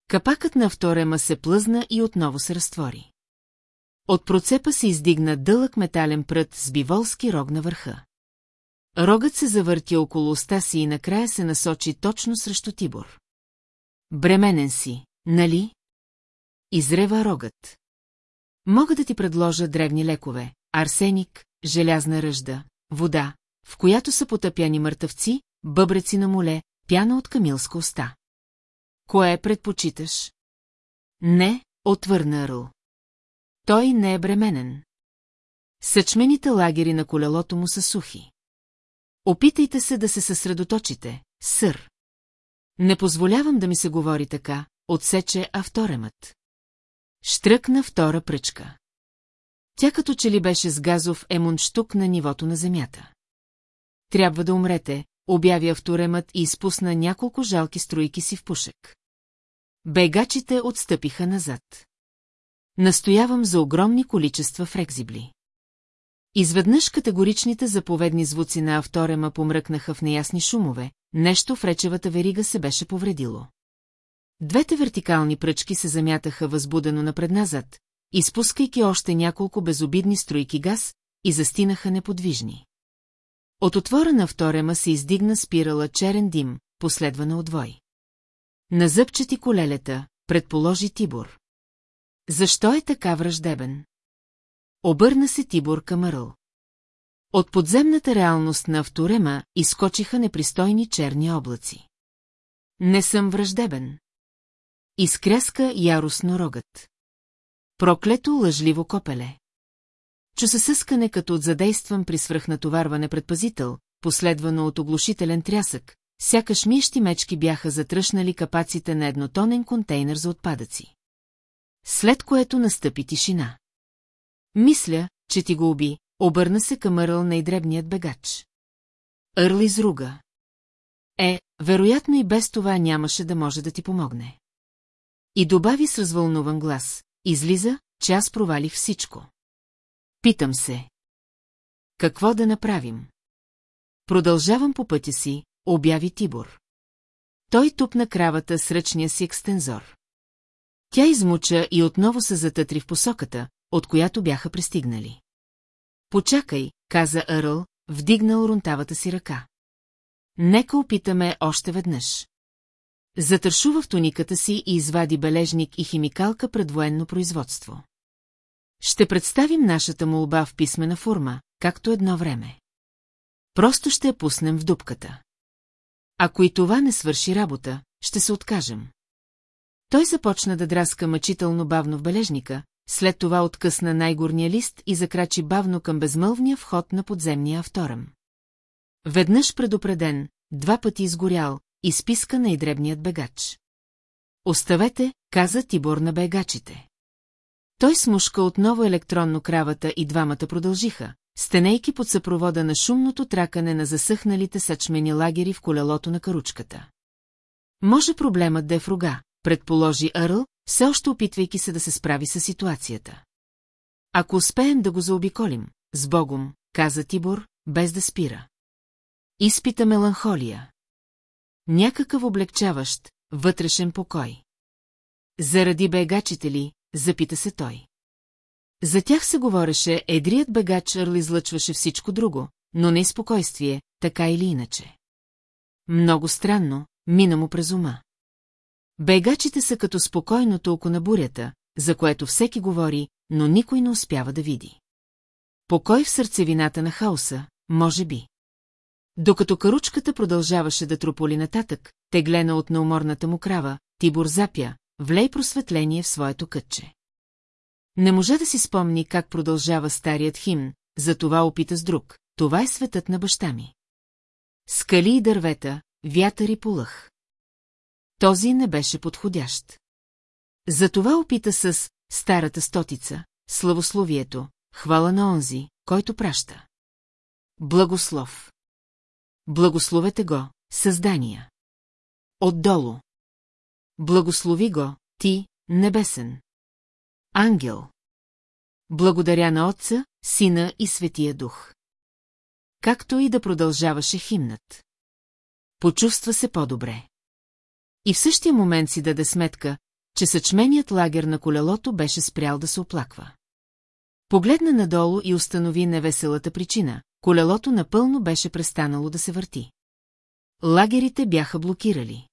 Капакът на авторема се плъзна и отново се разтвори. От процепа се издигна дълъг метален прът с биволски рог на върха. Рогът се завърти около уста си и накрая се насочи точно срещу Тибор. Бременен си, нали? Изрева рогът. Мога да ти предложа древни лекове, арсеник, желязна ръжда, вода, в която са потъпяни мъртъвци, бъбреци на моле, пяна от камилска уста. Кое предпочиташ? Не, отвърна Ръл. Той не е бременен. Съчмените лагери на колелото му са сухи. Опитайте се да се съсредоточите, сър. Не позволявам да ми се говори така, отсече авторемът. Штръкна втора пръчка. Тя като че ли беше с газов емунштук на нивото на земята. Трябва да умрете, обяви авторемът и изпусна няколко жалки строики си в пушек. Бегачите отстъпиха назад. Настоявам за огромни количества фрекзибли. Изведнъж категоричните заповедни звуци на авторема помръкнаха в неясни шумове, нещо в речевата верига се беше повредило. Двете вертикални пръчки се замятаха възбудено напредназад, изпускайки още няколко безобидни струйки газ, и застинаха неподвижни. От отвора на вторема се издигна спирала черен дим, последвана от вой. На зъбчети колелета, предположи Тибор. Защо е така враждебен? Обърна се Тибор към Аръл. От подземната реалност на авторема изкочиха непристойни черни облаци. Не съм враждебен. Изкряска яростно рогът. Проклето лъжливо копеле. Чу се съскане като от задействан при свръхнатоварване предпазител, последвано от оглушителен трясък, сякаш мишти мечки бяха затръшнали капаците на еднотонен контейнер за отпадъци. След което настъпи тишина. Мисля, че ти го уби, обърна се към Ърл най-дребният бегач. Ърл изруга. Е, вероятно и без това нямаше да може да ти помогне. И добави с развълнуван глас. Излиза, че аз провалих всичко. Питам се. Какво да направим? Продължавам по пътя си, обяви Тибор. Той тупна кравата с ръчния си екстензор. Тя измуча и отново се затътри в посоката, от която бяха пристигнали. Почакай, казаЪрл, вдигнал рунтавата си ръка. Нека опитаме още веднъж. Затършува в туниката си и извади бележник и химикалка пред военно производство. Ще представим нашата молба в писмена форма, както едно време. Просто ще я пуснем в дупката. Ако и това не свърши работа, ще се откажем. Той започна да драска мъчително бавно в бележника, след това откъсна най-горния лист и закрачи бавно към безмълвния вход на подземния авторъм. Веднъж предупреден, два пъти изгорял, изписка най-дребният бегач. Оставете, каза Тибор на бегачите. Той смушка отново електронно кравата и двамата продължиха, стенейки под съпровода на шумното тракане на засъхналите съчмени лагери в колелото на каручката. Може проблемът да е в рога, предположи Арл, все още опитвайки се да се справи с ситуацията. Ако успеем да го заобиколим, с Богом, каза Тибор, без да спира. Изпита меланхолия. Някакъв облегчаващ, вътрешен покой. Заради бегачите ли, запита се той. За тях се говореше, едрият бегач Арл излъчваше всичко друго, но не спокойствие, така или иначе. Много странно, мина му през ума. Бегачите са като спокойното око на бурята, за което всеки говори, но никой не успява да види. Покой в сърцевината на хаоса, може би. Докато каручката продължаваше да трополи нататък, теглена от неуморната му крава, Тибор запя, влей просветление в своето кътче. Не може да си спомни как продължава старият химн, затова опита с друг. Това е светът на баща ми. Скали и дървета, вятър и полъх. Този не беше подходящ. Затова опита с старата стотица, славословието, хвала на онзи, който праща. Благослов. Благословете го, създания. Отдолу. Благослови го, ти, небесен. Ангел. Благодаря на Отца, Сина и Светия Дух. Както и да продължаваше химнат. Почувства се по-добре. И в същия момент си даде сметка, че съчменият лагер на колелото беше спрял да се оплаква. Погледна надолу и установи невеселата причина. Колелото напълно беше престанало да се върти. Лагерите бяха блокирали.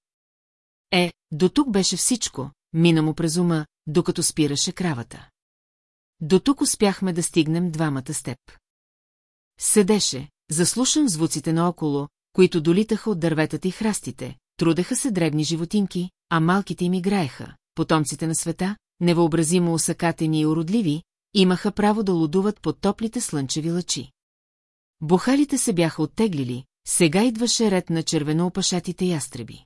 Е, до тук беше всичко, мина му през ума, докато спираше кравата. До тук успяхме да стигнем двамата степ. Седеше, заслушан звуците наоколо, които долитаха от дърветата и храстите, трудеха се дребни животинки, а малките им играеха, потомците на света, невъобразимо усъкатени и уродливи, имаха право да лудуват под топлите слънчеви лъчи. Бухалите се бяха оттеглили, сега идваше ред на червеноопашатите ястреби.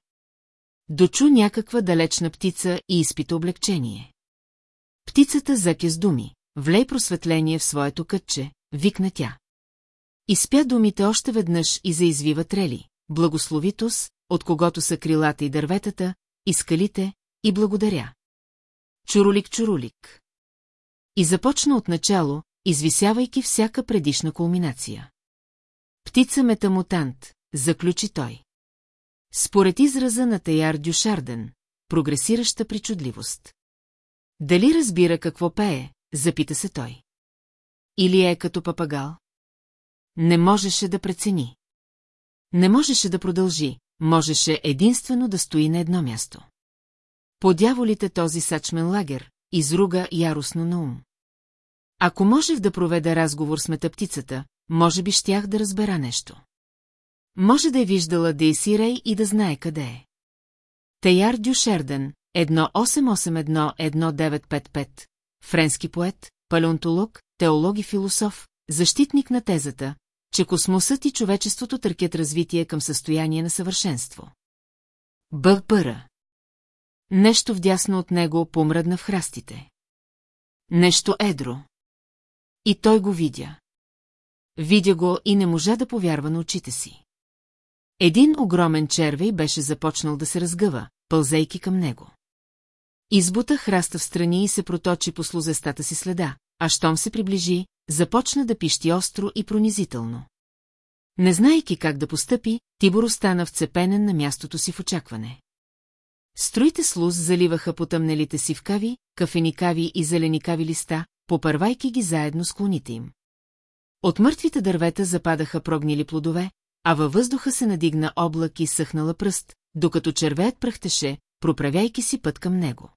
Дочу някаква далечна птица и изпита облегчение. Птицата заке с думи, влей просветление в своето кътче, викна тя. Изпя думите още веднъж и заизвива трели, благословитос, от когото са крилата и дърветата, и скалите, и благодаря. Чурулик-чурулик. И започна от начало, извисявайки всяка предишна кулминация. Птица метамутант, заключи той. Според израза на Таяр Дюшарден, прогресираща причудливост. Дали разбира какво пее, запита се той. Или е като папагал? Не можеше да прецени. Не можеше да продължи, можеше единствено да стои на едно място. Подяволите този сачмен лагер, изруга яростно на ум. Ако можех да проведа разговор с метаптицата, може би щях да разбера нещо. Може да е виждала Дейсирей и да знае къде е. Теяр Дюшерден, 1881-1955, френски поет, палеонтолог, теолог и философ, защитник на тезата, че космосът и човечеството търкят развитие към състояние на съвършенство. Бъгбъра. Нещо вдясно от него помръдна в храстите. Нещо едро. И той го видя. Видя го и не можа да повярва на очите си. Един огромен червей беше започнал да се разгъва, пълзейки към него. Избута храста в страни и се проточи по слузестата си следа, а щом се приближи, започна да пищи остро и пронизително. Не знаейки как да постъпи, Тибор остана вцепенен на мястото си в очакване. Строите слуз заливаха потъмнелите си в кави, кафеникави и зеленикави листа, попървайки ги заедно с клоните им. От мъртвите дървета западаха прогнили плодове, а във въздуха се надигна облак и съхнала пръст, докато червеят пръхтеше, проправяйки си път към него.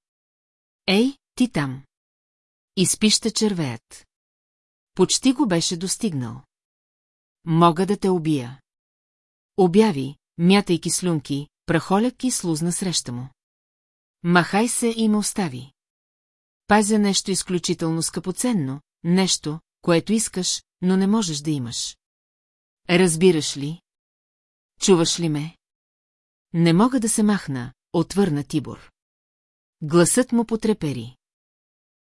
Ей, ти там! Изпища червеят. Почти го беше достигнал. Мога да те убия. Обяви, мятайки слюнки, прахоляк и слузна среща му. Махай се и ме остави. Пазя нещо изключително скъпоценно, нещо, което искаш, но не можеш да имаш. Разбираш ли? Чуваш ли ме? Не мога да се махна, отвърна Тибор. Гласът му потрепери.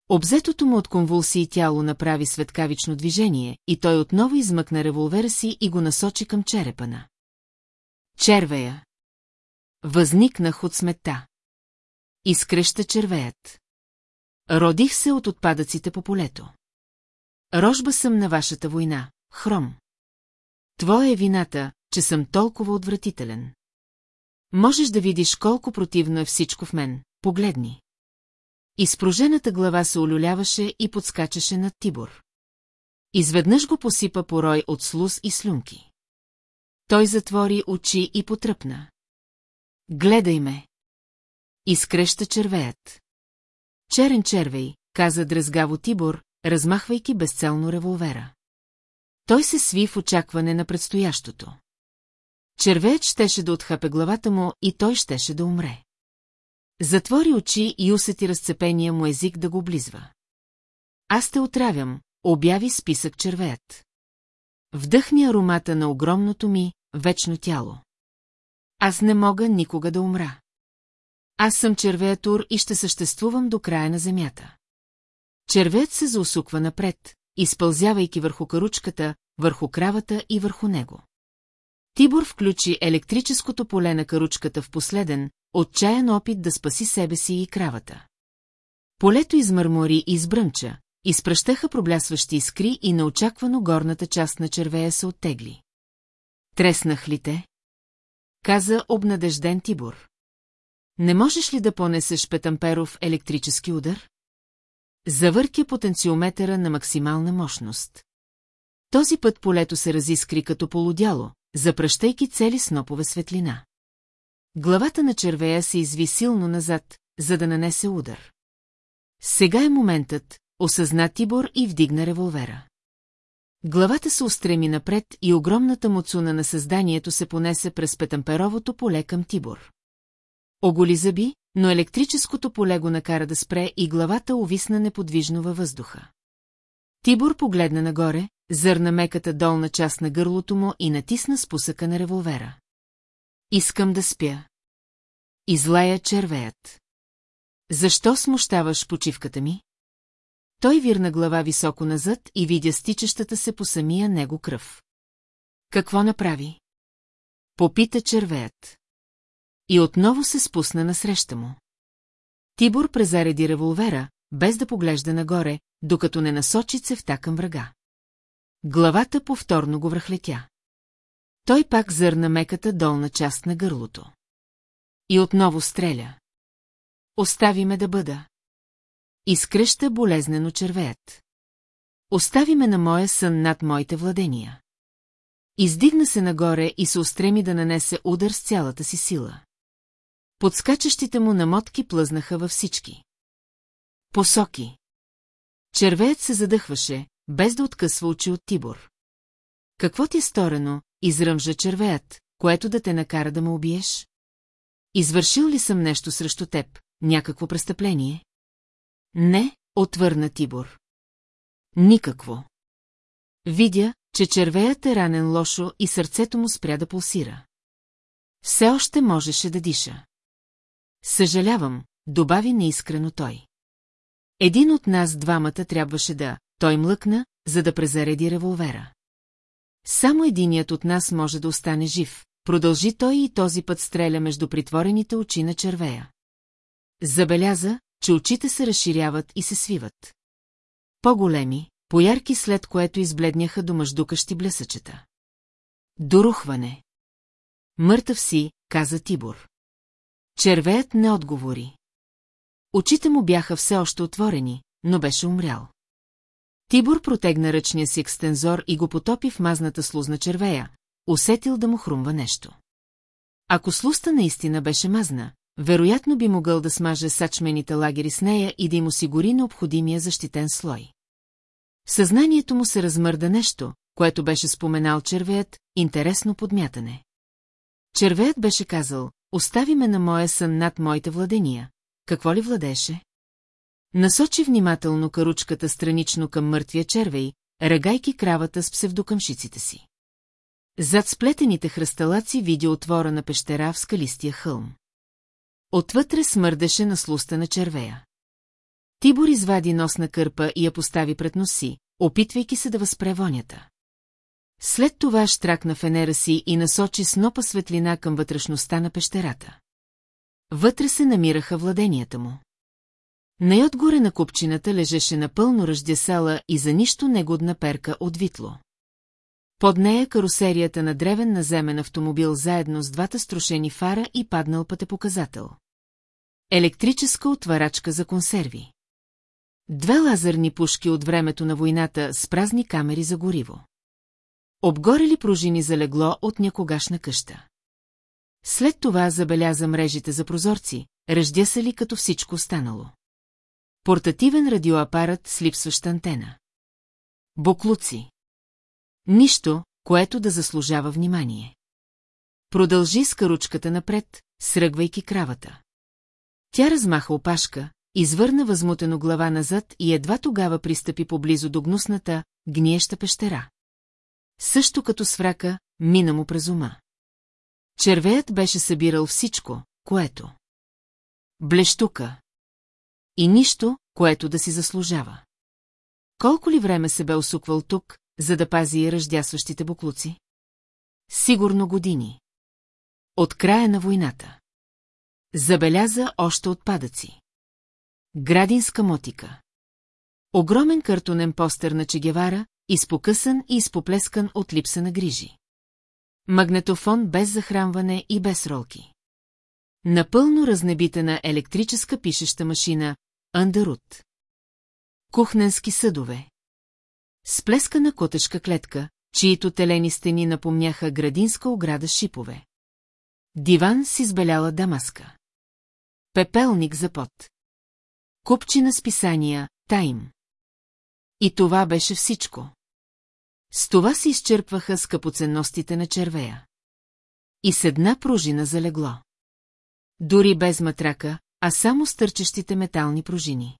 Обзетото му от конвулсии тяло направи светкавично движение и той отново измъкна револвера си и го насочи към черепана. Червея. Възникнах от смета. Изкръща червеят. Родих се от отпадъците по полето. Рожба съм на вашата война, Хром. Твоя е вината, че съм толкова отвратителен. Можеш да видиш колко противно е всичко в мен, погледни. Изпружената глава се олюляваше и подскачаше над Тибор. Изведнъж го посипа порой от слуз и слюнки. Той затвори очи и потръпна. Гледай ме. Изкреща червеят. Черен червей, каза дръзгаво Тибор, размахвайки безцелно револвера. Той се сви в очакване на предстоящото. Червеят щеше да отхапе главата му и той щеше да умре. Затвори очи и усети разцепения му език да го облизва. Аз те отравям, обяви списък червеят. Вдъхни аромата на огромното ми, вечно тяло. Аз не мога никога да умра. Аз съм червеятур и ще съществувам до края на земята. Червеят се заусуква напред, изпълзявайки върху каручката, върху кравата и върху него. Тибор включи електрическото поле на каручката в последен, отчаян опит да спаси себе си и кравата. Полето измърмори и избръмча, изпръщаха проблясващи искри и неочаквано горната част на червея се оттегли. Треснах ли те? Каза обнадежден Тибор. Не можеш ли да понесеш Петамперов електрически удар? Завъркя потенциометъра на максимална мощност. Този път полето се разискри като полудяло, запръщайки цели снопове светлина. Главата на червея се изви силно назад, за да нанесе удар. Сега е моментът, осъзна Тибор и вдигна револвера. Главата се устреми напред и огромната муцуна на създанието се понесе през петамперовото поле към Тибор. Оголи зъби, но електрическото поле го накара да спре и главата увисна неподвижно във въздуха. Тибор погледна нагоре, зърна меката долна част на гърлото му и натисна спусъка на револвера. Искам да спя. Излая червеят. Защо смущаваш почивката ми? Той вирна глава високо назад и видя стичащата се по самия него кръв. Какво направи? Попита червеят. И отново се спусна насреща му. Тибор презареди револвера, без да поглежда нагоре, докато не насочи цевта към врага. Главата повторно го връхлетя. Той пак зърна меката долна част на гърлото. И отново стреля. Остави ме да бъда. Изкръща болезнено червеят. Остави ме на моя сън над моите владения. Издигна се нагоре и се устреми да нанесе удар с цялата си сила. Подскачащите му намотки плъзнаха във всички. Посоки. Червеят се задъхваше, без да откъсва очи от Тибор. Какво ти е сторено, изръмжа червеят, което да те накара да ме убиеш? Извършил ли съм нещо срещу теб, някакво престъпление? Не, отвърна Тибор. Никакво. Видя, че червеят е ранен лошо и сърцето му спря да пулсира. Все още можеше да диша. Съжалявам, добави неискрено той. Един от нас двамата трябваше да, той млъкна, за да презареди револвера. Само единият от нас може да остане жив, продължи той и този път стреля между притворените очи на червея. Забеляза, че очите се разширяват и се свиват. По-големи, поярки след което избледняха до мъждукащи блесъчета. Дорухване. Мъртъв си, каза Тибор. Червеят не отговори. Очите му бяха все още отворени, но беше умрял. Тибор протегна ръчния си екстензор и го потопи в мазната слузна червея, усетил да му хрумва нещо. Ако слуста наистина беше мазна, вероятно би могъл да смаже сачмените лагери с нея и да им осигури необходимия защитен слой. В съзнанието му се размърда нещо, което беше споменал червеят, интересно подмятане. Червеят беше казал, остави ме на моя сън над моите владения. Какво ли владеше? Насочи внимателно каручката странично към мъртвия червей, ръгайки кравата с псевдокъмшиците си. Зад сплетените хръсталаци видя отвора на пещера в скалистия хълм. Отвътре смърдеше на слуста на червея. Тибор извади носна кърпа и я постави пред носи, опитвайки се да възпре вонята. След това штракна фенера си и насочи снопа светлина към вътрешността на пещерата. Вътре се намираха владенията му. Най-отгоре на купчината лежеше напълно ръждясала и за нищо негодна перка от витло. Под нея карусерията на древен наземен автомобил заедно с двата струшени фара и паднал пътепоказател. Електрическа отварачка за консерви. Две лазерни пушки от времето на войната с празни камери за гориво. Обгорели пружини за легло от някогашна къща. След това забеляза мрежите за прозорци, ръждя се ли като всичко останало. Портативен радиоапарат с липсваща антена. Боклуци. Нищо, което да заслужава внимание. Продължи с каручката напред, сръгвайки кравата. Тя размаха опашка, извърна възмутено глава назад и едва тогава пристъпи поблизо до гнусната, гниеща пещера. Също като сврака, мина му през ума. Червеят беше събирал всичко, което. Блещука. И нищо, което да си заслужава. Колко ли време се бе усуквал тук, за да пази и ръждясващите буклуци? Сигурно години. От края на войната. Забеляза още отпадъци. Градинска мотика. Огромен картонен постер на Чегевара, изпокъсан и изпоплескан от липса на грижи. Магнетофон без захранване и без ролки. Напълно разнебитена електрическа пишеща машина Андерут. Кухненски съдове. Сплескана котешка клетка, чието телени стени напомняха градинска ограда шипове. Диван с избеляла дамаска. Пепелник за пот. Купчина с писания Тайм. И това беше всичко. С това се изчерпваха скъпоценностите на червея. И с една пружина залегло. Дори без матрака, а само стърчещите метални пружини.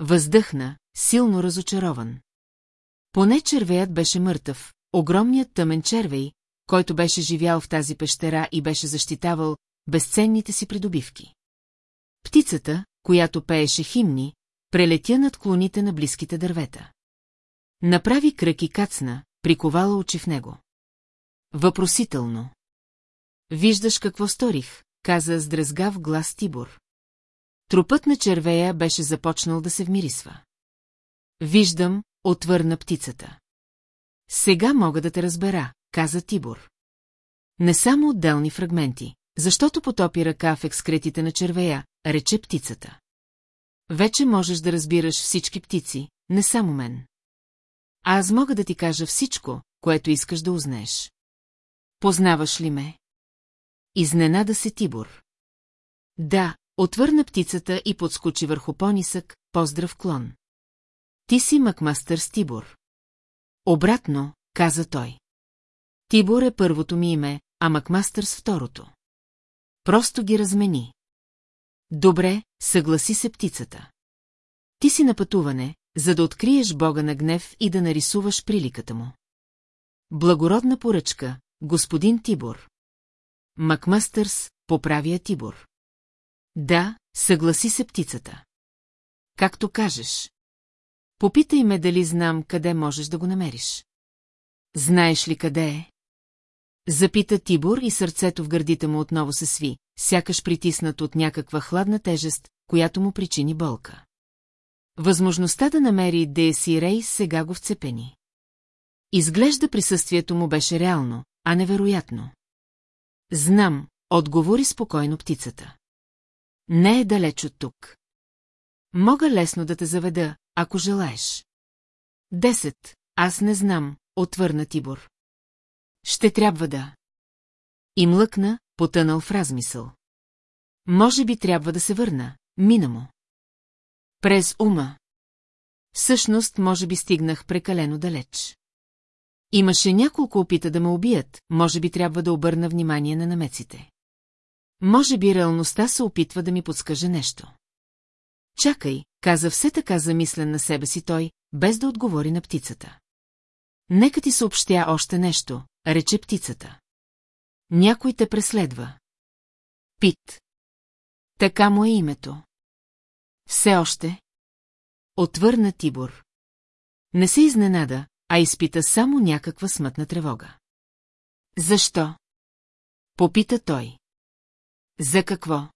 Въздъхна, силно разочарован. Поне червеят беше мъртъв, огромният тъмен червей, който беше живял в тази пещера и беше защитавал безценните си придобивки. Птицата, която пееше химни, прелетя над клоните на близките дървета. Направи кръг и кацна, приковала очи в него. Въпросително. Виждаш какво сторих, каза с дръзгав глас Тибор. Трупът на червея беше започнал да се вмирисва. Виждам, отвърна птицата. Сега мога да те разбера, каза Тибор. Не само отделни фрагменти, защото потопи ръка в екскретите на червея, рече птицата. Вече можеш да разбираш всички птици, не само мен. Аз мога да ти кажа всичко, което искаш да узнаеш. Познаваш ли ме? Изненада се Тибор. Да, отвърна птицата и подскочи върху понисък, поздрав клон. Ти си Макмастър с Тибор. Обратно, каза той. Тибор е първото ми име, а Макмастър с второто. Просто ги размени. Добре, съгласи се птицата. Ти си на пътуване, за да откриеш Бога на гнев и да нарисуваш приликата му. Благородна поръчка, господин Тибор. Макмастърс, поправя Тибор. Да, съгласи се птицата. Както кажеш. Попитай ме дали знам къде можеш да го намериш. Знаеш ли къде е? Запита Тибор и сърцето в гърдите му отново се сви, сякаш притиснат от някаква хладна тежест, която му причини болка. Възможността да намери Деси Рей сега го вцепени. Изглежда присъствието му беше реално, а невероятно. Знам, отговори спокойно птицата. Не е далеч от тук. Мога лесно да те заведа, ако желаеш. Десет, аз не знам, отвърна Тибор. Ще трябва да. И млъкна, потънал в размисъл. Може би трябва да се върна, мина му. През ума. Всъщност, може би стигнах прекалено далеч. Имаше няколко опита да ме убият, може би трябва да обърна внимание на намеците. Може би реалността се опитва да ми подскаже нещо. Чакай, каза все така замислен на себе си той, без да отговори на птицата. Нека ти съобщя още нещо, рече птицата. Някой те преследва. Пит. Така му е името. Все още? Отвърна Тибор. Не се изненада, а изпита само някаква смътна тревога. Защо? Попита той. За какво?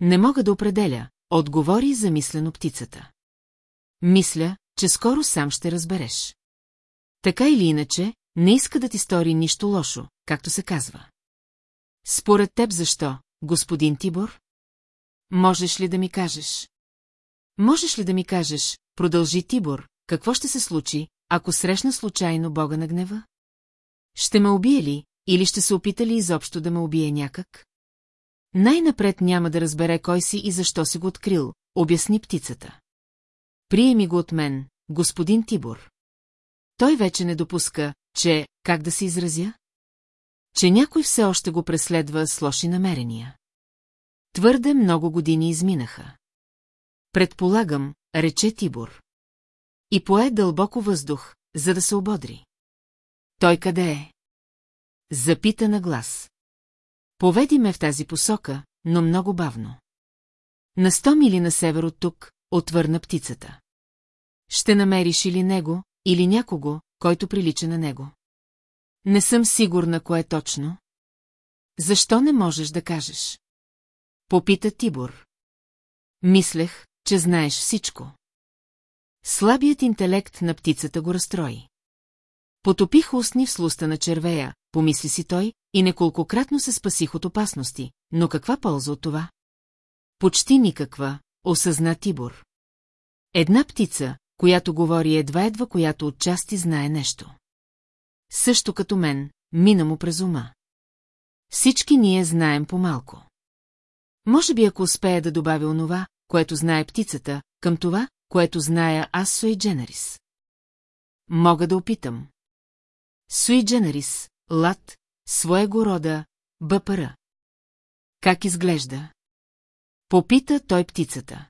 Не мога да определя, отговори замислено птицата. Мисля, че скоро сам ще разбереш. Така или иначе, не иска да ти стори нищо лошо, както се казва. Според теб защо, господин Тибор? Можеш ли да ми кажеш? Можеш ли да ми кажеш, продължи Тибор, какво ще се случи, ако срещна случайно Бога на гнева? Ще ме убие ли, или ще се опита ли изобщо да ме убие някак? Най-напред няма да разбере кой си и защо си го открил, обясни птицата. Приеми го от мен, господин Тибор. Той вече не допуска, че, как да се изразя? Че някой все още го преследва с лоши намерения. Твърде много години изминаха. Предполагам, рече Тибор. И пое дълбоко въздух, за да се ободри. Той къде е? Запита на глас. Поведи ме в тази посока, но много бавно. На сто мили на север от тук, отвърна птицата. Ще намериш или него, или някого, който прилича на него. Не съм сигурна кое точно. Защо не можеш да кажеш? Попита Тибор. Мислех, че знаеш всичко. Слабият интелект на птицата го разстрои. Потопих устни в слуста на червея, помисли си той, и неколкократно се спасих от опасности, но каква полза от това? Почти никаква, осъзна Тибор. Една птица, която говори едва-едва, която отчасти знае нещо. Също като мен, мина му през ума. Всички ние знаем по-малко. Може би ако успея да добавя онова, което знае птицата, към това, което зная аз Суи Дженерис. Мога да опитам. Суи Дженерис, лад, своего рода, бъпара. Как изглежда? Попита той птицата.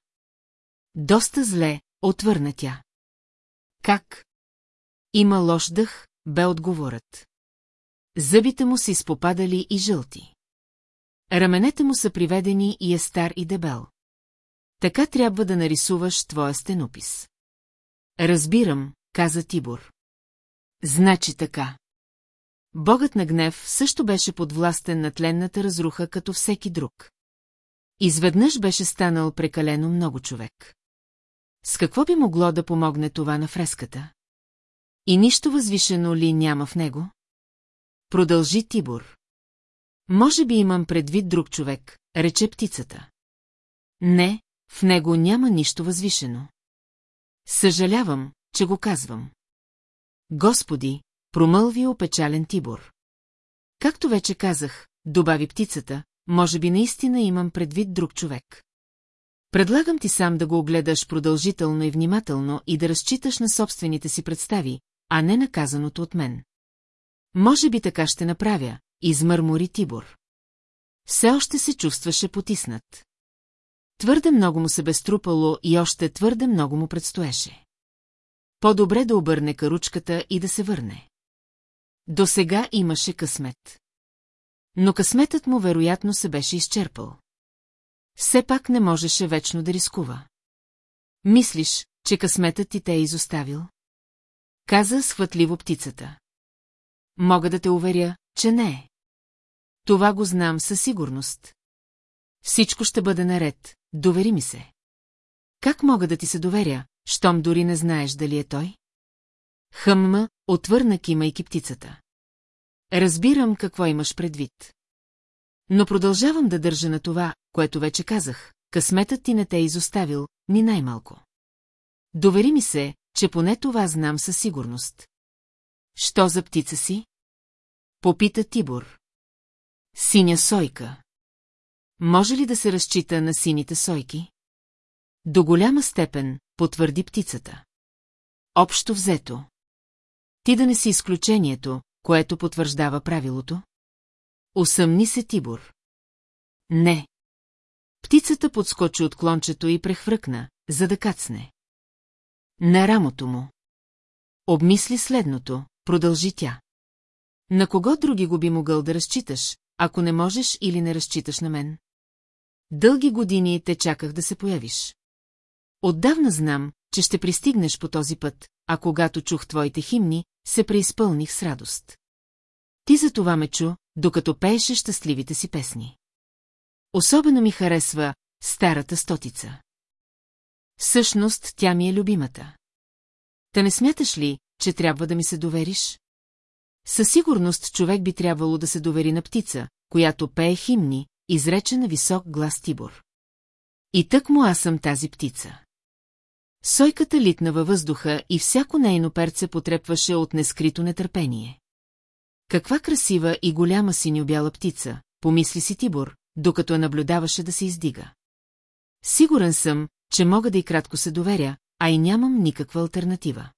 Доста зле, отвърна тя. Как? Има лош дъх, бе отговорът. Зъбите му са изпопадали и жълти. Раменете му са приведени и е стар и дебел. Така трябва да нарисуваш твоя стенопис. Разбирам, каза Тибор. Значи така. Богът на гнев също беше подвластен на тленната разруха като всеки друг. Изведнъж беше станал прекалено много човек. С какво би могло да помогне това на фреската? И нищо възвишено ли няма в него? Продължи Тибор. Може би имам предвид друг човек, рече птицата. Не, в него няма нищо възвишено. Съжалявам, че го казвам. Господи, промълви опечален Тибор. Както вече казах, добави птицата, може би наистина имам предвид друг човек. Предлагам ти сам да го огледаш продължително и внимателно и да разчиташ на собствените си представи, а не наказаното от мен. Може би така ще направя, измърмори Тибор. Все още се чувстваше потиснат. Твърде много му се безтрупало и още твърде много му предстоеше. По-добре да обърне каручката и да се върне. До сега имаше късмет. Но късметът му вероятно се беше изчерпал. Все пак не можеше вечно да рискува. Мислиш, че късметът ти те е изоставил? Каза схватливо птицата. Мога да те уверя, че не е. Това го знам със сигурност. Всичко ще бъде наред, довери ми се. Как мога да ти се доверя, щом дори не знаеш дали е той? Хъмма, отвърна кимайки птицата. Разбирам какво имаш предвид. Но продължавам да държа на това, което вече казах. Късметът ти не те е изоставил, ни най-малко. Довери ми се, че поне това знам със сигурност. Що за птица си? Попита Тибор. Синя сойка. Може ли да се разчита на сините сойки? До голяма степен, потвърди птицата. Общо взето. Ти да не си изключението, което потвърждава правилото? Усъмни се Тибор. Не. Птицата подскочи от клончето и прехвръкна, за да кацне. На рамото му. Обмисли следното, продължи тя. На кого други го би могъл да разчиташ, ако не можеш или не разчиташ на мен? Дълги години те чаках да се появиш. Отдавна знам, че ще пристигнеш по този път, а когато чух твоите химни, се преизпълних с радост. Ти за това ме чу, докато пееше щастливите си песни. Особено ми харесва старата стотица. Всъщност тя ми е любимата. Та не смяташ ли, че трябва да ми се довериш? Със сигурност човек би трябвало да се довери на птица, която пее химни, изрече на висок глас Тибор. И тък му аз съм тази птица. Сойката литна във въздуха и всяко нейно перце потрепваше от нескрито нетърпение. Каква красива и голяма синьо-бяла птица, помисли си Тибор, докато я наблюдаваше да се издига. Сигурен съм, че мога да и кратко се доверя, а и нямам никаква альтернатива.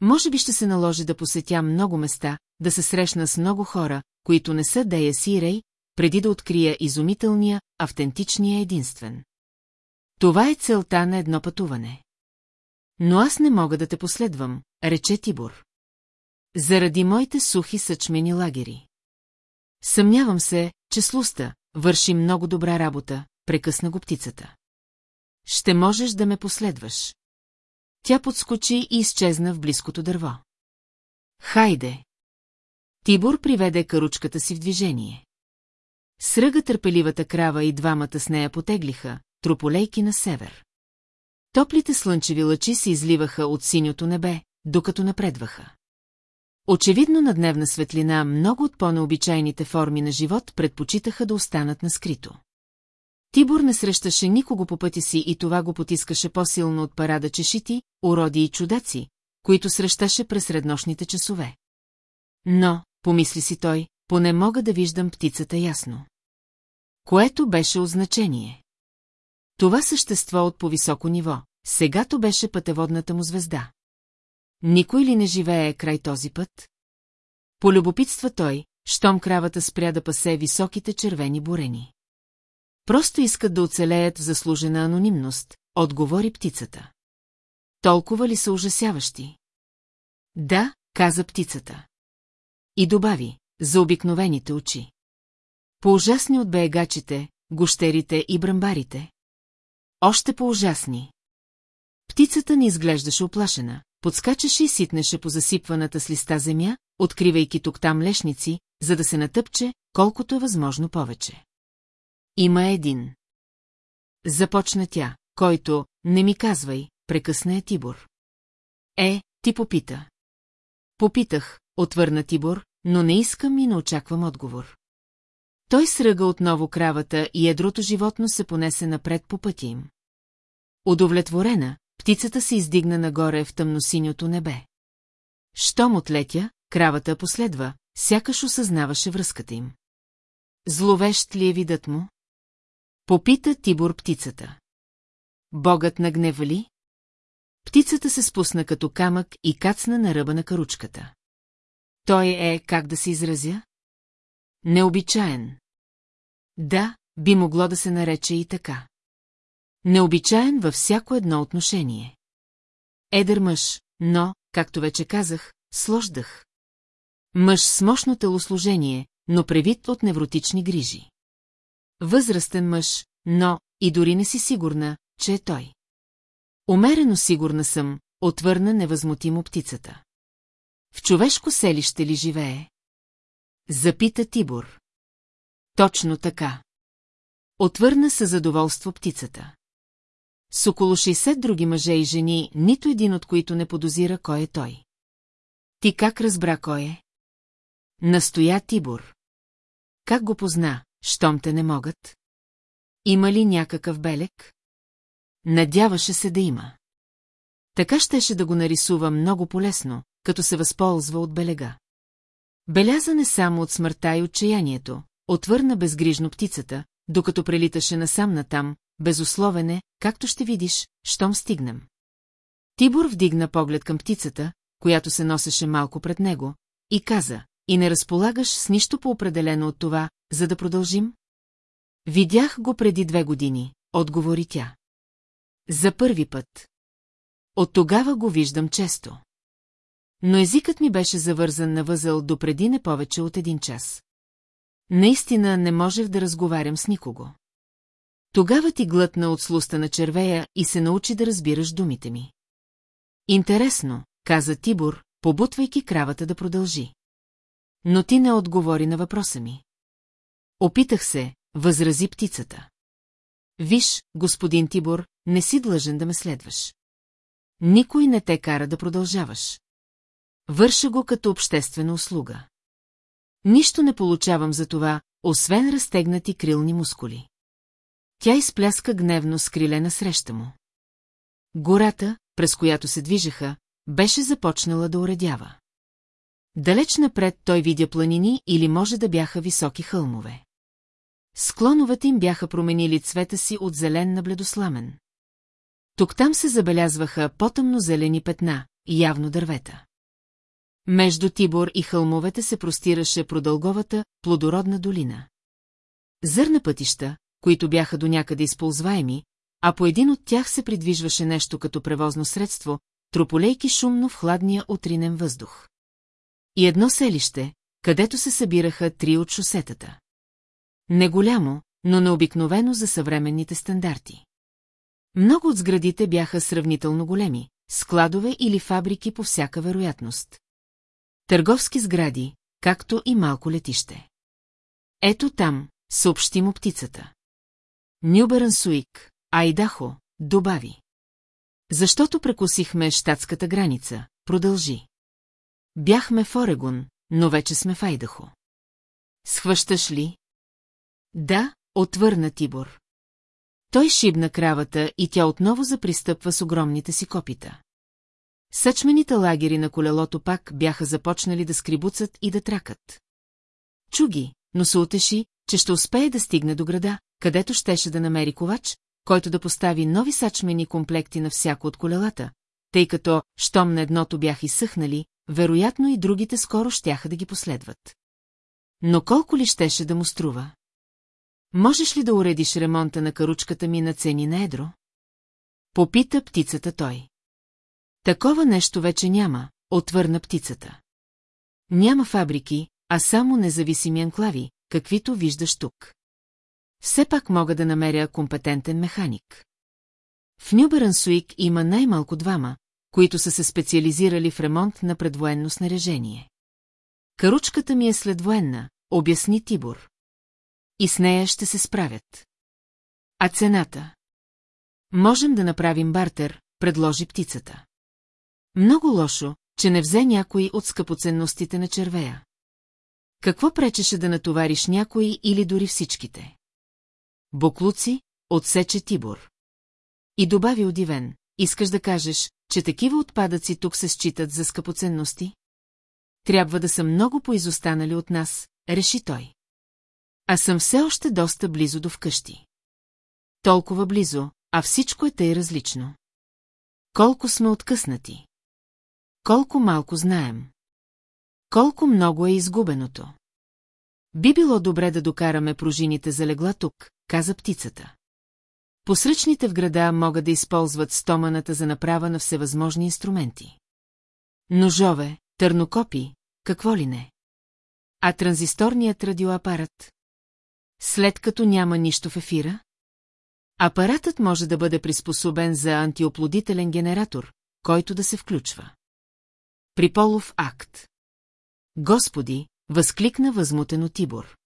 Може би ще се наложи да посетя много места, да се срещна с много хора, които не са Дея Си Рей, преди да открия изумителния, автентичния единствен. Това е целта на едно пътуване. Но аз не мога да те последвам, рече Тибор. Заради моите сухи съчмени лагери. Съмнявам се, че слуста върши много добра работа, прекъсна го птицата. Ще можеш да ме последваш. Тя подскочи и изчезна в близкото дърво. Хайде! Тибор приведе каручката си в движение. Сръга търпеливата крава и двамата с нея потеглиха, трополейки на север. Топлите слънчеви лъчи се изливаха от синьото небе, докато напредваха. Очевидно на дневна светлина много от по-необичайните форми на живот предпочитаха да останат на скрито. Тибор не срещаше никого по пътя си и това го потискаше по-силно от парада чешити, уроди и чудаци, които срещаше през среднощните часове. Но, помисли си той, поне мога да виждам птицата ясно. Което беше означение. Това същество от по-високо ниво, сегато беше пътеводната му звезда. Никой ли не живее край този път? Полюбопитства той, щом кравата спря да пасе високите червени бурени. Просто искат да оцелеят в заслужена анонимност, отговори птицата. Толкова ли са ужасяващи? Да, каза птицата. И добави, за обикновените очи. По-ужасни от беегачите, гощерите и брамбарите. Още по-ужасни. Птицата не изглеждаше оплашена, подскачаше и ситнеше по засипваната с листа земя, откривайки тук-там лешници, за да се натъпче, колкото е възможно повече. Има един. Започна тя, който, не ми казвай, прекъсна е Тибор. Е, ти попита. Попитах, отвърна Тибор, но не искам и не очаквам отговор. Той сръга отново кравата и ядрото животно се понесе напред по пътя им. Удовлетворена, птицата се издигна нагоре в тъмносиньото небе. Щом отлетя, кравата последва, сякаш осъзнаваше връзката им. Зловещ ли е видът му? Попита Тибор птицата. Богът нагнева ли? Птицата се спусна като камък и кацна на ръба на каручката. Той е, как да се изразя? Необичаен. Да, би могло да се нарече и така. Необичаен във всяко едно отношение. Едър мъж, но, както вече казах, слождах. Мъж с мощно телосложение, но превит от невротични грижи. Възрастен мъж, но и дори не си сигурна, че е той. Умерено сигурна съм, отвърна невъзмутимо птицата. В човешко селище ли живее? Запита Тибор. Точно така. Отвърна със задоволство птицата. С около 60 други мъже и жени, нито един от които не подозира кой е той. Ти как разбра кой е? Настоя Тибор. Как го позна, щом те не могат? Има ли някакъв белек? Надяваше се да има. Така щеше да го нарисува много полесно, като се възползва от белега. Беляза не само от смъртта и отчаянието, отвърна безгрижно птицата, докато прелиташе насам натам, безусловене, както ще видиш, щом стигнем. Тибор вдигна поглед към птицата, която се носеше малко пред него, и каза, и не разполагаш с нищо по-определено от това, за да продължим? Видях го преди две години, отговори тя. За първи път. От тогава го виждам често. Но езикът ми беше завързан на възъл до преди не повече от един час. Наистина не можех да разговарям с никого. Тогава ти глътна от слуста на червея и се научи да разбираш думите ми. Интересно, каза Тибор, побутвайки кравата да продължи. Но ти не отговори на въпроса ми. Опитах се, възрази птицата. Виж, господин Тибор, не си длъжен да ме следваш. Никой не те кара да продължаваш. Върша го като обществена услуга. Нищо не получавам за това, освен разтегнати крилни мускули. Тя изпляска гневно с криле среща му. Гората, през която се движеха, беше започнала да уредява. Далеч напред той видя планини или може да бяха високи хълмове. Склоновете им бяха променили цвета си от зелен на бледосламен. Тук-там се забелязваха по-тъмно-зелени петна, явно дървета. Между Тибор и хълмовете се простираше продълговата, плодородна долина. Зърна пътища, които бяха до някъде използваеми, а по един от тях се придвижваше нещо като превозно средство, трополейки шумно в хладния утринен въздух. И едно селище, където се събираха три от шосетата. Не голямо, но необикновено за съвременните стандарти. Много от сградите бяха сравнително големи, складове или фабрики по всяка вероятност. Търговски сгради, както и малко летище. Ето там, съобщи му птицата. Нюберансуик, Айдахо, добави. Защото прекусихме щатската граница, продължи. Бяхме в Орегон, но вече сме в Айдахо. Схващаш ли? Да, отвърна Тибор. Той шибна кравата и тя отново запристъпва с огромните си копита. Съчмените лагери на колелото пак бяха започнали да скрибуцат и да тракат. Чуги, но се утеши, че ще успее да стигне до града, където щеше да намери ковач, който да постави нови сачмени комплекти на всяко от колелата, тъй като, щом на едното бяха изсъхнали, вероятно и другите скоро щяха да ги последват. Но колко ли щеше да му струва? Можеш ли да уредиш ремонта на каручката ми на цени на едро? Попита птицата той. Такова нещо вече няма, отвърна птицата. Няма фабрики, а само независими анклави, каквито виждаш тук. Все пак мога да намеря компетентен механик. В Нюберансуик има най-малко двама, които са се специализирали в ремонт на предвоенно снаряжение. Каручката ми е следвоенна, обясни Тибор. И с нея ще се справят. А цената? Можем да направим бартер, предложи птицата. Много лошо, че не взе някой от скъпоценностите на червея. Какво пречеше да натовариш някой или дори всичките? Боклуци, отсече Тибор. И добави удивен, искаш да кажеш, че такива отпадъци тук се считат за скъпоценности? Трябва да са много поизостанали от нас, реши той. А съм все още доста близо до вкъщи. Толкова близо, а всичко е тъй различно. Колко сме откъснати. Колко малко знаем. Колко много е изгубеното. Би било добре да докараме пружините за легла тук, каза птицата. Посръчните в града могат да използват стоманата за направа на всевъзможни инструменти. Ножове, търнокопи, какво ли не. А транзисторният радиоапарат? След като няма нищо в ефира? Апаратът може да бъде приспособен за антиоплодителен генератор, който да се включва. При полов акт. Господи, възкликна възмутено Тибор.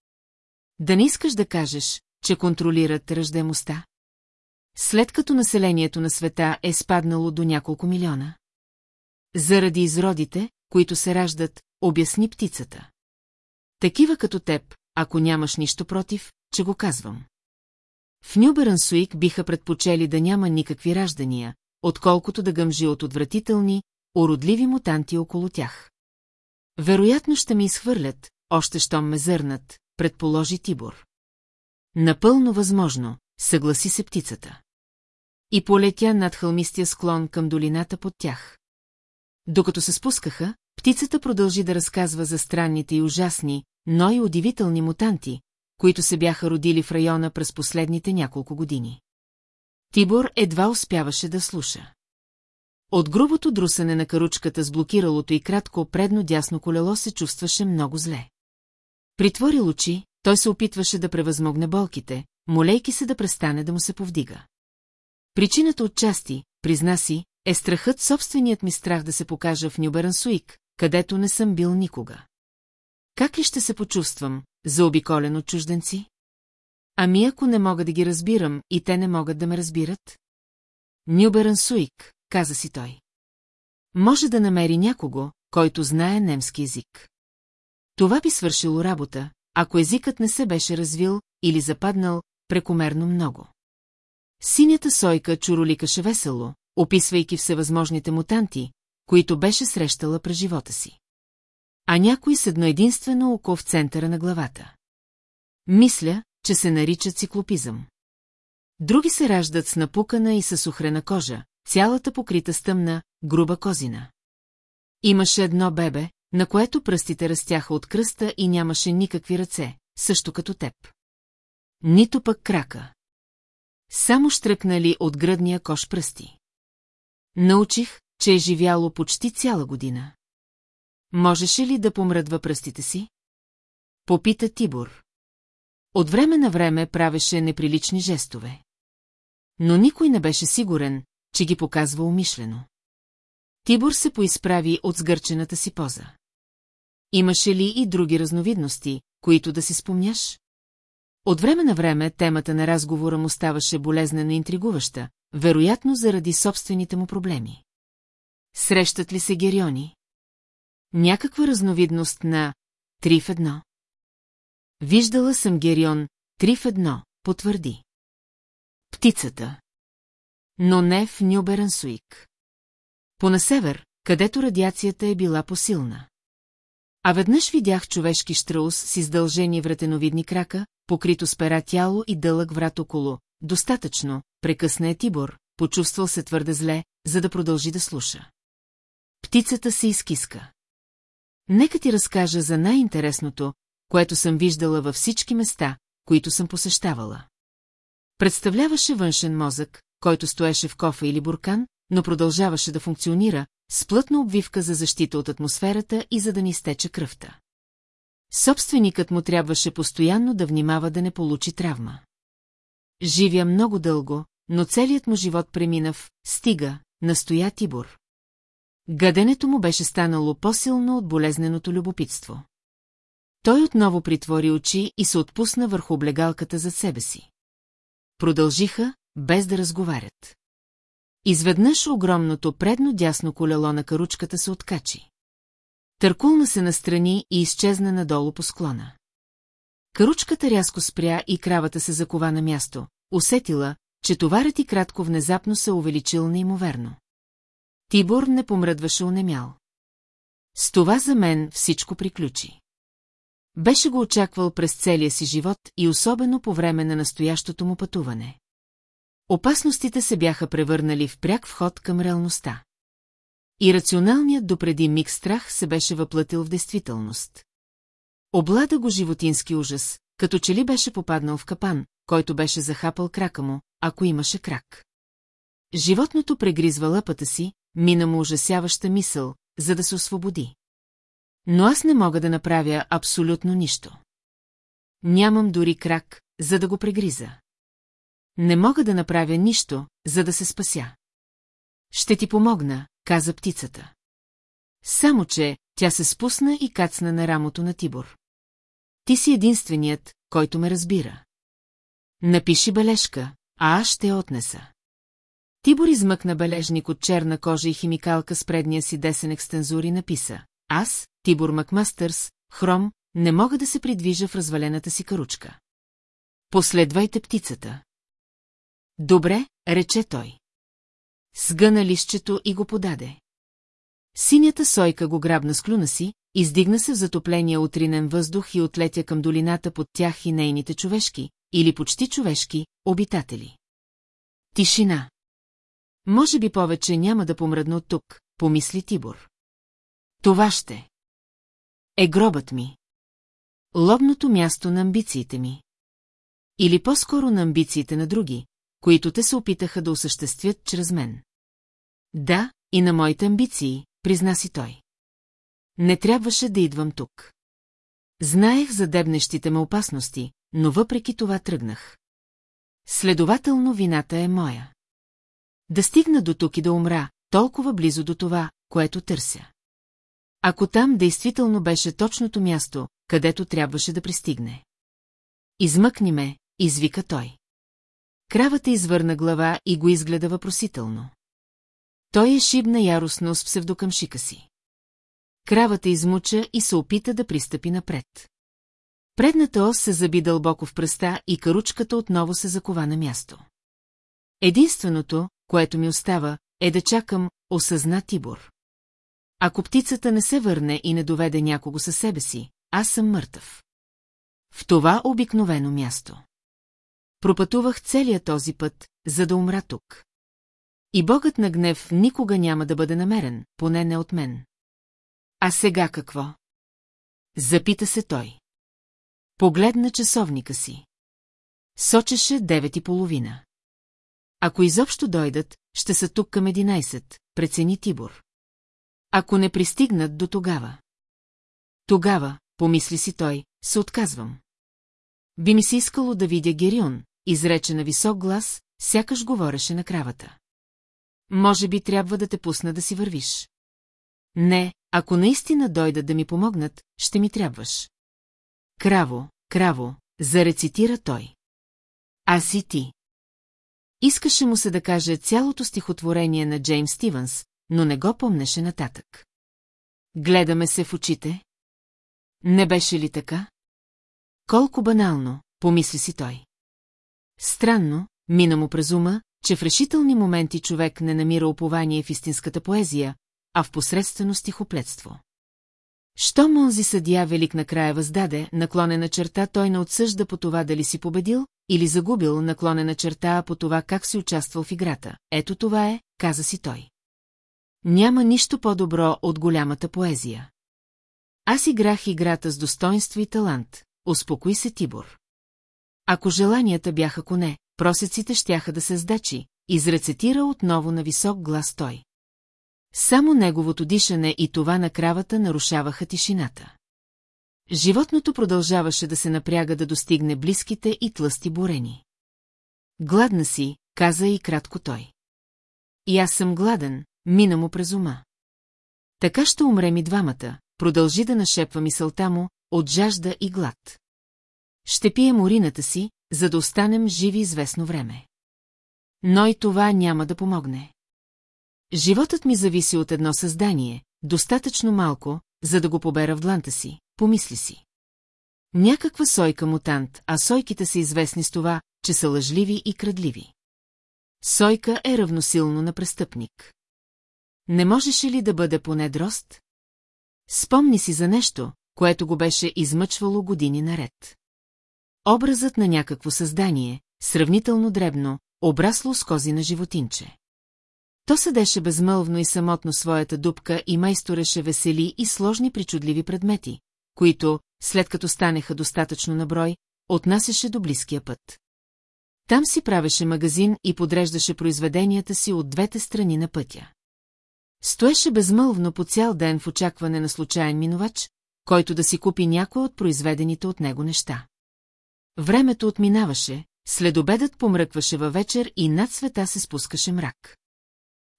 Да не искаш да кажеш, че контролират ръждаемостта? След като населението на света е спаднало до няколко милиона. Заради изродите, които се раждат, обясни птицата. Такива като теб, ако нямаш нищо против, че го казвам. В Нюберансуик биха предпочели да няма никакви раждания, отколкото да гъмжи от отвратителни, уродливи мутанти около тях. Вероятно ще ми изхвърлят, още щом ме зърнат, предположи Тибор. Напълно възможно, съгласи се птицата. И полетя над хълмистия склон към долината под тях. Докато се спускаха, птицата продължи да разказва за странните и ужасни, но и удивителни мутанти, които се бяха родили в района през последните няколко години. Тибор едва успяваше да слуша. От грубото друсане на каручката с блокиралото и кратко предно дясно колело се чувстваше много зле. Притвори очи, той се опитваше да превъзмогне болките, молейки се да престане да му се повдига. Причината от части, призна си, е страхът собственият ми страх да се покажа в Нюберансуик, където не съм бил никога. Как ли ще се почувствам, заобиколен от чужденци? Ами ако не мога да ги разбирам и те не могат да ме разбират? Нюберансуик, каза си той. Може да намери някого, който знае немски език. Това би свършило работа, ако езикът не се беше развил или западнал прекомерно много. Синята сойка чуроликаше весело, описвайки всевъзможните мутанти, които беше срещала през живота си. А някой с едно единствено око в центъра на главата. Мисля, че се нарича циклопизъм. Други се раждат с напукана и със сухрена кожа, цялата покрита с тъмна, груба козина. Имаше едно бебе, на което пръстите растяха от кръста и нямаше никакви ръце, също като теб. Нито пък крака. Само штръкнали от гръдния кош пръсти. Научих, че е живяло почти цяла година. Можеше ли да помръдва пръстите си? Попита Тибор. От време на време правеше неприлични жестове. Но никой не беше сигурен, че ги показва умишлено. Тибор се поизправи от сгърчената си поза. Имаше ли и други разновидности, които да си спомняш? От време на време темата на разговора му ставаше болезнено интригуваща, вероятно заради собствените му проблеми. Срещат ли се гериони? Някаква разновидност на три в едно. Виждала съм герион три в едно, потвърди. Птицата. Но не в Нюберансуик. По на север, където радиацията е била посилна. А веднъж видях човешки штраус с издължени вратеновидни крака, покрито с пера тяло и дълъг врат около. Достатъчно, прекъсна е Тибор, почувствал се твърде зле, за да продължи да слуша. Птицата се изкиска. Нека ти разкажа за най-интересното, което съм виждала във всички места, които съм посещавала. Представляваше външен мозък, който стоеше в кофа или буркан, но продължаваше да функционира, с плътна обвивка за защита от атмосферата и за да ни стече кръвта. Собственикът му трябваше постоянно да внимава да не получи травма. Живя много дълго, но целият му живот премина в «стига», настоя Тибор. Гаденето му беше станало по-силно от болезненото любопитство. Той отново притвори очи и се отпусна върху облегалката за себе си. Продължиха, без да разговарят. Изведнъж огромното предно дясно колело на каручката се откачи. Търкулна се настрани и изчезна надолу по склона. Каручката рязко спря и кравата се закова на място, усетила, че товарът и кратко внезапно се увеличил неимоверно. Тибор не помръдваше унемял. С това за мен всичко приключи. Беше го очаквал през целия си живот и особено по време на настоящото му пътуване. Опасностите се бяха превърнали в пряк вход към реалността. И рационалният допреди миг страх се беше въплътил в действителност. Облада го животински ужас, като че ли беше попаднал в капан, който беше захапал крака му, ако имаше крак. Животното прегризва лъпата си, мина му ужасяваща мисъл, за да се освободи. Но аз не мога да направя абсолютно нищо. Нямам дори крак, за да го прегриза. Не мога да направя нищо, за да се спася. Ще ти помогна, каза птицата. Само, че тя се спусна и кацна на рамото на Тибор. ти си единственият, който ме разбира. Напиши бележка, а аз ще я отнеса. Тибор измъкна бележник от черна кожа и химикалка с предния си десен екстензур и написа. Аз, Тибор Макмастърс, хром, не мога да се придвижа в развалената си каручка. Последвайте птицата. Добре, рече той. Сгъна лището и го подаде. Синята сойка го грабна с клюна си, издигна се в затопления утринен въздух и отлетя към долината под тях и нейните човешки, или почти човешки, обитатели. Тишина. Може би повече няма да помръдна от тук, помисли Тибор. Това ще. Е гробът ми. Лобното място на амбициите ми. Или по-скоро на амбициите на други, които те се опитаха да осъществят чрез мен. Да, и на моите амбиции, призна си той. Не трябваше да идвам тук. Знаех за дебнещите ме опасности, но въпреки това тръгнах. Следователно вината е моя. Да стигна до тук и да умра, толкова близо до това, което търся. Ако там действително беше точното място, където трябваше да пристигне. Измъкни ме, извика той. Кравата извърна глава и го изгледа въпросително. Той е шибна яростно с псевдокъмшика си. Кравата измуча и се опита да пристъпи напред. Предната ос се заби дълбоко в пръста и каручката отново се закова на място. Единственото, което ми остава, е да чакам, осъзна Тибор. Ако птицата не се върне и не доведе някого със себе си, аз съм мъртъв. В това обикновено място. Пропътувах целия този път, за да умра тук. И богът на гнев никога няма да бъде намерен, поне не от мен. А сега какво? Запита се той. Погледна часовника си. Сочеше девет и половина. Ако изобщо дойдат, ще са тук към 11, прецени Тибор. Ако не пристигнат до тогава. Тогава, помисли си той, се отказвам. Би ми се искало да видя Герион, изрече на висок глас, сякаш говореше на кравата. Може би трябва да те пусна да си вървиш. Не, ако наистина дойдат да ми помогнат, ще ми трябваш. Краво, краво, зарецитира той. Аз и ти. Искаше му се да каже цялото стихотворение на Джеймс Стивенс, но не го помнеше нататък. Гледаме се в очите. Не беше ли така? Колко банално, помисли си той. Странно, мина му през ума, че в решителни моменти човек не намира упование в истинската поезия, а в посредствено стихоплетство. Що Монзи съдия велик накрая въздаде, наклонена черта той не отсъжда по това дали си победил или загубил наклонена черта по това как си участвал в играта. Ето това е, каза си той. Няма нищо по-добро от голямата поезия. Аз играх играта с достоинство и талант, успокои се Тибор. Ако желанията бяха коне, просеците щяха да се сдачи, изрецетира отново на висок глас той. Само неговото дишане и това на кравата нарушаваха тишината. Животното продължаваше да се напряга да достигне близките и тлъсти бурени. Гладна си, каза и кратко той. И аз съм гладен, мина му през ума. Така ще умрем и двамата, продължи да нашепва мисълта му, от жажда и глад. Ще пием урината си, за да останем живи известно време. Но и това няма да помогне. Животът ми зависи от едно създание, достатъчно малко, за да го побера в дланта си, помисли си. Някаква сойка мутант, а сойките са известни с това, че са лъжливи и крадливи. Сойка е равносилно на престъпник. Не можеше ли да бъде поне дрозд? Спомни си за нещо, което го беше измъчвало години наред. Образът на някакво създание, сравнително дребно, обрасло с кози на животинче. То седеше безмълвно и самотно своята дупка и майстореше весели и сложни причудливи предмети, които, след като станеха достатъчно наброй, отнасяше до близкия път. Там си правеше магазин и подреждаше произведенията си от двете страни на пътя. Стоеше безмълвно по цял ден в очакване на случайен минувач, който да си купи някой от произведените от него неща. Времето отминаваше, следобедът помръкваше във вечер и над света се спускаше мрак.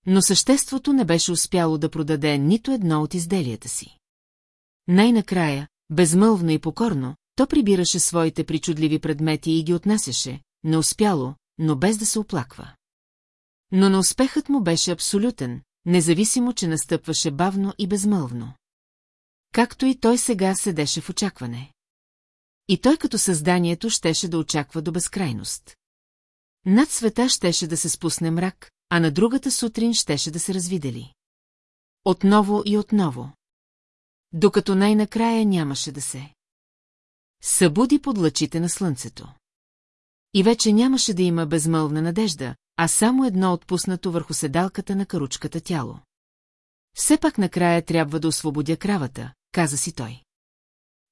Но съществото не беше успяло да продаде нито едно от изделията си. Най-накрая, безмълвно и покорно, то прибираше своите причудливи предмети и ги отнасяше, неуспяло, но без да се оплаква. Но на успехът му беше абсолютен, независимо, че настъпваше бавно и безмълвно. Както и той сега седеше в очакване. И той като създанието щеше да очаква до безкрайност. Над света щеше да се спусне мрак, а на другата сутрин щеше да се развидели. Отново и отново. Докато най-накрая нямаше да се. Събуди под лъчите на слънцето. И вече нямаше да има безмълвна надежда, а само едно отпуснато върху седалката на каручката тяло. Все пак накрая трябва да освободя кравата, каза си той.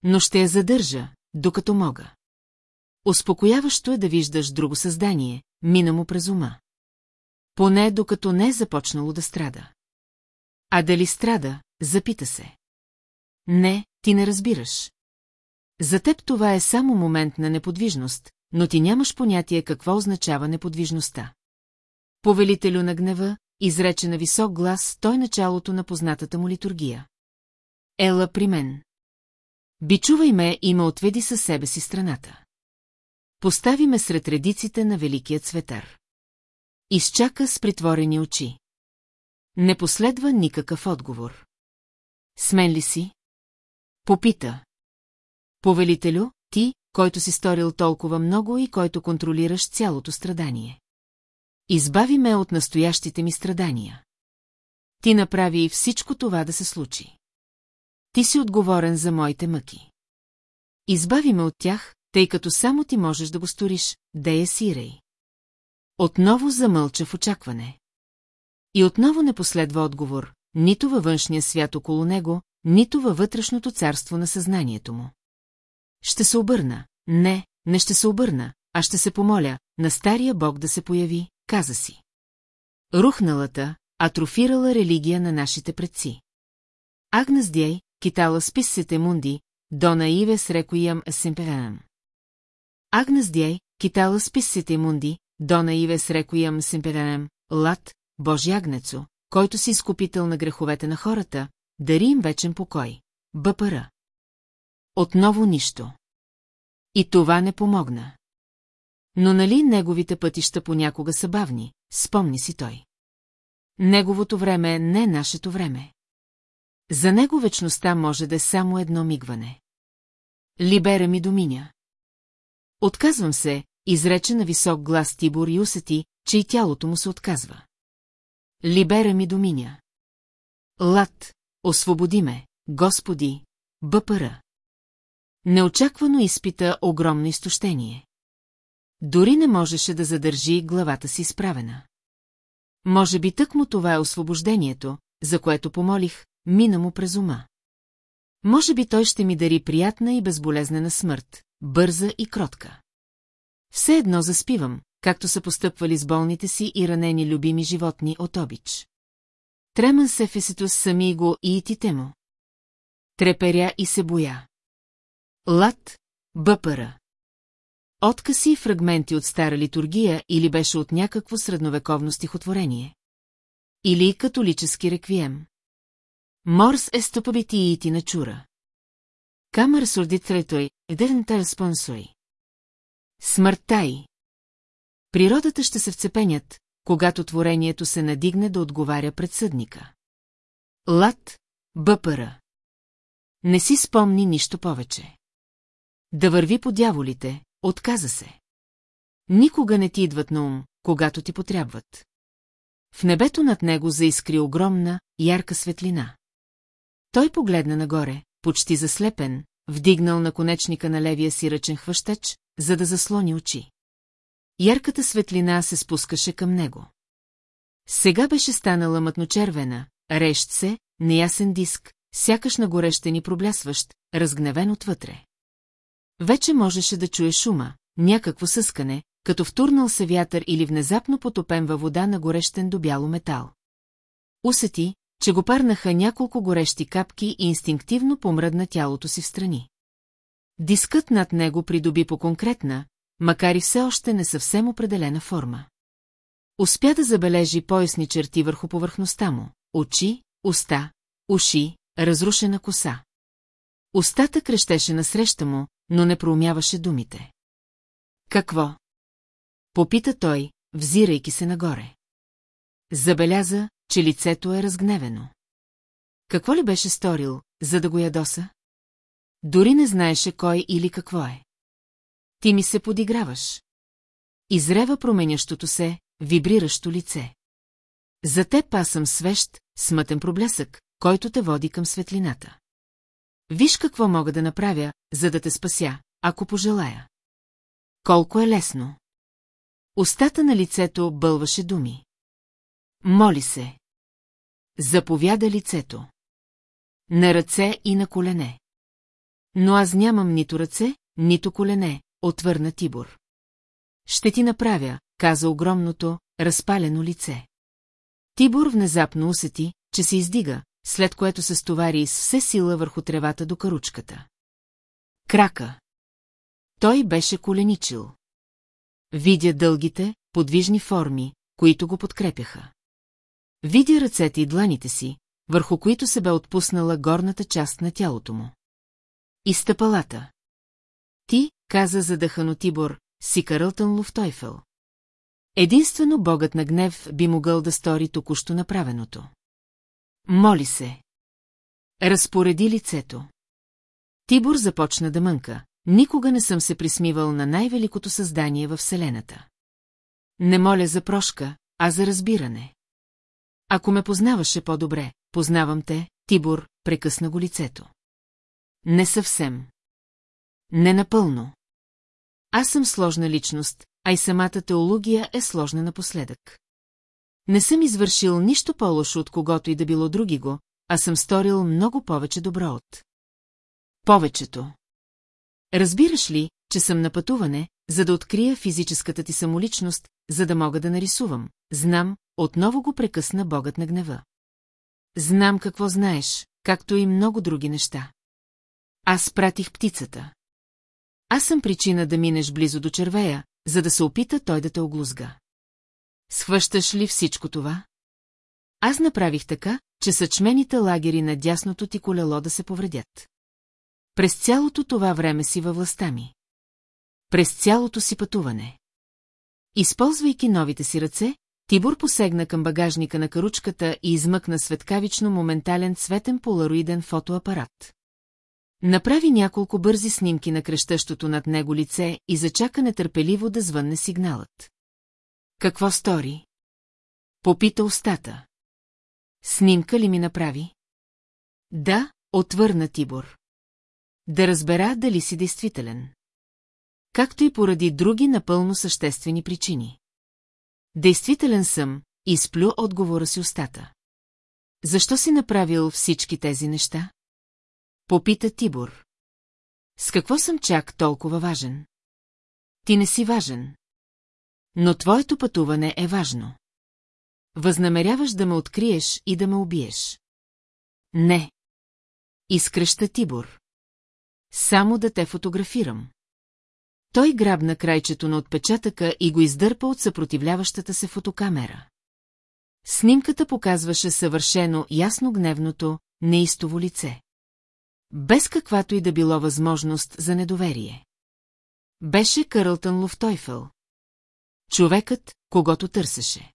Но ще я задържа, докато мога. Успокояващо е да виждаш друго създание, мина му през ума. Поне докато не е започнало да страда. А дали страда, запита се. Не, ти не разбираш. За теб това е само момент на неподвижност, но ти нямаш понятие какво означава неподвижността. Повелителю на гнева, изрече на висок глас той началото на познатата му литургия. Ела при мен. Бичувай ме и ме отведи със себе си страната. Постави ме сред редиците на Великия цветар. Изчака с притворени очи. Не последва никакъв отговор. Смен ли си? Попита. Повелителю, ти, който си сторил толкова много и който контролираш цялото страдание. Избави ме от настоящите ми страдания. Ти направи всичко това да се случи. Ти си отговорен за моите мъки. Избави ме от тях, тъй като само ти можеш да го сториш, Дея Сирей. Отново замълча в очакване. И отново не последва отговор, нито във външния свят около него, нито във вътрешното царство на съзнанието му. Ще се обърна. Не, не ще се обърна, а ще се помоля на стария бог да се появи, каза си. Рухналата, атрофирала религия на нашите предци. Агнес Дей, китала списите мунди, дона Ивес рекуям симперанам. Агнес Дей, китала списите мунди, дона Ивес рекуям симперанам, лад, Божи агнецо, който си изкупител на греховете на хората, дари им вечен покой. Бъпара. Отново нищо. И това не помогна. Но нали неговите пътища понякога са бавни, спомни си той. Неговото време не е нашето време. За него вечността може да е само едно мигване. Либера ми доминя. Отказвам се, изрече на висок глас Тибор и усети, че и тялото му се отказва. Либера ми доминя. Лад, освободи ме, Господи, бъпъра. Неочаквано изпита огромно изтощение. Дори не можеше да задържи главата си изправена. Може би тъкмо това е освобождението, за което помолих, мина му през ума. Може би той ще ми дари приятна и безболезнена смърт, бърза и кротка. Все едно заспивам, както са постъпвали с болните си и ранени любими животни от обич. Треман се феситус сами го и итите му. Треперя и се боя. Лад, бъпъра. Откъси и фрагменти от стара литургия или беше от някакво средновековно стихотворение. Или католически реквием. Морс е стопабити на чура. Камър сурди третой, еден спонсой. Смъртта й. Природата ще се вцепенят, когато творението се надигне да отговаря пред съдника. Лад, бъпъра. Не си спомни нищо повече. Да върви по дяволите, отказа се. Никога не ти идват на ум, когато ти потребват. В небето над него заискри огромна, ярка светлина. Той погледна нагоре, почти заслепен, вдигнал на конечника на левия си ръчен хвъщач, за да заслони очи. Ярката светлина се спускаше към него. Сега беше станала мътночервена, рещ се, неясен диск, сякаш на горещен и проблясващ, разгневен отвътре. Вече можеше да чуе шума, някакво съскане, като втурнал се вятър или внезапно потопен във вода на горещен до бяло метал. Усети, че го парнаха няколко горещи капки и инстинктивно помръдна тялото си в страни. Дискът над него придоби по конкретна, макар и все още не съвсем определена форма. Успя да забележи поясни черти върху повърхността му – очи, уста, уши, разрушена коса. Остата крещеше насреща му, но не проумяваше думите. Какво? Попита той, взирайки се нагоре. Забеляза, че лицето е разгневено. Какво ли беше сторил, за да го ядоса? Дори не знаеше кой или какво е. Ти ми се подиграваш. Изрева променящото се, вибриращо лице. За теб аз съм свещ, смътен проблесък, който те води към светлината. Виж какво мога да направя, за да те спася, ако пожелая. Колко е лесно. Остата на лицето бълваше думи. Моли се. Заповяда лицето. На ръце и на колене. Но аз нямам нито ръце, нито колене, отвърна Тибор. Ще ти направя, каза огромното, разпалено лице. Тибор внезапно усети, че се издига, след което се стовари с все сила върху тревата до каручката. Крака. Той беше коленичил. Видя дългите, подвижни форми, които го подкрепяха. Видя ръцете и дланите си, върху които се бе отпуснала горната част на тялото му. И стъпалата. Ти, каза задъхано Тибор, си Карълтън Луфтойфел. Единствено богът на гнев би могъл да стори току-що направеното. Моли се. Разпореди лицето. Тибор започна да мънка. Никога не съм се присмивал на най-великото създание във Вселената. Не моля за прошка, а за разбиране. Ако ме познаваше по-добре, познавам те, Тибор, прекъсна го лицето. Не съвсем. Не напълно. Аз съм сложна личност, а и самата теология е сложна напоследък. Не съм извършил нищо по-лошо от когото и да било други го, а съм сторил много повече добро от. Повечето. Разбираш ли, че съм на пътуване, за да открия физическата ти самоличност, за да мога да нарисувам? Знам, отново го прекъсна богът на гнева. Знам какво знаеш, както и много други неща. Аз пратих птицата. Аз съм причина да минеш близо до червея, за да се опита той да те оглузга. Схващаш ли всичко това? Аз направих така, че съчмените лагери на дясното ти колело да се повредят. През цялото това време си във властта ми. През цялото си пътуване. Използвайки новите си ръце, Тибор посегна към багажника на каручката и измъкна светкавично моментален цветен полароиден фотоапарат. Направи няколко бързи снимки на крещащото над него лице и зачака нетърпеливо да звънне сигналът. Какво стори? Попита устата. Снимка ли ми направи? Да, отвърна Тибор. Да разбера дали си действителен. Както и поради други напълно съществени причини. Действителен съм, изплю отговора си устата. Защо си направил всички тези неща? Попита Тибор. С какво съм чак толкова важен? Ти не си важен. Но твоето пътуване е важно. Възнамеряваш да ме откриеш и да ме убиеш. Не. Изкръща Тибор. Само да те фотографирам. Той грабна крайчето на отпечатъка и го издърпа от съпротивляващата се фотокамера. Снимката показваше съвършено ясно гневното, неистово лице. Без каквато и да било възможност за недоверие. Беше Карлтън Луфтойфъл. Човекът, когато търсеше.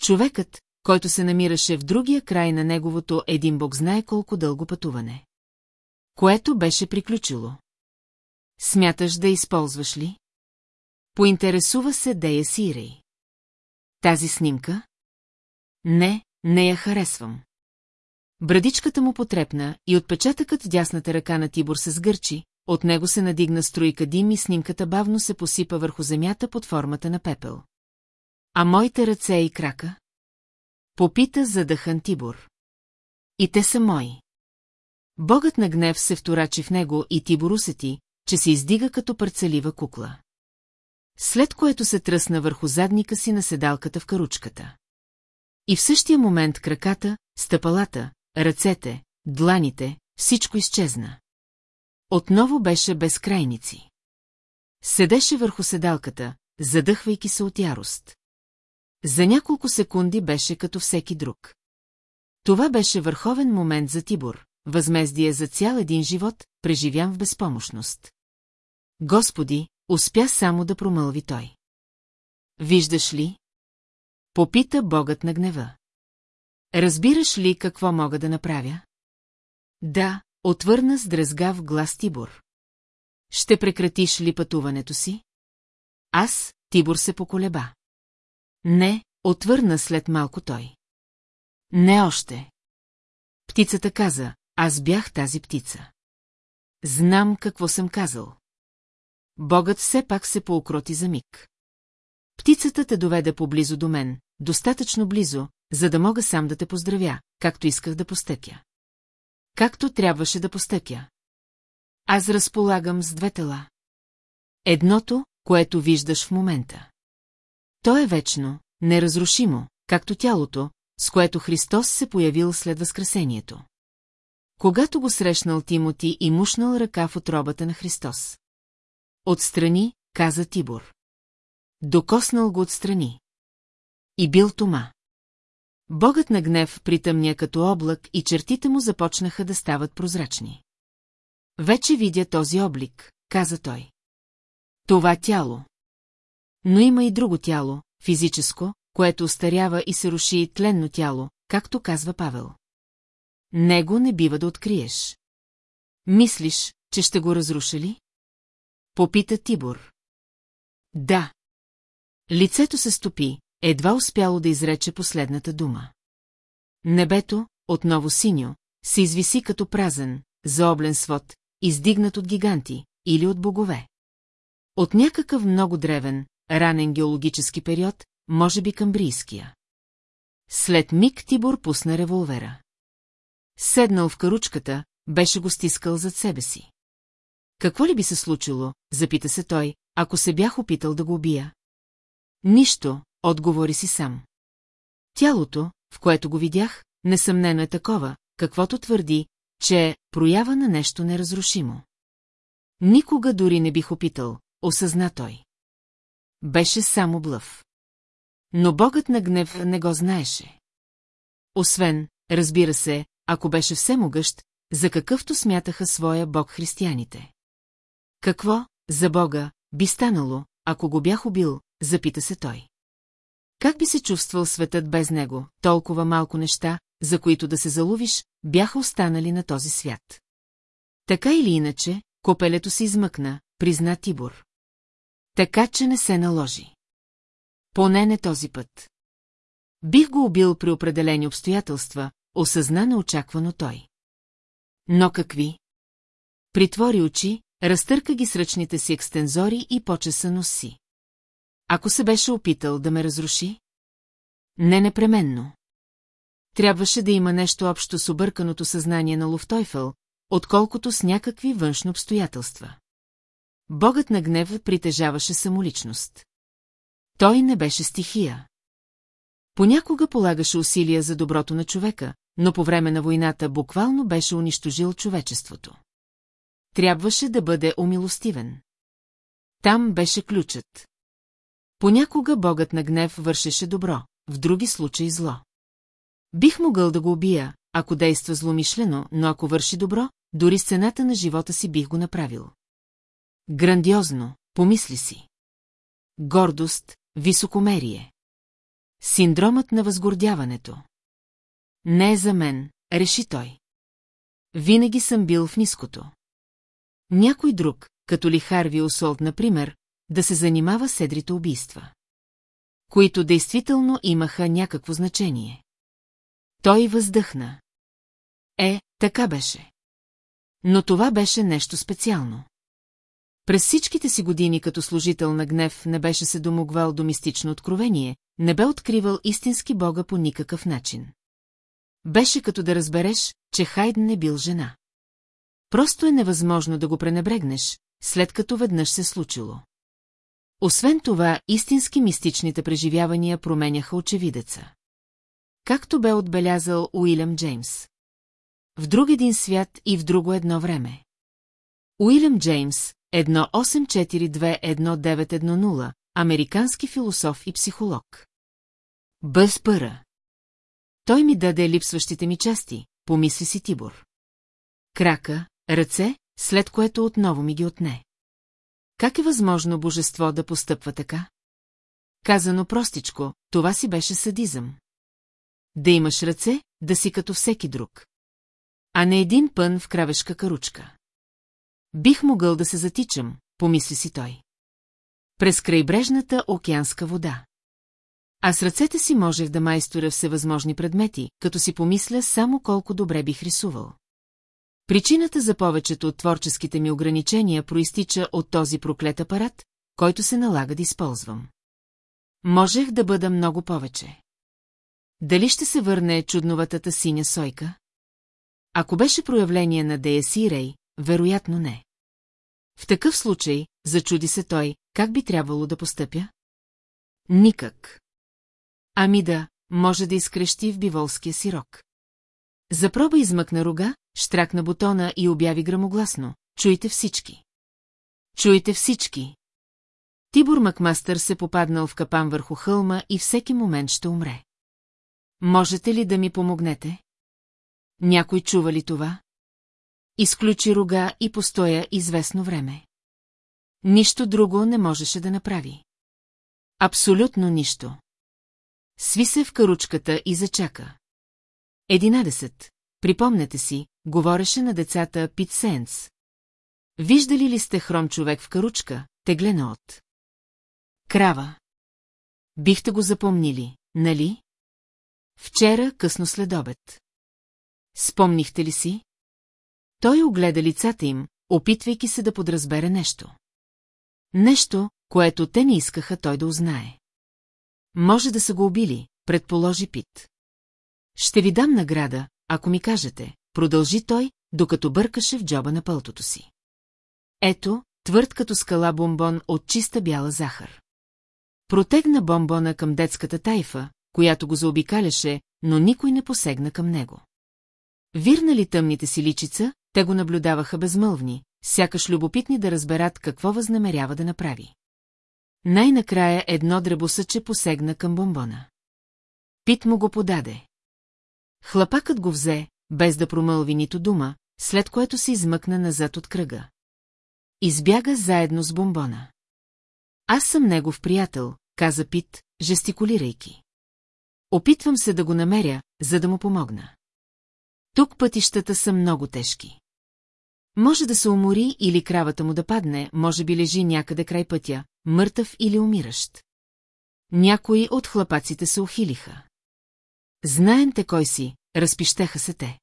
Човекът, който се намираше в другия край на неговото един бог знае колко дълго пътуване. Което беше приключило. Смяташ да използваш ли? Поинтересува се Дея Сирей. Тази снимка? Не, не я харесвам. Брадичката му потрепна и отпечатъкът дясната ръка на Тибор се сгърчи, от него се надигна струйка дим и снимката бавно се посипа върху земята под формата на пепел. А моите ръце и крака? Попита задъхан Тибор. И те са мои. Богът на гнев се вторачи в него и Тибор усети, че се издига като парцелива кукла. След което се тръсна върху задника си на седалката в каручката. И в същия момент краката, стъпалата, ръцете, дланите, всичко изчезна. Отново беше без крайници. Седеше върху седалката, задъхвайки се от ярост. За няколко секунди беше като всеки друг. Това беше върховен момент за Тибор, възмездие за цял един живот, преживян в безпомощност. Господи, успя само да промълви той. Виждаш ли? Попита богът на гнева. Разбираш ли какво мога да направя? Да, отвърна с дрезгав глас Тибор. Ще прекратиш ли пътуването си? Аз, Тибор се поколеба. Не, отвърна след малко той. Не още. Птицата каза, аз бях тази птица. Знам какво съм казал. Богът все пак се поукроти за миг. Птицата те доведе поблизо до мен, достатъчно близо, за да мога сам да те поздравя, както исках да постъпя. Както трябваше да постъпя. Аз разполагам с две тела. Едното, което виждаш в момента. То е вечно, неразрушимо, както тялото, с което Христос се появил след Възкресението. Когато го срещнал Тимоти и мушнал ръка в отробата на Христос. Отстрани, каза Тибор. Докоснал го отстрани. И бил Тома. Богът на гнев притъмня като облак и чертите му започнаха да стават прозрачни. Вече видя този облик, каза той. Това тяло. Но има и друго тяло, физическо, което остарява и се руши тленно тяло, както казва Павел. Него не бива да откриеш. Мислиш, че ще го разруша ли? Попита Тибор. Да. Лицето се стопи, едва успяло да изрече последната дума. Небето, отново синьо, се извиси като празен, заоблен свод, издигнат от гиганти или от богове. От някакъв много древен, ранен геологически период, може би камбрийския. След миг Тибор пусна револвера. Седнал в каручката, беше го стискал зад себе си. Какво ли би се случило, запита се той, ако се бях опитал да го убия? Нищо, отговори си сам. Тялото, в което го видях, несъмнено е такова, каквото твърди, че е проява на нещо неразрушимо. Никога дори не бих опитал, осъзна той. Беше само блъв. Но богът на гнев не го знаеше. Освен, разбира се, ако беше всемогъщ, за какъвто смятаха своя бог християните. Какво, за бога, би станало, ако го бях убил, запита се той. Как би се чувствал светът без него, толкова малко неща, за които да се заловиш, бяха останали на този свят. Така или иначе, копелето се измъкна, призна Тибор. Така, че не се наложи. Поне не този път. Бих го убил при определени обстоятелства, осъзна неочаквано той. Но какви? Притвори очи, разтърка ги с ръчните си екстензори и почеса носи. Ако се беше опитал да ме разруши? Не непременно. Трябваше да има нещо общо с обърканото съзнание на Луфтойфъл, отколкото с някакви външни обстоятелства. Богът на гнев притежаваше самоличност. Той не беше стихия. Понякога полагаше усилия за доброто на човека, но по време на войната буквално беше унищожил човечеството. Трябваше да бъде умилостивен. Там беше ключът. Понякога богът на гнев вършеше добро, в други случаи зло. Бих могъл да го убия, ако действа зломишлено, но ако върши добро, дори с цената на живота си бих го направил. Грандиозно, помисли си. Гордост, високомерие. Синдромът на възгордяването. Не е за мен, реши той. Винаги съм бил в ниското. Някой друг, като ли Харви Осолт, например, да се занимава с едрите убийства. Които действително имаха някакво значение. Той въздъхна. Е, така беше. Но това беше нещо специално. През всичките си години като служител на гнев не беше се домогвал до мистично откровение, не бе откривал истински Бога по никакъв начин. Беше като да разбереш, че Хайден не бил жена. Просто е невъзможно да го пренебрегнеш, след като веднъж се случило. Освен това, истински мистичните преживявания променяха очевидеца. Както бе отбелязал Уилям Джеймс. В друг един свят и в друго едно време. Уилям Джеймс, 1842-1910, американски философ и психолог. Без пъра. Той ми даде липсващите ми части, помисли си Тибор. крака, ръце, след което отново ми ги отне. Как е възможно божество да постъпва така? Казано простичко, това си беше садизъм. Да имаш ръце, да си като всеки друг. А не един пън в кравешка каручка. Бих могъл да се затичам, помисли си той. През крайбрежната океанска вода. А с ръцете си можех да майсторя всевъзможни предмети, като си помисля само колко добре бих рисувал. Причината за повечето от творческите ми ограничения проистича от този проклет апарат, който се налага да използвам. Можех да бъда много повече. Дали ще се върне чудноватата синя сойка? Ако беше проявление на Деяси Рей, вероятно не. В такъв случай, зачуди се той, как би трябвало да постъпя? Никак. Ами да, може да изкрещи в биволския си рок. Запроба измъкна рога, штракна бутона и обяви грамогласно. Чуйте всички. Чуйте всички. Тибор Макмастър се попаднал в капан върху хълма и всеки момент ще умре. Можете ли да ми помогнете? Някой чува ли това? Изключи рога и постоя известно време. Нищо друго не можеше да направи. Абсолютно нищо. Сви се в каручката и зачака. Единадесет. Припомнете си, говореше на децата Пит Сенс. Виждали ли сте хром човек в каручка, теглена от? Крава. Бихте го запомнили, нали? Вчера, късно след обед. Спомнихте ли си? Той огледа лицата им, опитвайки се да подразбере нещо. Нещо, което те не искаха той да узнае. Може да са го убили, предположи Пит. Ще ви дам награда, ако ми кажете, продължи той, докато бъркаше в джоба на пълтото си. Ето, твърд като скала бомбон от чиста бяла захар. Протегна бомбона към детската тайфа, която го заобикаляше, но никой не посегна към него. Вирнали тъмните си личица, те го наблюдаваха безмълвни, сякаш любопитни да разберат какво възнамерява да направи. Най-накрая едно дребосъче посегна към бомбона. Пит му го подаде. Хлапакът го взе, без да промълви нито дума, след което се измъкна назад от кръга. Избяга заедно с бомбона. Аз съм негов приятел, каза Пит, жестикулирайки. Опитвам се да го намеря, за да му помогна. Тук пътищата са много тежки. Може да се умори или кравата му да падне, може би лежи някъде край пътя, мъртъв или умиращ. Някои от хлапаците се ухилиха. Знаем те кой си, разпищеха се те.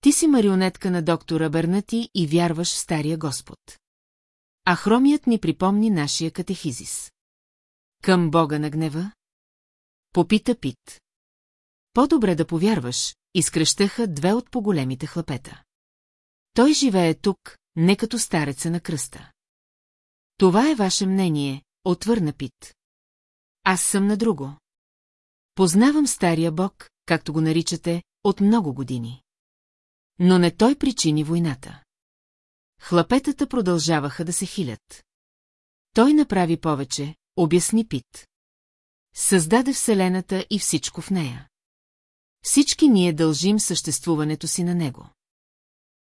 Ти си марионетка на доктора Бернати и вярваш в стария Господ. А хромият ни припомни нашия катехизис. Към Бога на гнева? Попита Пит. По-добре да повярваш, изкръщаха две от по-големите хлапета. Той живее тук, не като стареца на кръста. Това е ваше мнение, отвърна Пит. Аз съм на друго. Познавам стария бог, както го наричате, от много години. Но не той причини войната. Хлапетата продължаваха да се хилят. Той направи повече, обясни Пит. Създаде Вселената и всичко в нея. Всички ние дължим съществуването си на него.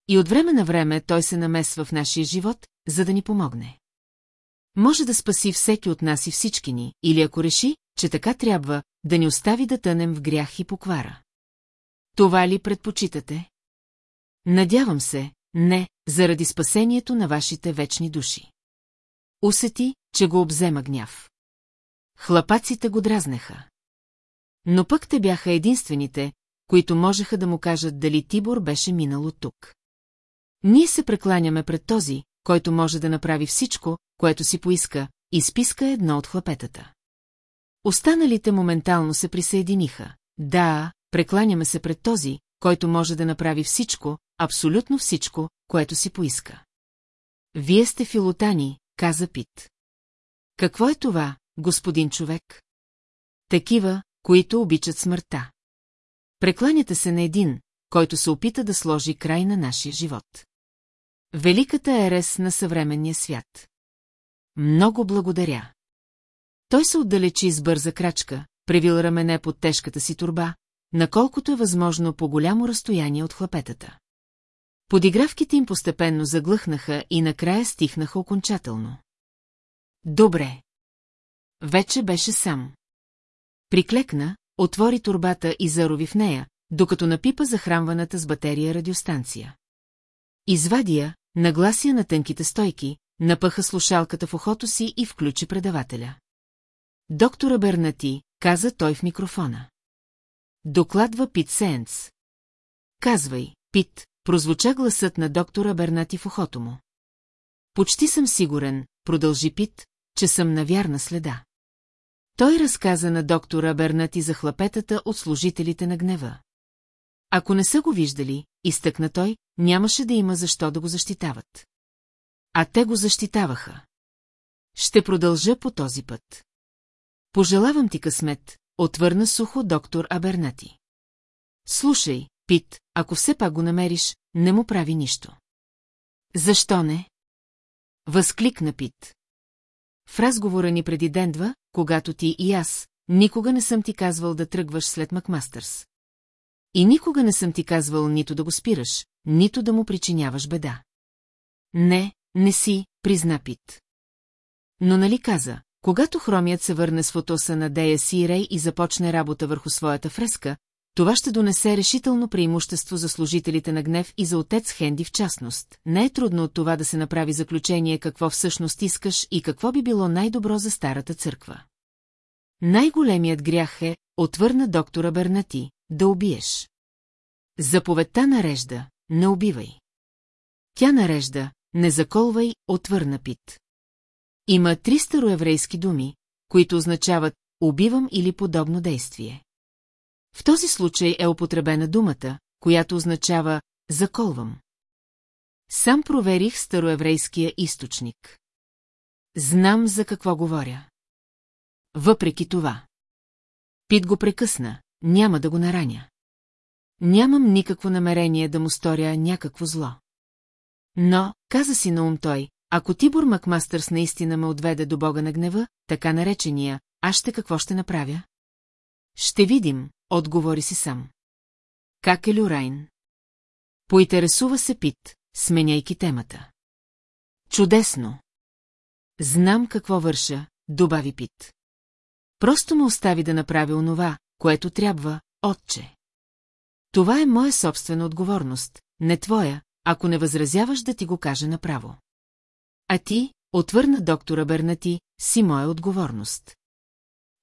И от време на време той се намесва в нашия живот, за да ни помогне. Може да спаси всеки от нас и всички ни, или ако реши, че така трябва, да ни остави да тънем в грях и поквара. Това ли предпочитате? Надявам се, не, заради спасението на вашите вечни души. Усети, че го обзема гняв. Хлапаците го дразнеха. Но пък те бяха единствените, които можеха да му кажат дали Тибор беше минал от тук. Ние се прекланяме пред този, който може да направи всичко, което си поиска, и списка едно от хлапетата. Останалите моментално се присъединиха. Да, прекланяме се пред този, който може да направи всичко, абсолютно всичко, което си поиска. Вие сте филотани, каза Пит. Какво е това, господин човек? Такива, които обичат смъртта. Прекланяте се на един, който се опита да сложи край на нашия живот. Великата ерес на съвременния свят. Много благодаря. Той се отдалечи с бърза крачка, превил рамене под тежката си турба, наколкото е възможно по голямо разстояние от хлапетата. Подигравките им постепенно заглъхнаха и накрая стихнаха окончателно. Добре. Вече беше сам. Приклекна, отвори турбата и зарови в нея, докато напипа захранваната с батерия радиостанция. Извади я, на тънките стойки, напъха слушалката в ухото си и включи предавателя. Доктора Бернати, каза той в микрофона. Докладва Пит Сенс. Казвай, Пит, прозвуча гласът на доктора Бернати в ухото му. Почти съм сигурен, продължи Пит, че съм на вярна следа. Той разказа на доктора Бернати за хлапетата от служителите на гнева. Ако не са го виждали, изтъкна той, нямаше да има защо да го защитават. А те го защитаваха. Ще продължа по този път. Пожелавам ти късмет, отвърна сухо доктор Абернати. Слушай, Пит, ако все пак го намериш, не му прави нищо. Защо не? Възкликна Пит. В разговора ни преди ден-два, когато ти и аз, никога не съм ти казвал да тръгваш след Макмастърс. И никога не съм ти казвал нито да го спираш, нито да му причиняваш беда. Не, не си, призна Пит. Но нали каза, когато хромият се върне с фотоса на Дея Си Рей и започне работа върху своята фреска, това ще донесе решително преимущество за служителите на гнев и за отец Хенди в частност. Не е трудно от това да се направи заключение какво всъщност искаш и какво би било най-добро за старата църква. Най-големият грях е, отвърна доктора Бернати, да убиеш. Заповедта нарежда, не убивай. Тя нарежда, не заколвай, отвърна Пит. Има три староеврейски думи, които означават «убивам» или подобно действие. В този случай е употребена думата, която означава «заколвам». Сам проверих староеврейския източник. Знам за какво говоря. Въпреки това. Пит го прекъсна, няма да го нараня. Нямам никакво намерение да му сторя някакво зло. Но, каза си на ум той, ако Тибор Макмастърс наистина ме отведе до бога на гнева, така наречения, аз ще какво ще направя? Ще видим, отговори си сам. Как е Люрайн? Поинтересува се Пит, сменяйки темата. Чудесно! Знам какво върша, добави Пит. Просто ме остави да направя онова, което трябва, отче. Това е моя собствена отговорност, не твоя, ако не възразяваш да ти го кажа направо. А ти, отвърна доктора Бернати, си моя отговорност.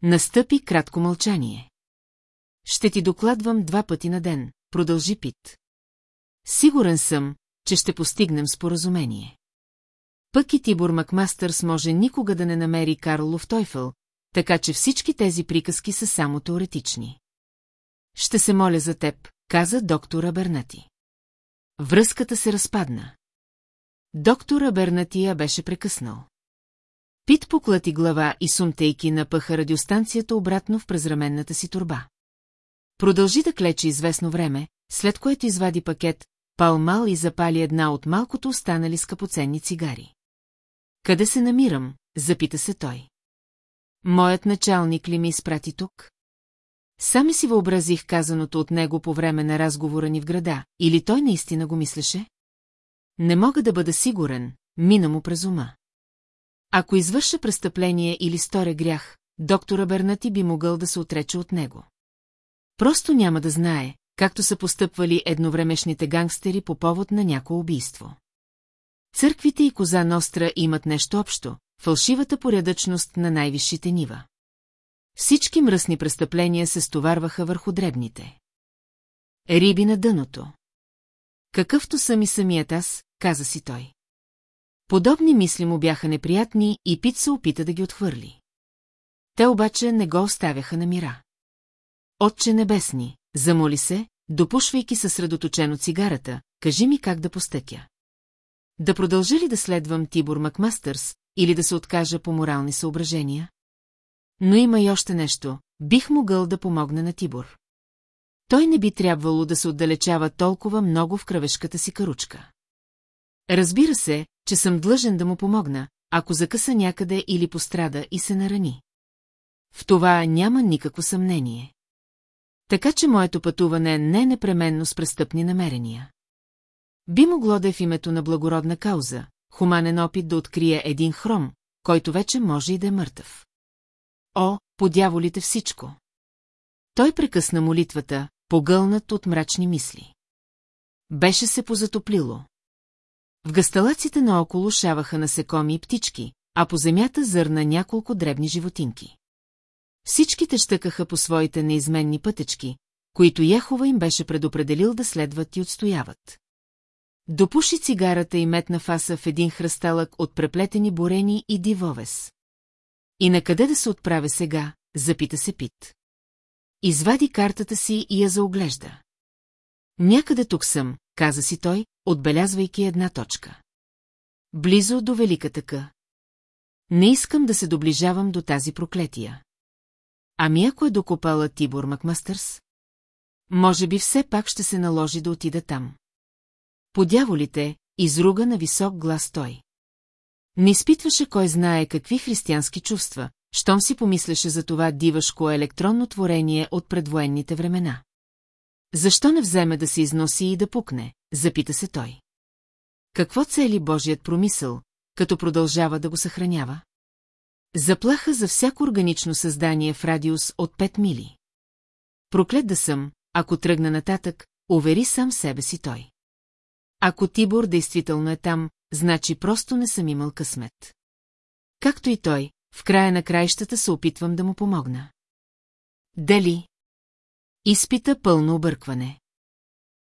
Настъпи кратко мълчание. Ще ти докладвам два пъти на ден, продължи Пит. Сигурен съм, че ще постигнем споразумение. Пък и Тибор Макмастърс може никога да не намери Карлов Тойфъл, така че всички тези приказки са само теоретични. Ще се моля за теб, каза доктора Бернати. Връзката се разпадна. Доктора Бернатия беше прекъснал. Пит поклати глава и сумтейки напъха радиостанцията обратно в презраменната си турба. Продължи да клече известно време, след което извади пакет, палмал и запали една от малкото останали скъпоценни цигари. Къде се намирам? запита се той. Моят началник ли ми изпрати тук? Сами си въобразих казаното от него по време на разговора ни в града, или той наистина го мислеше? Не мога да бъда сигурен, мина му през ума. Ако извърша престъпление или сторя грях, доктора Бернати би могъл да се отрече от него. Просто няма да знае, както са постъпвали едновремешните гангстери по повод на някое убийство. Църквите и Коза Ностра имат нещо общо – фалшивата порядъчност на най-висшите нива. Всички мръсни престъпления се стоварваха върху дребните. Риби на дъното. Какъвто съм и самият аз, каза си той. Подобни мисли му бяха неприятни и Пит се опита да ги отхвърли. Те обаче не го оставяха на мира. Отче небесни, замоли се, допушвайки съсредоточено цигарата, кажи ми как да постътя. Да продължа ли да следвам Тибор Макмастърс или да се откажа по морални съображения? Но има и още нещо, бих могъл да помогна на Тибор. Той не би трябвало да се отдалечава толкова много в кръвешката си каручка. Разбира се, че съм длъжен да му помогна, ако закъса някъде или пострада и се нарани. В това няма никакво съмнение. Така че моето пътуване не е непременно с престъпни намерения. Би могло да е в името на благородна кауза, хуманен опит да открие един хром, който вече може и да е мъртъв. О, подяволите всичко! Той прекъсна молитвата, погълнат от мрачни мисли. Беше се позатоплило. В гасталаците наоколо шаваха насекоми и птички, а по земята зърна няколко дребни животинки. Всичките щъкаха по своите неизменни пътечки, които Яхова им беше предопределил да следват и отстояват. Допуши цигарата и метна фаса в един хръсталък от преплетени бурени и дивовес. И на къде да се отправя сега, запита се Пит. Извади картата си и я заоглежда. Някъде тук съм, каза си той, отбелязвайки една точка. Близо до Великата К. Не искам да се доближавам до тази проклетия. Ами ако е докопала Тибор Макмастърс? Може би все пак ще се наложи да отида там. Подяволите, изруга на висок глас той. Не изпитваше кой знае какви християнски чувства, щом си помисляше за това дивашко електронно творение от предвоенните времена. Защо не вземе да се износи и да пукне, запита се той. Какво цели Божият промисъл, като продължава да го съхранява? Заплаха за всяко органично създание в радиус от 5 мили. Проклет да съм, ако тръгна нататък, увери сам себе си той. Ако Тибор действително е там, значи просто не съм имал късмет. Както и той, в края на краищата се опитвам да му помогна. Дали? Изпита пълно объркване.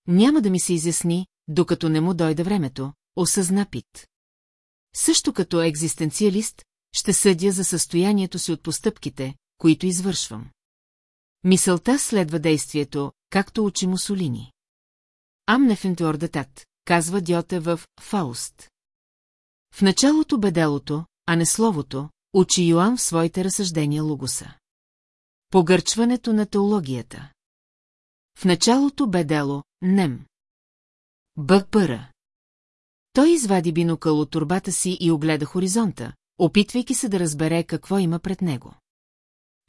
Няма да ми се изясни, докато не му дойде времето, осъзна Пит. Също като екзистенциалист, ще съдя за състоянието си от постъпките, които извършвам. Мисълта следва действието, както учи Мусолини. Амнефентуордатат, казва Дьоте в Фауст. В началото бе делото, а не словото, учи Йоан в своите разсъждения Лугуса. Погърчването на теологията. В началото бе дело, нем. Бъпъра. Той извади бинокъл от турбата си и огледа хоризонта, опитвайки се да разбере какво има пред него.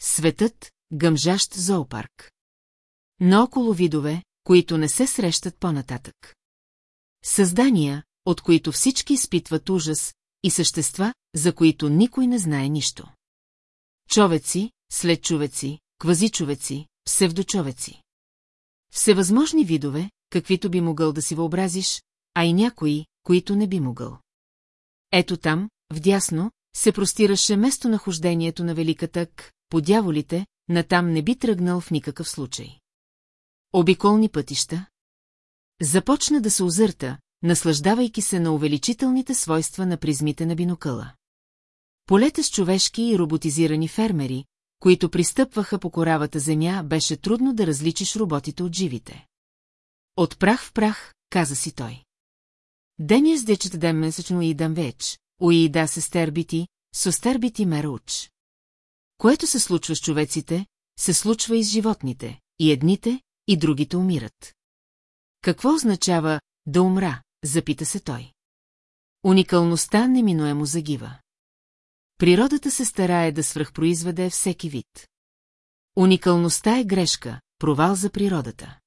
Светът, гъмжащ зоопарк. Наоколо видове, които не се срещат по-нататък. Създания, от които всички изпитват ужас, и същества, за които никой не знае нищо. Човеци, след човеци, квазичовеци, псевдочовеци. Всевъзможни видове, каквито би могъл да си въобразиш, а и някои, които не би могъл. Ето там, вдясно, се простираше местонахождението на Великата К, по дяволите, натам не би тръгнал в никакъв случай. Обиколни пътища. Започна да се озърта, наслаждавайки се на увеличителните свойства на призмите на бинокъла. Полета с човешки и роботизирани фермери, които пристъпваха по коравата земя, беше трудно да различиш роботите от живите. От прах в прах, каза си той. Денис дечет ден месечно и дам веч, уида се стербити, со стербити меруч. Което се случва с човеците, се случва и с животните, и едните, и другите умират. Какво означава да умра, запита се той. Уникалността неминуемо загива. Природата се старае да свръхпроизведе всеки вид. Уникалността е грешка, провал за природата.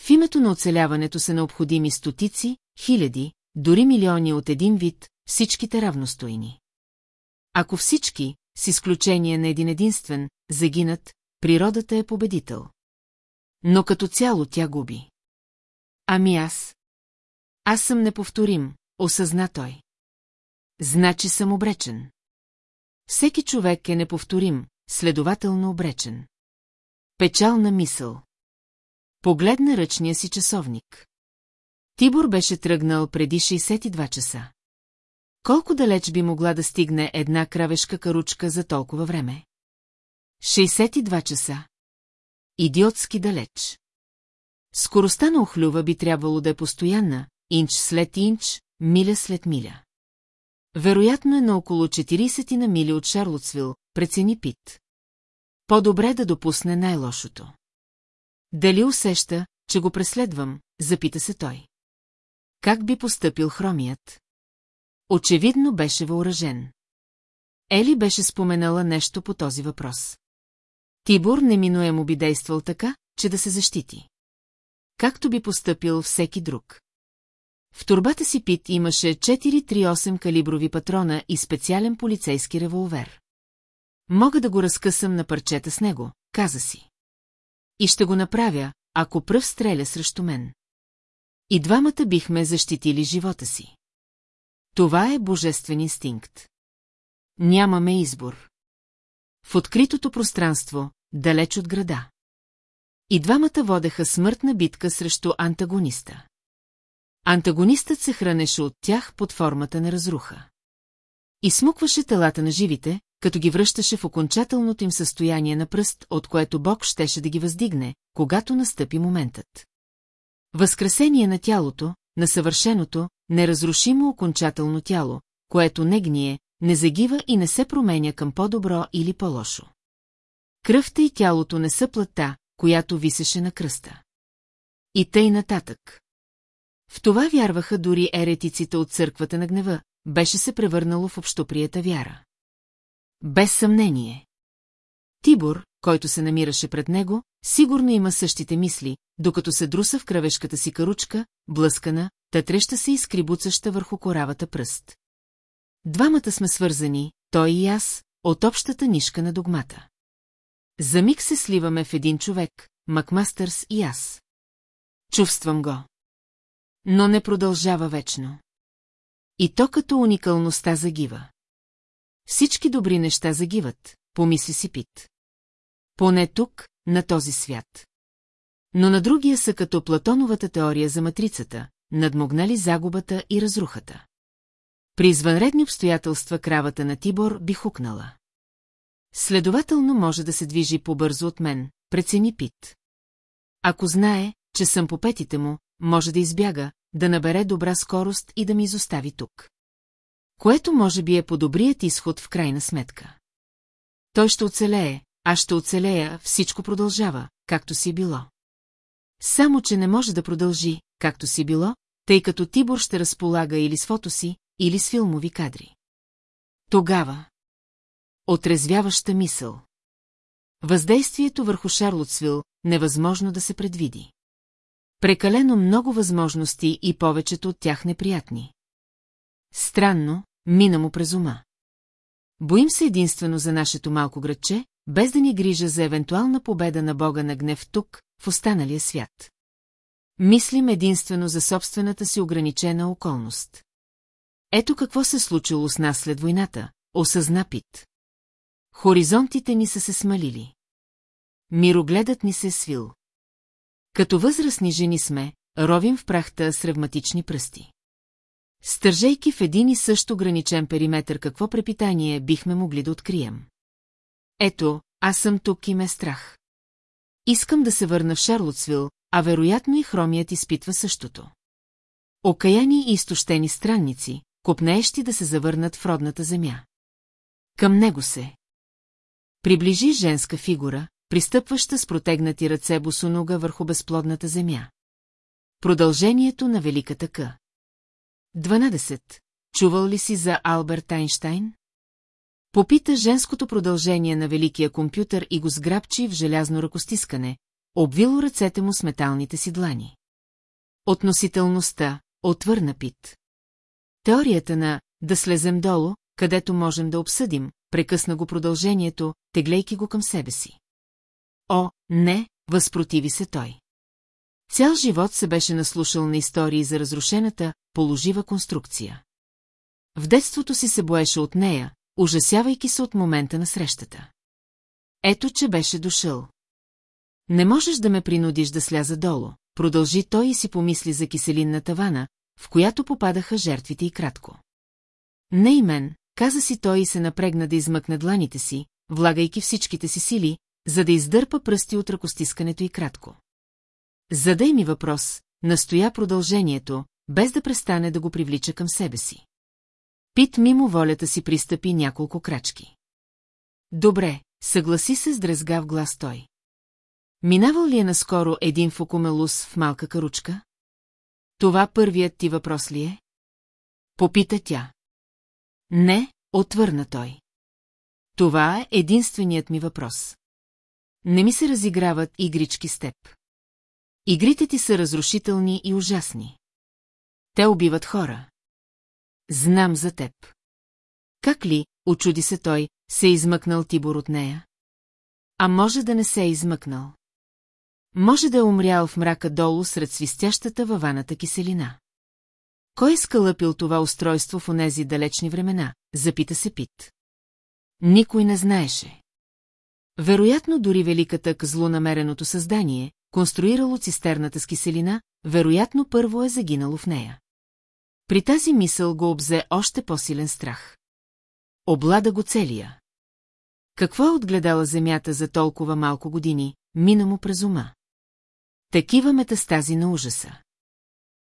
В името на оцеляването са необходими стотици, хиляди, дори милиони от един вид, всичките равностойни. Ако всички, с изключение на един единствен, загинат, природата е победител. Но като цяло тя губи. Ами аз? Аз съм неповторим, осъзна той. Значи съм обречен. Всеки човек е неповторим, следователно обречен. Печална мисъл. Погледна ръчния си часовник. Тибор беше тръгнал преди 62 часа. Колко далеч би могла да стигне една кравешка каручка за толкова време? 62 часа. Идиотски далеч. Скоростта на охлюва би трябвало да е постоянна, инч след инч, миля след миля. Вероятно е на около 40 на мили от Шарлотсвил, прецени Пит. По-добре да допусне най-лошото. Дали усеща, че го преследвам, запита се той. Как би постъпил хромият? Очевидно беше въоръжен. Ели беше споменала нещо по този въпрос. Тибор неминуемо би действал така, че да се защити. Както би постъпил всеки друг. В турбата си Пит имаше 438 калиброви патрона и специален полицейски револвер. Мога да го разкъсам на парчета с него, каза си. И ще го направя, ако пръв стреля срещу мен. И двамата бихме защитили живота си. Това е божествен инстинкт. Нямаме избор. В откритото пространство, далеч от града. И двамата водеха смъртна битка срещу антагониста. Антагонистът се хранеше от тях под формата на разруха. И смукваше телата на живите, като ги връщаше в окончателното им състояние на пръст, от което Бог щеше да ги въздигне, когато настъпи моментът. Възкресение на тялото, на съвършеното, неразрушимо окончателно тяло, което не гние, не загива и не се променя към по-добро или по-лошо. Кръвта и тялото не са плътта, която висеше на кръста. И тъй нататък. В това вярваха дори еретиците от църквата на гнева, беше се превърнало в общоприета вяра. Без съмнение. Тибор, който се намираше пред него, сигурно има същите мисли, докато се друса в кръвешката си каручка, блъскана, тътреща се и скрибуцаща върху коравата пръст. Двамата сме свързани, той и аз, от общата нишка на догмата. За миг се сливаме в един човек, Макмастърс и аз. Чувствам го. Но не продължава вечно. И то като уникалността загива. Всички добри неща загиват, помисли си Пит. Поне тук, на този свят. Но на другия са като Платоновата теория за матрицата, надмогнали загубата и разрухата. При извънредни обстоятелства кравата на Тибор би хукнала. Следователно може да се движи по-бързо от мен, прецени Пит. Ако знае, че съм по петите му, може да избяга, да набере добра скорост и да ми изостави тук. Което може би е по-добрият изход в крайна сметка. Той ще оцелее, аз ще оцелея, всичко продължава, както си било. Само, че не може да продължи, както си било, тъй като Тибор ще разполага или с фото си, или с филмови кадри. Тогава. Отрезвяваща мисъл. Въздействието върху Шарлотсвил невъзможно да се предвиди. Прекалено много възможности и повечето от тях неприятни. Странно, мина му през ума. Боим се единствено за нашето малко градче, без да ни грижа за евентуална победа на Бога на гнев тук, в останалия свят. Мислим единствено за собствената си ограничена околност. Ето какво се случило с нас след войната, осъзна Пит. Хоризонтите ни са се смалили. Мирогледът ни се е свил. Като възрастни жени сме, ровим в прахта с ревматични пръсти. Стържейки в един и също ограничен периметр какво препитание бихме могли да открием. Ето, аз съм тук и ме е страх. Искам да се върна в Шарлотсвил, а вероятно и хромият изпитва същото. Окаяни и изтощени странници, копнеещи да се завърнат в родната земя. Към него се. Приближи женска фигура, пристъпваща с протегнати ръце босонога върху безплодната земя. Продължението на Великата К. 12. Чувал ли си за Алберт Айнштайн? Попита женското продължение на великия компютър и го сграбчи в желязно ръкостискане, обвило ръцете му с металните си длани. Относителността, отвърна Пит. Теорията на «да слезем долу», където можем да обсъдим, прекъсна го продължението, теглейки го към себе си. О, не, възпротиви се той. Цял живот се беше наслушал на истории за разрушената, положива конструкция. В детството си се боеше от нея, ужасявайки се от момента на срещата. Ето, че беше дошъл. Не можеш да ме принудиш да сляза долу, продължи той и си помисли за киселин на тавана, в която попадаха жертвите и кратко. Не и мен, каза си той и се напрегна да измъкне дланите си, влагайки всичките си сили, за да издърпа пръсти от ръкостискането и кратко. Задай ми въпрос, настоя продължението, без да престане да го привлича към себе си. Пит мимо волята си пристъпи няколко крачки. Добре, съгласи се с дрезгав глас той. Минавал ли е наскоро един фокумелус в малка каручка? Това първият ти въпрос ли е? Попита тя. Не, отвърна той. Това е единственият ми въпрос. Не ми се разиграват игрички с теб. Игрите ти са разрушителни и ужасни. те убиват хора. Знам за теб. Как ли, очуди се той, се е измъкнал Тибор от нея? А може да не се е измъкнал. Може да е умрял в мрака долу сред свистящата във ваната киселина. Кой е скалъпил това устройство в онези далечни времена, запита се Пит. Никой не знаеше. Вероятно дори великата к злонамереното създание, конструирало цистерната с киселина, вероятно първо е загинало в нея. При тази мисъл го обзе още по-силен страх. Облада го целия. Какво е отгледала земята за толкова малко години, мина му през ума? Такива метастази на ужаса.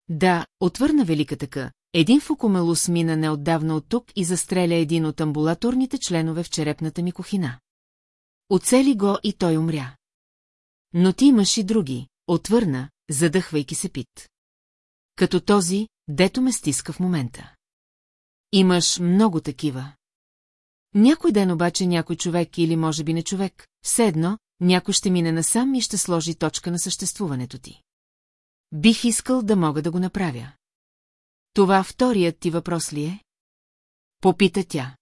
Да, отвърна великата къ. Един фукомелус мина неотдавна от тук и застреля един от амбулаторните членове в черепната ми кухина. Оцели го и той умря. Но ти имаш и други, отвърна, задъхвайки се пит. Като този, дето ме стиска в момента. Имаш много такива. Някой ден обаче някой човек или може би не човек, все едно, някой ще мине насам и ще сложи точка на съществуването ти. Бих искал да мога да го направя. Това вторият ти въпрос ли е? Попита тя.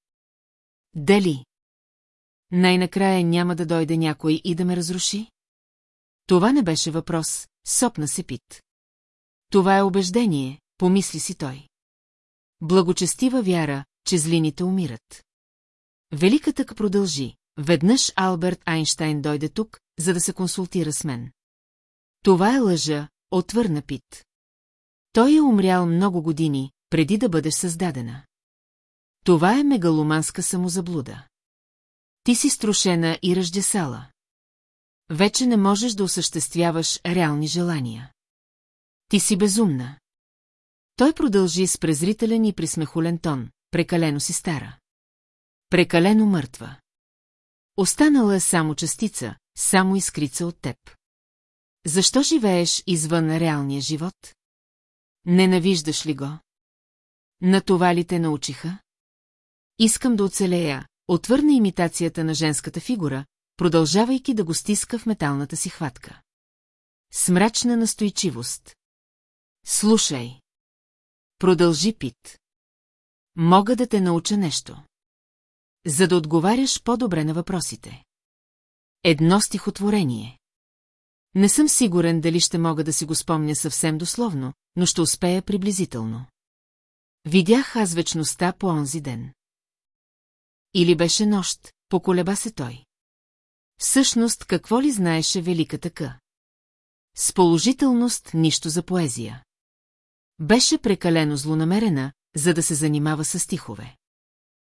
Дали? Най-накрая няма да дойде някой и да ме разруши? Това не беше въпрос, сопна се пит. Това е убеждение, помисли си той. Благочестива вяра, че злините умират. Великата продължи. Веднъж Алберт Айнштайн дойде тук, за да се консултира с мен. Това е лъжа, отвърна Пит. Той е умрял много години, преди да бъдеш създадена. Това е мегаломанска самозаблуда. Ти си струшена и ръждесала. Вече не можеш да осъществяваш реални желания. Ти си безумна. Той продължи с презрителен и присмехулен тон, прекалено си стара. Прекалено мъртва. Останала е само частица, само искрица от теб. Защо живееш извън реалния живот? Ненавиждаш ли го? На това ли те научиха? Искам да оцелея, отвърна имитацията на женската фигура, продължавайки да го стиска в металната си хватка. С мрачна настойчивост. Слушай. Продължи Пит. Мога да те науча нещо. За да отговаряш по-добре на въпросите. Едно стихотворение. Не съм сигурен дали ще мога да си го спомня съвсем дословно, но ще успея приблизително. Видях аз вечността по онзи ден. Или беше нощ, поколеба се той. Всъщност, какво ли знаеше великата къ? С положителност нищо за поезия. Беше прекалено злонамерена, за да се занимава с стихове.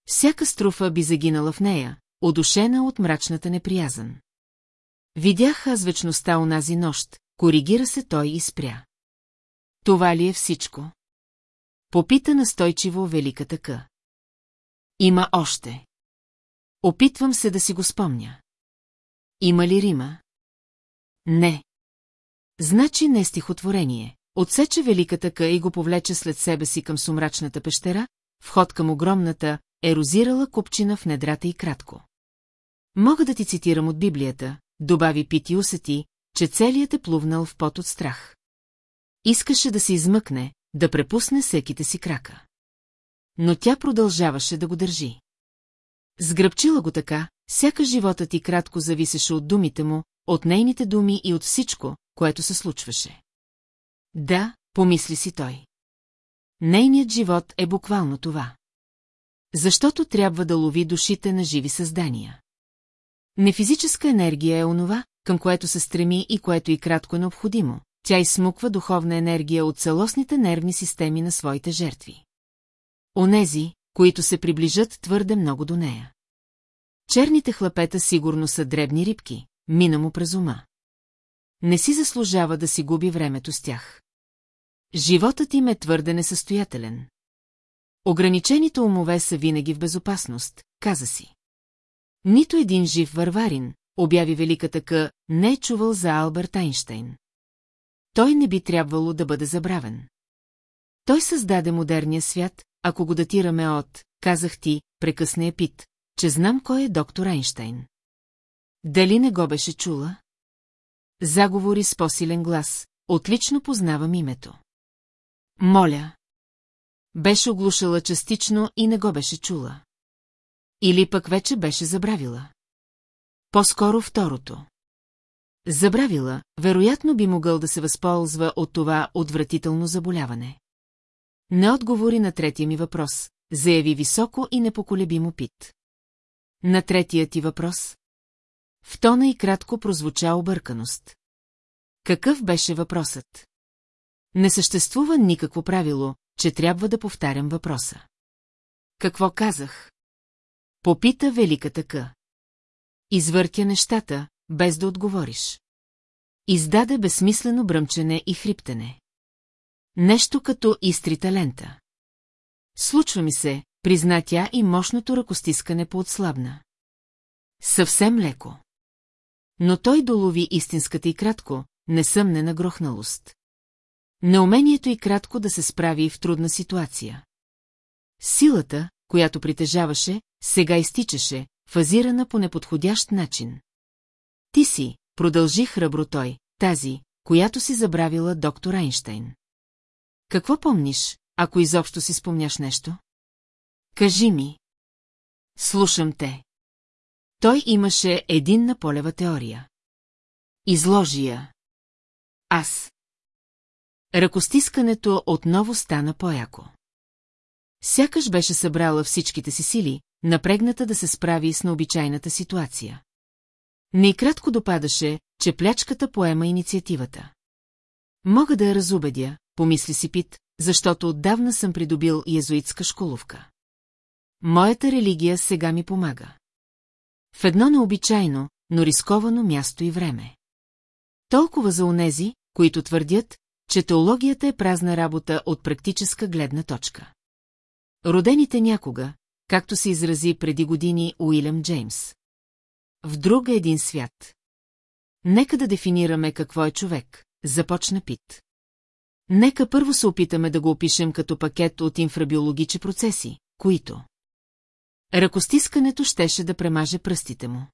Всяка струфа би загинала в нея, одушена от мрачната неприязън. Видях аз вечността онази нощ, коригира се той и спря. Това ли е всичко? Попита настойчиво великата къ. Има още. Опитвам се да си го спомня. Има ли Рима? Не. Значи не стихотворение. Отсече великата къ и го повлече след себе си към сумрачната пещера, вход към огромната, ерозирала купчина в недрата и кратко. Мога да ти цитирам от Библията, добави Пити усети, че целият е плувнал в пот от страх. Искаше да се измъкне, да препусне секите си крака. Но тя продължаваше да го държи. Сгръбчила го така, сяка живота ти кратко зависеше от думите му, от нейните думи и от всичко, което се случваше. Да, помисли си той. Нейният живот е буквално това. Защото трябва да лови душите на живи създания. Нефизическа енергия е онова, към което се стреми и което и кратко е необходимо. Тя изсмуква духовна енергия от целостните нервни системи на своите жертви. Онези, които се приближат твърде много до нея. Черните хлапета сигурно са дребни рибки, мина му през ума. Не си заслужава да си губи времето с тях. Животът им е твърде несъстоятелен. Ограничените умове са винаги в безопасност, каза си. Нито един жив варварин, обяви великата къ, не е чувал за Алберт Айнштейн. Той не би трябвало да бъде забравен. Той създаде модерния свят, ако го датираме от, казах ти, прекъсне е Пит, че знам кой е доктор Айнштейн. Дали не го беше чула? Заговори с по-силен глас, отлично познавам името. Моля. Беше оглушала частично и не го беше чула. Или пък вече беше забравила. По-скоро второто. Забравила, вероятно би могъл да се възползва от това отвратително заболяване. Не отговори на третия ми въпрос, заяви високо и непоколебимо пит. На третия ти въпрос? В тона и кратко прозвуча обърканост. Какъв беше въпросът? Не съществува никакво правило, че трябва да повтарям въпроса. Какво казах? Попита великата къ. Извъртя нещата, без да отговориш. Издаде безсмислено бръмчене и хриптене. Нещо като изтрита лента. Случва ми се, призна тя и мощното ръкостискане поотслабна. Съвсем леко. Но той долови истинската и кратко, несъмнена грохналост. Неумението и кратко да се справи в трудна ситуация. Силата, която притежаваше, сега изтичаше, фазирана по неподходящ начин. Ти си, продължи храбро той, тази, която си забравила доктор Айнштейн. Какво помниш, ако изобщо си спомняш нещо? Кажи ми. Слушам те. Той имаше единна полева теория. Изложи я. Аз. Ръкостискането отново стана по-яко. Сякаш беше събрала всичките си сили, напрегната да се справи с необичайната ситуация. Не кратко допадаше, че плячката поема инициативата. Мога да я разубедя, помисли си Пит, защото отдавна съм придобил езуитска школовка. Моята религия сега ми помага. В едно необичайно, но рисковано място и време. Толкова за онези, които твърдят, че теологията е празна работа от практическа гледна точка. Родените някога, както се изрази преди години Уилям Джеймс. В друг е един свят. Нека да дефинираме какво е човек, започна Пит. Нека първо се опитаме да го опишем като пакет от инфрабиологичи процеси, които... Ръкостискането щеше да премаже пръстите му.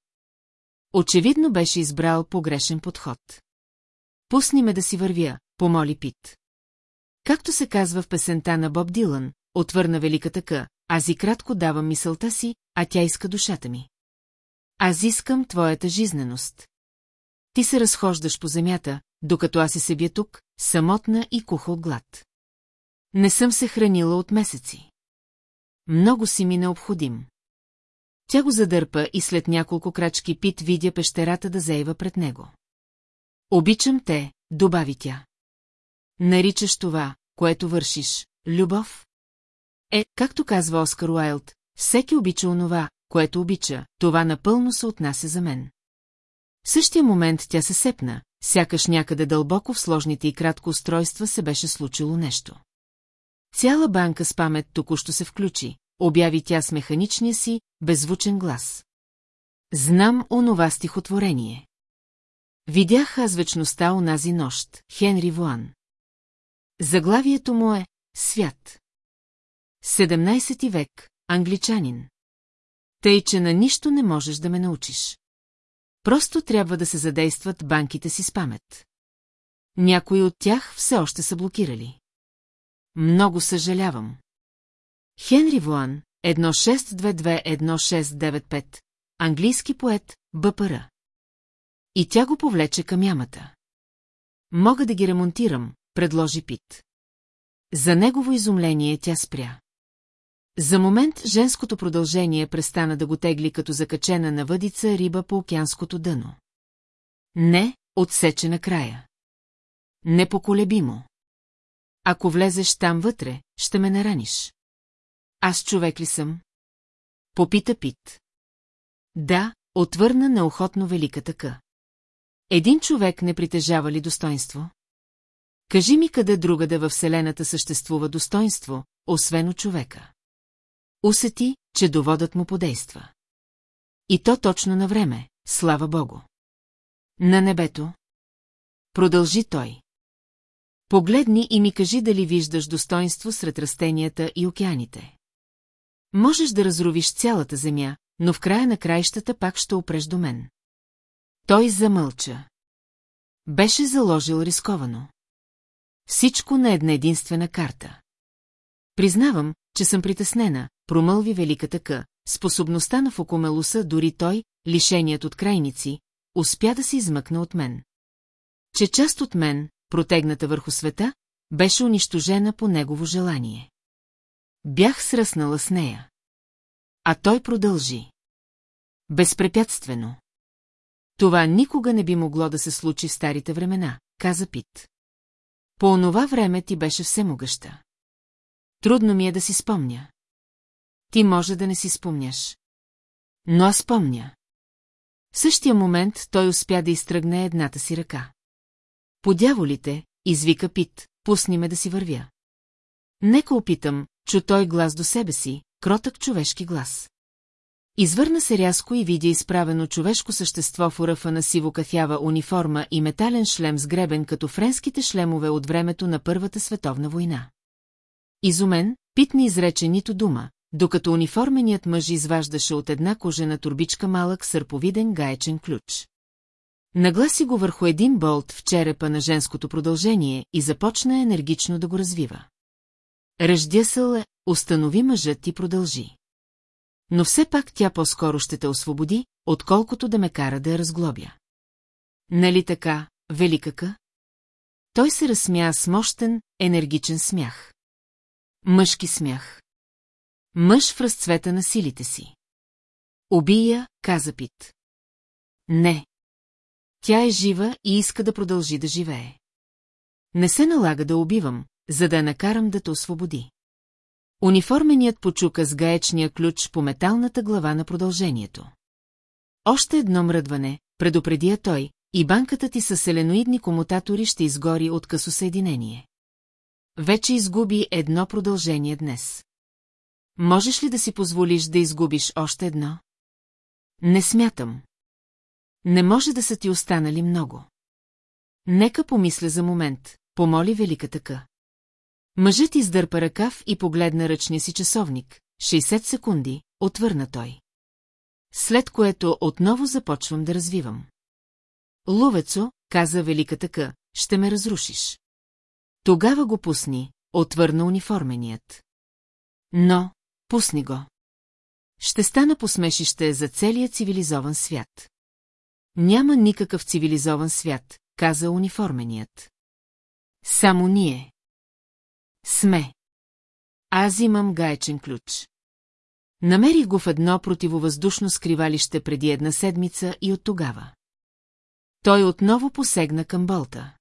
Очевидно беше избрал погрешен подход. Пусни ме да си вървя, помоли Пит. Както се казва в песента на Боб Дилан, отвърна великата къ, аз и кратко давам мисълта си, а тя иска душата ми. Аз искам твоята жизненост. Ти се разхождаш по земята, докато аз се себя тук, самотна и куха глад. Не съм се хранила от месеци. Много си ми необходим. Тя го задърпа и след няколко крачки Пит видя пещерата да заева пред него. Обичам те, добави тя. Наричаш това, което вършиш, любов? Е, както казва Оскар Уайлд, всеки обича онова, което обича, това напълно се отнася за мен. В същия момент тя се сепна, сякаш някъде дълбоко в сложните и кратко устройства се беше случило нещо. Цяла банка с памет току-що се включи, обяви тя с механичния си, беззвучен глас. Знам онова стихотворение. Видях аз вечността онази нощ, Хенри Вуан. Заглавието му е «Свят». 17 век, англичанин. Тъй, че на нищо не можеш да ме научиш. Просто трябва да се задействат банките си с памет. Някои от тях все още са блокирали. Много съжалявам. Хенри Вуан, 1622-1695, английски поет, БПР. И тя го повлече към ямата. Мога да ги ремонтирам, предложи Пит. За негово изумление тя спря. За момент женското продължение престана да го тегли като закачена на въдица риба по океанското дъно. Не, отсече на края. Непоколебимо. Ако влезеш там вътре, ще ме нараниш. Аз човек ли съм? Попита Пит. Да, отвърна неохотно великата къ. Един човек не притежава ли достоинство? Кажи ми къде другаде във Вселената съществува достоинство, освен от човека. Усети, че доводът му подейства. И то точно на време, слава богу. На небето. Продължи той. Погледни и ми кажи дали виждаш достоинство сред растенията и океаните. Можеш да разровиш цялата земя, но в края на краищата пак ще опреш до мен. Той замълча. Беше заложил рисковано. Всичко на една единствена карта. Признавам, че съм притеснена, промълви великата къ. Способността на Фокомелуса, дори той, лишеният от крайници, успя да се измъкна от мен. Че част от мен, протегната върху света, беше унищожена по негово желание. Бях сръснала с нея. А той продължи. Безпрепятствено. Това никога не би могло да се случи в старите времена, каза Пит. По онова време ти беше всемогъща. Трудно ми е да си спомня. Ти може да не си спомняш. Но аз спомня. В същия момент той успя да изтръгне едната си ръка. Подяволите, извика Пит, пусни ме да си вървя. Нека опитам, чу той глас до себе си, кротък човешки глас. Извърна се рязко и видя изправено човешко същество в уръфа на сиво-кафява униформа и метален шлем с гребен като френските шлемове от времето на Първата световна война. Изумен, Пит не изрече нито дума, докато униформеният мъж изваждаше от една кожена турбичка малък сърповиден гаечен ключ. Нагласи го върху един болт в черепа на женското продължение и започна енергично да го развива. Ръждясъл е, установи мъжът и продължи. Но все пак тя по-скоро ще те освободи, отколкото да ме кара да я разглобя. Нали така, великака? Той се разсмя с мощен, енергичен смях. Мъжки смях. Мъж в разцвета на силите си. Убия, каза Пит. Не. Тя е жива и иска да продължи да живее. Не се налага да убивам, за да я накарам да те освободи. Униформеният почука с гаечния ключ по металната глава на продължението. Още едно мръдване, предупредия той, и банката ти с селеноидни комутатори ще изгори от късосъединение. Вече изгуби едно продължение днес. Можеш ли да си позволиш да изгубиш още едно? Не смятам. Не може да са ти останали много. Нека помисля за момент, помоли великата къ. Мъжът издърпа ръкав и погледна ръчния си часовник. 60 секунди, отвърна той. След което отново започвам да развивам. Ловецо, каза великата къ, ще ме разрушиш. Тогава го пусни, отвърна униформеният. Но, пусни го. Ще стана посмешище за целия цивилизован свят. Няма никакъв цивилизован свят, каза униформеният. Само ние. Сме. Аз имам гаечен ключ. Намерих го в едно противовъздушно скривалище преди една седмица и от тогава. Той отново посегна към болта.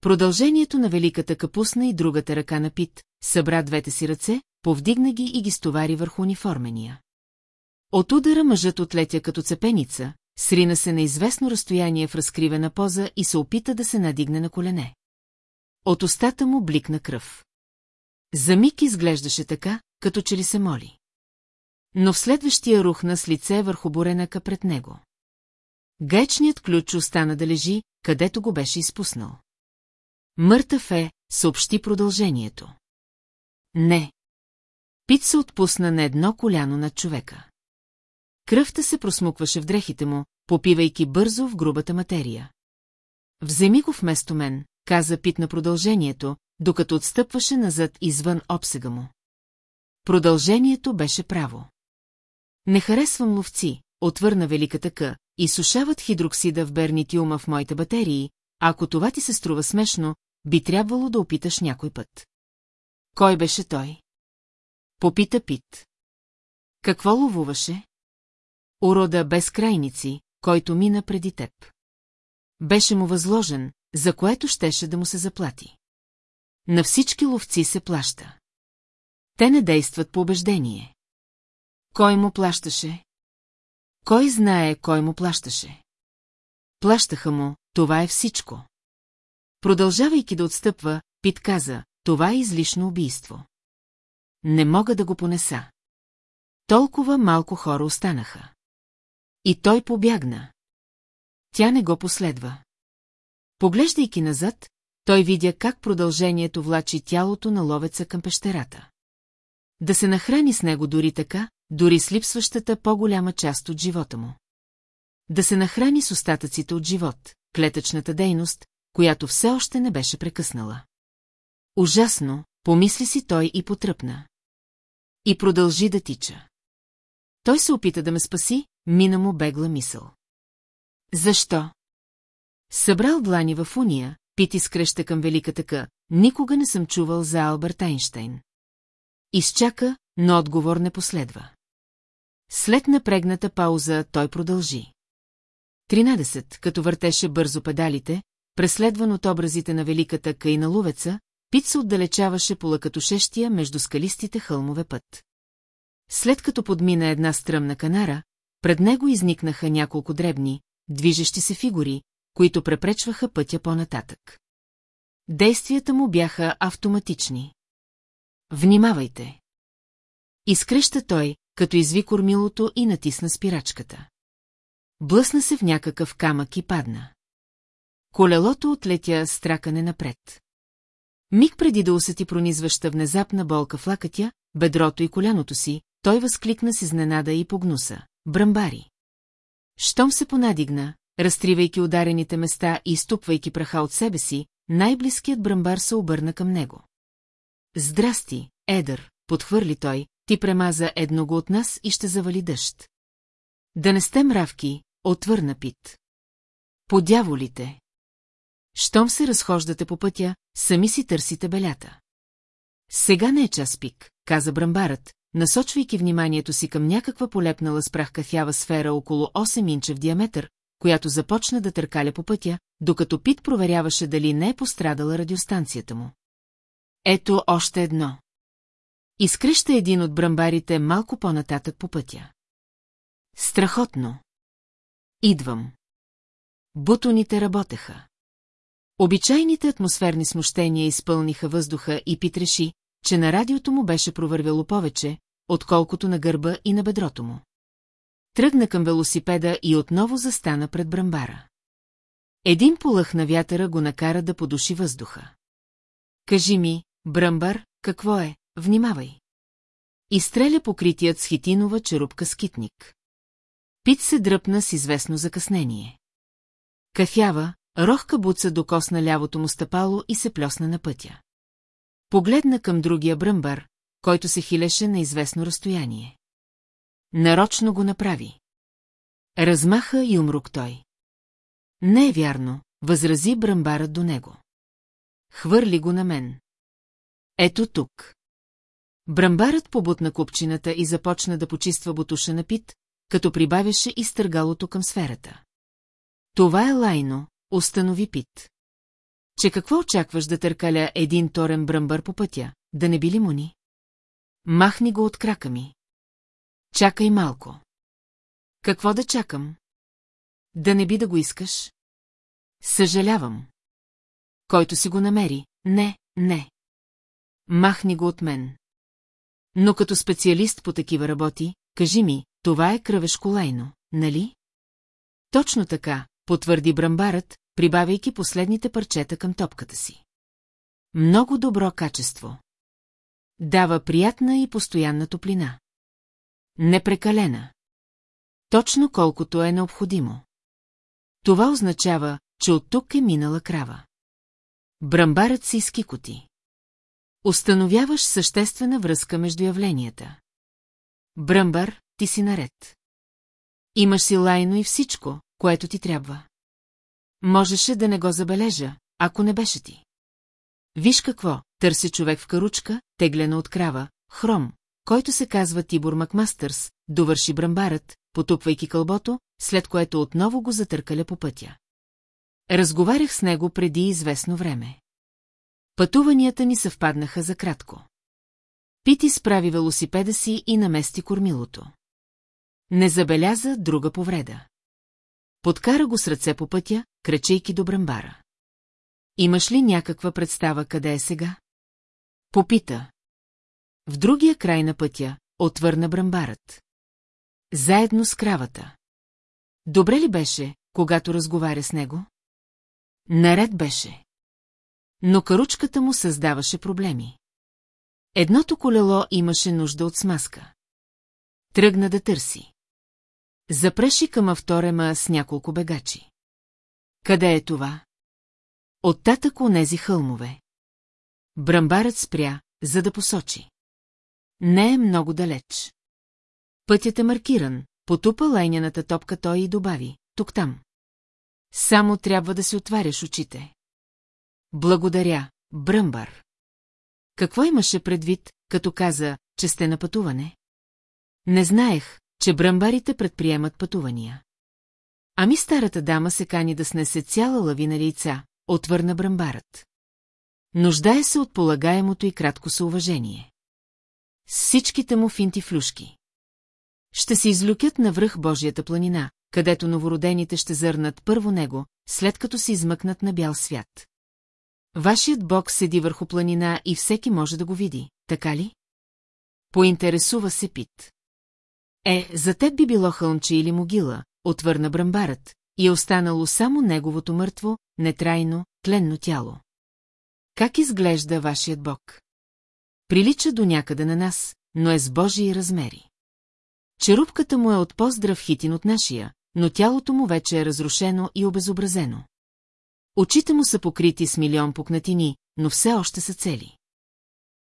Продължението на великата капусна и другата ръка на Пит, събра двете си ръце, повдигна ги и ги стовари върху униформения. От удара мъжът отлетя като цепеница, срина се на известно разстояние в разкривена поза и се опита да се надигне на колене. От устата му бликна кръв. За миг изглеждаше така, като че ли се моли. Но в следващия рухна с лице върху буренака пред него. Гечният ключ остана да лежи, където го беше изпуснал. Мъртъв е, съобщи продължението. Не. Пит се отпусна на едно коляно над човека. Кръвта се просмукваше в дрехите му, попивайки бързо в грубата материя. Вземи го вместо мен, каза Пит на продължението, докато отстъпваше назад извън обсега му. Продължението беше право. Не харесвам ловци, отвърна великата къ, и сушават хидроксида в бернитиума в моите батерии, ако това ти се струва смешно, би трябвало да опиташ някой път. Кой беше той? Попита Пит. Какво ловуваше? Урода без крайници, който мина преди теб. Беше му възложен, за което щеше да му се заплати. На всички ловци се плаща. Те не действат по убеждение. Кой му плащаше? Кой знае кой му плащаше? Плащаха му, това е всичко. Продължавайки да отстъпва, Пит каза, това е излишно убийство. Не мога да го понеса. Толкова малко хора останаха. И той побягна. Тя не го последва. Поглеждайки назад, той видя как продължението влачи тялото на ловеца към пещерата. Да се нахрани с него дори така, дори с липсващата по-голяма част от живота му. Да се нахрани с остатъците от живот, клетъчната дейност, която все още не беше прекъснала. Ужасно, помисли си той и потръпна. И продължи да тича. Той се опита да ме спаси, мина му бегла мисъл. Защо? Събрал длани в уния, Пити скреща към великата къ, никога не съм чувал за Алберт Айнштейн. Изчака, но отговор не последва. След напрегната пауза той продължи. 13, като въртеше бързо педалите, преследван от образите на великата къй на лувеца, Пит се отдалечаваше по лъкатошещия между скалистите хълмове път. След като подмина една стръмна канара, пред него изникнаха няколко дребни, движещи се фигури, които препречваха пътя по-нататък. Действията му бяха автоматични. Внимавайте! Изкреща той, като изви кормилото и натисна спирачката. Блъсна се в някакъв камък и падна. Колелото отлетя стракане напред. Миг преди да усети пронизваща внезапна болка в лакътя, бедрото и коляното си, той възкликна с изненада и погнуса. Брамбари! Щом се понадигна, разтривайки ударените места и изтупвайки праха от себе си, най-близкият брамбар се обърна към него. Здрасти, Едър, подхвърли той, ти премаза едного от нас и ще завали дъжд. Да не сте мравки, отвърна Пит. Подяволите! Щом се разхождате по пътя, сами си търсите белята. Сега не е час пик, каза брамбарът, насочвайки вниманието си към някаква полепнала с прах кафява сфера около 8 инча в диаметър, която започна да търкаля по пътя, докато Пит проверяваше дали не е пострадала радиостанцията му. Ето още едно. Изкреща един от брамбарите малко по-нататък по пътя. Страхотно. Идвам. Бутоните работеха. Обичайните атмосферни смущения изпълниха въздуха и Пит реши, че на радиото му беше провървяло повече, отколкото на гърба и на бедрото му. Тръгна към велосипеда и отново застана пред брамбара. Един полъх на вятъра го накара да подуши въздуха. Кажи ми, Бръмбар, какво е? Внимавай. Изстреля покритият с хитинова черупка скитник. Пит се дръпна с известно закъснение. Кафява, рохка буца докосна лявото му стъпало и се плесна на пътя. Погледна към другия бръмбар, който се хилеше на известно разстояние. Нарочно го направи. Размаха и умрук той. Не е вярно, възрази бръмбарът до него. Хвърли го на мен. Ето тук. Брамбарът побутна купчината и започна да почиства бутуша на пит, като прибавяше изтъргалото към сферата. Това е лайно, установи Пит. Че какво очакваш да търкаля един торен бръмбър по пътя, да не били му ни? Махни го от крака ми. Чакай малко. Какво да чакам? Да не би да го искаш? Съжалявам. Който си го намери, не, не. Махни го от мен. Но като специалист по такива работи, кажи ми, това е кръвешко лайно, нали? Точно така, потвърди брамбарът, прибавяйки последните парчета към топката си. Много добро качество. Дава приятна и постоянна топлина. Непрекалена. Точно колкото е необходимо. Това означава, че от тук е минала крава. Брамбарът си изкикоти. Установяваш съществена връзка между явленията. Бръмбар, ти си наред. Имаш си лайно и всичко, което ти трябва. Можеше да не го забележа, ако не беше ти. Виж какво, търси човек в каручка, теглена от крава, хром, който се казва Тибор Макмастърс, довърши брамбарът, потупвайки кълбото, след което отново го затъркаля по пътя. Разговарях с него преди известно време. Пътуванията ни съвпаднаха за кратко. Пити справи велосипеда си и намести кормилото. Не забеляза друга повреда. Подкара го с ръце по пътя, крачейки до брамбара. Имаш ли някаква представа къде е сега? Попита. В другия край на пътя, отвърна брамбарът. Заедно с кравата. Добре ли беше, когато разговаря с него? Наред беше. Но каручката му създаваше проблеми. Едното колело имаше нужда от смазка. Тръгна да търси. Запреши към авторема с няколко бегачи. Къде е това? Оттатък онези хълмове. Брамбарът спря, за да посочи. Не е много далеч. Пътят е маркиран, потупа лайняната топка той и добави, тук-там. Само трябва да си отваряш очите. Благодаря, Бръмбар. Какво имаше предвид, като каза, че сте на пътуване? Не знаех, че бръмбарите предприемат пътувания. Ами старата дама се кани да снесе цяла лавина яйца, отвърна бръмбарът. Нуждае се от полагаемото и кратко съуважение. С всичките му финти флюшки. Ще се излюкят на връх Божията планина, където новородените ще зърнат първо него, след като се измъкнат на бял свят. Вашият бог седи върху планина и всеки може да го види, така ли? Поинтересува се Пит. Е, за теб би било хълмче или могила, отвърна брамбарът, и е останало само неговото мъртво, нетрайно, тленно тяло. Как изглежда вашият бог? Прилича до някъде на нас, но е с Божии размери. Черупката му е от по-здрав хитин от нашия, но тялото му вече е разрушено и обезобразено. Очите му са покрити с милион пукнатини, но все още са цели.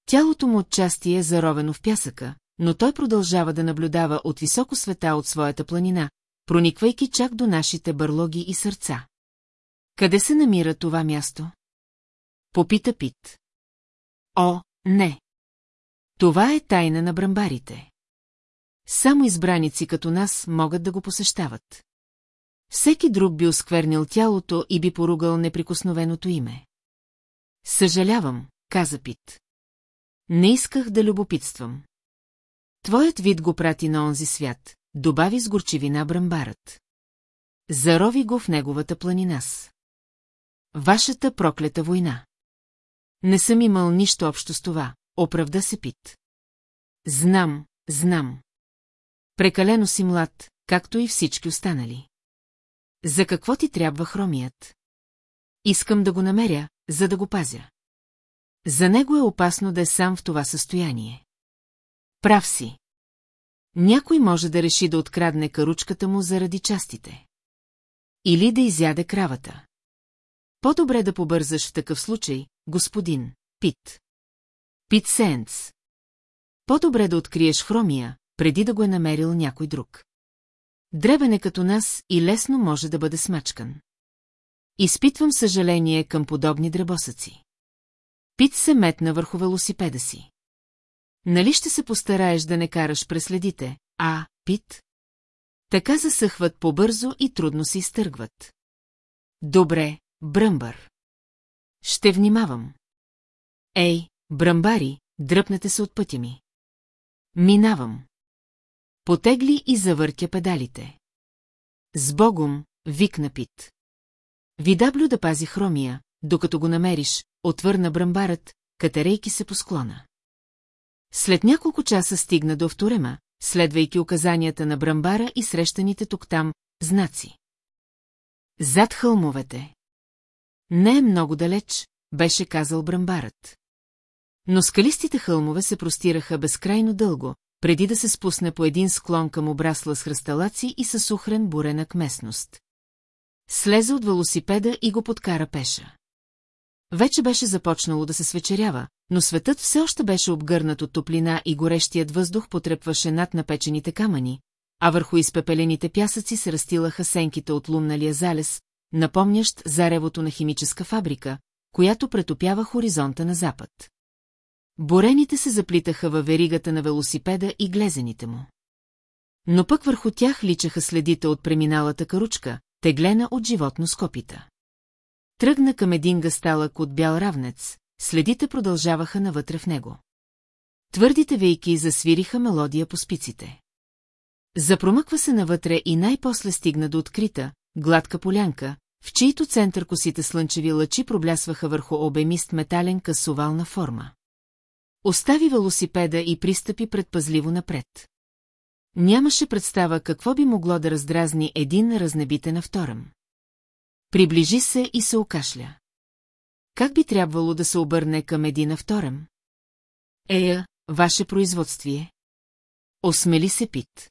Тялото му отчасти е заровено в пясъка, но той продължава да наблюдава от високо света от своята планина, прониквайки чак до нашите бърлоги и сърца. Къде се намира това място? Попита Пит. О, не! Това е тайна на брамбарите. Само избраници като нас могат да го посещават. Всеки друг би осквернил тялото и би поругал неприкосновеното име. Съжалявам, каза Пит. Не исках да любопитствам. Твоят вид го прати на онзи свят, добави с горчивина брамбарът. Зарови го в неговата планинас. Вашата проклета война. Не съм имал нищо общо с това, оправда се Пит. Знам, знам. Прекалено си млад, както и всички останали. За какво ти трябва хромият? Искам да го намеря, за да го пазя. За него е опасно да е сам в това състояние. Прав си. Някой може да реши да открадне каручката му заради частите. Или да изяде кравата. По-добре да побързаш в такъв случай, господин Пит. Пит Сенс. По-добре да откриеш хромия, преди да го е намерил някой друг. Дребен е като нас и лесно може да бъде смачкан. Изпитвам съжаление към подобни дребосъци. Пит се метна върху велосипеда си. Нали ще се постараеш да не караш през следите, а, Пит? Така засъхват по-бързо и трудно се изтъргват. Добре, Бръмбър. Ще внимавам. Ей, бръмбари, дръпнете се от пътя ми. Минавам. Потегли и завъртя педалите. С богом, викна Пит. Видаблю да пази хромия, докато го намериш, отвърна бръмбарът, катерейки се по склона. След няколко часа стигна до вторема, следвайки указанията на брамбара и срещаните тук-там знаци. Зад хълмовете. Не е много далеч, беше казал брамбарът. Но скалистите хълмове се простираха безкрайно дълго, преди да се спусне по един склон към обрасла с хръсталаци и със сухрен буренък местност. Слезе от велосипеда и го подкара пеша. Вече беше започнало да се свечерява, но светът все още беше обгърнат от топлина и горещият въздух потрепваше над напечените камъни, а върху изпепелените пясъци се растилаха сенките от лумналия залез, напомнящ заревото на химическа фабрика, която претопява хоризонта на запад. Борените се заплитаха във веригата на велосипеда и глезените му. Но пък върху тях личаха следите от преминалата каручка, теглена от животно скопита. Тръгна към един гасталък от бял равнец, следите продължаваха навътре в него. Твърдите вейки засвириха мелодия по спиците. Запромъква се навътре и най-после стигна до открита, гладка полянка, в чийто център косите слънчеви лъчи проблясваха върху обемист метален късовална форма. Остави велосипеда и пристъпи предпазливо напред. Нямаше представа какво би могло да раздразни един разнебите на вторъм. Приближи се и се окашля. Как би трябвало да се обърне към един на вторъм? Ея, ваше производствие. Осмели се Пит.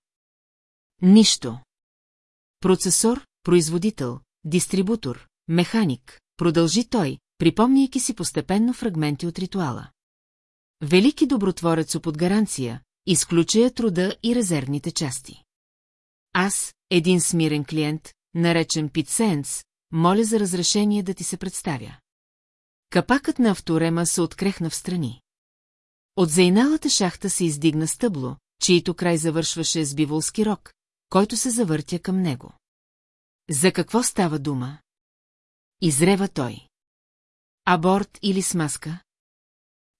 Нищо. Процесор, производител, дистрибутор, механик, продължи той, припомняйки си постепенно фрагменти от ритуала. Велики добротворец под гаранция, изключая труда и резервните части. Аз, един смирен клиент, наречен Пит Сенс, моля за разрешение да ти се представя. Капакът на авторема се открехна в страни. От зайналата шахта се издигна стъбло, чието край завършваше с биволски рок, който се завъртя към него. За какво става дума? Изрева той. Аборт или смазка?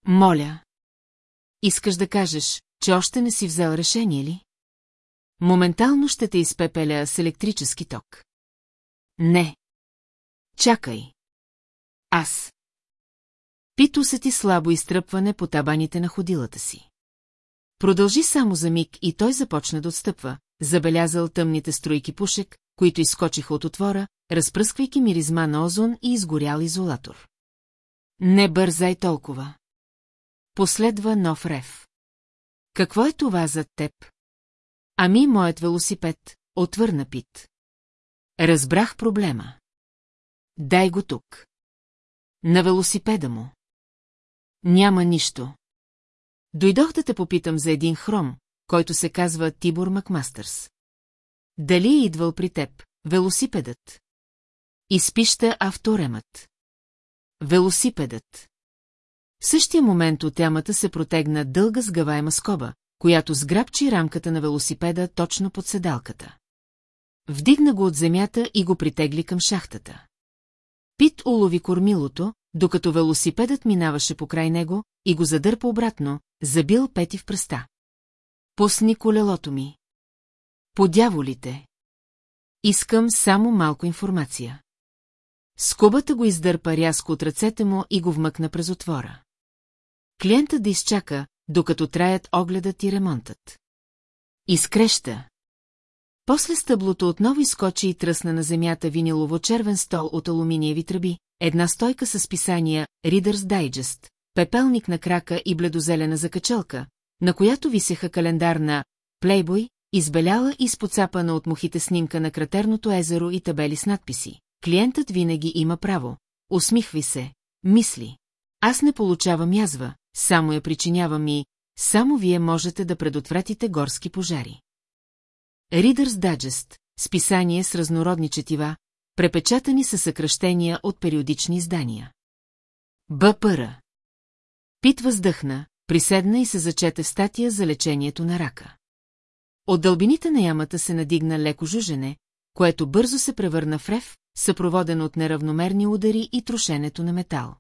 Моля. Искаш да кажеш, че още не си взел решение ли? Моментално ще те изпепеля с електрически ток. Не. Чакай. Аз. Пит усети слабо изтръпване по табаните на ходилата си. Продължи само за миг и той започна да отстъпва, забелязал тъмните струйки пушек, които изскочиха от отвора, разпръсквайки миризма на озон и изгорял изолатор. Не бързай толкова. Последва нов рев. Какво е това за теб? Ами моят велосипед, отвърна Пит. Разбрах проблема. Дай го тук. На велосипеда му. Няма нищо. Дойдох да те попитам за един хром, който се казва Тибор Макмастърс. Дали е идвал при теб, велосипедът? Изпища авторемът. Велосипедът. В същия момент от ямата се протегна дълга сгъваема скоба, която сграбчи рамката на велосипеда точно под седалката. Вдигна го от земята и го притегли към шахтата. Пит улови кормилото, докато велосипедът минаваше покрай него и го задърпа обратно, забил пети в пръста. Пусни колелото ми. По дяволите. Искам само малко информация. Скобата го издърпа рязко от ръцете му и го вмъкна през отвора. Клиентът да изчака, докато траят огледът и ремонтът. Изкреща. После стъблото отново изкочи и тръсна на земята винилово-червен стол от алуминиеви тръби, една стойка с писания Reader's Digest, пепелник на крака и бледозелена закачалка, на която висеха календар на Playboy, избеляла и споцапана от мухите снимка на кратерното езеро и табели с надписи. Клиентът винаги има право. Усмихвай се, мисли. Аз не получавам язва, само я причинявам и само вие можете да предотвратите горски пожари. Reader's Digest, списание с разнородни четива, препечатани със съкръщения от периодични издания. БПР. Пит въздъхна, приседна и се зачете в статия за лечението на рака. От дълбините на ямата се надигна леко жужене, което бързо се превърна в рев, съпроводен от неравномерни удари и трошенето на метал.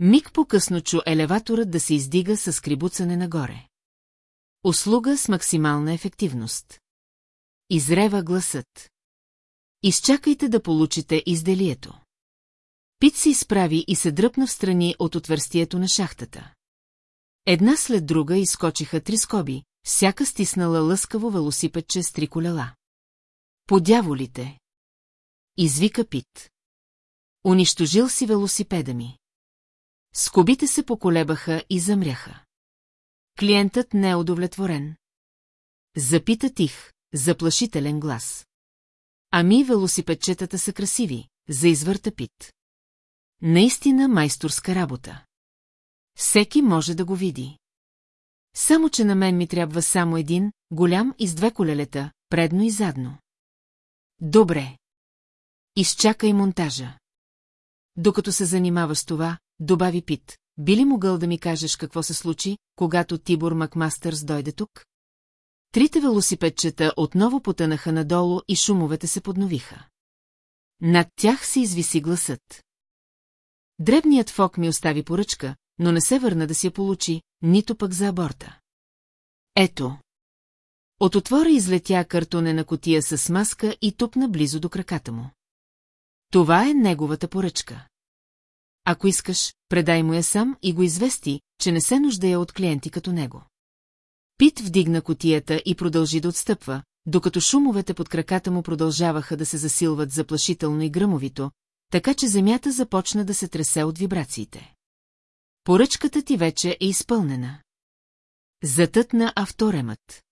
Миг по-късно чу елеваторът да се издига с скрибуцане нагоре. Услуга с максимална ефективност. Изрева гласът. Изчакайте да получите изделието. Пит се изправи и се дръпна в страни от отверстието на шахтата. Една след друга изкочиха три скоби, всяка стиснала лъскаво велосипедче с три колела. По дяволите! Извика Пит. Унищожил си велосипеда ми. Скобите се поколебаха и замряха. Клиентът не е удовлетворен. Запита тих, заплашителен глас. Ами велосипедчетата са красиви, заизвърта Пит. Наистина майсторска работа. Всеки може да го види. Само, че на мен ми трябва само един, голям и с две колелета, предно и задно. Добре. Изчакай монтажа. Докато се занимава с това, добави Пит, би ли могъл да ми кажеш какво се случи, когато Тибор Макмастърс дойде тук? Трите велосипедчета отново потънаха надолу и шумовете се подновиха. Над тях се извиси гласът. Дребният фок ми остави поръчка, но не се върна да си я получи, нито пък за аборта. Ето. От отвора излетя картонена котия с маска и тупна близо до краката му. Това е неговата поръчка. Ако искаш, предай му я сам и го извести, че не се нуждая от клиенти като него. Пит вдигна котията и продължи да отстъпва, докато шумовете под краката му продължаваха да се засилват заплашително и гръмовито, така че земята започна да се тресе от вибрациите. Поръчката ти вече е изпълнена. Затътна авторемът.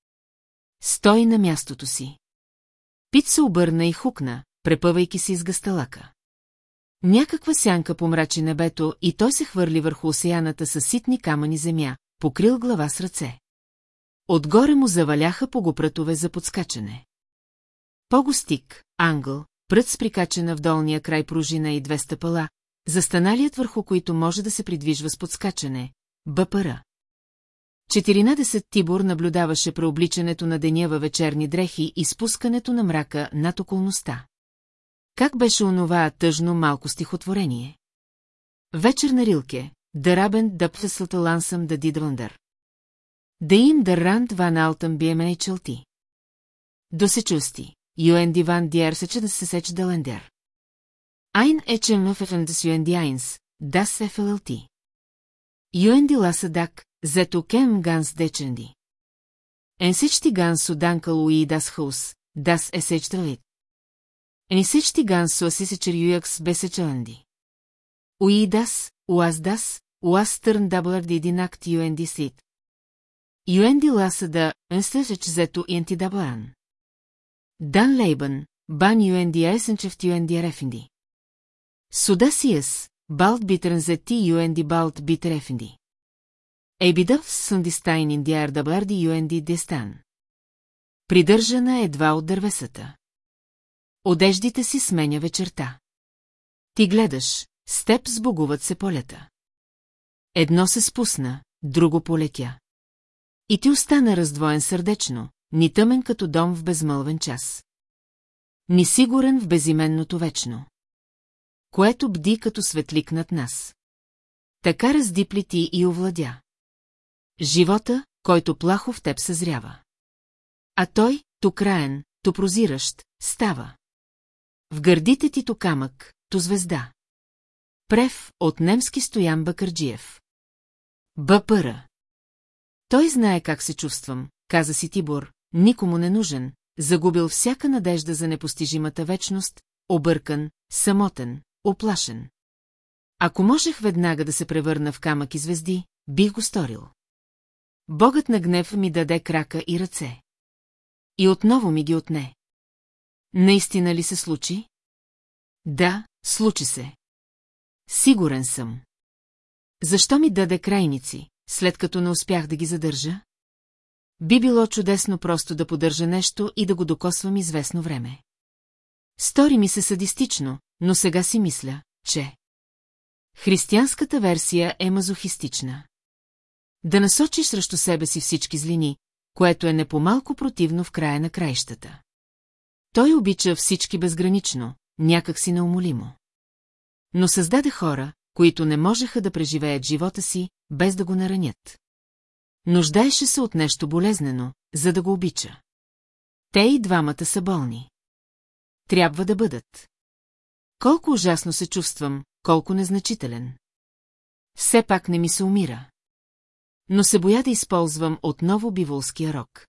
Стой на мястото си. Пит се обърна и хукна, препъвайки се из гасталака. Някаква сянка помрачи небето и той се хвърли върху осеяната с ситни камъни земя, покрил глава с ръце. Отгоре му заваляха погопратове за подскачане. Погостик, ангъл, прът с прикачена в долния край пружина и две стъпала, застаналият върху които може да се придвижва с подскачане, бъпара. 14 Тибор наблюдаваше преобличането на деня във вечерни дрехи и спускането на мрака над околността. Как беше онова тъжно малко стихотворение? Вечер на Рилке, Дърабен дъпфеслата лансъм да дидвандър. Да им да ранд ван алтъм биемене челти. До се чусти, юен диван диер сече да се сеч далендер. Айн ечем мъфефендес юен диайнс, да се фелелти. Юен ди ласа дак, зето кем ганс деченди. Енсичти ганс уданкал уи дас хаус, дас есечтравит. Енисичти ганс асисечер юякс бесечанди. Уи дас, уаз дас, уаз търн даблър ди динакт юенди сит. Юенди ласа да енстъжеч зето инти даблан. Дан Лейбън, бан юенди есенчев юенди рефинди. Суда сиес, балт битрен зети юенди балт битер ефинди. Ейбидъв съндистайн индиар дабларди юенди дестан. Придържана едва от дървесата. Одеждите си сменя вечерта. Ти гледаш, с теб сбогуват се полета. Едно се спусна, друго полетя. И ти остана раздвоен сърдечно, ни тъмен като дом в безмълвен час. Ни сигурен в безименното вечно. Което бди като светлик над нас. Така раздипли ти и овладя. Живота, който плахо в теб съзрява. А той, то краен, то прозиращ, става. В гърдите ти то камък, то звезда. Прев от немски стоян Бакърджиев. Бъпъра. Той знае как се чувствам, каза си Тибор, никому не нужен, загубил всяка надежда за непостижимата вечност, объркан, самотен, оплашен. Ако можех веднага да се превърна в камък и звезди, бих го сторил. Богът на гнев ми даде крака и ръце. И отново ми ги отне. Наистина ли се случи? Да, случи се. Сигурен съм. Защо ми даде крайници, след като не успях да ги задържа? Би било чудесно просто да поддържа нещо и да го докосвам известно време. Стори ми се садистично, но сега си мисля, че... Християнската версия е мазохистична. Да насочиш срещу себе си всички злини, което е непомалко противно в края на краищата. Той обича всички безгранично, някак си неумолимо. Но създаде хора, които не можеха да преживеят живота си, без да го наранят. Нуждаеше се от нещо болезнено, за да го обича. Те и двамата са болни. Трябва да бъдат. Колко ужасно се чувствам, колко незначителен. Все пак не ми се умира. Но се боя да използвам отново биволския рок.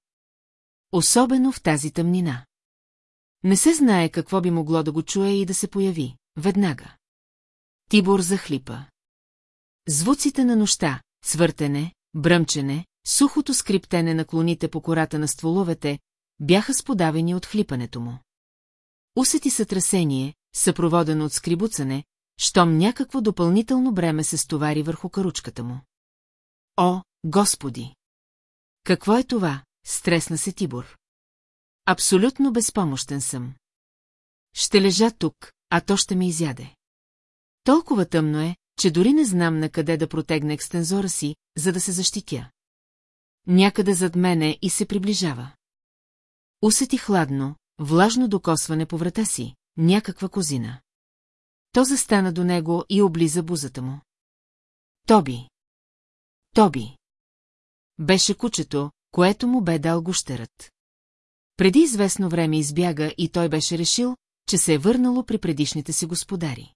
Особено в тази тъмнина. Не се знае какво би могло да го чуе и да се появи, веднага. Тибор захлипа. Звуците на нощта, свъртене, бръмчене, сухото скриптене на клоните по кората на стволовете, бяха сподавени от хлипането му. Усети сътрасение, съпроводено от скрибуцане, щом някакво допълнително бреме се стовари върху каручката му. О, Господи! Какво е това? Стресна се Тибор. Абсолютно безпомощен съм. Ще лежа тук, а то ще ме изяде. Толкова тъмно е, че дори не знам на къде да протегна екстензора си, за да се защитя. Някъде зад мене и се приближава. Усети хладно, влажно докосване по врата си, някаква козина. То застана до него и облиза бузата му. Тоби. Тоби. Беше кучето, което му бе дал гущерът. Преди известно време избяга и той беше решил, че се е върнало при предишните си господари.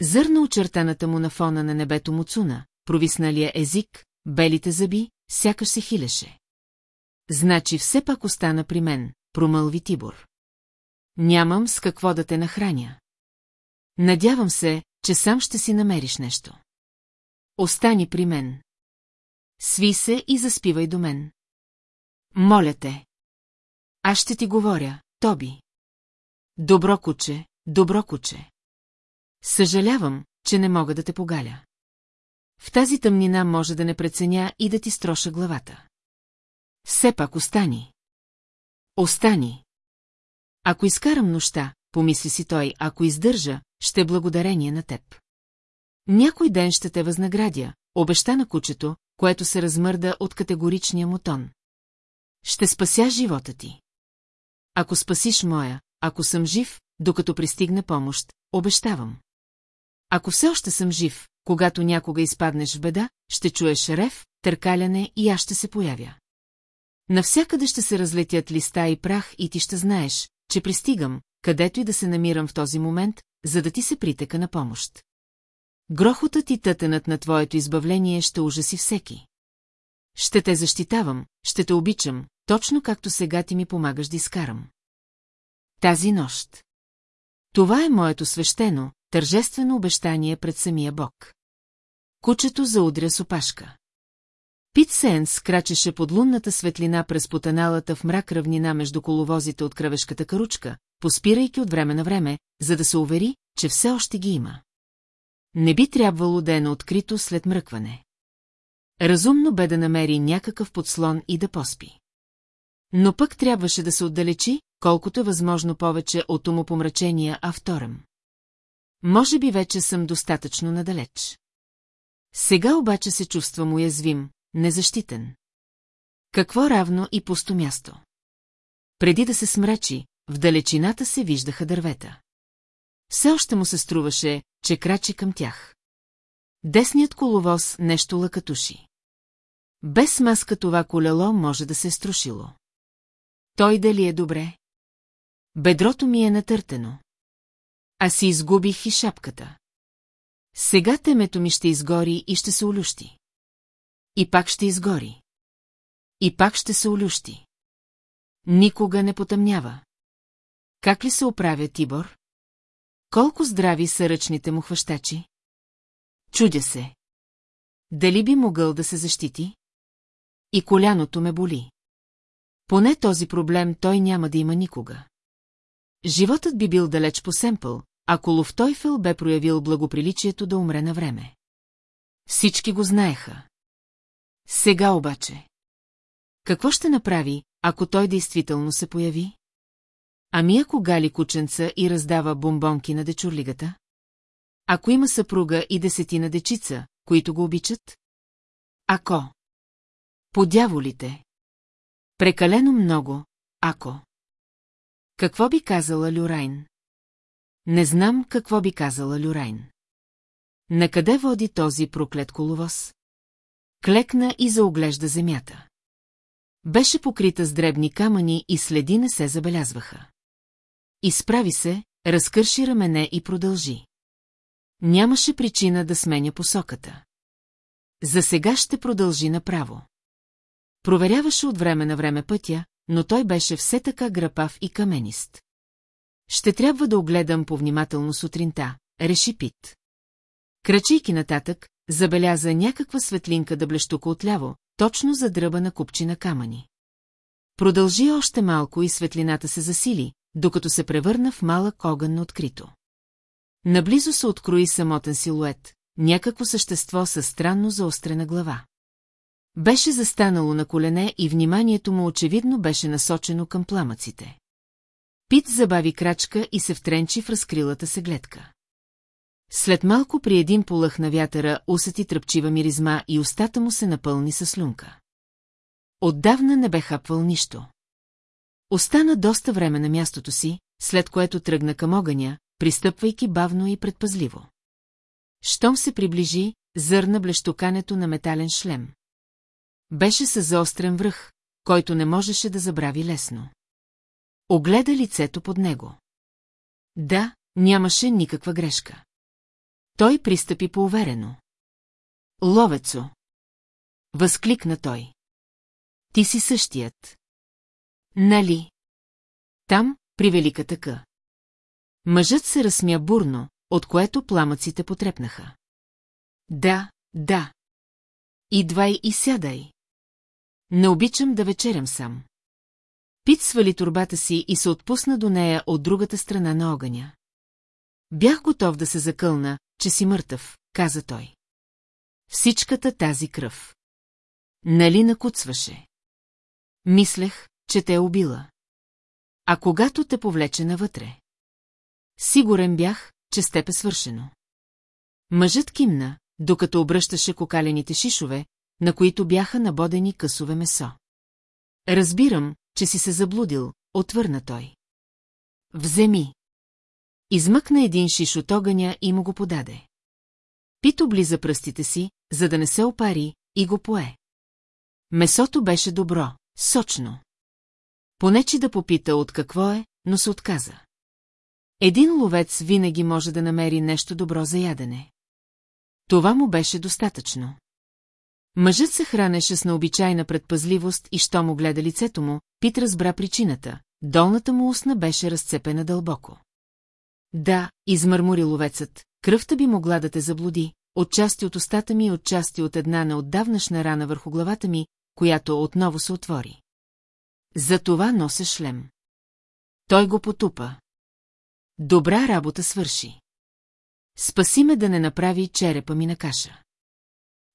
Зърна очертаната му на фона на небето муцуна, провисналия език, белите зъби, сякаш се хилеше. Значи все пак остана при мен, промълви Тибор. Нямам с какво да те нахраня. Надявам се, че сам ще си намериш нещо. Остани при мен. Сви се и заспивай до мен. Моля те. Аз ще ти говоря, Тоби. Добро куче, добро куче. Съжалявам, че не мога да те погаля. В тази тъмнина може да не преценя и да ти строша главата. Все пак остани. Остани. Ако изкарам нощта, помисли си той, ако издържа, ще е благодарение на теб. Някой ден ще те възнаградя, обеща на кучето, което се размърда от категоричния му тон. Ще спася живота ти. Ако спасиш моя, ако съм жив, докато пристигне помощ, обещавам. Ако все още съм жив, когато някога изпаднеш в беда, ще чуеш рев, търкаляне и аз ще се появя. Навсякъде ще се разлетят листа и прах и ти ще знаеш, че пристигам, където и да се намирам в този момент, за да ти се притека на помощ. Грохотът и тътенът на твоето избавление ще ужаси всеки. Ще те защитавам, ще те обичам, точно както сега ти ми помагаш да изкарам. Тази нощ. Това е моето свещено, тържествено обещание пред самия Бог. Кучето заудря с опашка. Пит Сенс крачеше под лунната светлина през потаналата в мрак равнина между коловозите от кръвешката каручка, поспирайки от време на време, за да се увери, че все още ги има. Не би трябвало да е на открито след мръкване. Разумно бе да намери някакъв подслон и да поспи. Но пък трябваше да се отдалечи, колкото е възможно повече от умопомрачения авторъм. Може би вече съм достатъчно надалеч. Сега обаче се чувствам уязвим, незащитен. Какво равно и пусто място? Преди да се смрачи, в далечината се виждаха дървета. Все още му се струваше, че крачи към тях. Десният коловоз нещо лъкатуши. Без маска това колело може да се е струшило. Той дали е добре? Бедрото ми е натъртено. А си изгубих и шапката. Сега темето ми ще изгори и ще се олющи. И пак ще изгори. И пак ще се олющи. Никога не потъмнява. Как ли се оправя Тибор? Колко здрави са ръчните му хващачи? Чудя се. Дали би могъл да се защити? И коляното ме боли. Поне този проблем той няма да има никога. Животът би бил далеч по семпъл, ако Луфтойфел бе проявил благоприличието да умре на време. Всички го знаеха. Сега обаче. Какво ще направи, ако той действително се появи? Ами ако гали кученца и раздава бомбонки на дечурлигата? Ако има съпруга и десетина дечица, които го обичат? Ако? По дяволите. Прекалено много, ако. Какво би казала Люрайн? Не знам какво би казала Люрайн. Накъде води този проклет коловоз? Клекна и заоглежда земята. Беше покрита с дребни камъни и следи не се забелязваха. Изправи се, разкърши рамене и продължи. Нямаше причина да сменя посоката. За сега ще продължи направо. Проверяваше от време на време пътя, но той беше все така грапав и каменист. Ще трябва да огледам повнимателно сутринта, реши Пит. Крачейки нататък, забеляза някаква светлинка да блещука отляво, точно за дръба на купчина камъни. Продължи още малко и светлината се засили, докато се превърна в малък огън на открито. Наблизо се открои самотен силует, някакво същество със странно заострена глава. Беше застанало на колене и вниманието му очевидно беше насочено към пламъците. Пит забави крачка и се втренчи в разкрилата се гледка. След малко при един полъх на вятъра усети тръпчива миризма и устата му се напълни със слюнка. Отдавна не бе хапвал нищо. Остана доста време на мястото си, след което тръгна към огъня, пристъпвайки бавно и предпазливо. Щом се приближи, зърна блещокането на метален шлем. Беше със заострен връх, който не можеше да забрави лесно. Огледа лицето под него. Да, нямаше никаква грешка. Той пристъпи поуверено. Ловецо! Възкликна той. Ти си същият. Нали? Там, при великата къ. Мъжът се разсмя бурно, от което пламъците потрепнаха. Да, да. Идвай и сядай. Не обичам да вечерям сам. Пит свали турбата си и се отпусна до нея от другата страна на огъня. Бях готов да се закълна, че си мъртъв, каза той. Всичката тази кръв. Нали накуцваше? Мислех, че те е убила. А когато те повлече навътре? Сигурен бях, че с теб е свършено. Мъжът кимна, докато обръщаше кокалените шишове, на които бяха набодени късове месо. Разбирам, че си се заблудил, отвърна той. Вземи. Измъкна един шиш от огъня и му го подаде. Пит облиза пръстите си, за да не се опари, и го пое. Месото беше добро, сочно. Понечи да попита от какво е, но се отказа. Един ловец винаги може да намери нещо добро за ядене. Това му беше достатъчно. Мъжът се хранеше с необичайна предпазливост и що му гледа лицето му, Пит разбра причината. Долната му устна беше разцепена дълбоко. Да, измърмори ловецът, кръвта би могла да те заблуди, отчасти от устата ми и отчасти от една неотдавнашна рана върху главата ми, която отново се отвори. За това нося шлем. Той го потупа. Добра работа свърши. Спаси ме да не направи черепа ми на каша.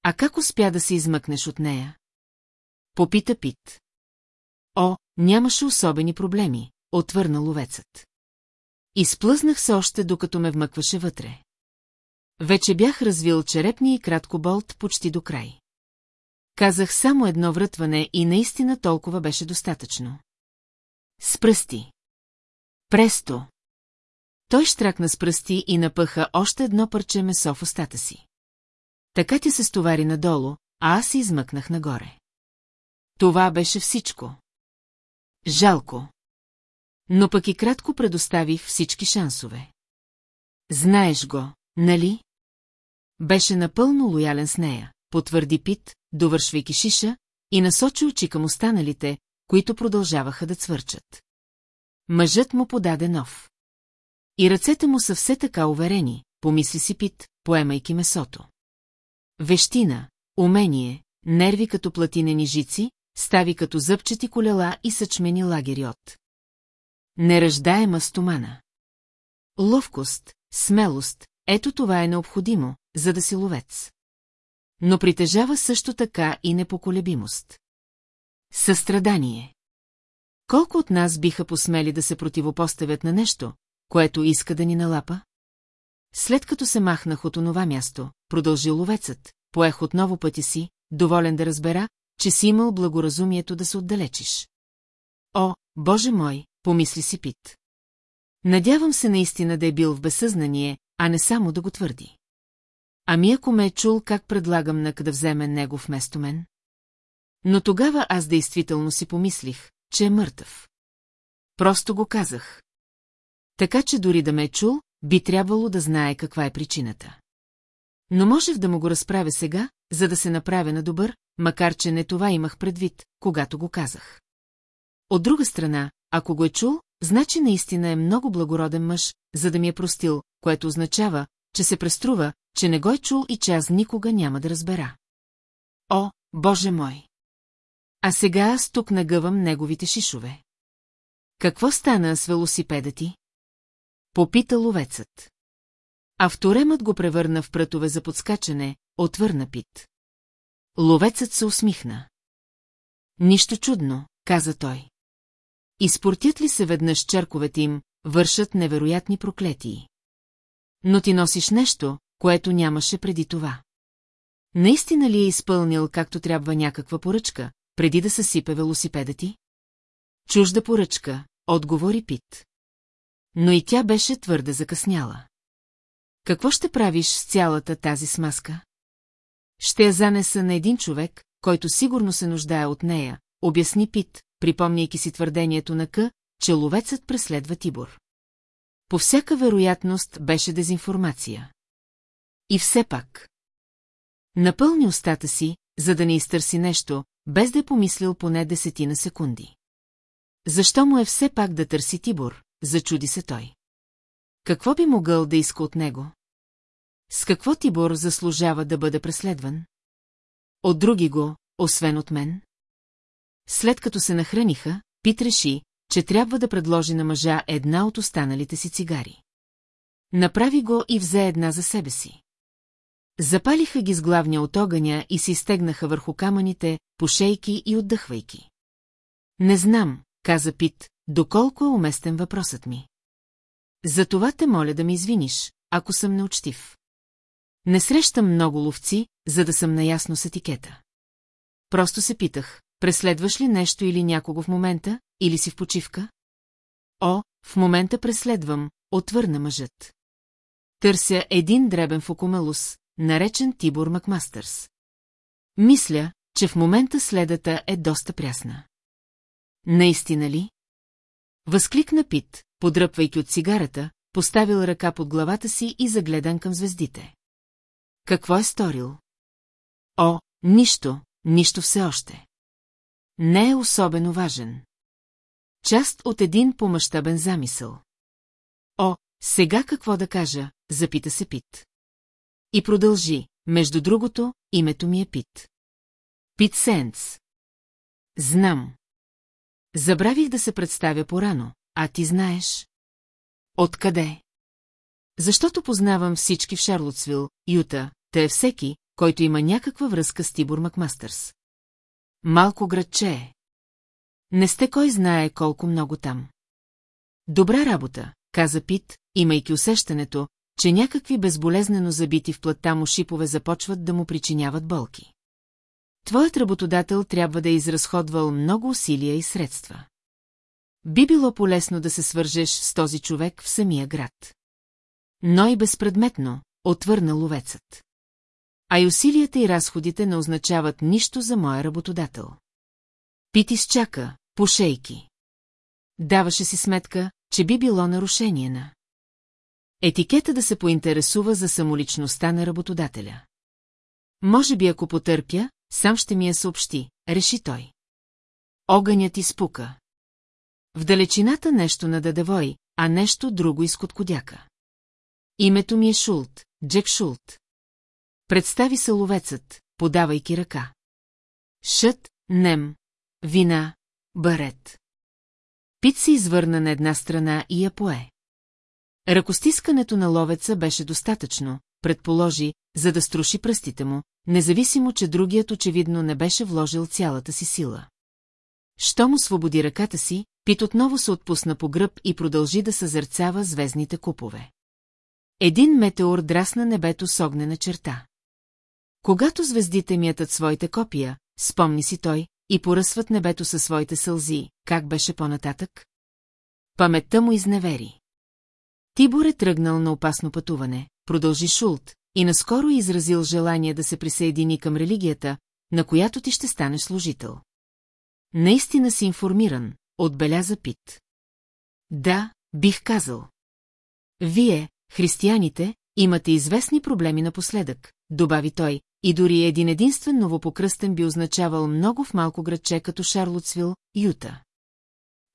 А как успя да се измъкнеш от нея? Попита Пит. О, нямаше особени проблеми, отвърна ловецът. Изплъзнах се още, докато ме вмъкваше вътре. Вече бях развил черепния и кратко болт почти до край. Казах само едно врътване и наистина толкова беше достатъчно. С пръсти. Престо. Той штракна с пръсти и напъха още едно парче месо в устата си. Така ти се стовари надолу, а аз измъкнах нагоре. Това беше всичко. Жалко. Но пък и кратко предоставих всички шансове. Знаеш го, нали? Беше напълно лоялен с нея, потвърди Пит, довършвайки шиша, и насочи очи към останалите, които продължаваха да цвърчат. Мъжът му подаде нов. И ръцете му са все така уверени, помисли си Пит, поемайки месото. Вещина, умение, нерви като платинени жици, стави като зъбчети колела и съчмени лагери от. Неръждаема стомана. Ловкост, смелост, ето това е необходимо, за да си ловец. Но притежава също така и непоколебимост. Състрадание. Колко от нас биха посмели да се противопоставят на нещо, което иска да ни налапа? След като се махнах от онова място, продължи ловецът, поех отново пъти си, доволен да разбера, че си имал благоразумието да се отдалечиш. О, Боже мой, помисли си Пит. Надявам се наистина да е бил в безсъзнание, а не само да го твърди. Ами ако ме е чул как предлагам на да вземе него вместо мен? Но тогава аз действително си помислих, че е мъртъв. Просто го казах. Така че дори да ме е чул, би трябвало да знае каква е причината. Но можех да му го разправя сега, за да се направя на добър, макар че не това имах предвид, когато го казах. От друга страна, ако го е чул, значи наистина е много благороден мъж, за да ми е простил, което означава, че се преструва, че не го е чул и че аз никога няма да разбера. О, Боже мой! А сега аз тук нагъвам неговите шишове. Какво стана с велосипеда ти? Попита ловецът. Авторемът го превърна в прътове за подскачане, отвърна Пит. Ловецът се усмихна. Нищо чудно, каза той. Изпортят ли се веднъж черковете им, вършат невероятни проклетии. Но ти носиш нещо, което нямаше преди това. Наистина ли е изпълнил както трябва някаква поръчка, преди да съсипе велосипеда ти? Чужда поръчка, отговори Пит. Но и тя беше твърде закъсняла. Какво ще правиш с цялата тази смазка? Ще я занеса на един човек, който сигурно се нуждае от нея, обясни Пит, припомняйки си твърдението на К, че ловецът преследва Тибор. По всяка вероятност беше дезинформация. И все пак. Напълни устата си, за да не изтърси нещо, без да е помислил поне десетина секунди. Защо му е все пак да търси Тибор, зачуди се той. Какво би могъл да иска от него? С какво Тибор заслужава да бъде преследван? От други го, освен от мен? След като се нахраниха, Пит реши, че трябва да предложи на мъжа една от останалите си цигари. Направи го и взе една за себе си. Запалиха ги с главния от огъня и си стегнаха върху камъните, пошейки и отдъхвайки. Не знам, каза Пит, доколко е уместен въпросът ми. Затова те моля да ми извиниш, ако съм неучтив. Не срещам много ловци, за да съм наясно с етикета. Просто се питах, преследваш ли нещо или някого в момента, или си в почивка? О, в момента преследвам, отвърна мъжът. Търся един дребен фокумелус, наречен Тибор Макмастърс. Мисля, че в момента следата е доста прясна. Наистина ли? Възкликна Пит, подръпвайки от цигарата, поставил ръка под главата си и загледан към звездите. Какво е сторил? О, нищо, нищо все още. Не е особено важен. Част от един помащабен замисъл. О, сега какво да кажа, запита се Пит. И продължи, между другото, името ми е Пит. Пит Сенс. Знам. Забравих да се представя порано, а ти знаеш. Откъде? Защото познавам всички в Шарлотсвил, Юта, те е всеки, който има някаква връзка с Тибор Макмастърс. Малко градче е. Не сте кой знае колко много там. Добра работа, каза Пит, имайки усещането, че някакви безболезнено забити в плътта му шипове започват да му причиняват болки. Твоят работодател трябва да е изразходвал много усилия и средства. Би било полезно да се свържеш с този човек в самия град. Но и безпредметно, отвърна ловецът. А и усилията и разходите не означават нищо за моя работодател. Пит изчака, по шейки. Даваше си сметка, че би било нарушение на. Етикета да се поинтересува за самоличността на работодателя. Може би ако потърпя, сам ще ми я съобщи, реши той. Огънят изпука. В далечината нещо на дадевой, а нещо друго изкоткодяка. Името ми е Шулт, Джек Шулт. Представи се ловецът, подавайки ръка. Шът, нем, вина, барет. Пит се извърна на една страна и я пое. Ръкостискането на ловеца беше достатъчно, предположи, за да струши пръстите му, независимо, че другият очевидно не беше вложил цялата си сила. Що му свободи ръката си, Пит отново се отпусна по гръб и продължи да съзърцава звездните купове. Един метеор драсна небето с огнена черта. Когато звездите мятат своите копия, спомни си той, и поръсват небето със своите сълзи, как беше по-нататък? Паметта му изневери. Тибор е тръгнал на опасно пътуване, продължи Шулт, и наскоро изразил желание да се присъедини към религията, на която ти ще станеш служител. Наистина си информиран, отбеляза Пит. Да, бих казал. Вие, християните, имате известни проблеми напоследък, добави той, и дори един единствен новопокръстен би означавал много в малко градче като Шарлотсвил, Юта.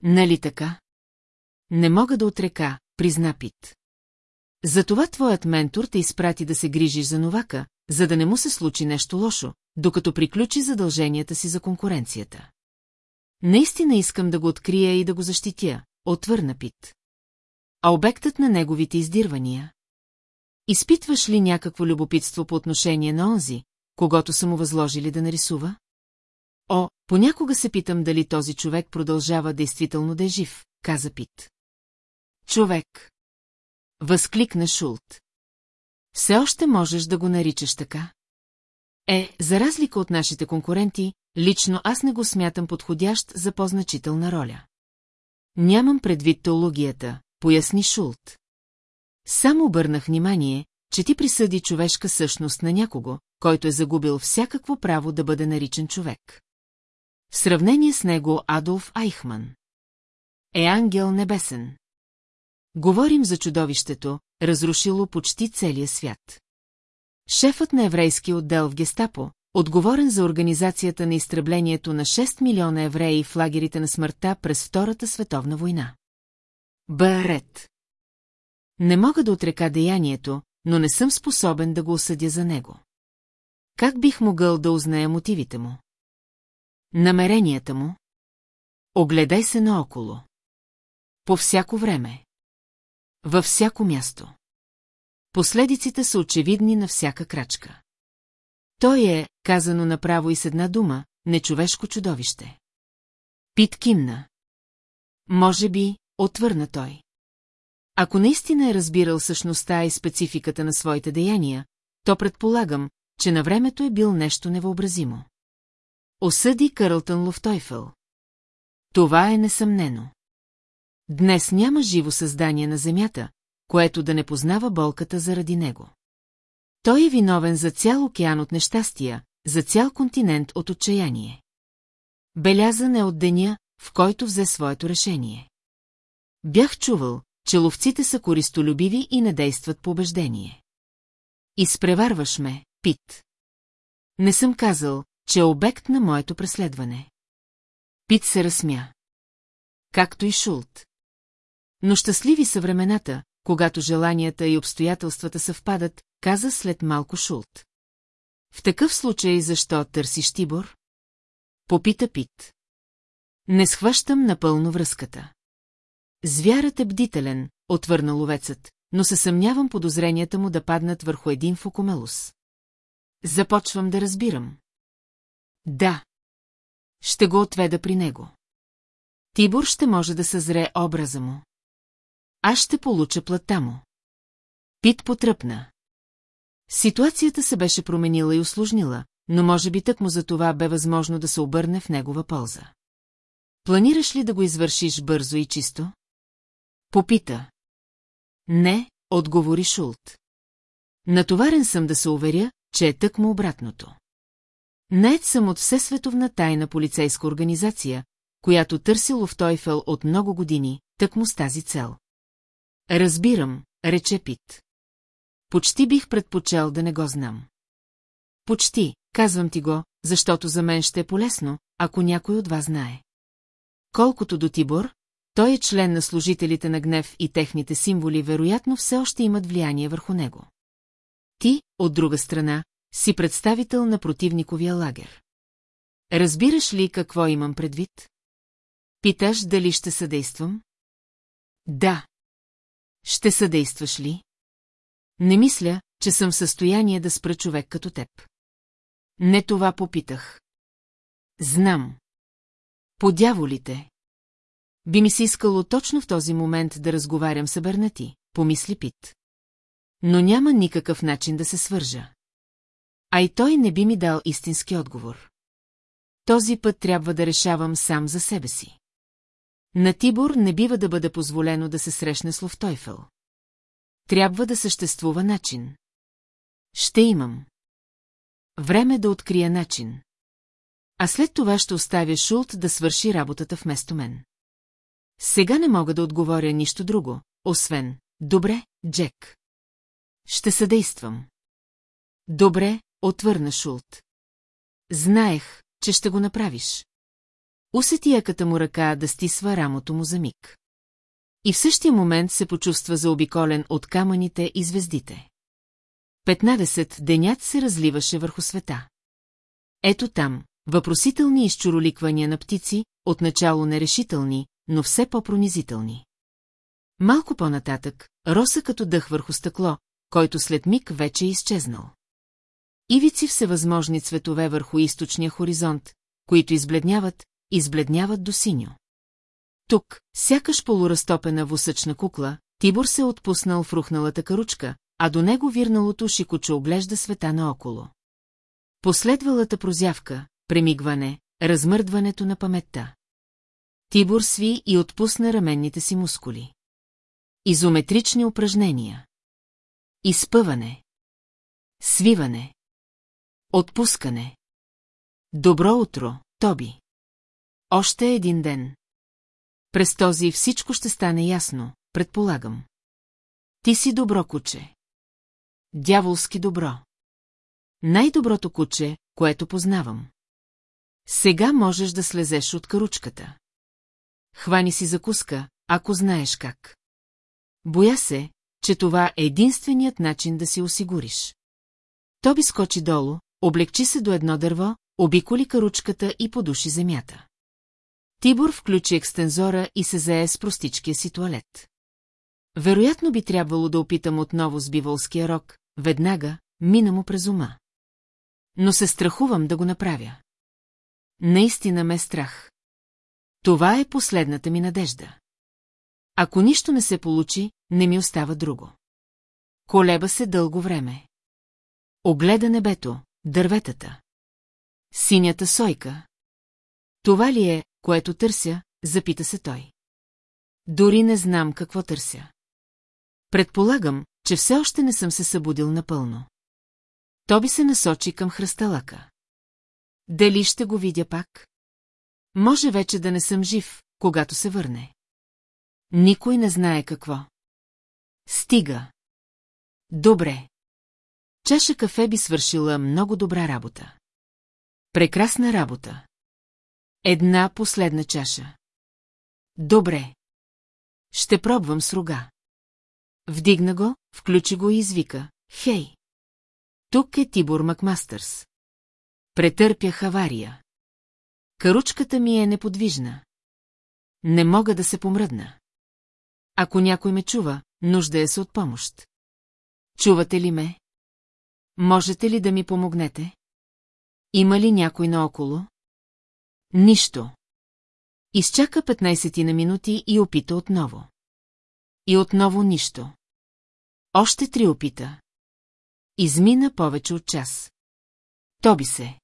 Нали така? Не мога да отрека, призна Пит. Затова твоят ментор те изпрати да се грижиш за новака, за да не му се случи нещо лошо, докато приключи задълженията си за конкуренцията. Наистина искам да го открия и да го защитя, отвърна Пит. А обектът на неговите издирвания? Изпитваш ли някакво любопитство по отношение на онзи, когато са му възложили да нарисува? О, понякога се питам дали този човек продължава действително да е жив, каза Пит. Човек. Възкликна Шулт. Все още можеш да го наричаш така? Е, за разлика от нашите конкуренти, лично аз не го смятам подходящ за по-значителна роля. Нямам предвид теологията, поясни Шулт. Само обърнах внимание, че ти присъди човешка същност на някого, който е загубил всякакво право да бъде наричан човек. В сравнение с него Адолф Айхман. Е ангел небесен. Говорим за чудовището, разрушило почти целия свят. Шефът на еврейски отдел в Гестапо, отговорен за организацията на изтреблението на 6 милиона евреи в лагерите на смъртта през Втората световна война. Барет. Не мога да отрека деянието, но не съм способен да го осъдя за него. Как бих могъл да узная мотивите му? Намеренията му? Огледай се наоколо. По всяко време. Във всяко място. Последиците са очевидни на всяка крачка. Той е, казано направо и с една дума, нечовешко чудовище. Пит кимна. Може би, отвърна той. Ако наистина е разбирал същността и спецификата на своите деяния, то предполагам, че на времето е бил нещо невъобразимо. Осъди Карлтън Лофтойфъл. Това е несъмнено. Днес няма живо създание на Земята, което да не познава болката заради него. Той е виновен за цял океан от нещастия, за цял континент от отчаяние. Белязан е от деня, в който взе своето решение. Бях чувал, че ловците са користолюбиви и не действат по убеждение. Изпреварваш ме, Пит. Не съм казал, че е обект на моето преследване. Пит се разсмя. Както и Шулт. Но щастливи са времената, когато желанията и обстоятелствата съвпадат, каза след малко Шулт. В такъв случай защо търсиш Тибор? Попита Пит. Не схващам напълно връзката. Звярат е бдителен, отвърна ловецът, но се съмнявам подозренията му да паднат върху един фокомелус. Започвам да разбирам. Да. Ще го отведа при него. Тибор ще може да съзре образа му. Аз ще получа плата му. Пит потръпна. Ситуацията се беше променила и усложнила, но може би тък му за това бе възможно да се обърне в негова полза. Планираш ли да го извършиш бързо и чисто? Попита. Не, отговори Шулт. Натоварен съм да се уверя, че е тък му обратното. Нает съм от всесветовна тайна полицейска организация, която търси Лофтойфел от много години, тък му с тази цел. Разбирам, рече Пит. Почти бих предпочел да не го знам. Почти, казвам ти го, защото за мен ще е полезно, ако някой от вас знае. Колкото до Тибор, той е член на служителите на гнев и техните символи вероятно все още имат влияние върху него. Ти, от друга страна, си представител на противниковия лагер. Разбираш ли какво имам предвид? Питаш дали ще съдействам? Да. Ще съдействаш ли? Не мисля, че съм в състояние да спра човек като теб. Не това попитах. Знам. Подяволите. Би ми се искало точно в този момент да разговарям с Бернати, помисли Пит. Но няма никакъв начин да се свържа. А и той не би ми дал истински отговор. Този път трябва да решавам сам за себе си. На Тибор не бива да бъде позволено да се срещне с Лофтойфел. Трябва да съществува начин. Ще имам. Време да открия начин. А след това ще оставя Шулт да свърши работата вместо мен. Сега не мога да отговоря нищо друго, освен «Добре, Джек». Ще съдействам. Добре, отвърна Шулт. Знаех, че ще го направиш. Усети яката му ръка да стисва рамото му за миг. И в същия момент се почувства заобиколен от камъните и звездите. Петнадесет денят се разливаше върху света. Ето там, въпросителни изчуроликвания на птици, отначало нерешителни, но все по-пронизителни. Малко по-нататък, роса като дъх върху стъкло, който след миг вече е изчезнал. Ивици всевъзможни цветове върху източния хоризонт, които избледняват, избледняват до синьо. Тук, сякаш полуразтопена восъчна кукла, Тибор се е отпуснал в рухналата каручка, а до него вирналото шикоче оглежда света наоколо. Последвалата прозявка, премигване, размърдването на паметта. Тибор сви и отпусна раменните си мускули. Изометрични упражнения. Изпъване. Свиване. Отпускане. Добро утро, Тоби. Още един ден. През този всичко ще стане ясно, предполагам. Ти си добро куче. Дяволски добро. Най-доброто куче, което познавам. Сега можеш да слезеш от каручката. Хвани си закуска, ако знаеш как. Боя се, че това е единственият начин да си осигуриш. Тоби скочи долу, облегчи се до едно дърво, обиколи каручката и подуши земята. Тибор включи екстензора и се зае с простичкия си туалет. Вероятно би трябвало да опитам отново с биволския рок, веднага, мина му през ума. Но се страхувам да го направя. Наистина ме е страх. Това е последната ми надежда. Ако нищо не се получи, не ми остава друго. Колеба се дълго време. Огледа небето, дърветата. Синята сойка. Това ли е, което търся, запита се той. Дори не знам какво търся. Предполагам, че все още не съм се събудил напълно. Тоби се насочи към хръсталака. Дали ще го видя пак? Може вече да не съм жив, когато се върне. Никой не знае какво. Стига. Добре. Чаша кафе би свършила много добра работа. Прекрасна работа. Една последна чаша. Добре. Ще пробвам с рога. Вдигна го, включи го и извика. Хей! Тук е Тибор Макмастърс. Претърпях авария. Каручката ми е неподвижна. Не мога да се помръдна. Ако някой ме чува, нуждае се от помощ. Чувате ли ме? Можете ли да ми помогнете? Има ли някой наоколо? Нищо. Изчака 15 на минути и опита отново. И отново нищо. Още три опита. Измина повече от час. Тоби се.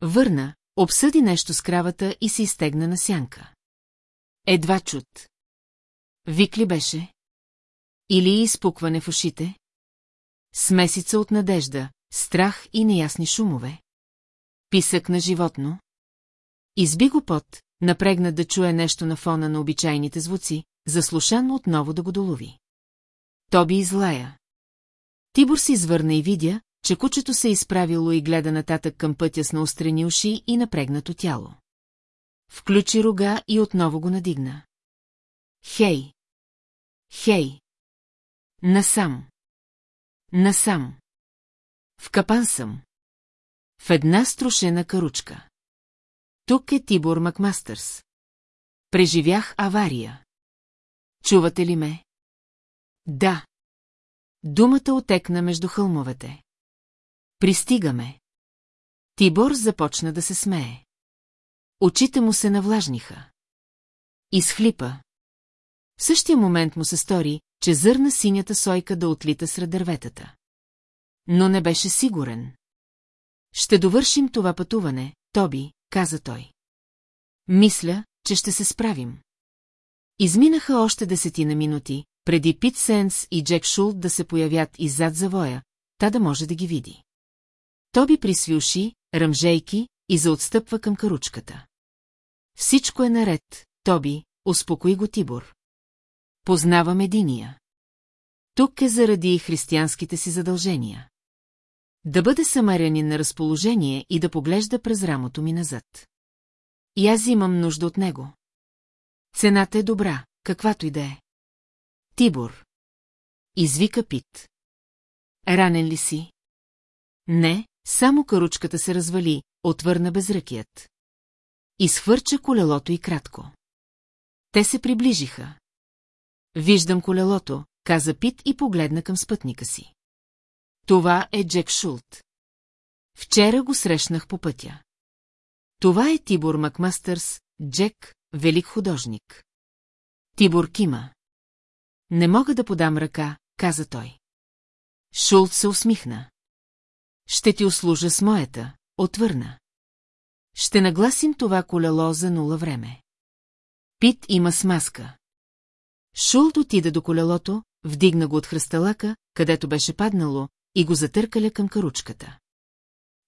Върна, обсъди нещо с кравата и се изтегна на сянка. Едва чут. Вик ли беше? Или изпукване в ушите? Смесица от надежда, страх и неясни шумове. Писък на животно. Изби го пот, напрегнат да чуе нещо на фона на обичайните звуци, заслушан отново да го долови. Тоби излая. Тибор се извърна и видя, че кучето се е изправило и гледа нататък към пътя с наострени уши и напрегнато тяло. Включи рога и отново го надигна. Хей! Хей! Насам! Насам! В капан съм. В една струшена каручка. Тук е Тибор Макмастърс. Преживях авария. Чувате ли ме? Да. Думата отекна между хълмовете. Пристигаме. Тибор започна да се смее. Очите му се навлажниха. Изхлипа. В същия момент му се стори, че зърна синята сойка да отлита сред дърветата. Но не беше сигурен. Ще довършим това пътуване, Тоби, каза той. Мисля, че ще се справим. Изминаха още десетина минути, преди Пит Сенс и Джек Шулт да се появят иззад завоя, та да може да ги види. Тоби присви уши, ръмжейки и заотстъпва към каручката. Всичко е наред, Тоби, успокои го Тибор. Познавам единия. Тук е заради християнските си задължения. Да бъде самарянин на разположение и да поглежда през рамото ми назад. И аз имам нужда от него. Цената е добра, каквато и да е. Тибор. Извика Пит. Ранен ли си? Не, само каручката се развали, отвърна безръкият. Изхвърча колелото и кратко. Те се приближиха. Виждам колелото, каза Пит и погледна към спътника си. Това е Джек Шулт. Вчера го срещнах по пътя. Това е Тибор Макмастърс, Джек, велик художник. Тибор кима. Не мога да подам ръка, каза той. Шулт се усмихна. Ще ти услужа с моята, отвърна. Ще нагласим това колело за нула време. Пит има смазка. Шулт отида до колелото, вдигна го от хръсталака, където беше паднало, и го затъркаля към каручката.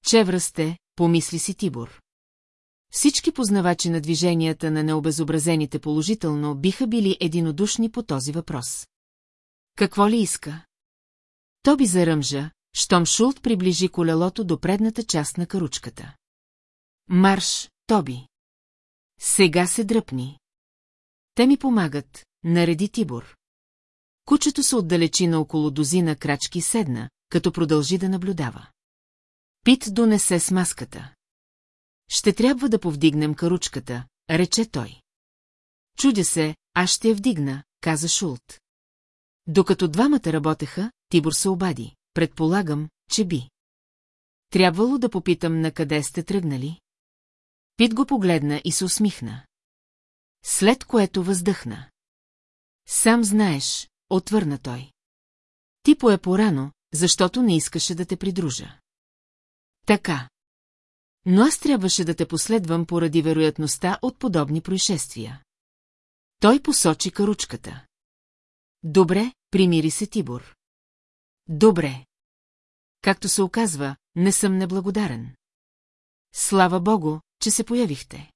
Чевра сте, помисли си Тибор. Всички познавачи на движенията на необезобразените положително биха били единодушни по този въпрос. Какво ли иска? Тоби заръмжа, щом Шулт приближи колелото до предната част на каручката. Марш, Тоби! Сега се дръпни. Те ми помагат, нареди Тибор. Кучето се отдалечи на около дозина крачки седна, като продължи да наблюдава. Пит донесе с маската. Ще трябва да повдигнем каручката, рече той. Чудя се, аз ще я вдигна, каза Шулт. Докато двамата работеха, Тибор се обади. Предполагам, че би. Трябвало да попитам на къде сте тръгнали. Пит го погледна и се усмихна. След което въздъхна. Сам знаеш, отвърна той. Ти пое порано, защото не искаше да те придружа. Така. Но аз трябваше да те последвам поради вероятността от подобни происшествия. Той посочи каручката. Добре, примири се Тибор. Добре. Както се оказва, не съм неблагодарен. Слава богу, че се появихте.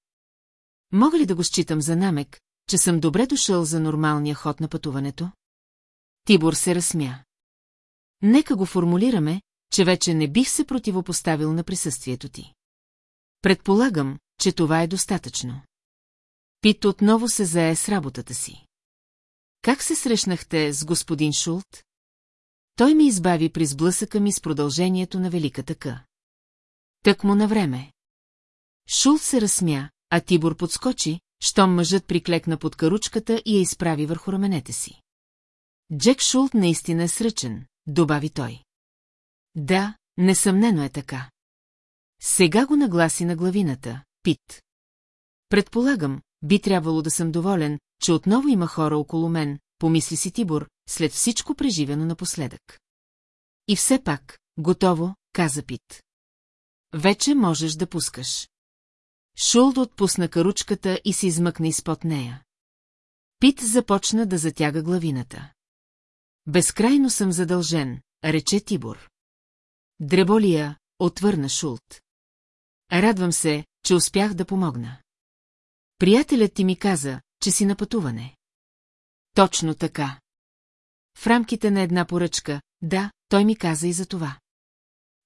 Мога ли да го считам за намек, че съм добре дошъл за нормалния ход на пътуването? Тибор се разсмя. Нека го формулираме, че вече не бих се противопоставил на присъствието ти. Предполагам, че това е достатъчно. Пит отново се зае с работата си. Как се срещнахте с господин Шулт? Той ми избави при сблъсъка ми с продължението на Великата К. Тък му на време. Шулт се разсмя, а Тибор подскочи, щом мъжът приклекна под каручката и я изправи върху раменете си. Джек Шулт наистина е сръчен, добави той. Да, несъмнено е така. Сега го нагласи на главината, Пит. Предполагам, би трябвало да съм доволен, че отново има хора около мен, помисли си Тибор, след всичко преживено напоследък. И все пак, готово, каза Пит. Вече можеш да пускаш. Шулд отпусна каручката и се измъкна изпод нея. Пит започна да затяга главината. Безкрайно съм задължен, рече Тибор. Дреболия, отвърна Шулт. Радвам се, че успях да помогна. Приятелят ти ми каза, че си на пътуване. Точно така. В рамките на една поръчка, да, той ми каза и за това.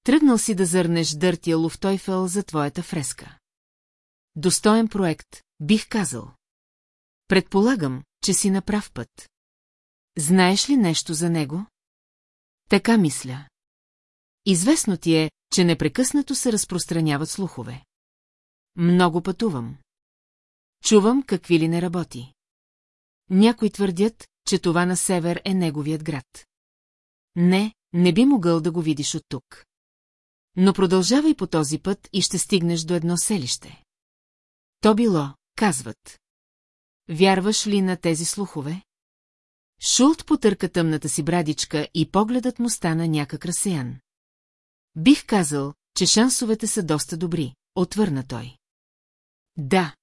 Тръгнал си да зърнеш дъртия Луфтойфел за твоята фреска. Достоен проект, бих казал. Предполагам, че си на прав път. Знаеш ли нещо за него? Така мисля. Известно ти е, че непрекъснато се разпространяват слухове. Много пътувам. Чувам какви ли не работи. Някои твърдят, че това на север е неговият град. Не, не би могъл да го видиш от тук. Но продължавай по този път и ще стигнеш до едно селище. То било, казват. Вярваш ли на тези слухове? Шулт потърка тъмната си брадичка и погледът му стана някак разсеян. Бих казал, че шансовете са доста добри, отвърна той. Да.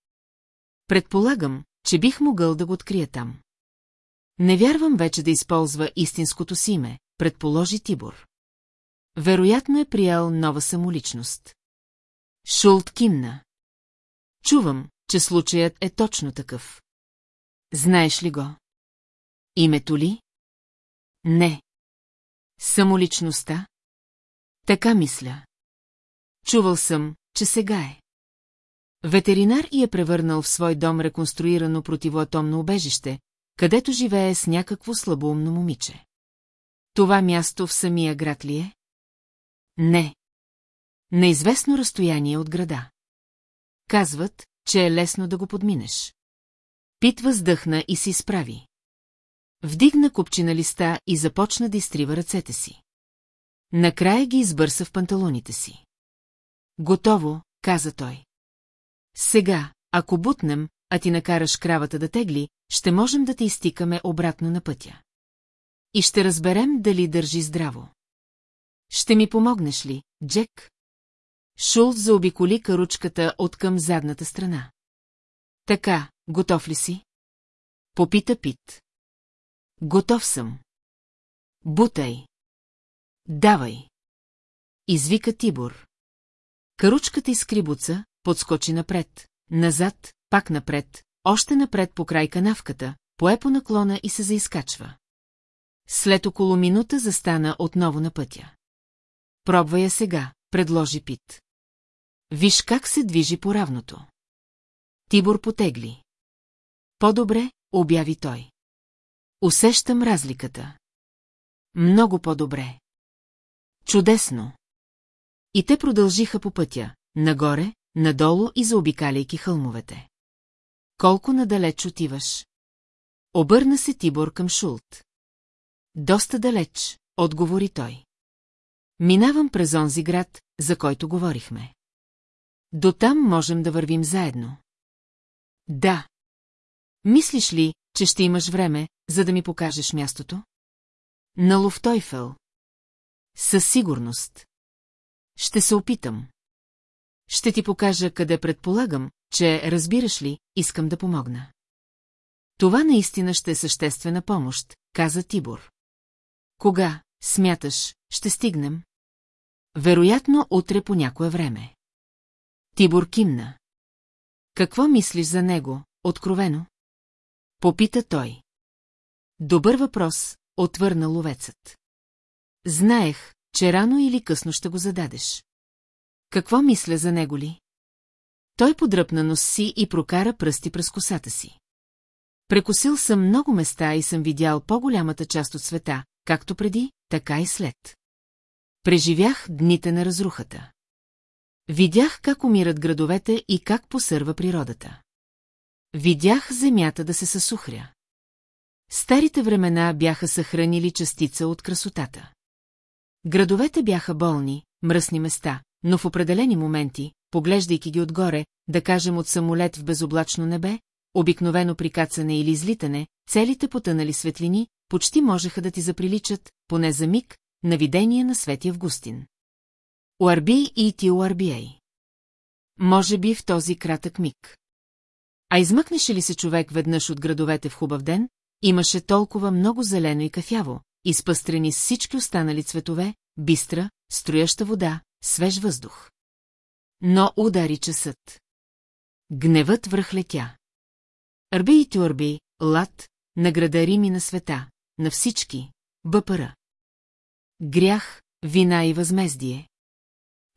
Предполагам, че бих могъл да го открия там. Не вярвам вече да използва истинското си име, предположи Тибор. Вероятно е приял нова самоличност. Шулт кимна. Чувам, че случаят е точно такъв. Знаеш ли го? Името ли? Не. Самоличността? Така мисля. Чувал съм, че сега е. Ветеринар и е превърнал в свой дом реконструирано противоатомно убежище, където живее с някакво слабоумно момиче. Това място в самия град ли е? Не. На известно разстояние от града. Казват, че е лесно да го подминеш. Пит въздъхна и се изправи. Вдигна купчина листа и започна да изтрива ръцете си. Накрая ги избърса в панталоните си. Готово, каза той. Сега, ако бутнем, а ти накараш кравата да тегли, ще можем да те изтикаме обратно на пътя. И ще разберем дали държи здраво. Ще ми помогнеш ли, Джек? Шулт заобиколи каручката от към задната страна. Така, готов ли си? Попита Пит. Готов съм. Бутай. Давай. Извика Тибор. Каручката изкрибуца, подскочи напред, назад, пак напред, още напред по край канавката, пое по наклона и се заискачва. След около минута застана отново на пътя. Пробвай я сега, предложи Пит. Виж как се движи по равното. Тибор потегли. По-добре, обяви той. Усещам разликата. Много по-добре. Чудесно. И те продължиха по пътя, нагоре, надолу и заобикаляйки хълмовете. Колко надалеч отиваш? Обърна се Тибор към Шулт. Доста далеч, отговори той. Минавам през онзи град, за който говорихме. До там можем да вървим заедно. Да. Мислиш ли, че ще имаш време, за да ми покажеш мястото? На Луфтойфел. Със сигурност. Ще се опитам. Ще ти покажа къде предполагам, че, разбираш ли, искам да помогна. Това наистина ще е съществена помощ, каза Тибор. Кога, смяташ, ще стигнем? Вероятно, утре по някое време. Тибор кимна. Какво мислиш за него, откровено? Попита той. Добър въпрос, отвърна ловецът. Знаех, че рано или късно ще го зададеш. Какво мисля за него ли? Той подръпна нос си и прокара пръсти през косата си. Прекосил съм много места и съм видял по-голямата част от света, както преди, така и след. Преживях дните на разрухата. Видях как умират градовете и как посърва природата. Видях земята да се съсухря. Старите времена бяха съхранили частица от красотата. Градовете бяха болни, мръсни места, но в определени моменти, поглеждайки ги отгоре, да кажем от самолет в безоблачно небе, обикновено при кацане или излитане, целите потънали светлини, почти можеха да ти заприличат, поне за миг, на видение на Свети Августин. Уарби и ти Уарбией. Може би в този кратък миг. А измъкнеше ли се човек веднъж от градовете в хубав ден, имаше толкова много зелено и кафяво, изпъстрени с всички останали цветове, бистра, строяща вода, свеж въздух. Но удари часът. Гневът връхлетя. Арби и тюрби, лад, награда Рими на света, на всички, бъпъра. Грях, вина и възмездие.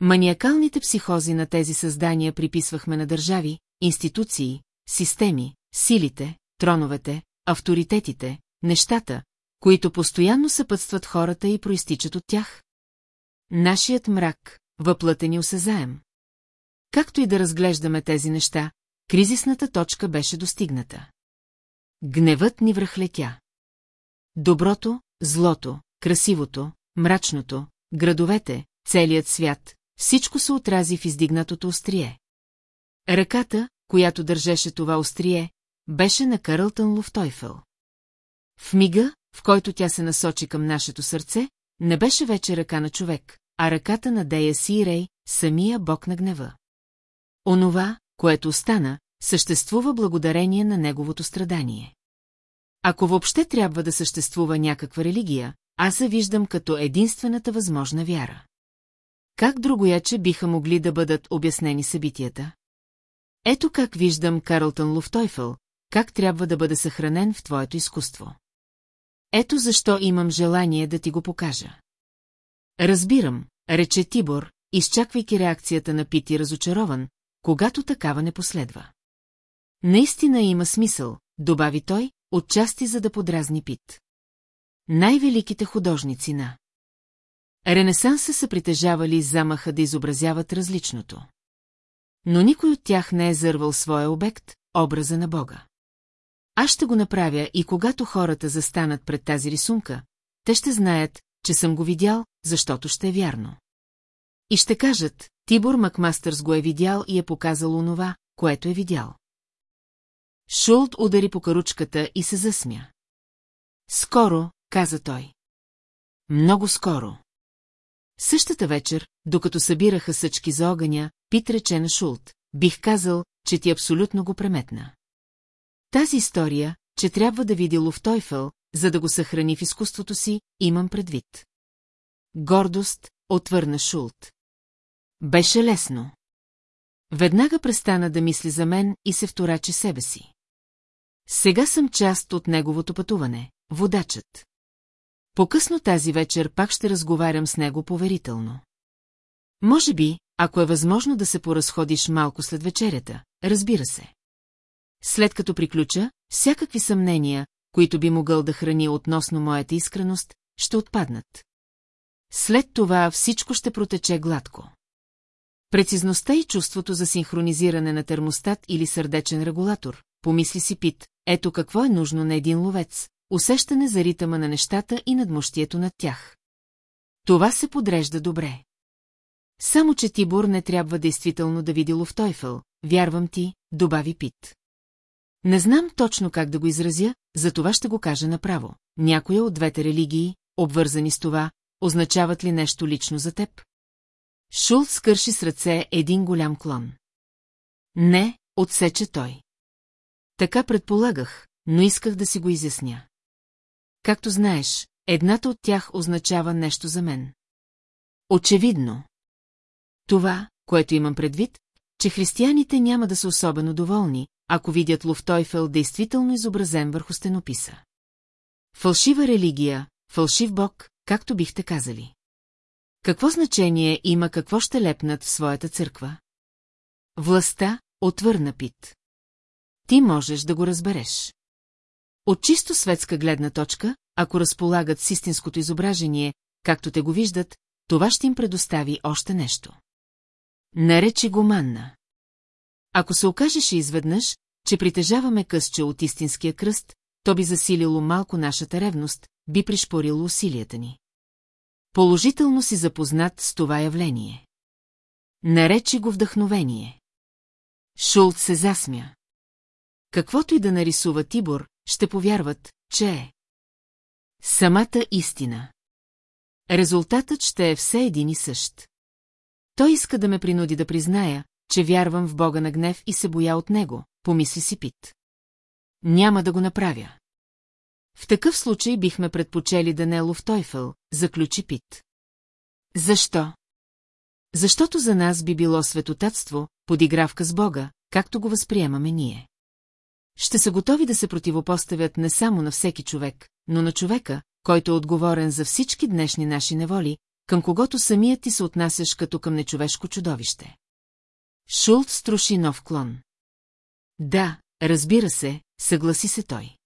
Маниакалните психози на тези създания приписвахме на държави, институции, системи, силите, троновете, авторитетите, нещата, които постоянно съпътстват хората и проистичат от тях. Нашият мрак, въплътени осезаем. Както и да разглеждаме тези неща, кризисната точка беше достигната. Гневът ни връхлетя. Доброто, злото, красивото, мрачното, градовете, целият свят, всичко се отрази в издигнатото острие. Ръката, която държеше това острие, беше на Карлтън Луфтойфел. В мига, в който тя се насочи към нашето сърце, не беше вече ръка на човек, а ръката на Дея Сирей, самия бог на гнева. Онова, което остана, съществува благодарение на неговото страдание. Ако въобще трябва да съществува някаква религия, аз се виждам като единствената възможна вяра. Как другояче биха могли да бъдат обяснени събитията? Ето как виждам Карлтън Луфтойфел, как трябва да бъде съхранен в твоето изкуство. Ето защо имам желание да ти го покажа. Разбирам, рече Тибор, изчаквайки реакцията на Пити разочарован, когато такава не последва. Наистина има смисъл, добави той, отчасти за да подразни Пит. Най-великите художници на Ренесанса са притежавали замаха да изобразяват различното. Но никой от тях не е зървал своя обект, образа на Бога. Аз ще го направя и когато хората застанат пред тази рисунка, те ще знаят, че съм го видял, защото ще е вярно. И ще кажат, Тибор Макмастърс го е видял и е показал онова, което е видял. Шулт удари по каручката и се засмя. Скоро, каза той. Много скоро. Същата вечер, докато събираха съчки за огъня, Пит рече на Шулт, бих казал, че ти абсолютно го преметна. Тази история, че трябва да види Луфтойфел, за да го съхрани в изкуството си, имам предвид. Гордост, отвърна Шулт. Беше лесно. Веднага престана да мисли за мен и се вторачи себе си. Сега съм част от неговото пътуване, водачът. По-късно тази вечер пак ще разговарям с него поверително. Може би, ако е възможно да се поразходиш малко след вечерята, разбира се. След като приключа, всякакви съмнения, които би могъл да храни относно моята искреност, ще отпаднат. След това всичко ще протече гладко. Прецизността и чувството за синхронизиране на термостат или сърдечен регулатор, помисли си Пит, ето какво е нужно на един ловец, усещане за ритъма на нещата и надмощието над тях. Това се подрежда добре. Само, че Тибор не трябва действително да види Луфтойфел, вярвам ти, добави Пит. Не знам точно как да го изразя, за това ще го кажа направо. Някоя от двете религии, обвързани с това, означават ли нещо лично за теб? Шулт скърши с ръце един голям клон. Не, отсече той. Така предполагах, но исках да си го изясня. Както знаеш, едната от тях означава нещо за мен. Очевидно. Това, което имам предвид, че християните няма да са особено доволни, ако видят Луфтойфел действително изобразен върху стенописа. Фалшива религия, фалшив бог, както бихте казали. Какво значение има какво ще лепнат в своята църква? Властта, отвърна Пит. Ти можеш да го разбереш. От чисто светска гледна точка, ако разполагат с истинското изображение, както те го виждат, това ще им предостави още нещо. Наречи го манна. Ако се окажеше изведнъж, че притежаваме късче от истинския кръст, то би засилило малко нашата ревност, би пришпорило усилията ни. Положително си запознат с това явление. Наречи го вдъхновение. Шулт се засмя. Каквото и да нарисува Тибор, ще повярват, че е. Самата истина. Резултатът ще е все един и същ. Той иска да ме принуди да призная, че вярвам в Бога на гнев и се боя от него, помисли си Пит. Няма да го направя. В такъв случай бихме предпочели Данелов Тойфел, заключи Пит. Защо? Защото за нас би било светотатство, подигравка с Бога, както го възприемаме ние. Ще са готови да се противопоставят не само на всеки човек, но на човека, който е отговорен за всички днешни наши неволи, към когото самият ти се отнасяш като към нечовешко чудовище. Шулт струши нов клон. Да, разбира се, съгласи се той.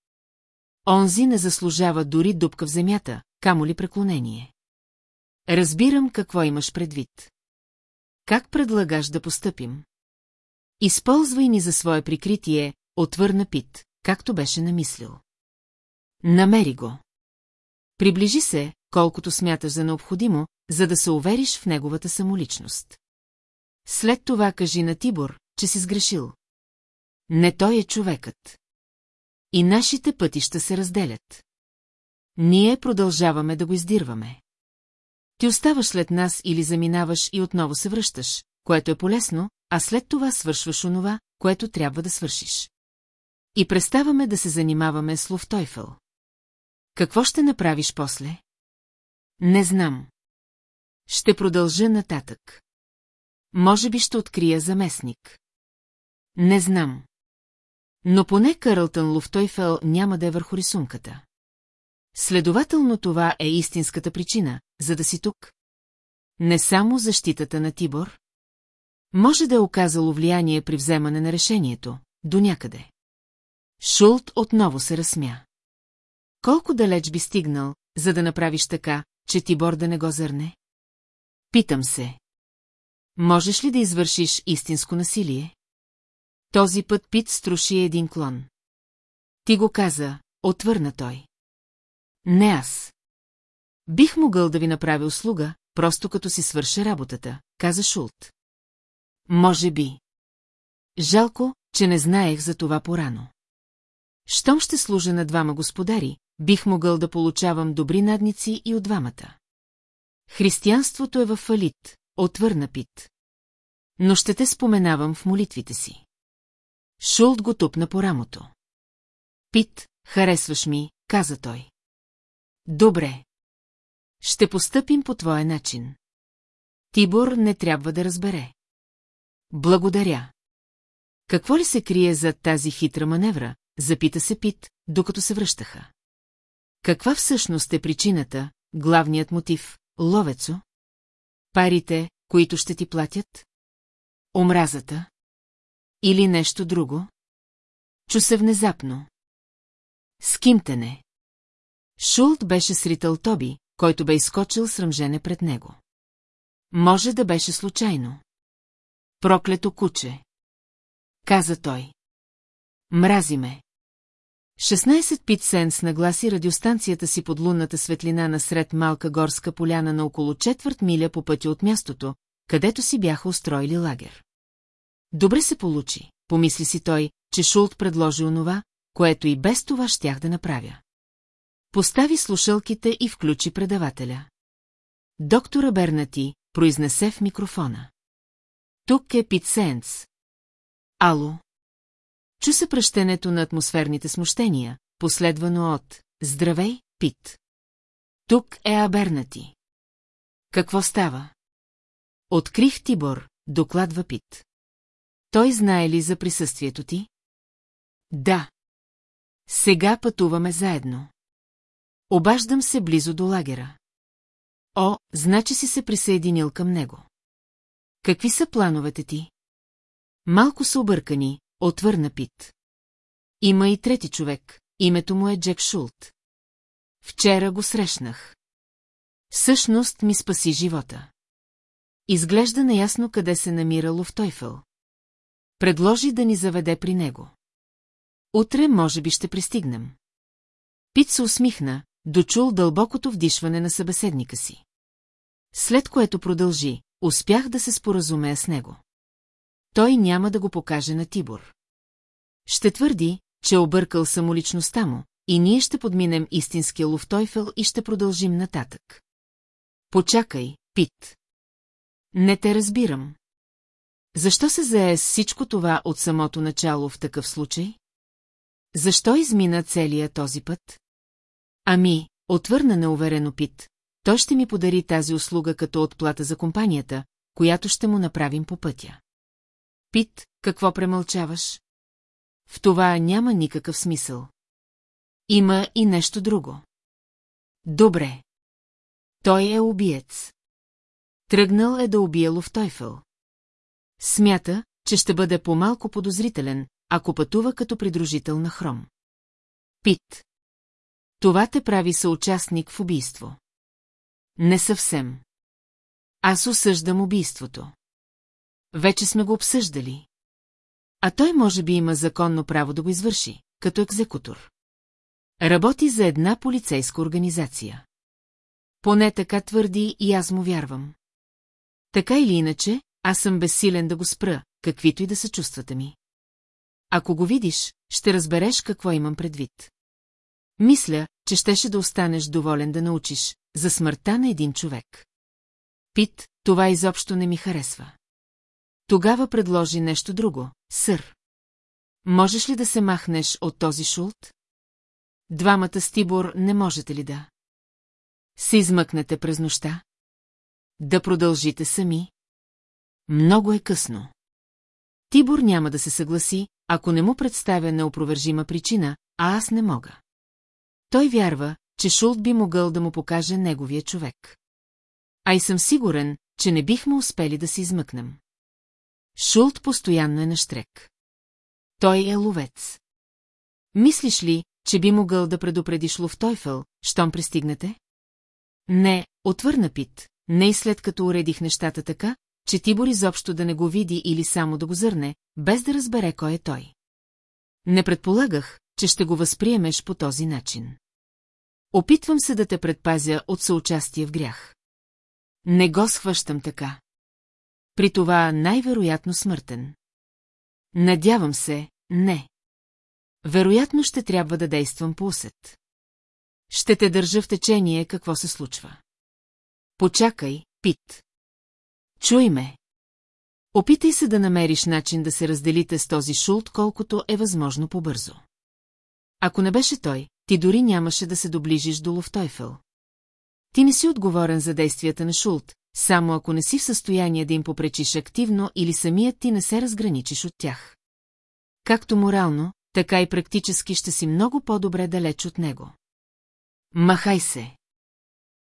Онзи не заслужава дори дупка в земята, камо ли преклонение. Разбирам какво имаш предвид. Как предлагаш да постъпим? Използвай ни за свое прикритие, отвърна Пит, както беше намислил. Намери го. Приближи се, колкото смяташ за необходимо, за да се увериш в неговата самоличност. След това кажи на Тибор, че си сгрешил. Не той е човекът. И нашите пътища се разделят. Ние продължаваме да го издирваме. Ти оставаш след нас или заминаваш и отново се връщаш, което е полезно, а след това свършваш онова, което трябва да свършиш. И преставаме да се занимаваме с Луфтойфъл. Какво ще направиш после? Не знам. Ще продължа нататък. Може би ще открия заместник. Не знам. Но поне Карлтън Луфтойфел няма да е върху рисунката. Следователно това е истинската причина, за да си тук. Не само защитата на Тибор. Може да е оказало влияние при вземане на решението, до някъде. Шулт отново се разсмя. Колко далеч би стигнал, за да направиш така, че Тибор да не го зърне? Питам се. Можеш ли да извършиш истинско насилие? Този път Пит струши един клон. Ти го каза, отвърна той. Не аз. Бих могъл да ви направя услуга, просто като си свърша работата, каза Шулт. Може би. Жалко, че не знаех за това порано. Щом ще служа на двама господари, бих могъл да получавам добри надници и от двамата. Християнството е в фалит, отвърна Пит. Но ще те споменавам в молитвите си. Шулт го тупна по рамото. Пит, харесваш ми, каза той. Добре. Ще постъпим по твоя начин. Тибор не трябва да разбере. Благодаря. Какво ли се крие за тази хитра маневра, запита се Пит, докато се връщаха. Каква всъщност е причината, главният мотив, ловецо? Парите, които ще ти платят? Омразата? Или нещо друго? Чу се внезапно. Скимтене. Шулт беше срител Тоби, който бе изкочил срамжене пред него. Може да беше случайно. Проклето куче. Каза той. Мрази ме. 16 Пит Сенс нагласи радиостанцията си под лунната светлина насред малка горска поляна на около четвърт миля по пътя от мястото, където си бяха устроили лагер. Добре се получи, помисли си той, че Шулт предложи онова, което и без това щях да направя. Постави слушалките и включи предавателя. Доктора Бернати произнесе в микрофона. Тук е Пит Сенс. Ало. Чу се пръщенето на атмосферните смущения, последвано от «Здравей, Пит». Тук е Абернати. Какво става? Открих Тибор, докладва Пит. Той знае ли за присъствието ти? Да. Сега пътуваме заедно. Обаждам се близо до лагера. О, значи си се присъединил към него. Какви са плановете ти? Малко са объркани, отвърна Пит. Има и трети човек, името му е Джек Шулт. Вчера го срещнах. Всъщност ми спаси живота. Изглежда неясно къде се намира Луфтойфъл. Предложи да ни заведе при него. Утре може би ще пристигнем. Пит се усмихна, дочул дълбокото вдишване на събеседника си. След което продължи, успях да се споразумея с него. Той няма да го покаже на Тибор. Ще твърди, че объркал самоличността му, и ние ще подминем истинския Луфтойфел и ще продължим нататък. Почакай, Пит. Не те разбирам. Защо се зае с всичко това от самото начало в такъв случай? Защо измина целия този път? Ами, отвърна неуверено Пит, той ще ми подари тази услуга като отплата за компанията, която ще му направим по пътя. Пит, какво премълчаваш? В това няма никакъв смисъл. Има и нещо друго. Добре. Той е убиец. Тръгнал е да убие Луфтойфъл. Смята, че ще бъде по-малко подозрителен, ако пътува като придружител на Хром. Пит. Това те прави съучастник в убийство. Не съвсем. Аз осъждам убийството. Вече сме го обсъждали. А той може би има законно право да го извърши, като екзекутор. Работи за една полицейска организация. Поне така твърди и аз му вярвам. Така или иначе, аз съм безсилен да го спра, каквито и да са чувствата ми. Ако го видиш, ще разбереш какво имам предвид. Мисля, че щеше да останеш доволен да научиш за смъртта на един човек. Пит, това изобщо не ми харесва. Тогава предложи нещо друго, сър. Можеш ли да се махнеш от този шулт? Двамата с Тибор не можете ли да? Се измъкнете през нощта? Да продължите сами? Много е късно. Тибор няма да се съгласи, ако не му представя неопровержима причина, а аз не мога. Той вярва, че Шулт би могъл да му покаже неговия човек. А и съм сигурен, че не бихме успели да се измъкнем. Шулт постоянно е на штрек. Той е ловец. Мислиш ли, че би могъл да предупредиш Луфтойфел, щом пристигнете? Не, отвърна Пит, не и след като уредих нещата така, че Тибор изобщо да не го види или само да го зърне, без да разбере кой е той. Не предполагах, че ще го възприемеш по този начин. Опитвам се да те предпазя от съучастие в грях. Не го схващам така. При това най-вероятно смъртен. Надявам се, не. Вероятно ще трябва да действам по усет. Ще те държа в течение какво се случва. Почакай, Пит. Чуй ме. Опитай се да намериш начин да се разделите с този шулт, колкото е възможно по-бързо. Ако не беше той, ти дори нямаше да се доближиш до Лофтойфел. Ти не си отговорен за действията на Шулт, само ако не си в състояние да им попречиш активно или самият ти не се разграничиш от тях. Както морално, така и практически ще си много по-добре далеч от него. Махай се.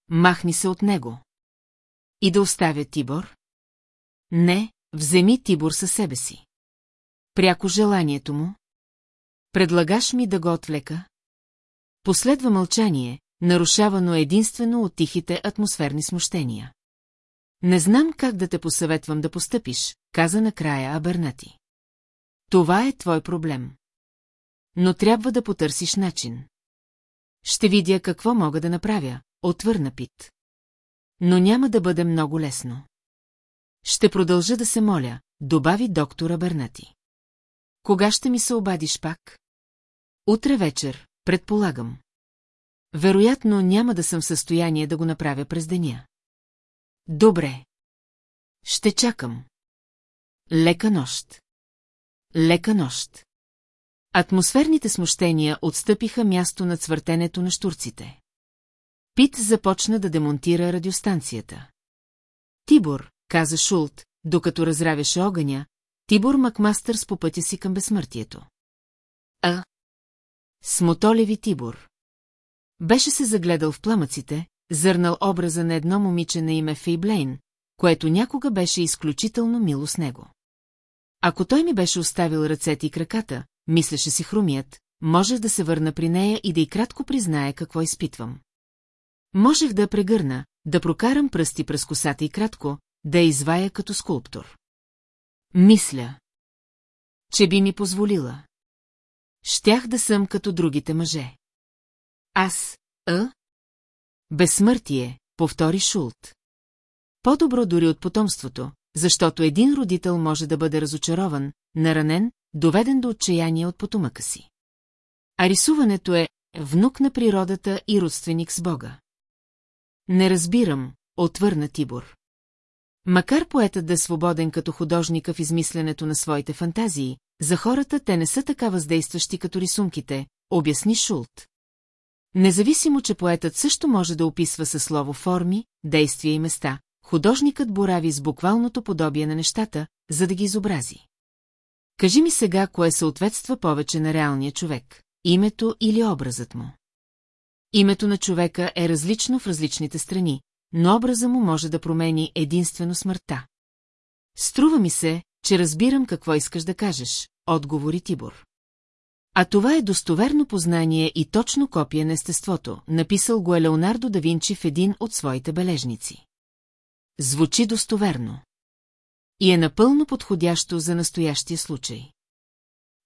Махни се от него. И да оставя Тибор? Не, вземи Тибор със себе си. Пряко желанието му. Предлагаш ми да го отвлека? Последва мълчание, нарушавано единствено от тихите атмосферни смущения. Не знам как да те посъветвам да постъпиш, каза накрая Абернати. Това е твой проблем. но трябва да потърсиш начин. Ще видя какво мога да направя, отвърна Пит. Но няма да бъде много лесно. Ще продължа да се моля, добави доктора Бернати. Кога ще ми се обадиш пак? Утре вечер, предполагам. Вероятно няма да съм в състояние да го направя през деня. Добре. Ще чакам. Лека нощ. Лека нощ. Атмосферните смущения отстъпиха място на цвъртенето на штурците. Пит започна да демонтира радиостанцията. Тибор, каза Шулт, докато разравяше огъня, Тибор Макмастърс по пътя си към безсмъртието. А? Смотолеви Тибор. Беше се загледал в пламъците, зърнал образа на едно момиче на име Фейблейн, което някога беше изключително мило с него. Ако той ми беше оставил ръцете и краката, мислеше си хрумият, можех да се върна при нея и да и кратко признае какво изпитвам. Можех да я прегърна, да прокарам пръсти през косата и кратко, да я извая като скулптор. Мисля, че би ми позволила. Щях да съм като другите мъже. Аз, а? Безсмъртие, повтори Шулт. По-добро дори от потомството, защото един родител може да бъде разочарован, наранен, доведен до отчаяние от потомъка си. А рисуването е внук на природата и родственик с Бога. Не разбирам, отвърна Тибор. Макар поетът да е свободен като художника в измисленето на своите фантазии, за хората те не са така въздействащи като рисунките, обясни Шулт. Независимо, че поетът също може да описва със слово форми, действия и места, художникът борави с буквалното подобие на нещата, за да ги изобрази. Кажи ми сега, кое съответства повече на реалния човек – името или образът му. Името на човека е различно в различните страни, но образа му може да промени единствено смъртта. Струва ми се, че разбирам какво искаш да кажеш, отговори Тибор. А това е достоверно познание и точно копие на естеството, написал го е Леонардо да Винчи в един от своите бележници. Звучи достоверно. И е напълно подходящо за настоящия случай.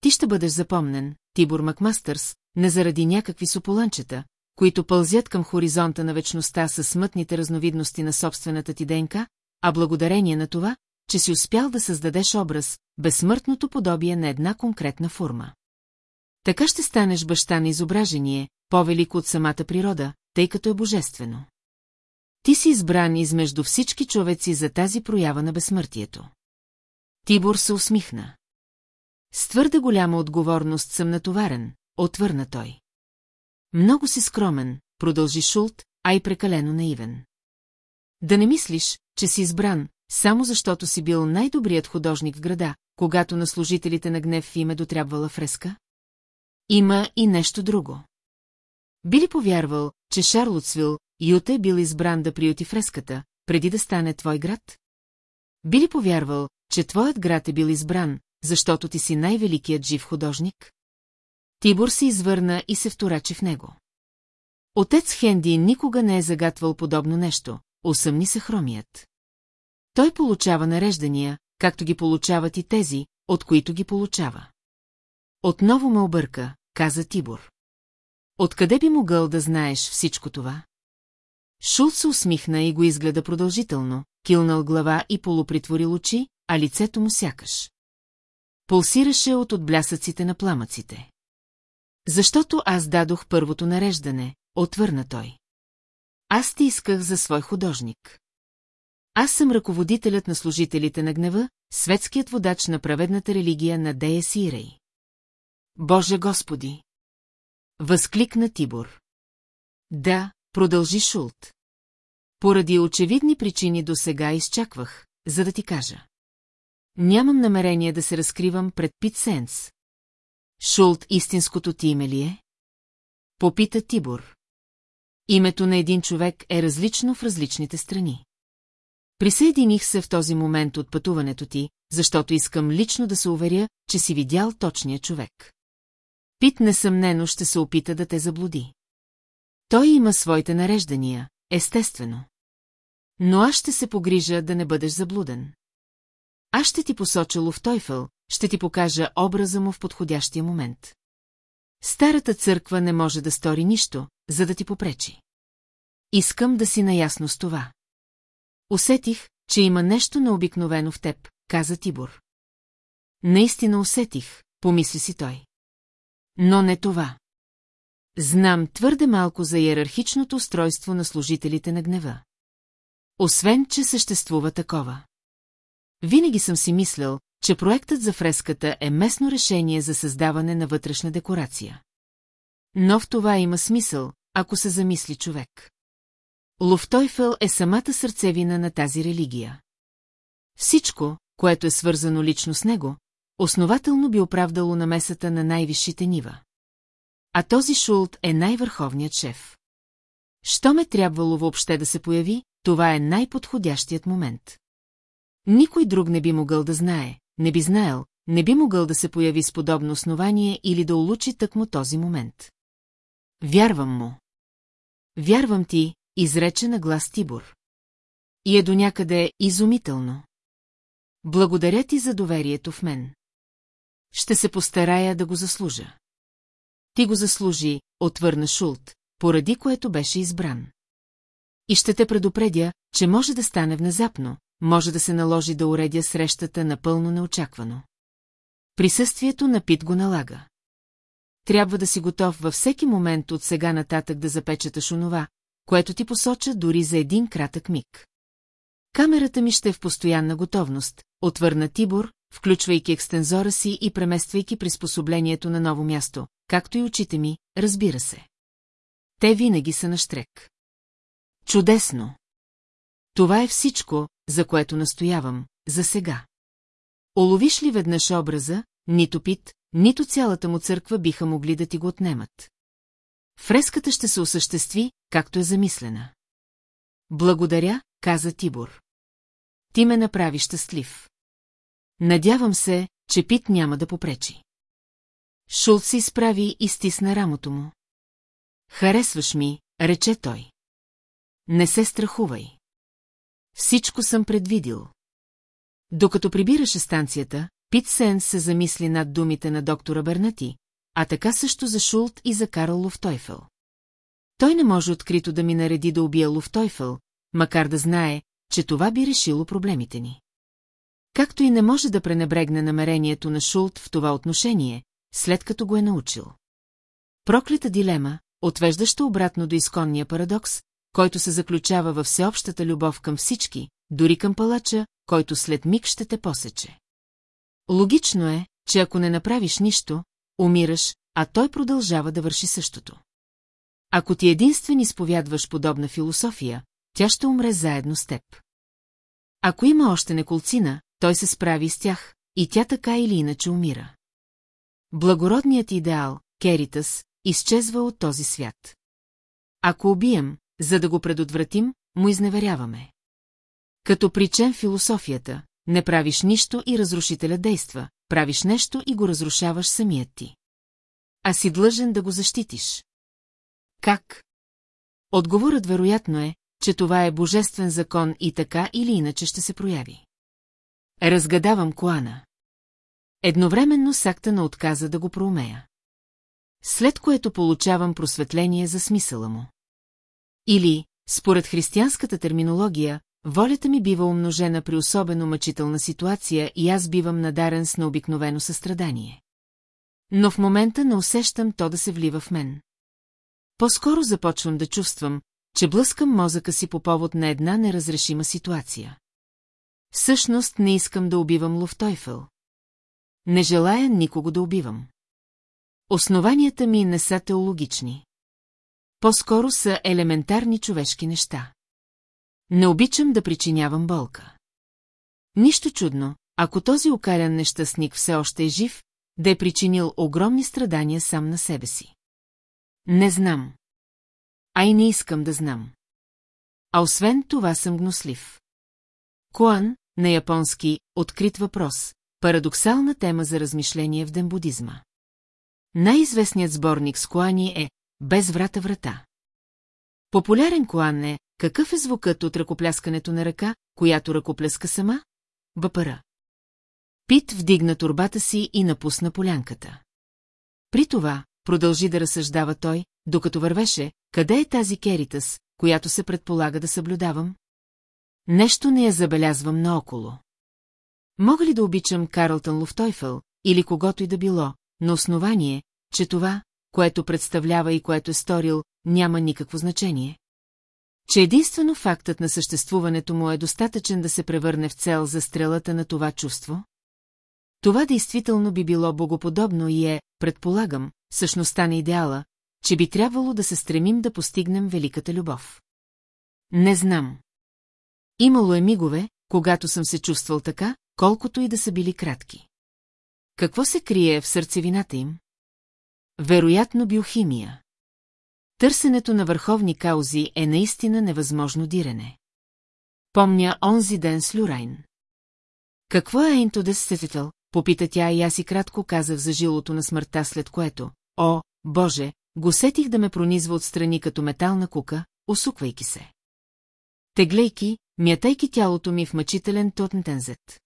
Ти ще бъдеш запомнен, Тибор Макмастърс, не заради някакви сополанчета, които пълзят към хоризонта на вечността с смътните разновидности на собствената ти ДНК, а благодарение на това, че си успял да създадеш образ, безсмъртното подобие на една конкретна форма. Така ще станеш баща на изображение, по-велико от самата природа, тъй като е божествено. Ти си избран измежду всички човеци за тази проява на безсмъртието. Тибор се усмихна. С твърде голяма отговорност съм натоварен, отвърна той. Много си скромен, продължи Шулт, а и прекалено наивен. Да не мислиш, че си избран, само защото си бил най-добрият художник в града, когато на служителите на гнев име дотрябвала фреска? Има и нещо друго. Би ли повярвал, че Шарлотсвил, Юте бил избран да приюти фреската, преди да стане твой град? Би ли повярвал, че твоят град е бил избран, защото ти си най-великият жив художник? Тибор се извърна и се вторачи в него. Отец Хенди никога не е загатвал подобно нещо, усъмни се хромият. Той получава нареждания, както ги получават и тези, от които ги получава. Отново ме обърка, каза Тибор. Откъде би могъл да знаеш всичко това? Шул се усмихна и го изгледа продължително, килнал глава и полупритворил очи, а лицето му сякаш. Пулсираше от отблясъците на пламъците. Защото аз дадох първото нареждане, отвърна той. Аз ти исках за свой художник. Аз съм ръководителят на служителите на гнева, светският водач на праведната религия на Дея Сирей. Боже Господи! Възкликна Тибор. Да, продължи Шулт. Поради очевидни причини до сега изчаквах, за да ти кажа. Нямам намерение да се разкривам пред Пит Сенс. Шулт истинското ти име ли е? Попита Тибор. Името на един човек е различно в различните страни. Присъединих се в този момент от пътуването ти, защото искам лично да се уверя, че си видял точния човек. Пит несъмнено ще се опита да те заблуди. Той има своите нареждания, естествено. Но аз ще се погрижа да не бъдеш заблуден. Аз ще ти посоча Луфтойфъл, ще ти покажа образа му в подходящия момент. Старата църква не може да стори нищо, за да ти попречи. Искам да си наясно с това. Усетих, че има нещо необикновено в теб, каза Тибор. Наистина усетих, помисли си той. Но не това. Знам твърде малко за иерархичното устройство на служителите на гнева. Освен, че съществува такова. Винаги съм си мислял, че проектът за фреската е местно решение за създаване на вътрешна декорация. Но в това има смисъл, ако се замисли човек. Луфтойфел е самата сърцевина на тази религия. Всичко, което е свързано лично с него, основателно би оправдало намесата на най-висшите нива. А този Шулт е най-върховният шеф. Що ме трябвало въобще да се появи, това е най-подходящият момент. Никой друг не би могъл да знае, не би знаел, не би могъл да се появи с подобно основание или да улучи тъкмо този момент. Вярвам му. Вярвам ти, изрече на глас Тибор. И е до някъде изумително. Благодаря ти за доверието в мен. Ще се постарая да го заслужа. Ти го заслужи, отвърна Шулт, поради което беше избран. И ще те предупредя, че може да стане внезапно, може да се наложи да уредя срещата напълно неочаквано. Присъствието на Пит го налага. Трябва да си готов във всеки момент от сега нататък да запечаташ онова, което ти посоча дори за един кратък миг. Камерата ми ще е в постоянна готовност, отвърна Тибор, включвайки екстензора си и премествайки приспособлението на ново място, както и очите ми, разбира се. Те винаги са на штрек. Чудесно! Това е всичко, за което настоявам, за сега. Оловиш ли веднъж образа, нито Пит, нито цялата му църква биха могли да ти го отнемат. Фреската ще се осъществи, както е замислена. Благодаря, каза Тибор. Ти ме направи щастлив. Надявам се, че Пит няма да попречи. Шулт се изправи и стисна рамото му. Харесваш ми, рече той. Не се страхувай. Всичко съм предвидил. Докато прибираше станцията, Пит Сен се замисли над думите на доктора Бернати, а така също за Шулт и за Карл Луфтойфел. Той не може открито да ми нареди да убия Луфтойфел, макар да знае, че това би решило проблемите ни. Както и не може да пренебрегне намерението на Шулт в това отношение, след като го е научил. Проклета дилема, отвеждаща обратно до изконния парадокс, който се заключава във всеобщата любов към всички, дори към палача, който след миг ще те посече. Логично е, че ако не направиш нищо, умираш, а той продължава да върши същото. Ако ти единствен изповядваш подобна философия, тя ще умре заедно с теб. Ако има още неколцина, той се справи с тях, и тя така или иначе умира. Благородният идеал, Керитас, изчезва от този свят. Ако убием, за да го предотвратим, му изневеряваме. Като причем философията, не правиш нищо и разрушителя действа, правиш нещо и го разрушаваш самият ти. А си длъжен да го защитиш. Как? Отговорът вероятно е, че това е божествен закон и така или иначе ще се прояви. Разгадавам Коана. Едновременно с акта на отказа да го проумея. След което получавам просветление за смисъла му. Или, според християнската терминология, волята ми бива умножена при особено мъчителна ситуация и аз бивам надарен с необикновено състрадание. Но в момента не усещам то да се влива в мен. По-скоро започвам да чувствам, че блъскам мозъка си по повод на една неразрешима ситуация. Всъщност не искам да убивам Луфтойфел. Не желая никого да убивам. Основанията ми не са теологични. По-скоро са елементарни човешки неща. Не обичам да причинявам болка. Нищо чудно, ако този окалян нещастник все още е жив, да е причинил огромни страдания сам на себе си. Не знам. А и не искам да знам. А освен това съм гнослив. Коан, на японски, открит въпрос, парадоксална тема за размишление в дембудизма. Най-известният сборник с Коани е «Без врата врата». Популярен Коан е «Какъв е звукът от ръкопляскането на ръка, която ръкопляска сама?» Бъпара. Пит вдигна турбата си и напусна полянката. При това, продължи да разсъждава той, докато вървеше, къде е тази Керитас, която се предполага да съблюдавам? Нещо не я забелязвам наоколо. Мога ли да обичам Карлтън Луфтойфъл или когото и да било, на основание, че това, което представлява и което е сторил, няма никакво значение? Че единствено фактът на съществуването му е достатъчен да се превърне в цел за стрелата на това чувство? Това действително би било богоподобно и е, предполагам, същността на идеала, че би трябвало да се стремим да постигнем великата любов. Не знам. Имало е мигове, когато съм се чувствал така, колкото и да са били кратки. Какво се крие в сърцевината им? Вероятно биохимия. Търсенето на върховни каузи е наистина невъзможно дирене. Помня онзи ден с Люрайн. Какво е интодесетител? Попита тя и аз и кратко казах за жилото на смъртта, след което, о, Боже, го сетих да ме пронизва отстрани като метална кука, усуквайки се. Теглейки, мятайки тялото ми в мъчителен тотнтензет.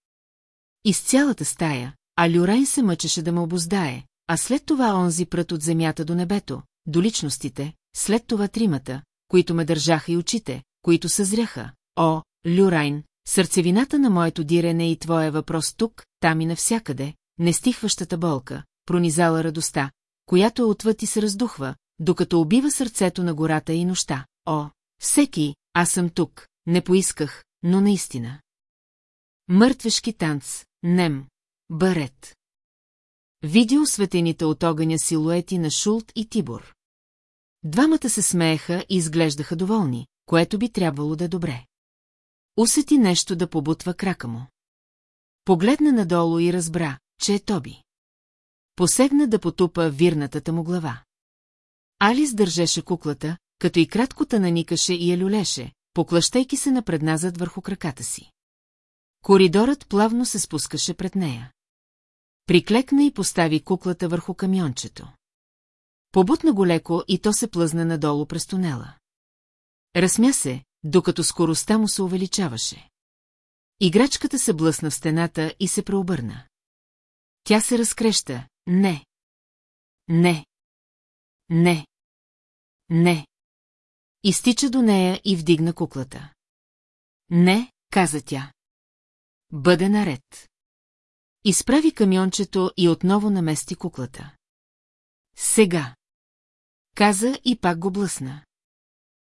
Из цялата стая, а Люрайн се мъчеше да ме обоздае, а след това онзи прът от земята до небето, до личностите, след това тримата, които ме държаха и очите, които съзряха. О, Люрайн, сърцевината на моето дирене и твоя въпрос тук, там и навсякъде, нестихващата болка, пронизала радостта, която е отвъд и се раздухва, докато убива сърцето на гората и нощта. О, всеки, аз съм тук, не поисках, но наистина. Мъртвешки танц, нем, барет. Види осветените от огъня силуети на Шулт и Тибор. Двамата се смееха и изглеждаха доволни, което би трябвало да е добре. Усети нещо да побутва крака му. Погледна надолу и разбра, че е Тоби. Посегна да потупа вирнатата му глава. Алис държеше куклата, като и краткота наникаше и я люлеше, поклащайки се напредназад върху краката си. Коридорът плавно се спускаше пред нея. Приклекна и постави куклата върху камиончето. Побутна го леко и то се плъзна надолу през тунела. Разсмя се, докато скоростта му се увеличаваше. Играчката се блъсна в стената и се преобърна. Тя се разкреща. Не. Не. Не. Не. Изтича до нея и вдигна куклата. Не, каза тя. Бъде наред. Изправи камиончето и отново намести куклата. Сега. Каза и пак го блъсна.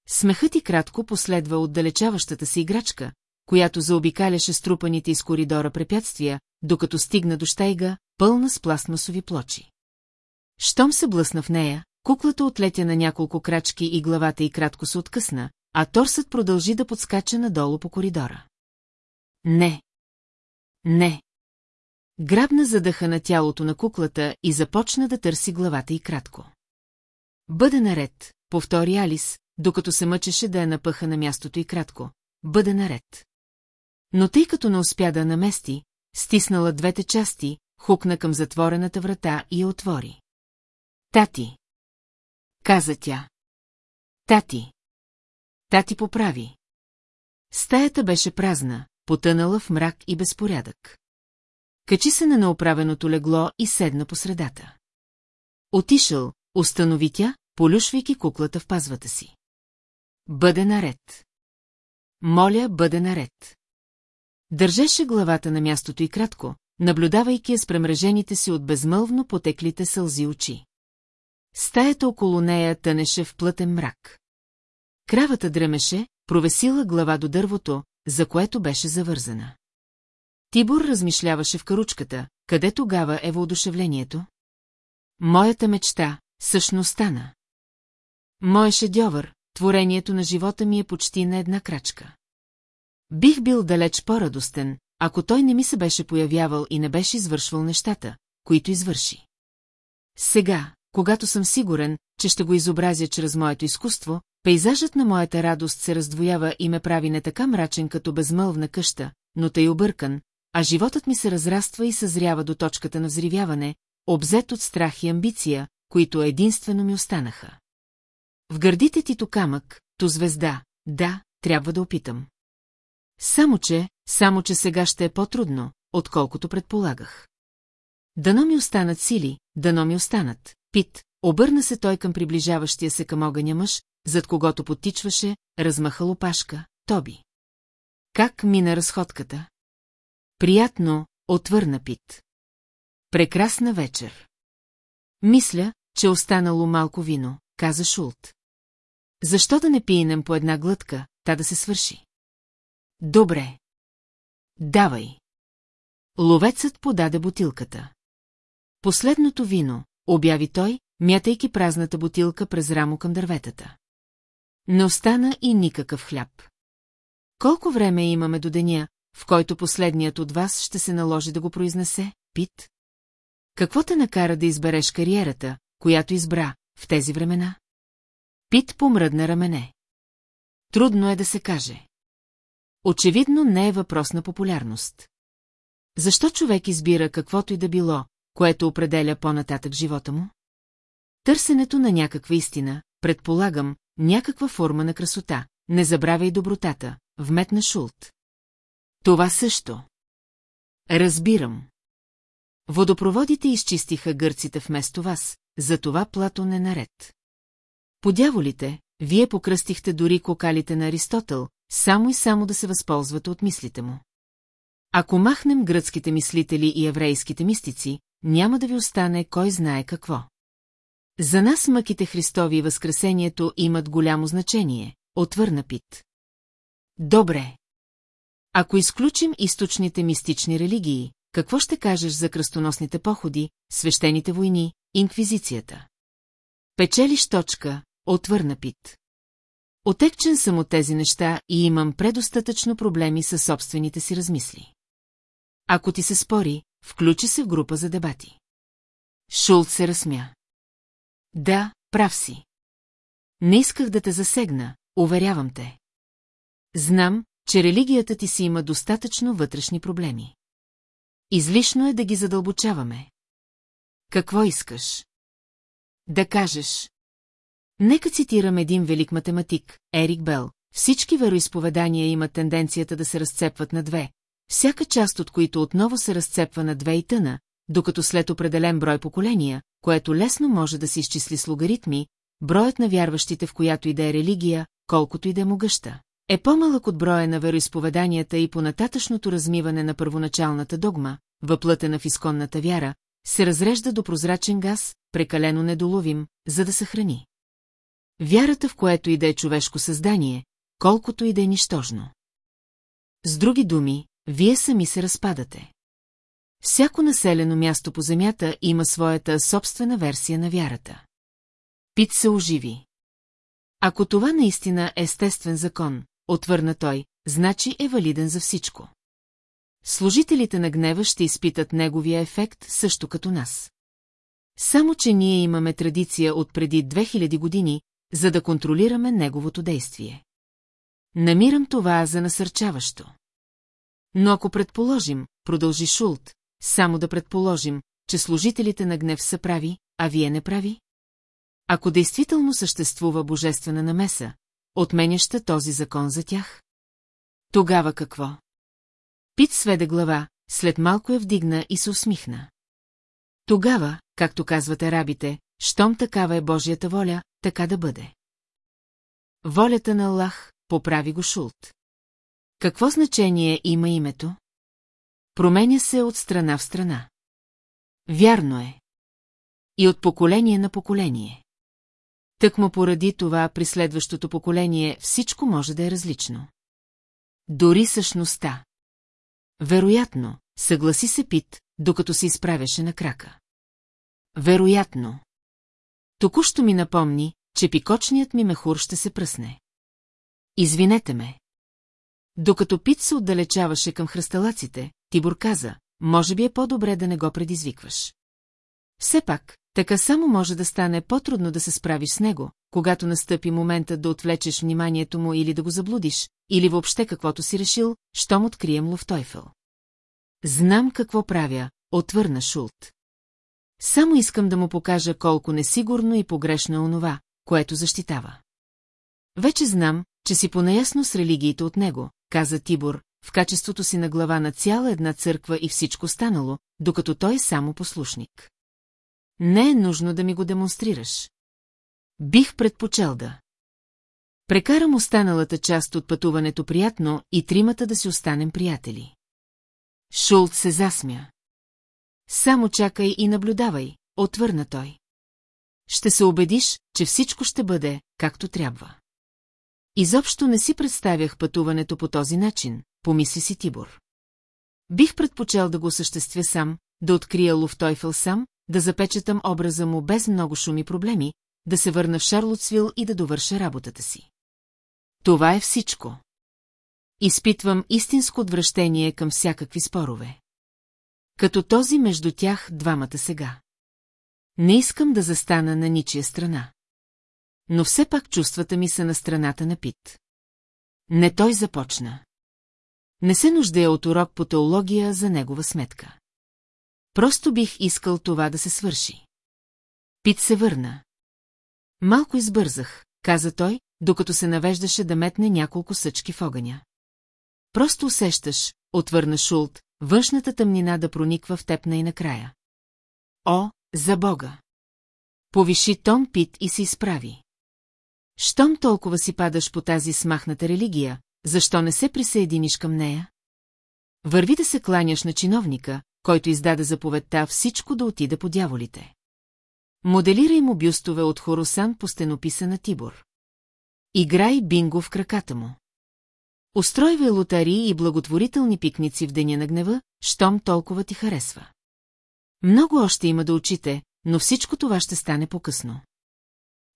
Смехът и кратко последва отдалечаващата се играчка, която заобикаляше струпаните из коридора препятствия, докато стигна до щайга, пълна с пластмасови плочи. Щом се блъсна в нея, куклата отлетя на няколко крачки и главата й кратко се откъсна, а торсът продължи да подскача надолу по коридора. Не. Не. Грабна задъха на тялото на куклата и започна да търси главата й кратко. Бъде наред, повтори Алис, докато се мъчеше да я напъха на мястото и кратко. Бъде наред. Но тъй като не успя да намести, стиснала двете части, хукна към затворената врата и я отвори. Тати! Каза тя. Тати! Тати поправи. Стаята беше празна, потънала в мрак и безпорядък. Качи се на неоправеното легло и седна по средата. Отишъл, установи тя, полюшвайки куклата в пазвата си. Бъде наред. Моля, бъде наред. Държеше главата на мястото и кратко, наблюдавайки я с премрежените си от безмълвно потеклите сълзи очи. Стаята около нея тънеше в плътен мрак. Кравата дремеше, провесила глава до дървото, за което беше завързана. Тибор размишляваше в каручката, къде тогава е въодушевлението? Моята мечта, същност стана. Мой шедьовър, творението на живота ми е почти на една крачка. Бих бил далеч по-радостен, ако той не ми се беше появявал и не беше извършвал нещата, които извърши. Сега, когато съм сигурен, че ще го изобразя чрез моето изкуство, пейзажът на моята радост се раздвоява и ме прави не така мрачен като безмълвна къща, но тъй объркан, а животът ми се разраства и съзрява до точката на взривяване, обзет от страх и амбиция, които единствено ми останаха. В гърдите ти то камък, то звезда, да, трябва да опитам. Само че, само че сега ще е по-трудно, отколкото предполагах. Дано ми останат сили, дано ми останат, Пит, обърна се той към приближаващия се към огъня мъж, зад когото потичваше, размаха лопашка, Тоби. Как мина разходката? Приятно, отвърна Пит. Прекрасна вечер. Мисля, че останало малко вино, каза Шулт. Защо да не пиенем по една глътка, та да се свърши? Добре. Давай. Ловецът подаде бутилката. Последното вино, обяви той, мятайки празната бутилка през рамо към дърветата. Не остана и никакъв хляб. Колко време имаме до деня, в който последният от вас ще се наложи да го произнесе, Пит? Какво те накара да избереш кариерата, която избра в тези времена? Пит помръдна рамене. Трудно е да се каже. Очевидно не е въпрос на популярност. Защо човек избира каквото и да било, което определя по-нататък живота му? Търсенето на някаква истина, предполагам, някаква форма на красота, не забравяй добротата, вметна Шулт. Това също. Разбирам. Водопроводите изчистиха гърците вместо вас, затова Платон е наред. Подяволите, вие покръстихте дори кокалите на Аристотел, само и само да се възползвате от мислите му. Ако махнем гръцките мислители и еврейските мистици, няма да ви остане кой знае какво. За нас мъките Христови и Възкресението имат голямо значение, отвърна Пит. Добре. Ако изключим източните мистични религии, какво ще кажеш за кръстоносните походи, свещените войни, инквизицията? Печелиш точка, отвърна Пит. Отекчен съм от тези неща и имам предостатъчно проблеми със собствените си размисли. Ако ти се спори, включи се в група за дебати. Шулт се разсмя. Да, прав си. Не исках да те засегна, уверявам те. Знам, че религията ти си има достатъчно вътрешни проблеми. Излишно е да ги задълбочаваме. Какво искаш? Да кажеш. Нека цитирам един велик математик, Ерик Бел. Всички вероисповедания имат тенденцията да се разцепват на две, всяка част от които отново се разцепва на две и тъна, докато след определен брой поколения, което лесно може да се изчисли с логаритми, броят на вярващите в която и да е религия, колкото и да е могъща, е по-малък от броя на вероисповеданията и по нататъчното размиване на първоначалната догма, въплътена в изконната вяра, се разрежда до прозрачен газ, прекалено недоловим, за да съхрани. Вярата в което и да е човешко създание, колкото и да е нищожно. С други думи, вие сами се разпадате. Всяко населено място по земята има своята собствена версия на вярата. Пит се оживи. Ако това наистина е естествен закон, отвърна той, значи е валиден за всичко. Служителите на гнева ще изпитат неговия ефект също като нас. Само, че ние имаме традиция от преди 2000 години, за да контролираме неговото действие. Намирам това за насърчаващо. Но ако предположим, продължи Шулт, само да предположим, че служителите на гнев са прави, а вие не прави? Ако действително съществува божествена намеса, отменяща този закон за тях? Тогава какво? Пит сведе глава, след малко я вдигна и се усмихна. Тогава, както казват арабите, щом такава е Божията воля, така да бъде. Волята на Аллах, поправи го Шулт. Какво значение има името? Променя се от страна в страна. Вярно е. И от поколение на поколение. Тък му поради това при следващото поколение всичко може да е различно. Дори същността. Вероятно, съгласи се Пит, докато се изправяше на крака. Вероятно. Току-що ми напомни, че пикочният ми мехур ще се пръсне. Извинете ме. Докато Пит се отдалечаваше към хръсталаците, Тибор каза, може би е по-добре да не го предизвикваш. Все пак, така само може да стане по-трудно да се справиш с него, когато настъпи момента да отвлечеш вниманието му или да го заблудиш, или въобще каквото си решил, щом открием Лофтойфел. Знам какво правя, отвърна Шулт. Само искам да му покажа колко несигурно и погрешно е онова, което защитава. Вече знам, че си понаясно с религиите от него, каза Тибор, в качеството си на глава на цяла една църква и всичко станало, докато той е само послушник. не е нужно да ми го демонстрираш. Бих предпочел да. Прекарам останалата част от пътуването приятно и тримата да си останем приятели. Шулт се засмя. Само чакай и наблюдавай, отвърна той. Ще се убедиш, че всичко ще бъде, както трябва. Изобщо не си представях пътуването по този начин, помисли си Тибор. Бих предпочел да го осъществя сам, да открия Луфтойфел сам, да запечатам образа му без много шуми проблеми, да се върна в Шарлотсвил и да довърша работата си. Това е всичко. Изпитвам истинско отвращение към всякакви спорове. Като този между тях двамата сега. Не искам да застана на ничия страна. Но все пак чувствата ми са на страната на Пит. Не той започна. Не се нуждая от урок по теология за негова сметка. Просто бих искал това да се свърши. Пит се върна. Малко избързах, каза той, докато се навеждаше да метне няколко съчки в огъня. Просто усещаш, отвърна Шулт, външната тъмнина да прониква в теб и накрая. О, за Бога! Повиши тон Пит и се изправи. Щом толкова си падаш по тази смахната религия, защо не се присъединиш към нея? Върви да се кланяш на чиновника, който издаде заповедта всичко да отида по дяволите. Моделирай му бюстове от Хоросан по стенописа на Тибор. Играй бинго в краката му. Устройвай лотарии и благотворителни пикници в деня на гнева, щом толкова ти харесва. Много още има да учите, но всичко това ще стане по-късно.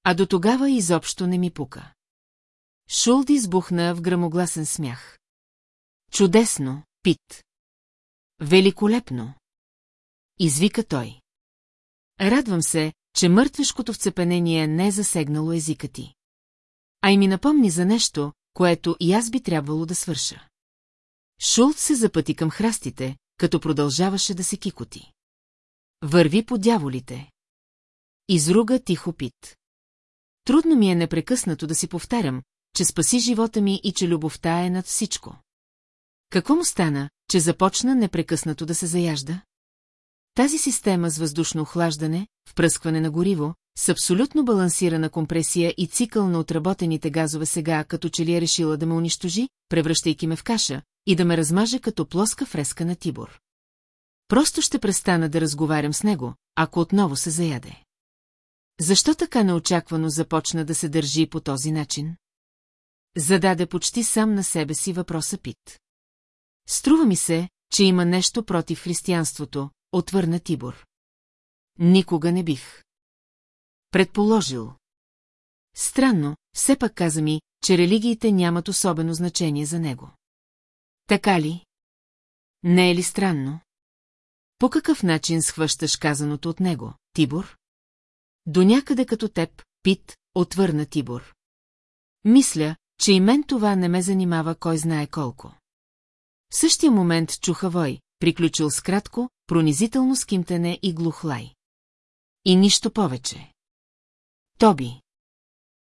А до тогава изобщо не ми пука. Шулди избухна в грамогласен смях. Чудесно, Пит. Великолепно. Извика той. Радвам се, че мъртвешкото вцепенение не е засегнало езика ти. А и ми напомни за нещо, което и аз би трябвало да свърша. Шулт се запъти към храстите, като продължаваше да се кикоти. Върви по дяволите. Изруга тихо пит. Трудно ми е непрекъснато да си повтарям, че спаси живота ми и че любовта е над всичко. Какво му стана, че започна непрекъснато да се заяжда? Тази система с въздушно охлаждане, впръскване на гориво, с абсолютно балансирана компресия и цикъл на отработените газове сега, като че ли е решила да ме унищожи, превръщайки ме в каша, и да ме размаже като плоска фреска на Тибор. Просто ще престана да разговарям с него, ако отново се заяде. Защо така неочаквано започна да се държи по този начин? Зададе почти сам на себе си въпроса Пит. Струва ми се, че има нещо против християнството, отвърна Тибор. Никога не бих. Предположил. Странно, все пак каза ми, че религиите нямат особено значение за него. Така ли? Не е ли странно? По какъв начин схващаш казаното от него, Тибор? До някъде като теб, Пит, отвърна Тибор. Мисля, че и мен това не ме занимава кой знае колко. В същия момент чуха вой, приключил с кратко, пронизително скимтене и глухлай. И нищо повече. Тоби.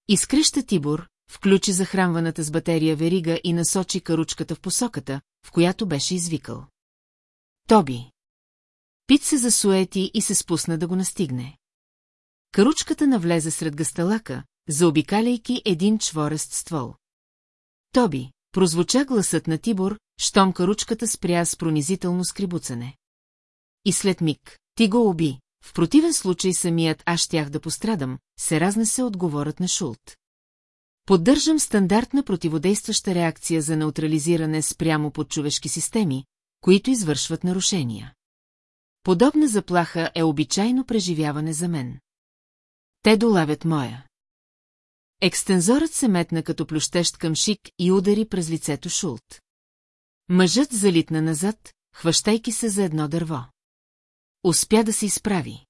Изкреща Тибор, включи захранваната с батерия верига и насочи каручката в посоката, в която беше извикал. Тоби. Пит се засуети и се спусна да го настигне. Каручката навлезе сред гасталака, заобикаляйки един чворест ствол. Тоби, прозвуча гласът на Тибор, щом каручката спря с пронизително скрибуцане. И след миг, ти го уби, в противен случай самият аз щях да пострадам, се разнесе отговорът на Шулт. Поддържам стандартна противодействаща реакция за неутрализиране спрямо под човешки системи, които извършват нарушения. Подобна заплаха е обичайно преживяване за мен. Те долавят моя. Екстензорът се метна като плющещ към шик и удари през лицето Шулт. Мъжът залитна назад, хващайки се за едно дърво. Успя да се изправи.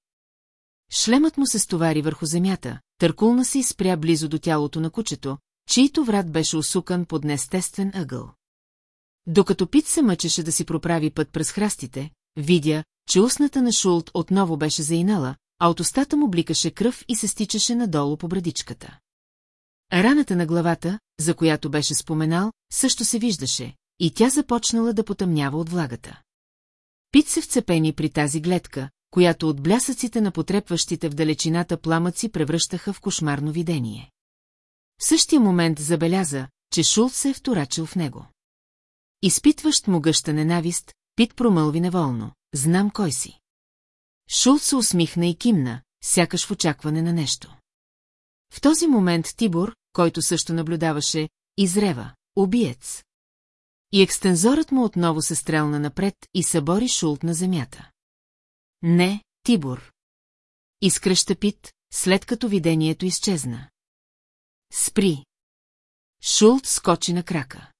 Шлемът му се стовари върху земята, търкулна се и спря близо до тялото на кучето, чието врат беше усукан под неестествен ъгъл. Докато Пит се мъчеше да си проправи път през храстите, видя, че устната на Шулт отново беше заинала, а от устата му бликаше кръв и се стичаше надолу по брадичката. Раната на главата, за която беше споменал, също се виждаше, и тя започнала да потъмнява от влагата. Пит се вцепени при тази гледка, която от блясъците на потрепващите в далечината пламъци превръщаха в кошмарно видение. В същия момент забеляза, че Шулт се е вторачил в него. Изпитващ му гъща ненавист, Пит промълви неволно. Знам кой си. Шулт се усмихна и кимна, сякаш в очакване на нещо. В този момент Тибор, който също наблюдаваше, изрева. Убиец. И екстензорът му отново се стрелна напред и събори Шулт на земята. Не, Тибор. Изкръща Пит, след като видението изчезна. Спри. Шулт скочи на крака.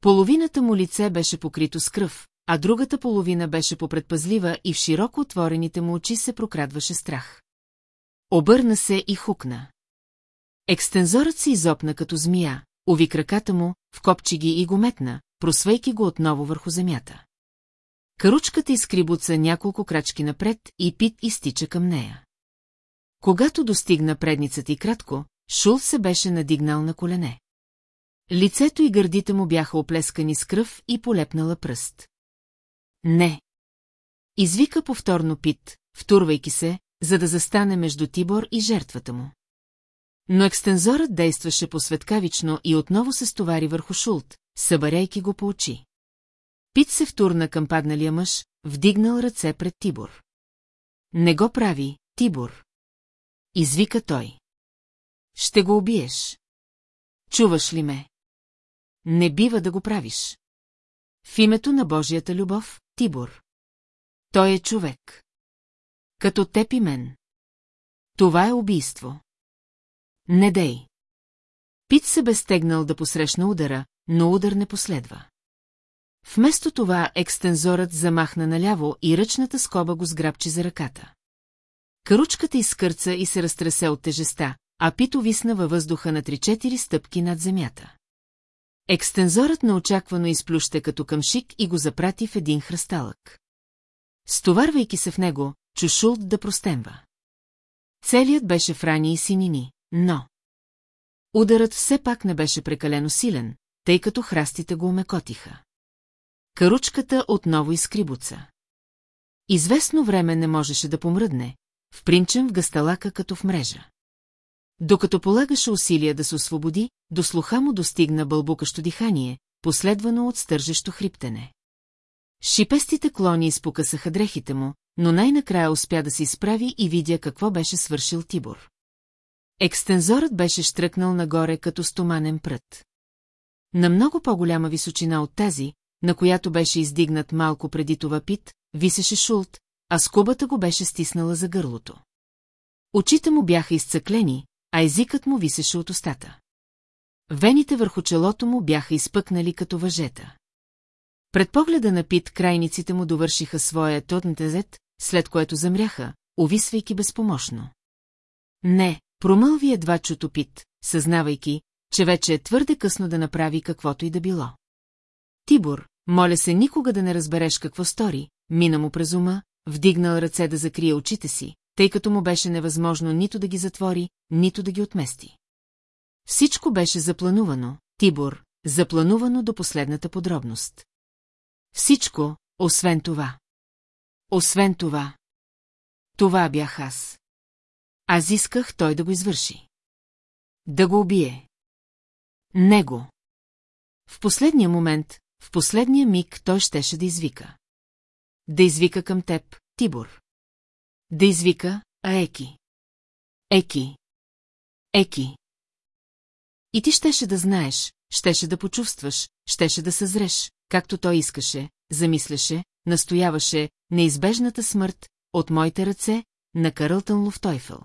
Половината му лице беше покрито с кръв, а другата половина беше попредпазлива и в широко отворените му очи се прокрадваше страх. Обърна се и хукна. Екстензорът се изопна като змия, уви краката му, вкопчи ги и го метна, просвейки го отново върху земята. Каручката изкрибуца няколко крачки напред и Пит изтича към нея. Когато достигна предницата и кратко, Шул се беше надигнал на колене. Лицето и гърдите му бяха оплескани с кръв и полепнала пръст. Не. Извика повторно Пит, втурвайки се, за да застане между Тибор и жертвата му. Но екстензорът действаше посветкавично и отново се стовари върху Шулт, събаряйки го по очи. Пит се втурна към падналия мъж, вдигнал ръце пред Тибор. Не го прави, Тибор. Извика той. Ще го убиеш. Чуваш ли ме? Не бива да го правиш. В името на Божията любов, Тибор. Той е човек. Като теб и мен. Това е убийство. Не дей. Пит се бе стегнал да посрещна удара, но удар не последва. Вместо това екстензорът замахна наляво и ръчната скоба го сграбчи за ръката. Каручката изкърца и се разтресе от тежеста, а Пито висна във въздуха на 3-4 стъпки над земята. Екстензорът неочаквано изплюща като къмшик и го запрати в един хръсталък. Стоварвайки се в него, чушулт да простемва. Целият беше в рани и синини, но... Ударът все пак не беше прекалено силен, тъй като храстите го умекотиха. Каручката отново изкрибуца. Известно време не можеше да помръдне, впринчен в гасталака като в мрежа. Докато полагаше усилия да се освободи, до слуха му достигна бълбукащо дихание, последвано от стържещо хриптене. Шипестите клони изпокъсаха дрехите му, но най-накрая успя да се изправи и видя какво беше свършил Тибор. Екстензорът беше штръкнал нагоре като стоманен прът. На много по-голяма височина от тази, на която беше издигнат малко преди това пит, висеше шулт, а скубата го беше стиснала за гърлото. Очите му бяха изцъклени, а езикът му висеше от устата. Вените върху челото му бяха изпъкнали като въжета. Пред погледа на Пит крайниците му довършиха своя тотнтезет, след което замряха, увисвайки безпомощно. Не, промълви едва чуто Пит, съзнавайки, че вече е твърде късно да направи каквото и да било. Тибор, моля се никога да не разбереш какво стори, мина му през ума, вдигнал ръце да закрие очите си, тъй като му беше невъзможно нито да ги затвори, нито да ги отмести. Всичко беше запланувано, Тибор, запланувано до последната подробност. Всичко, освен това. Освен това. Това бях аз. Аз исках той да го извърши. Да го убие. Него. В последния момент, в последния миг той щеше да извика. Да извика към теб, Тибор. Да извика, а Еки. Еки. Еки. И ти щеше да знаеш, щеше да почувстваш, щеше да съзреш, както той искаше, замисляше, настояваше, неизбежната смърт от моите ръце на Карълтън Луфтойфъл.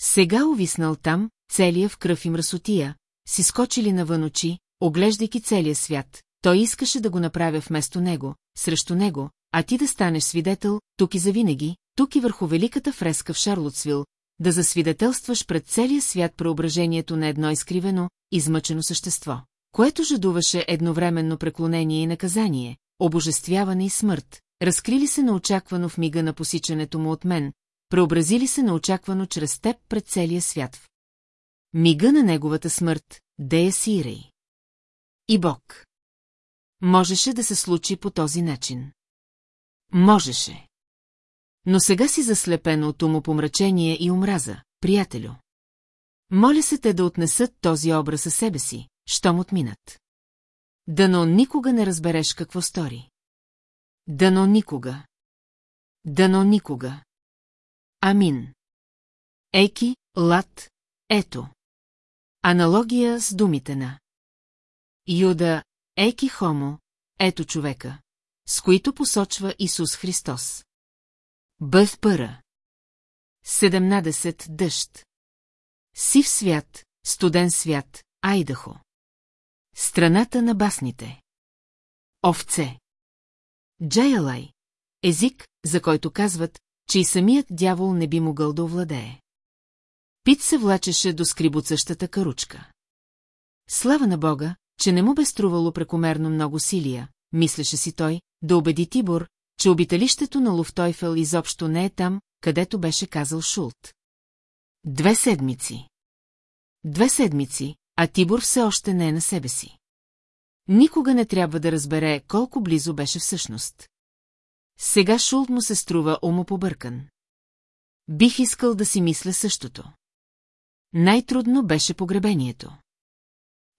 Сега увиснал там, целия в кръв и мръсотия, си скочили навън очи, оглеждайки целия свят, той искаше да го направя вместо него, срещу него, а ти да станеш свидетел, тук и завинаги, тук и върху великата фреска в Шарлотсвил, да засвидетелстваш пред целия свят преображението на едно изкривено, измъчено същество, което жадуваше едновременно преклонение и наказание, обожествяване и смърт, разкрили се неочаквано в мига на посичането му от мен, преобразили се неочаквано чрез теб пред целия свят. Мига на неговата смърт, Дея Сирей. И Бог. Можеше да се случи по този начин. Можеше. Но сега си заслепен от умопомрачение и омраза, приятелю. Моля се те да отнесат този образ със себе си, щом отминат. Дано никога не разбереш какво стори. Дано никога. Дано никога. Амин. Еки, лад, ето. Аналогия с думите на Юда, еки хомо, ето човека, с които посочва Исус Христос. Бъв пъра. 17 дъжд. Сив свят, студен свят, Айдахо. Страната на басните. Овце. Джаялай. Език, за който казват, че и самият дявол не би могъл да овладее. Пит се влачеше до скрибоцъщата каручка. Слава на Бога, че не му бе струвало прекомерно много силия, мислеше си той, да убеди Тибор, че обиталището на Луфтойфел изобщо не е там, където беше казал Шулт. Две седмици. Две седмици, а Тибор все още не е на себе си. Никога не трябва да разбере колко близо беше всъщност. Сега Шулт му се струва умопобъркан. Бих искал да си мисля същото. Най-трудно беше погребението.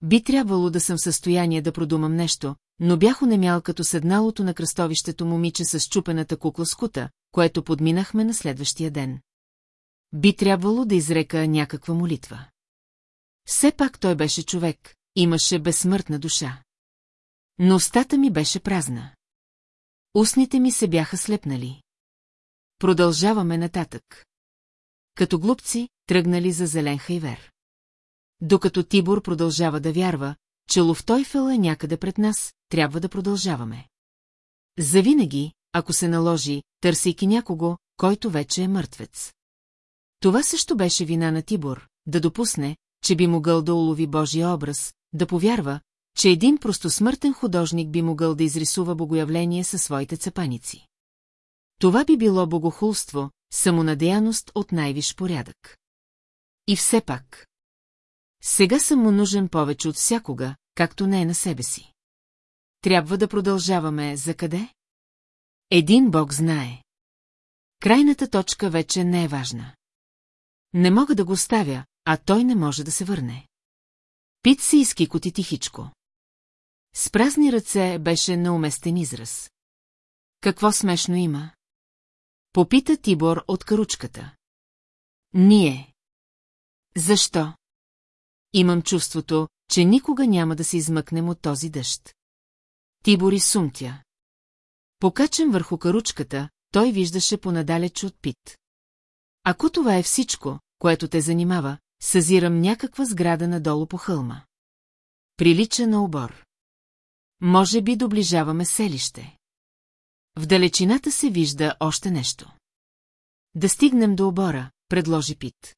Би трябвало да съм в състояние да продумам нещо, но бях унемял като седналото на кръстовището момиче с чупената кукла скута, което подминахме на следващия ден. Би трябвало да изрека някаква молитва. Все пак той беше човек, имаше безсмъртна душа. Но устата ми беше празна. Устните ми се бяха слепнали. Продължаваме нататък. Като глупци, тръгнали за зелен хайвер. Докато Тибор продължава да вярва, че Луфтойфел е някъде пред нас, трябва да продължаваме. Завинаги, ако се наложи, търсейки някого, който вече е мъртвец. Това също беше вина на Тибор, да допусне, че би могъл да улови Божия образ, да повярва, че един простосмъртен художник би могъл да изрисува богоявление със своите цепаници. Това би било богохулство, самонадеяност от най-виш порядък. И все пак. Сега съм му нужен повече от всякога, както не е на себе си. Трябва да продължаваме за къде? Един бог знае. Крайната точка вече не е важна. Не мога да го оставя, а той не може да се върне. Пит си изкикоти тихичко. С празни ръце беше неуместен израз. Какво смешно има? Попита Тибор от каручката. Ние. Защо? Имам чувството, че никога няма да се измъкнем от този дъжд. Тибори сумтя. Покачен върху каручката, той виждаше понадалеч от пит. Ако това е всичко, което те занимава, съзирам някаква сграда надолу по хълма. Прилича на обор. Може би доближаваме селище. В далечината се вижда още нещо. Да стигнем до обора, предложи Пит.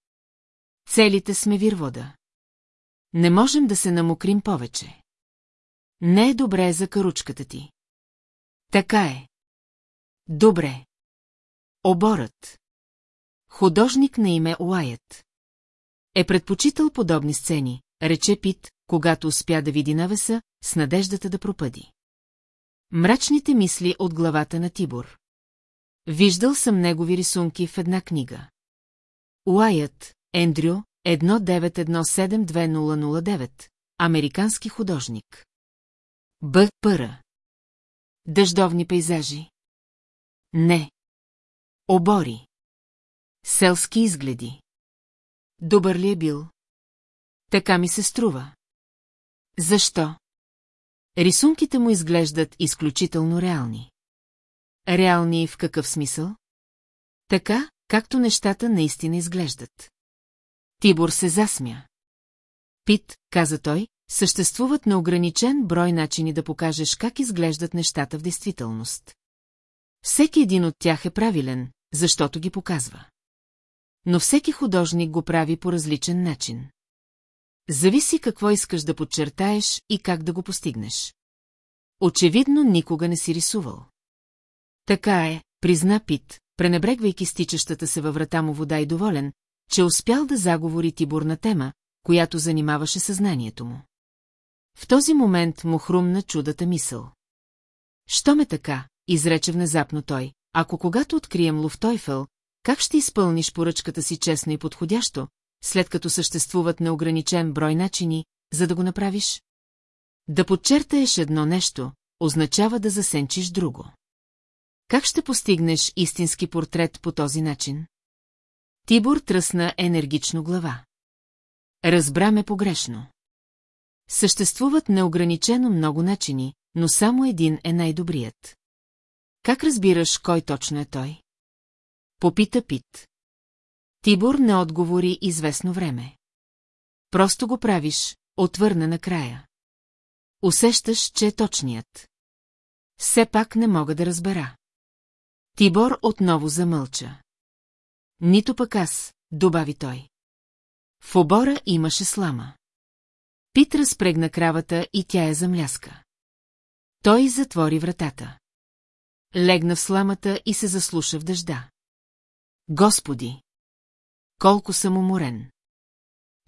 Целите сме вирвода. Не можем да се намокрим повече. Не е добре за каручката ти. Така е. Добре. Оборът. Художник на име Уайът. Е предпочитал подобни сцени, рече Пит, когато успя да види навеса, с надеждата да пропъди. Мрачните мисли от главата на Тибор. Виждал съм негови рисунки в една книга. Уайът, Ендрю, 19172009, американски художник. Б. Дъждовни пейзажи. Не. Обори. Селски изгледи. Добър ли е бил? Така ми се струва. Защо? Рисунките му изглеждат изключително реални. Реални в какъв смисъл? Така, както нещата наистина изглеждат. Тибор се засмя. Пит, каза той, съществуват неограничен брой начини да покажеш как изглеждат нещата в действителност. Всеки един от тях е правилен, защото ги показва. Но всеки художник го прави по различен начин. Зависи какво искаш да подчертаеш и как да го постигнеш. Очевидно никога не си рисувал. Така е, призна Пит, пренебрегвайки стичащата се във врата му вода и доволен, че успял да заговори Тибурна тема, която занимаваше съзнанието му. В този момент му хрумна чудата мисъл. Що ме така, изрече внезапно той, ако когато открием Луфтойфел, как ще изпълниш поръчката си честно и подходящо, след като съществуват неограничен брой начини, за да го направиш? Да подчертаеш едно нещо, означава да засенчиш друго. Как ще постигнеш истински портрет по този начин? Тибор тръсна енергично глава. Разбра ме погрешно. Съществуват неограничено много начини, но само един е най-добрият. Как разбираш кой точно е той? Попита Пит. Тибор не отговори известно време. Просто го правиш, отвърна накрая. Усещаш, че е точният. Все пак не мога да разбера. Тибор отново замълча. Нито пък аз, добави той. В обора имаше слама. Пит разпрегна кравата и тя я замляска. Той затвори вратата. Легна в сламата и се заслуша в дъжда. Господи! Колко съм уморен!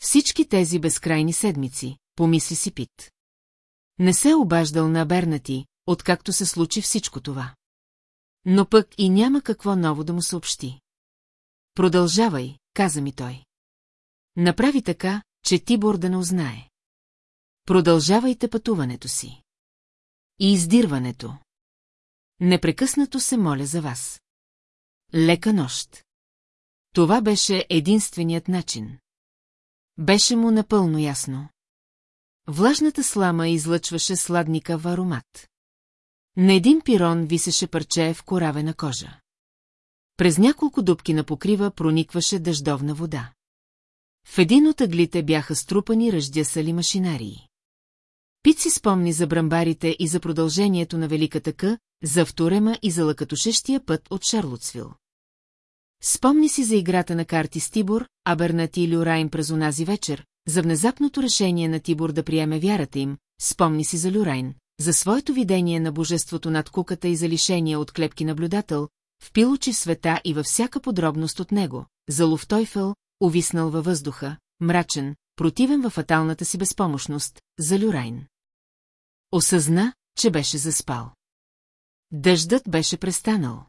Всички тези безкрайни седмици, помисли си Пит. Не се е обаждал на Бернати, откакто се случи всичко това. Но пък и няма какво ново да му съобщи. Продължавай, каза ми той. Направи така, че Тибор да не узнае. Продължавайте пътуването си. И издирването. Непрекъснато се моля за вас. Лека нощ. Това беше единственият начин. Беше му напълно ясно. Влажната слама излъчваше сладника в аромат. На един пирон висеше парче в коравена кожа. През няколко дубки на покрива проникваше дъждовна вода. В един от аглите бяха струпани ръждясали машинарии. Пит си спомни за брамбарите и за продължението на Великата К, за Авторема и за лъкатушещия път от Шарлотсвил. Спомни си за играта на карти с Тибор, Абернат и Люрайн през онази вечер, за внезапното решение на Тибор да приеме вярата им, спомни си за Люрайн, за своето видение на божеството над куката и за лишение от клепки наблюдател, впил очи в света и във всяка подробност от него, за Луфтойфел, увиснал във въздуха, мрачен, противен във фаталната си безпомощност, за Люрайн. Осъзна, че беше заспал. Дъждът беше престанал.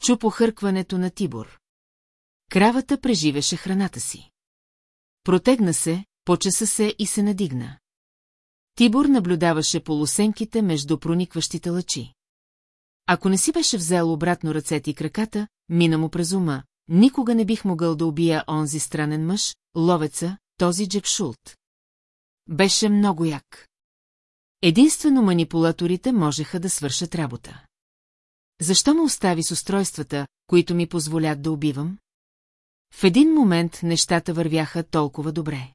Чу похъркването на Тибор. Кравата преживеше храната си. Протегна се, почеса се и се надигна. Тибор наблюдаваше полусенките между проникващите лъчи. Ако не си беше взел обратно ръцете и краката, мина му през ума, никога не бих могъл да убия онзи странен мъж, ловеца, този Джек Шулт. Беше много як. Единствено манипулаторите можеха да свършат работа. Защо ме остави с устройствата, които ми позволят да убивам? В един момент нещата вървяха толкова добре.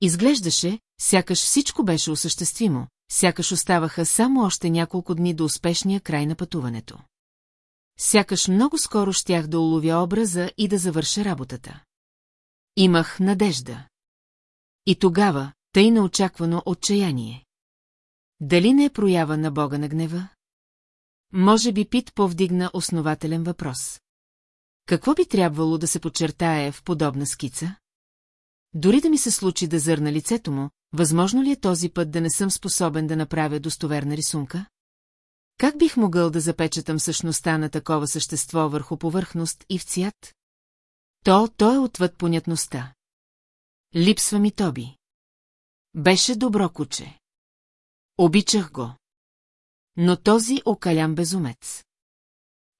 Изглеждаше, сякаш всичко беше осъществимо, сякаш оставаха само още няколко дни до успешния край на пътуването. Сякаш много скоро щях да уловя образа и да завърша работата. Имах надежда. И тогава, тъй неочаквано отчаяние. Дали не е проява на Бога на гнева? Може би Пит повдигна основателен въпрос. Какво би трябвало да се подчертае в подобна скица? Дори да ми се случи да зърна лицето му, възможно ли е този път да не съм способен да направя достоверна рисунка? Как бих могъл да запечатам същността на такова същество върху повърхност и в цвят? То, то е отвъд понятността. Липсва ми Тоби. Беше добро куче. Обичах го. Но този окалян безумец.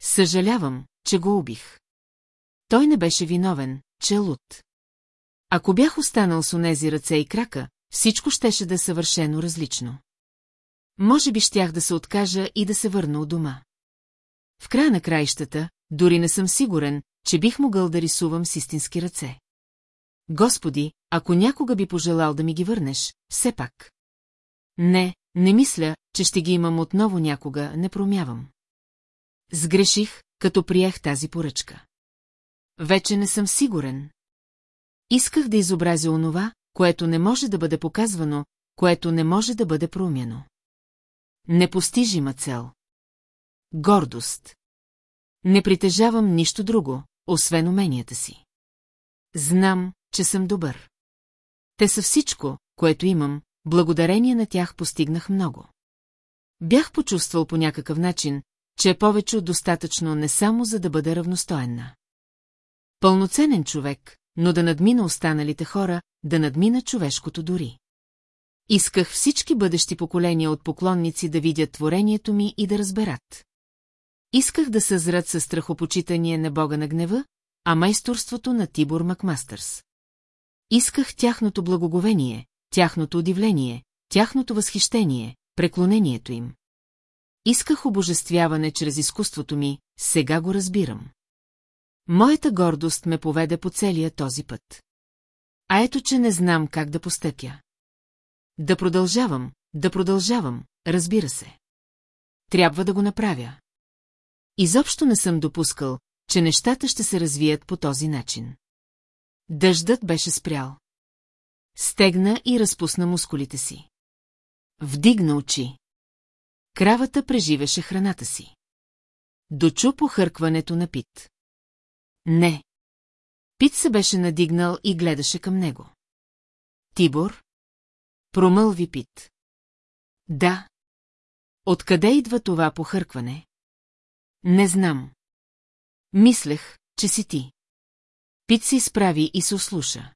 Съжалявам, че го убих. Той не беше виновен, че е луд. Ако бях останал с онези ръце и крака, всичко щеше да е съвършено различно. Може би щях да се откажа и да се върна от дома. В края на краищата, дори не съм сигурен, че бих могъл да рисувам с истински ръце. Господи, ако някога би пожелал да ми ги върнеш, все пак. Не, не мисля, че ще ги имам отново някога, не промявам. Сгреших, като приех тази поръчка. Вече не съм сигурен. Исках да изобразя онова, което не може да бъде показвано, което не може да бъде промяно. Непостижима цел. Гордост. Не притежавам нищо друго, освен уменията си. Знам, че съм добър. Те са всичко, което имам, благодарение на тях постигнах много. Бях почувствал по някакъв начин, че е повече от достатъчно не само за да бъде равностоенна. Пълноценен човек, но да надмина останалите хора, да надмина човешкото дори. Исках всички бъдещи поколения от поклонници да видят творението ми и да разберат. Исках да съзрат със страхопочитание на бога на гнева, а майсторството на Тибор Макмастърс. Исках тяхното благоговение, тяхното удивление, тяхното възхищение, преклонението им. Исках обожествяване чрез изкуството ми, сега го разбирам. Моята гордост ме поведе по целия този път. А ето, че не знам как да постъпя. Да продължавам, да продължавам, разбира се. Трябва да го направя. Изобщо не съм допускал, че нещата ще се развият по този начин. Дъждът беше спрял. Стегна и разпусна мускулите си. Вдигна очи. Кравата преживеше храната си. Дочу похъркването на Пит. Не. Пит се беше надигнал и гледаше към него. Тибор? Промълви Пит. Да. Откъде идва това похъркване? Не знам. Мислех, че си ти. Пит се изправи и се ослуша.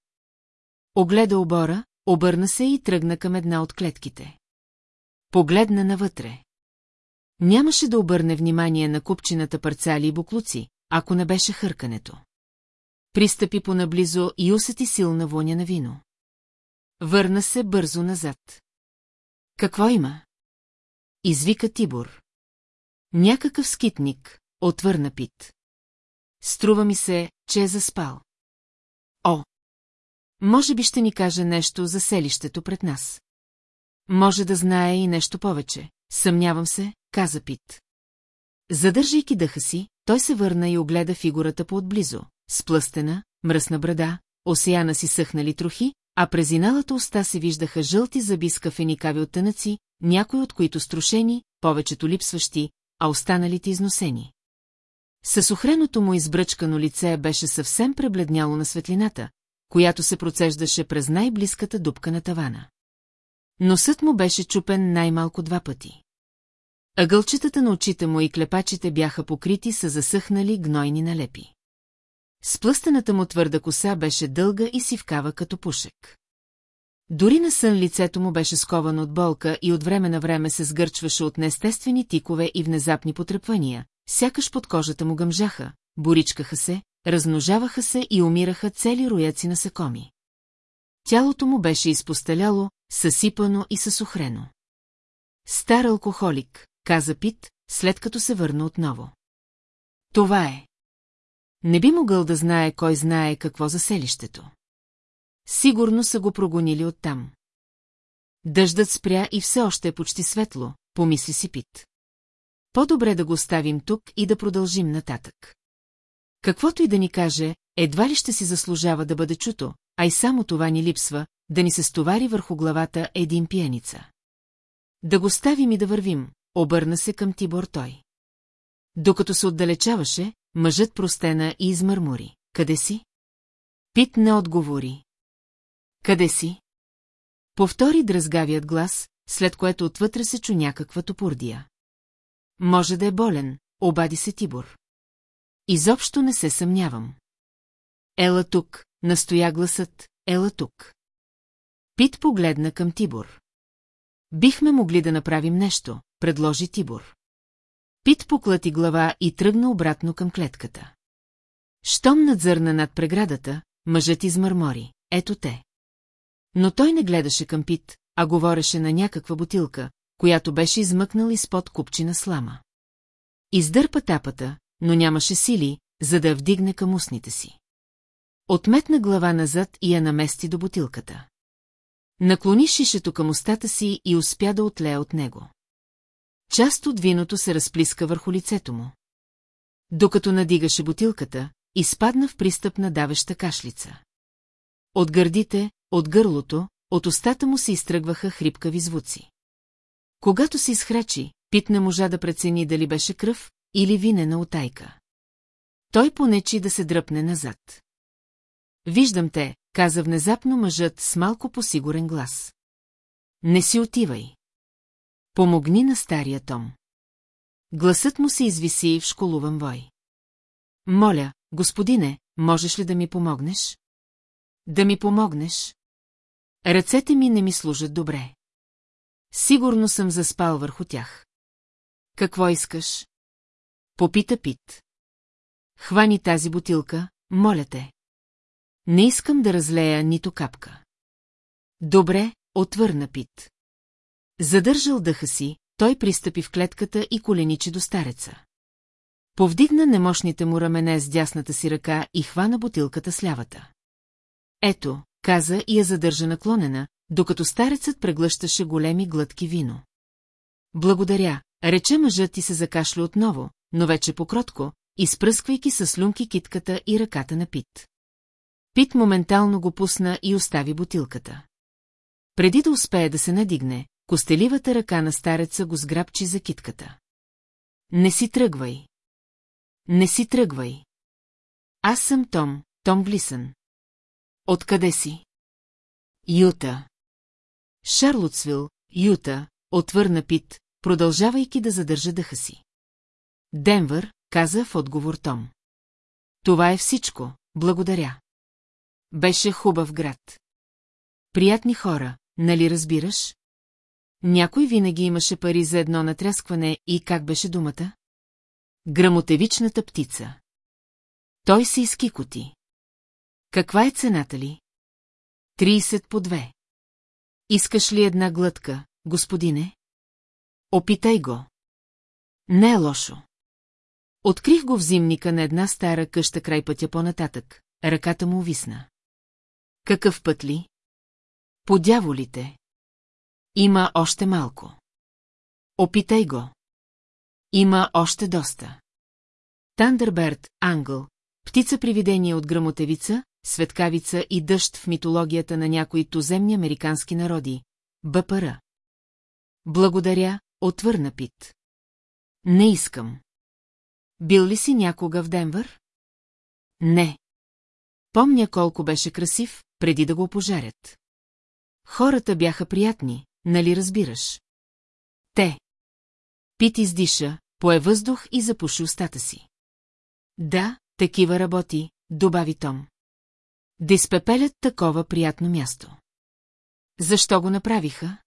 Огледа обора, обърна се и тръгна към една от клетките. Погледна навътре. Нямаше да обърне внимание на купчината парцали и буклуци, ако не беше хъркането. Пристъпи понаблизо и усети силна воня на вино. Върна се бързо назад. Какво има? Извика Тибор. Някакъв скитник, отвърна Пит. Струва ми се, че е заспал. Може би ще ни каже нещо за селището пред нас. Може да знае и нещо повече. Съмнявам се, каза Пит. Задържайки дъха си, той се върна и огледа фигурата по-отблизо. Сплъстена, мръсна брада, осеяна си съхнали трохи, а през иналата уста се виждаха жълти зъби с кафеникави оттънъци, някои от които струшени, повечето липсващи, а останалите износени. Със охреното му избръчкано лице беше съвсем пребледняло на светлината, която се процеждаше през най-близката дупка на тавана. Носът му беше чупен най-малко два пъти. Ъгълчетата на очите му и клепачите бяха покрити с засъхнали гнойни налепи. Сплъстената му твърда коса беше дълга и сивкава като пушек. Дори на сън лицето му беше сковано от болка и от време на време се сгърчваше от неестествени тикове и внезапни потрепвания, сякаш под кожата му гъмжаха, боричкаха се, размножаваха се и умираха цели рояци насекоми. Тялото му беше изпостеляло, съсипано и съсухрено. Стар алкохолик, каза Пит, след като се върна отново. Това е. Не би могъл да знае кой знае какво за селището. Сигурно са го прогонили оттам. Дъждът спря и все още е почти светло, помисли си Пит. По-добре да го оставим тук и да продължим нататък. Каквото и да ни каже, едва ли ще си заслужава да бъде чуто, а и само това ни липсва, да ни се стовари върху главата един пиеница. Да го ставим и да вървим, обърна се към Тибор той. Докато се отдалечаваше, мъжът простена и измърмори. Къде си? Пит не отговори. Къде си? Повтори дръзгавият глас, след което отвътре се чу някаква топурдия. Може да е болен, обади се Тибор. Изобщо не се съмнявам. Ела тук, настоя гласът, ела тук. Пит погледна към Тибор. Бихме могли да направим нещо, предложи Тибор. Пит поклати глава и тръгна обратно към клетката. Щом надзърна над преградата, мъжът измърмори. Ето те. Но той не гледаше към Пит, а говореше на някаква бутилка, която беше измъкнал изпод купчина слама. Издърпа тапата, но нямаше сили, за да вдигне към устните си. Отметна глава назад и я намести до бутилката. Наклони шишето към устата си и успя да отлее от него. Част от виното се разплиска върху лицето му. Докато надигаше бутилката, изпадна в пристъп на давеща кашлица. От гърдите, от гърлото, от устата му се изтръгваха хрипкави звуци. Когато се изхрачи, Пит не можа да прецени дали беше кръв или винена отайка. Той понечи да се дръпне назад. Виждам те, каза внезапно мъжът с малко посигурен глас. Не си отивай. Помогни на стария Том. Гласът му се извиси в школуван вой. Моля, господине, можеш ли да ми помогнеш? Да ми помогнеш? Ръцете ми не ми служат добре. Сигурно съм заспал върху тях. Какво искаш? Попита Пит. Хвани тази бутилка, моля те. Не искам да разлея нито капка. Добре, отвърна Пит. Задържал дъха си, той пристъпи в клетката и коленичи до стареца. Повдигна немощните му рамене с дясната си ръка и хвана бутилката с лявата. Ето, каза и я задържа наклонена, докато старецът преглъщаше големи глътки вино. Благодаря, рече мъжът и се закашля отново, но вече покротко, изпръсквайки с люнки китката и ръката на Пит. Пит моментално го пусна и остави бутилката. Преди да успее да се надигне, костеливата ръка на стареца го сграбчи за китката. Не си тръгвай. Не си тръгвай. Аз съм Том, Том Глисън. Откъде си? Юта. Шарлотсвил, Юта, отвърна Пит, продължавайки да задържа дъха си. Денвър, каза в отговор Том. Това е всичко, благодаря. Беше хубав град. Приятни хора, нали разбираш? Някой винаги имаше пари за едно натряскване и как беше думата? Грамотевичната птица. Той се изкикоти. Каква е цената ли? 30 по две. Искаш ли една глътка, господине? Опитай го. Не е лошо. Открих го в зимника на една стара къща край пътя по-нататък. Ръката му увисна. Какъв път ли? По дяволите. Има още малко. Опитай го. Има още доста. Тандърберт, ангъл, птица-привидение от грамотевица, светкавица и дъжд в митологията на някои туземни американски народи. БПР. Благодаря, отвърна Пит. Не искам. Бил ли си някога в Денвър? Не. Помня колко беше красив, преди да го пожарят. Хората бяха приятни, нали разбираш? Те. Пит издиша, пое въздух и запуши устата си. Да, такива работи, добави Том. Да изпепелят такова приятно място. Защо го направиха?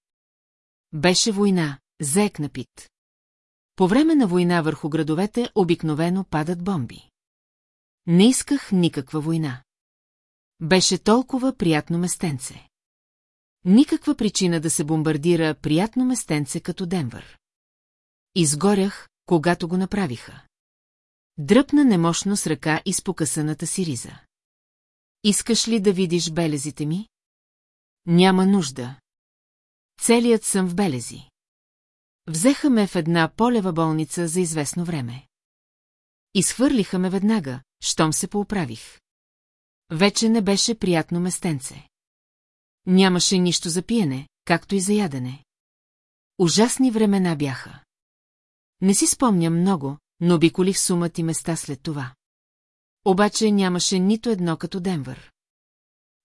Беше война, заекна Пит. По време на война върху градовете обикновено падат бомби. Не исках никаква война. Беше толкова приятно местенце. Никаква причина да се бомбардира приятно местенце като Денвър. Изгорях, когато го направиха. Дръпна немощно с ръка из покъсаната си риза. Искаш ли да видиш белезите ми? Няма нужда. Целият съм в белези. Взеха ме в една полева болница за известно време. Изхвърлиха ме веднага, щом се поуправих. Вече не беше приятно местенце. Нямаше нищо за пиене, както и за ядене. Ужасни времена бяха. Не си спомням много, но обиколих сумата и места след това. Обаче нямаше нито едно като Денвър.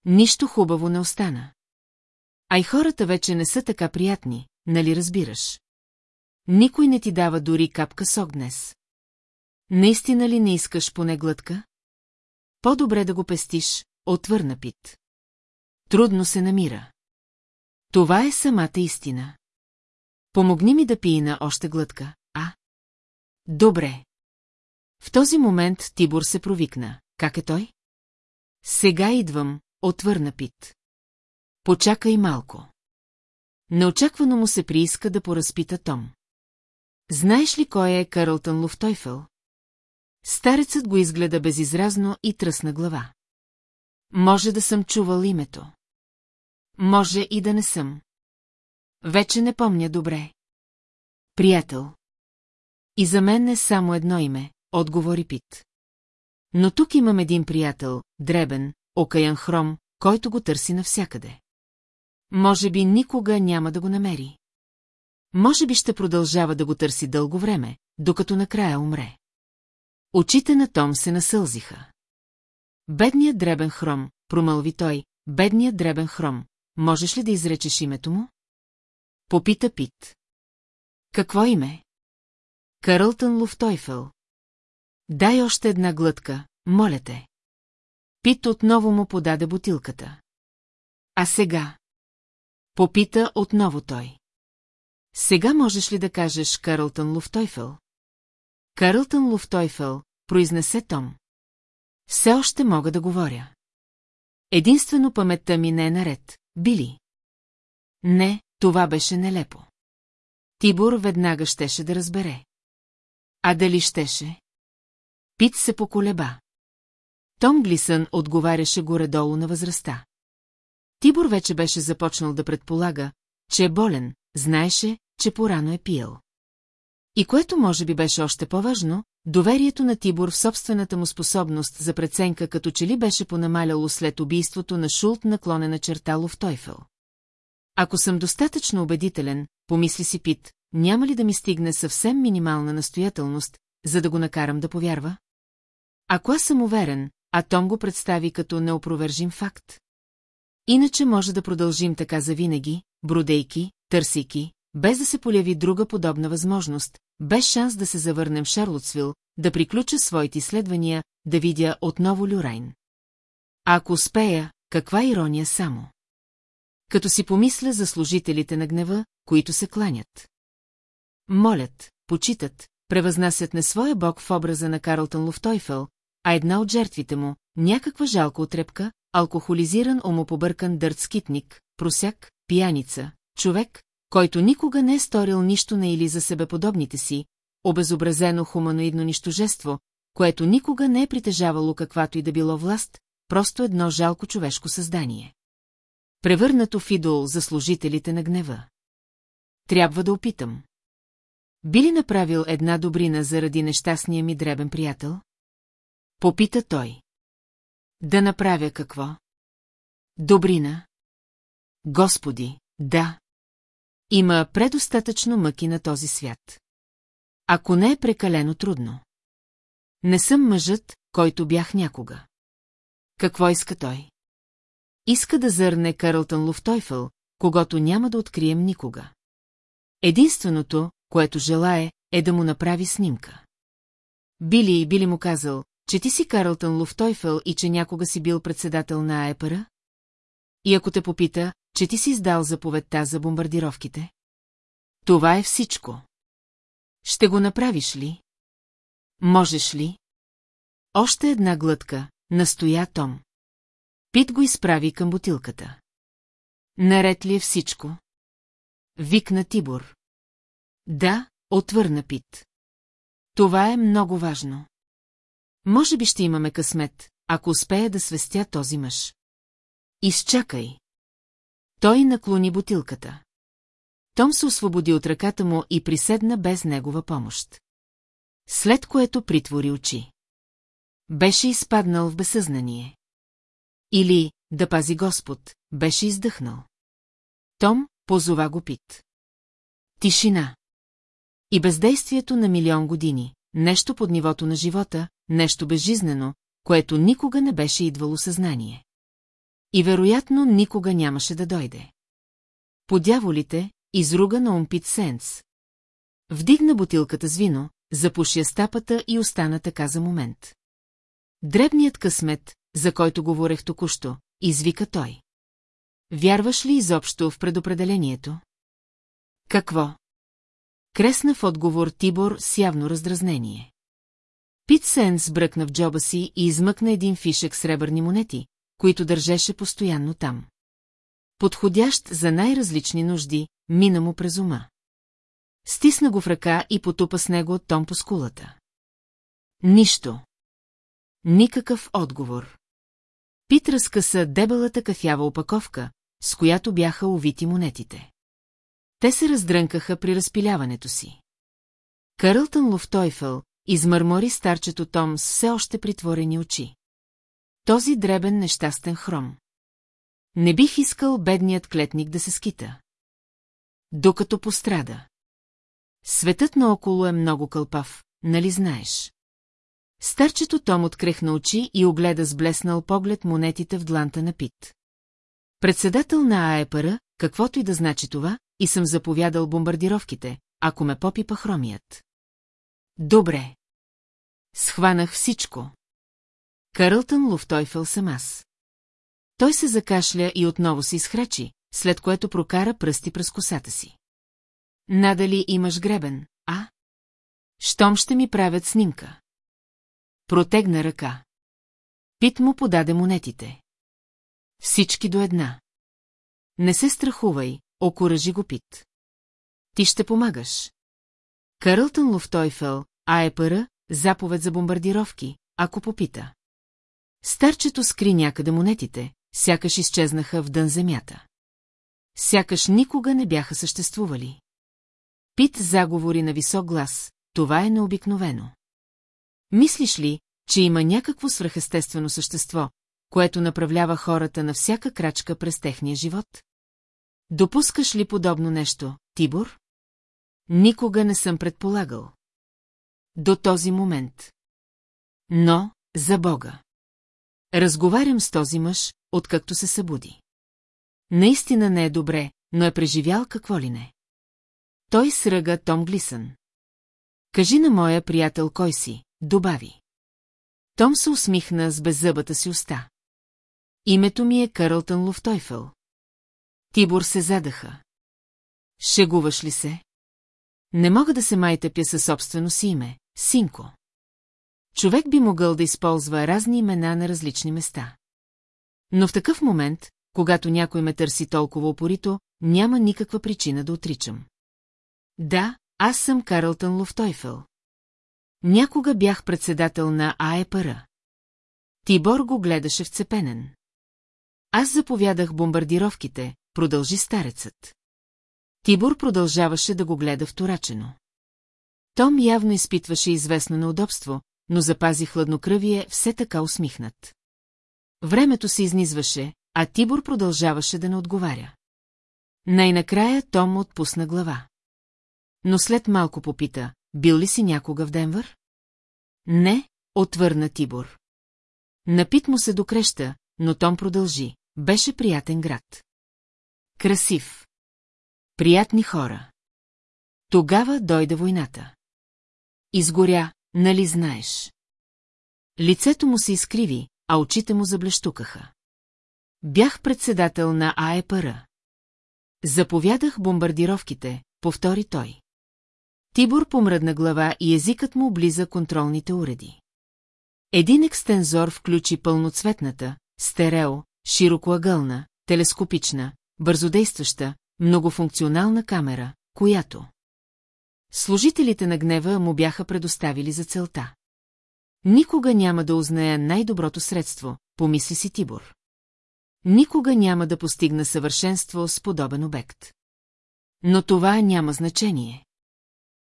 Нищо хубаво не остана. А и хората вече не са така приятни, нали разбираш? Никой не ти дава дори капка сок днес. Наистина ли не искаш поне глътка? По-добре да го пестиш, отвърна Пит. Трудно се намира. Това е самата истина. Помогни ми да пина още глътка, а? Добре. В този момент Тибор се провикна. Как е той? Сега идвам, отвърна Пит. Почакай малко. Неочаквано му се прииска да поразпита Том. Знаеш ли кой е Карлтън Луфтойфел? Старецът го изгледа безизразно и тръсна глава. Може да съм чувал името. Може и да не съм. Вече не помня добре. Приятел. И за мен е само едно име, отговори Пит. Но тук имам един приятел, дребен, окаян хром, който го търси навсякъде. Може би никога няма да го намери. Може би ще продължава да го търси дълго време, докато накрая умре. Очите на Том се насълзиха. Бедният дребен хром, промълви той, бедният дребен хром, можеш ли да изречеш името му? Попита Пит. Какво име? Карлтън Луфтойфел. Дай още една глътка, моля те. Пит отново му подаде бутилката. А сега? Попита отново той. Сега можеш ли да кажеш Карлтън Луфтойфел? Карлтън Луфтойфел, произнесе Том. Все още мога да говоря. Единствено паметта ми не е наред, били. Не, това беше нелепо. Тибор веднага щеше да разбере. А дали щеше? Пит се поколеба. Том Глисън отговаряше горе-долу на възрастта. Тибор вече беше започнал да предполага, че е болен, знаеше, че порано е пиел. И което може би беше още по-важно, доверието на Тибор в собствената му способност за преценка като че ли беше понамаляло след убийството на Шулт наклонена черта Тойфел. Ако съм достатъчно убедителен, помисли си Пит, няма ли да ми стигне съвсем минимална настоятелност, за да го накарам да повярва? Ако аз съм уверен, а Том го представи като неопровержим факт. Иначе може да продължим така завинаги, бродейки, търсейки, без да се поляви друга подобна възможност, без шанс да се завърнем в Шарлотсвил, да приключа своите изследвания, да видя отново Люрайн. Ако успея, каква ирония само. Като си помисля за служителите на гнева, които се кланят. Молят, почитат, превъзнасят не своя бог в образа на Карлтън Луфтойфел, а една от жертвите му, някаква жалка отрепка, алкохолизиран омопобъркан дърт скитник, просяк, пияница, човек, който никога не е сторил нищо на или за себеподобните си, обезобразено хуманоидно нищожество, което никога не е притежавало каквато и да било власт, просто едно жалко човешко създание. Превърнато в идол за служителите на гнева. Трябва да опитам. Би ли направил една добрина заради нещастния ми дребен приятел? Попита той. Да направя какво? Добрина. Господи, да. Има предостатъчно мъки на този свят. Ако не е прекалено трудно. Не съм мъжът, който бях някога. Какво иска той? Иска да зърне Карлтън Луфтойфъл, когато няма да открием никога. Единственото, което желае, е да му направи снимка. Били и Били му казал, че ти си Карлтън Луфтойфъл и че някога си бил председател на АЕПРа? И ако те попита, че ти си издал заповедта за бомбардировките? Това е всичко. Ще го направиш ли? Можеш ли? Още една глътка, настоя Том. Пит го изправи към бутилката. Наред ли е всичко? Викна Тибор. Да, отвърна Пит. Това е много важно. Може би ще имаме късмет, ако успея да свестя този мъж. Изчакай. Той наклони бутилката. Том се освободи от ръката му и приседна без негова помощ. След което притвори очи. Беше изпаднал в безсъзнание. Или, да пази Господ, беше издъхнал. Том позова го пит. Тишина. И бездействието на милион години, нещо под нивото на живота, нещо безжизнено, което никога не беше идвало съзнание. И вероятно никога нямаше да дойде. Подяволите, изруга на Умпит Сенс. Вдигна бутилката с вино, запуши стапата и остана така за момент. Дребният късмет, за който говорех току-що, извика той. Вярваш ли изобщо в предопределението? Какво? Кресна в отговор Тибор с явно раздразнение. Пит Сенс бръкна в джоба си и измъкна един фишек сребърни монети, които държеше постоянно там. Подходящ за най-различни нужди, мина му през ума. Стисна го в ръка и потупа с него Том по скулата. Нищо. Никакъв отговор. Пит разкъса дебелата кафява опаковка, с която бяха увити монетите. Те се раздрънкаха при разпиляването си. Карлтън Лофтойфел измърмори старчето Том с все още притворени очи. Този дребен нещастен хром. Не бих искал бедният клетник да се скита. Докато пострада. Светът наоколо е много кълпав, нали знаеш? Старчето Том открехна очи и огледа с блеснал поглед монетите в дланта на Пит. Председател на АЕПР, каквото и да значи това, и съм заповядал бомбардировките, ако ме попипа хромият. Добре. Схванах всичко. Карлтън Луфтойфел съм аз. Той се закашля и отново се изхрачи, след което прокара пръсти през косата си. Надали имаш гребен, а? Щом ще ми правят снимка. Протегна ръка. Пит му подаде монетите. Всички до една. Не се страхувай, окоръжи го Пит. Ти ще помагаш. Карлтън Луфтойфел, АЕПР, заповед за бомбардировки, ако попита. Старчето скри някъде монетите, сякаш изчезнаха в дън земята. Сякаш никога не бяха съществували. Пит заговори на висок глас, това е необикновено. Мислиш ли, че има някакво свръхестествено същество, което направлява хората на всяка крачка през техния живот? Допускаш ли подобно нещо, Тибор? Никога не съм предполагал. До този момент. Но, за Бога. Разговарям с този мъж, откакто се събуди. Наистина не е добре, но е преживял какво ли не. Той сръга Том Глисън. Кажи на моя приятел кой си, добави. Том се усмихна с беззъбата си уста. Името ми е Карлтън Луфтойфел. Тибор се задаха. Шегуваш ли се? Не мога да се майтъпя със собствено си име, Синко. Човек би могъл да използва разни имена на различни места. Но в такъв момент, когато някой ме търси толкова опорито, няма никаква причина да отричам. Да, аз съм Карлтън Луфтойфел. Някога бях председател на АЕПР. Тибор го гледаше вцепенен. Аз заповядах бомбардировките, продължи старецът. Тибор продължаваше да го гледа вторачено. Том явно изпитваше известно неудобство, но запази хладнокръвие все така усмихнат. Времето се изнизваше, а Тибор продължаваше да не отговаря. Най-накрая Том отпусна глава. Но след малко попита, бил ли си някога в Денвър? Не, отвърна Тибор. Напит му се докреща, но Том продължи. Беше приятен град. Красив. Приятни хора. Тогава дойде войната. Изгоря, нали знаеш? Лицето му се изкриви, а очите му заблещукаха. Бях председател на АЕПР. Заповядах бомбардировките, повтори той. Тибор помръдна глава и езикът му облиза контролните уреди. Един екстензор включи пълноцветната, стерео, широкоъгълна, телескопична, бързодействаща, многофункционална камера, която... Служителите на гнева му бяха предоставили за целта. Никога няма да узная най-доброто средство, помисли си Тибор. Никога няма да постигна съвършенство с подобен обект. Но това няма значение.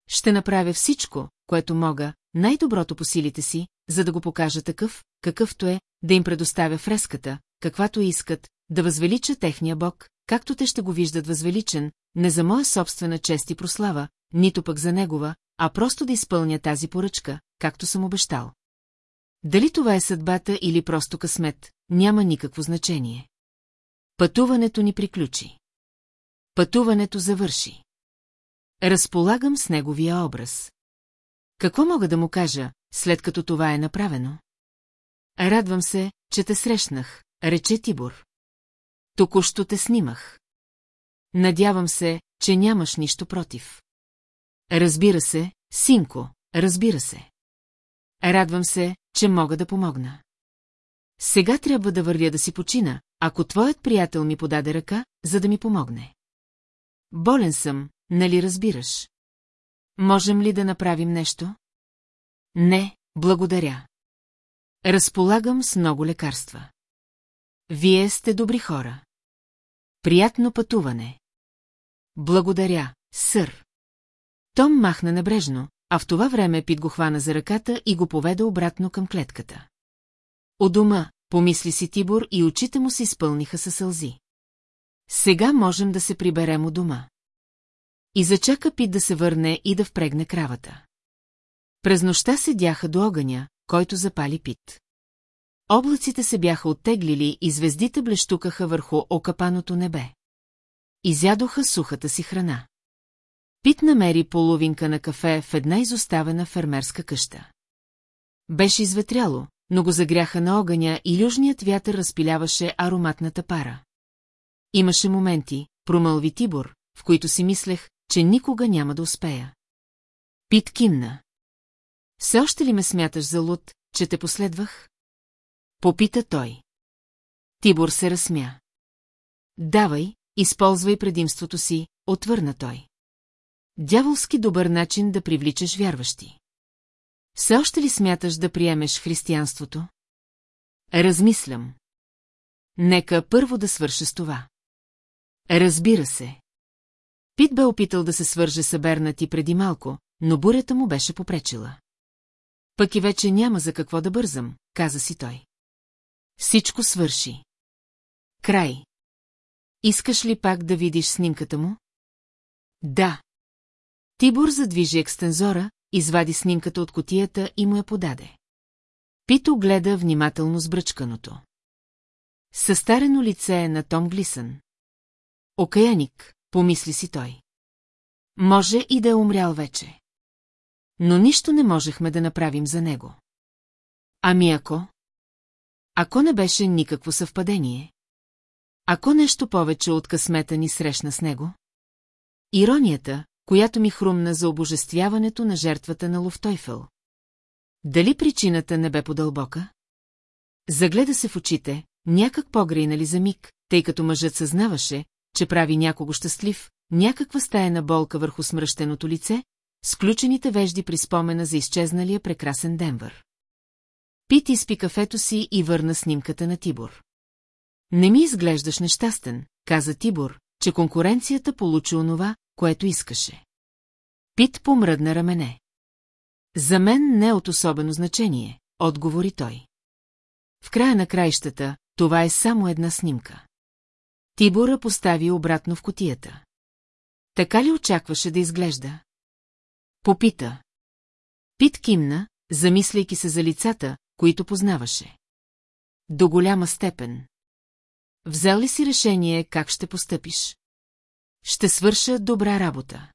Ще направя всичко, което мога, най-доброто по силите си, за да го покажа такъв, какъвто е, да им предоставя фреската, каквато искат, да възвелича техния бог, както те ще го виждат възвеличен, не за моя собствена чест и прослава, нито пък за негова, а просто да изпълня тази поръчка, както съм обещал. Дали това е съдбата или просто късмет, няма никакво значение. Пътуването ни приключи. Пътуването завърши. Разполагам с неговия образ. Какво мога да му кажа, след като това е направено? Радвам се, че те срещнах, рече Тибор. Току-що те снимах. Надявам се, че нямаш нищо против. Разбира се, синко, разбира се. Радвам се, че мога да помогна. Сега трябва да вървя да си почина, ако твоят приятел ми подаде ръка, за да ми помогне. Болен съм, нали разбираш? Можем ли да направим нещо? Не, благодаря. Разполагам с много лекарства. Вие сте добри хора. Приятно пътуване. Благодаря, сър. Том махна небрежно, а в това време Пит го хвана за ръката и го поведе обратно към клетката. О дома, помисли си Тибор и очите му се изпълниха със сълзи. Сега можем да се приберем у дома. И зачака Пит да се върне и да впрегне кравата. През нощта седяха до огъня, който запали Пит. Облаците се бяха оттеглили и звездите блещукаха върху окапаното небе. Изядоха сухата си храна. Пит намери половинка на кафе в една изоставена фермерска къща. Беше изветряло, но го загряха на огъня и южният вятър разпиляваше ароматната пара. Имаше моменти, промълви Тибор, в които си мислех, че никога няма да успея. Пит кимна. Все още ли ме смяташ за луд, че те последвах? Попита той. Тибор се разсмя. Давай, използвай предимството си, отвърна той. Дяволски добър начин да привличаш вярващи. Все още ли смяташ да приемеш християнството? Размислям. Нека първо да свърша с това. Разбира се. Пит бе опитал да се свърже с Бернати преди малко, но бурята му беше попречила. Пък и вече няма за какво да бързам, каза си той. Всичко свърши. Край. Искаш ли пак да видиш снимката му? Да. Тибор задвижи екстензора, извади снимката от котията и му я подаде. Пито гледа внимателно сбръчканото. Състарено лице е на Том Глисън. Окаяник, помисли си той. Може и да е умрял вече. Но нищо не можехме да направим за него. Ами ако? Ако не беше никакво съвпадение? Ако нещо повече от късмета ни срещна с него? Иронията, която ми хрумна за обожествяването на жертвата на Луфтойфел. Дали причината не бе подълбока? Загледа се в очите, някак погрейнали за миг, тъй като мъжът съзнаваше, че прави някого щастлив, някаква стаена болка върху смръщеното лице, сключените вежди при спомена за изчезналия прекрасен Денвър. Пит изпи кафето си и върна снимката на Тибор. Не ми изглеждаш нещастен, каза Тибор, че конкуренцията получи онова, което искаше. Пит помръдна рамене. За мен не е от особено значение, отговори той. В края на краищата, това е само една снимка. Тибора постави обратно в котията. Така ли очакваше да изглежда? Попита. Пит кимна, замисляйки се за лицата, които познаваше. До голяма степен. Взел ли си решение как ще постъпиш? Ще свърша добра работа.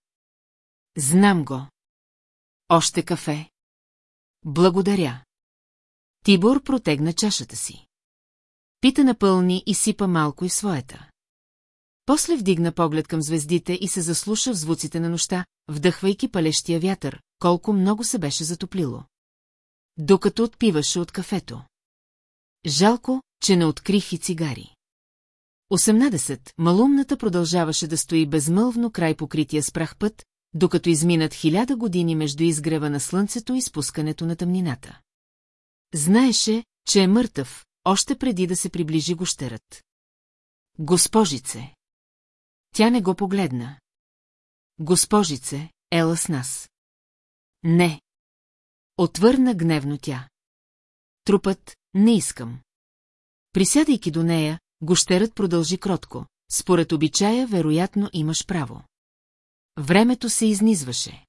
Знам го. Още кафе. Благодаря. Тибор протегна чашата си. Пита напълни и сипа малко и своята. После вдигна поглед към звездите и се заслуша в звуците на нощта, вдъхвайки палещия вятър, колко много се беше затоплило. Докато отпиваше от кафето. Жалко, че не открих и цигари. 18. Малумната продължаваше да стои безмълвно край покрития с прах път, докато изминат хиляда години между изгрева на слънцето и спускането на тъмнината. Знаеше, че е мъртъв, още преди да се приближи гощерът. Госпожице! Тя не го погледна. Госпожице, ела с нас. Не. Отвърна гневно тя. Трупът, не искам. Присядайки до нея, гощерът продължи кротко. Според обичая, вероятно, имаш право. Времето се изнизваше.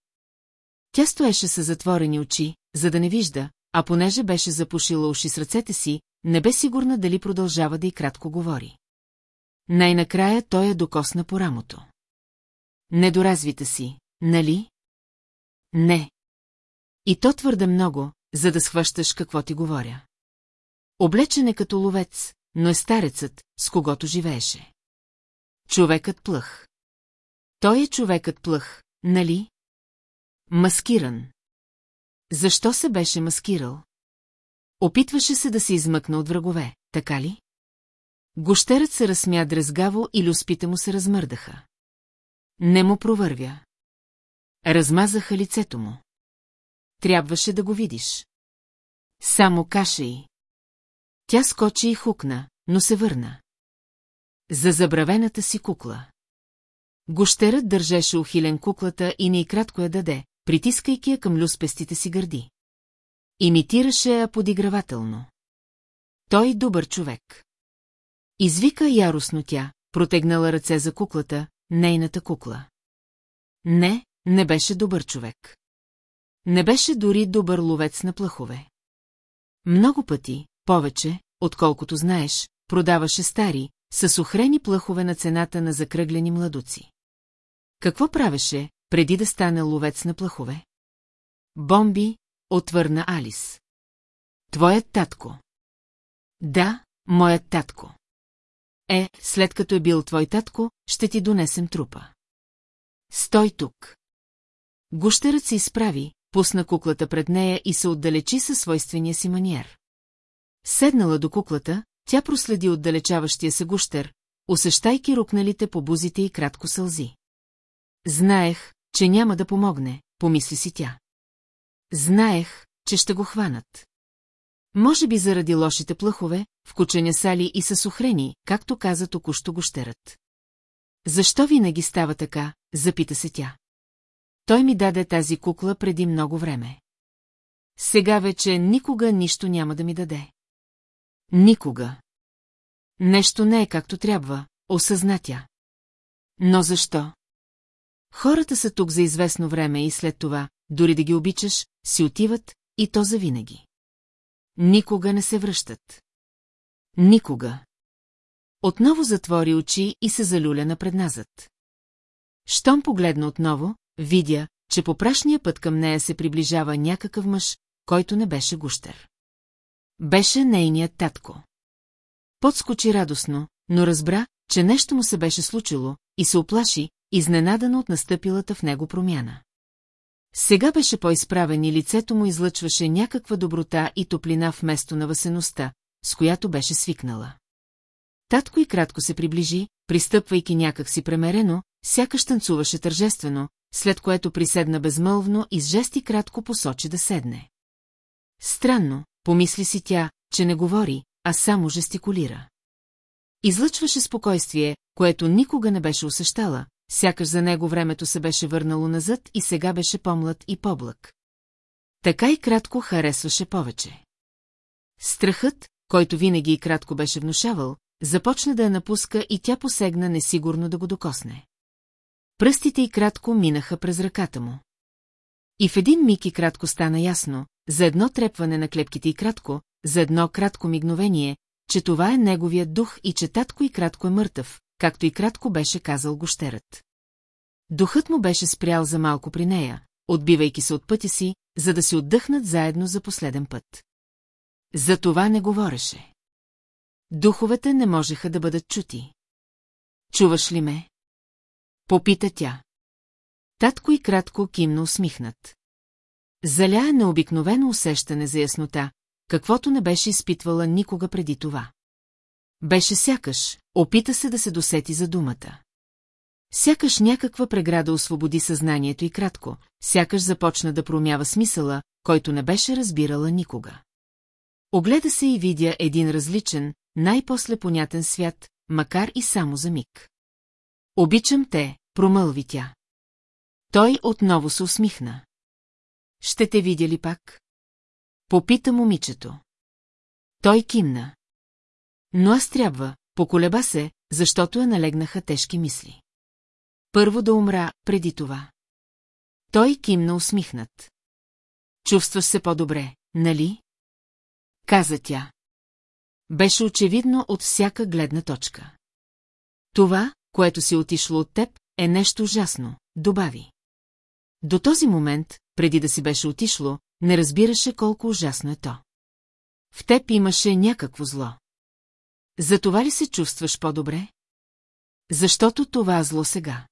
Тя стоеше с затворени очи, за да не вижда, а понеже беше запушила уши с ръцете си, не бе сигурна дали продължава да и кратко говори. Най-накрая той я докосна по рамото. Недоразвита си, нали? Не. И то твърде много, за да схващаш какво ти говоря. Облечен е като ловец, но е старецът, с когото живееше. Човекът плъх. Той е човекът плъх, нали? Маскиран. Защо се беше маскирал? Опитваше се да се измъкна от врагове, така ли? Гощерът се разсмя дрезгаво и люспите му се размърдаха. Не му провървя. Размазаха лицето му. Трябваше да го видиш. Само каша й. Тя скочи и хукна, но се върна. За забравената си кукла. Гощерът държеше ухилен куклата и не и кратко я даде, притискайки я към люспестите си гърди. Имитираше я подигравателно. Той добър човек. Извика яростно тя, протегнала ръце за куклата, нейната кукла. Не, не беше добър човек. Не беше дори добър ловец на плъхове. Много пъти, повече, отколкото знаеш, продаваше стари, с охрени плъхове на цената на закръглени младуци. Какво правеше, преди да стане ловец на плахове? Бомби, отвърна Алис. Твоят татко. Да, моят татко. Е, след като е бил твой татко, ще ти донесем трупа. Стой тук. Гущерът се изправи, пусна куклата пред нея и се отдалечи със свойствения си маниер. Седнала до куклата, тя проследи отдалечаващия се гущер, усещайки рукналите по бузите и кратко сълзи. Знаех, че няма да помогне, помисли си тя. Знаех, че ще го хванат. Може би заради лошите плъхове, вкученя сали и са сухрени, както каза току-що гощерът. Защо винаги става така, запита се тя. Той ми даде тази кукла преди много време. Сега вече никога нищо няма да ми даде. Никога. Нещо не е както трябва, осъзна тя. Но защо? Хората са тук за известно време и след това, дори да ги обичаш, си отиват, и то завинаги. Никога не се връщат. Никога. Отново затвори очи и се залюля напредназът. Щом погледна отново, видя, че по прашния път към нея се приближава някакъв мъж, който не беше гущер. Беше нейният татко. Подскочи радостно, но разбра, че нещо му се беше случило, и се оплаши, изненадано от настъпилата в него промяна. Сега беше по-изправен и лицето му излъчваше някаква доброта и топлина вместо на въсеността, с която беше свикнала. Татко и кратко се приближи, пристъпвайки някак си премерено, сякаш танцуваше тържествено, след което приседна безмълвно и с жести кратко посочи да седне. Странно, помисли си тя, че не говори, а само жестикулира. Излъчваше спокойствие, което никога не беше усещала, сякаш за него времето се беше върнало назад и сега беше по-млад и по-блък. Така и кратко харесваше повече. Страхът, който винаги и кратко беше внушавал, започна да я напуска и тя посегна несигурно да го докосне. Пръстите и кратко минаха през ръката му. И в един миг и кратко стана ясно, за едно трепване на клепките и кратко, за едно кратко мигновение, че това е неговият дух и че татко и кратко е мъртъв, както и кратко беше казал гощерът. Духът му беше спрял за малко при нея, отбивайки се от пътя си, за да си отдъхнат заедно за последен път. За това не говореше. Духовете не можеха да бъдат чути. Чуваш ли ме? Попита тя. Татко и кратко кимно усмихнат. Заля е необикновено усещане за яснота, каквото не беше изпитвала никога преди това. Беше сякаш, опита се да се досети за думата. Сякаш някаква преграда освободи съзнанието и кратко, сякаш започна да промява смисъла, който не беше разбирала никога. Огледа се и видя един различен, най-после понятен свят, макар и само за миг. Обичам те, промълви тя. Той отново се усмихна. Ще те видя ли пак? Попита момичето. Той кимна. Но аз трябва, поколеба се, защото я налегнаха тежки мисли. Първо да умра преди това. Той кимна усмихнат. Чувстваш се по-добре, нали? Каза тя. Беше очевидно от всяка гледна точка. Това, което си отишло от теб, е нещо ужасно, добави. До този момент, преди да си беше отишло, не разбираше колко ужасно е то. В теб имаше някакво зло. За това ли се чувстваш по-добре? Защото това зло сега.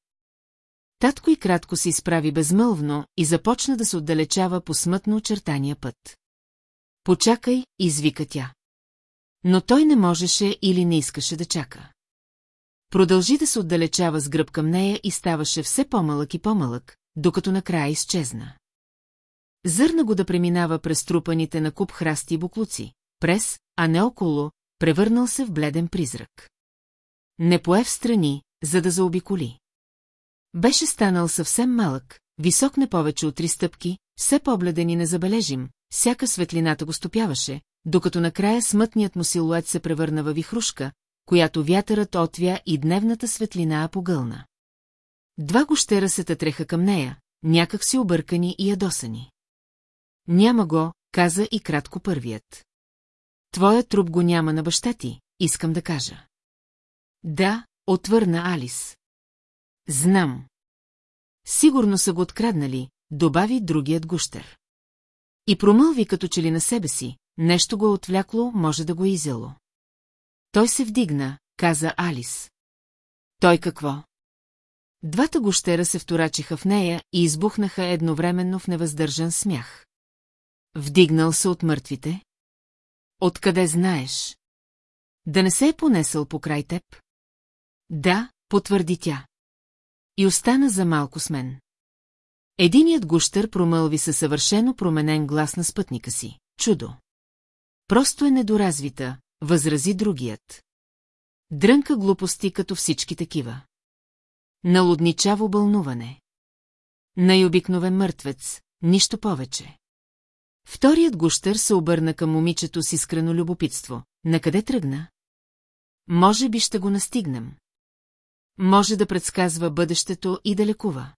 Татко и кратко се изправи безмълвно и започна да се отдалечава по смътно очертания път. Почакай, извика тя. Но той не можеше или не искаше да чака. Продължи да се отдалечава с гръб към нея и ставаше все по-малък и по-малък, докато накрая изчезна. Зърна го да преминава през трупаните на куп храсти и буклуци, през, а не около, превърнал се в бледен призрак. Не пое в страни, за да заобиколи. Беше станал съвсем малък, висок не повече от три стъпки, все по-бледен и незабележим, сяка светлината го стопяваше, докато накрая смътният му силует се превърна във вихрушка, която вятърът отвя и дневната светлина погълна. Два гощера се тътреха към нея, някак си объркани и ядосани. Няма го, каза и кратко първият. Твоя труп го няма на баща ти, искам да кажа. Да, отвърна Алис. Знам. Сигурно са го откраднали, добави другият гущер. И промълви като че ли на себе си, нещо го отвлякло, може да го е изяло. Той се вдигна, каза Алис. Той какво? Двата гущера се вторачиха в нея и избухнаха едновременно в невъздържан смях. Вдигнал се от мъртвите? Откъде знаеш? Да не се е понесъл покрай теб? Да, потвърди тя. И остана за малко с мен. Единият гущер промълви със съвършено променен глас на спътника си. Чудо. Просто е недоразвита, възрази другият. Дрънка глупости като всички такива. Налудничаво бълнуване. Най-обикновен мъртвец, нищо повече. Вторият гущер се обърна към момичето с искрено любопитство. Накъде тръгна? Може би ще го настигнем. Може да предсказва бъдещето и да лекува.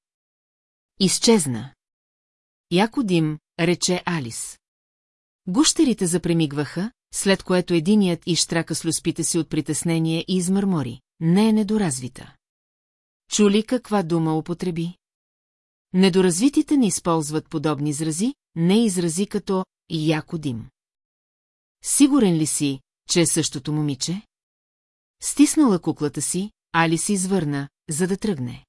Изчезна. Яко дим, рече Алис. Гущерите запремигваха, след което единият изштрака с люспите си от притеснение и измърмори. Не е недоразвита. Чули каква дума употреби? Недоразвитите не използват подобни изрази, не изрази като яко дим. Сигурен ли си, че е същото момиче? Стиснала куклата си, Али се извърна, за да тръгне.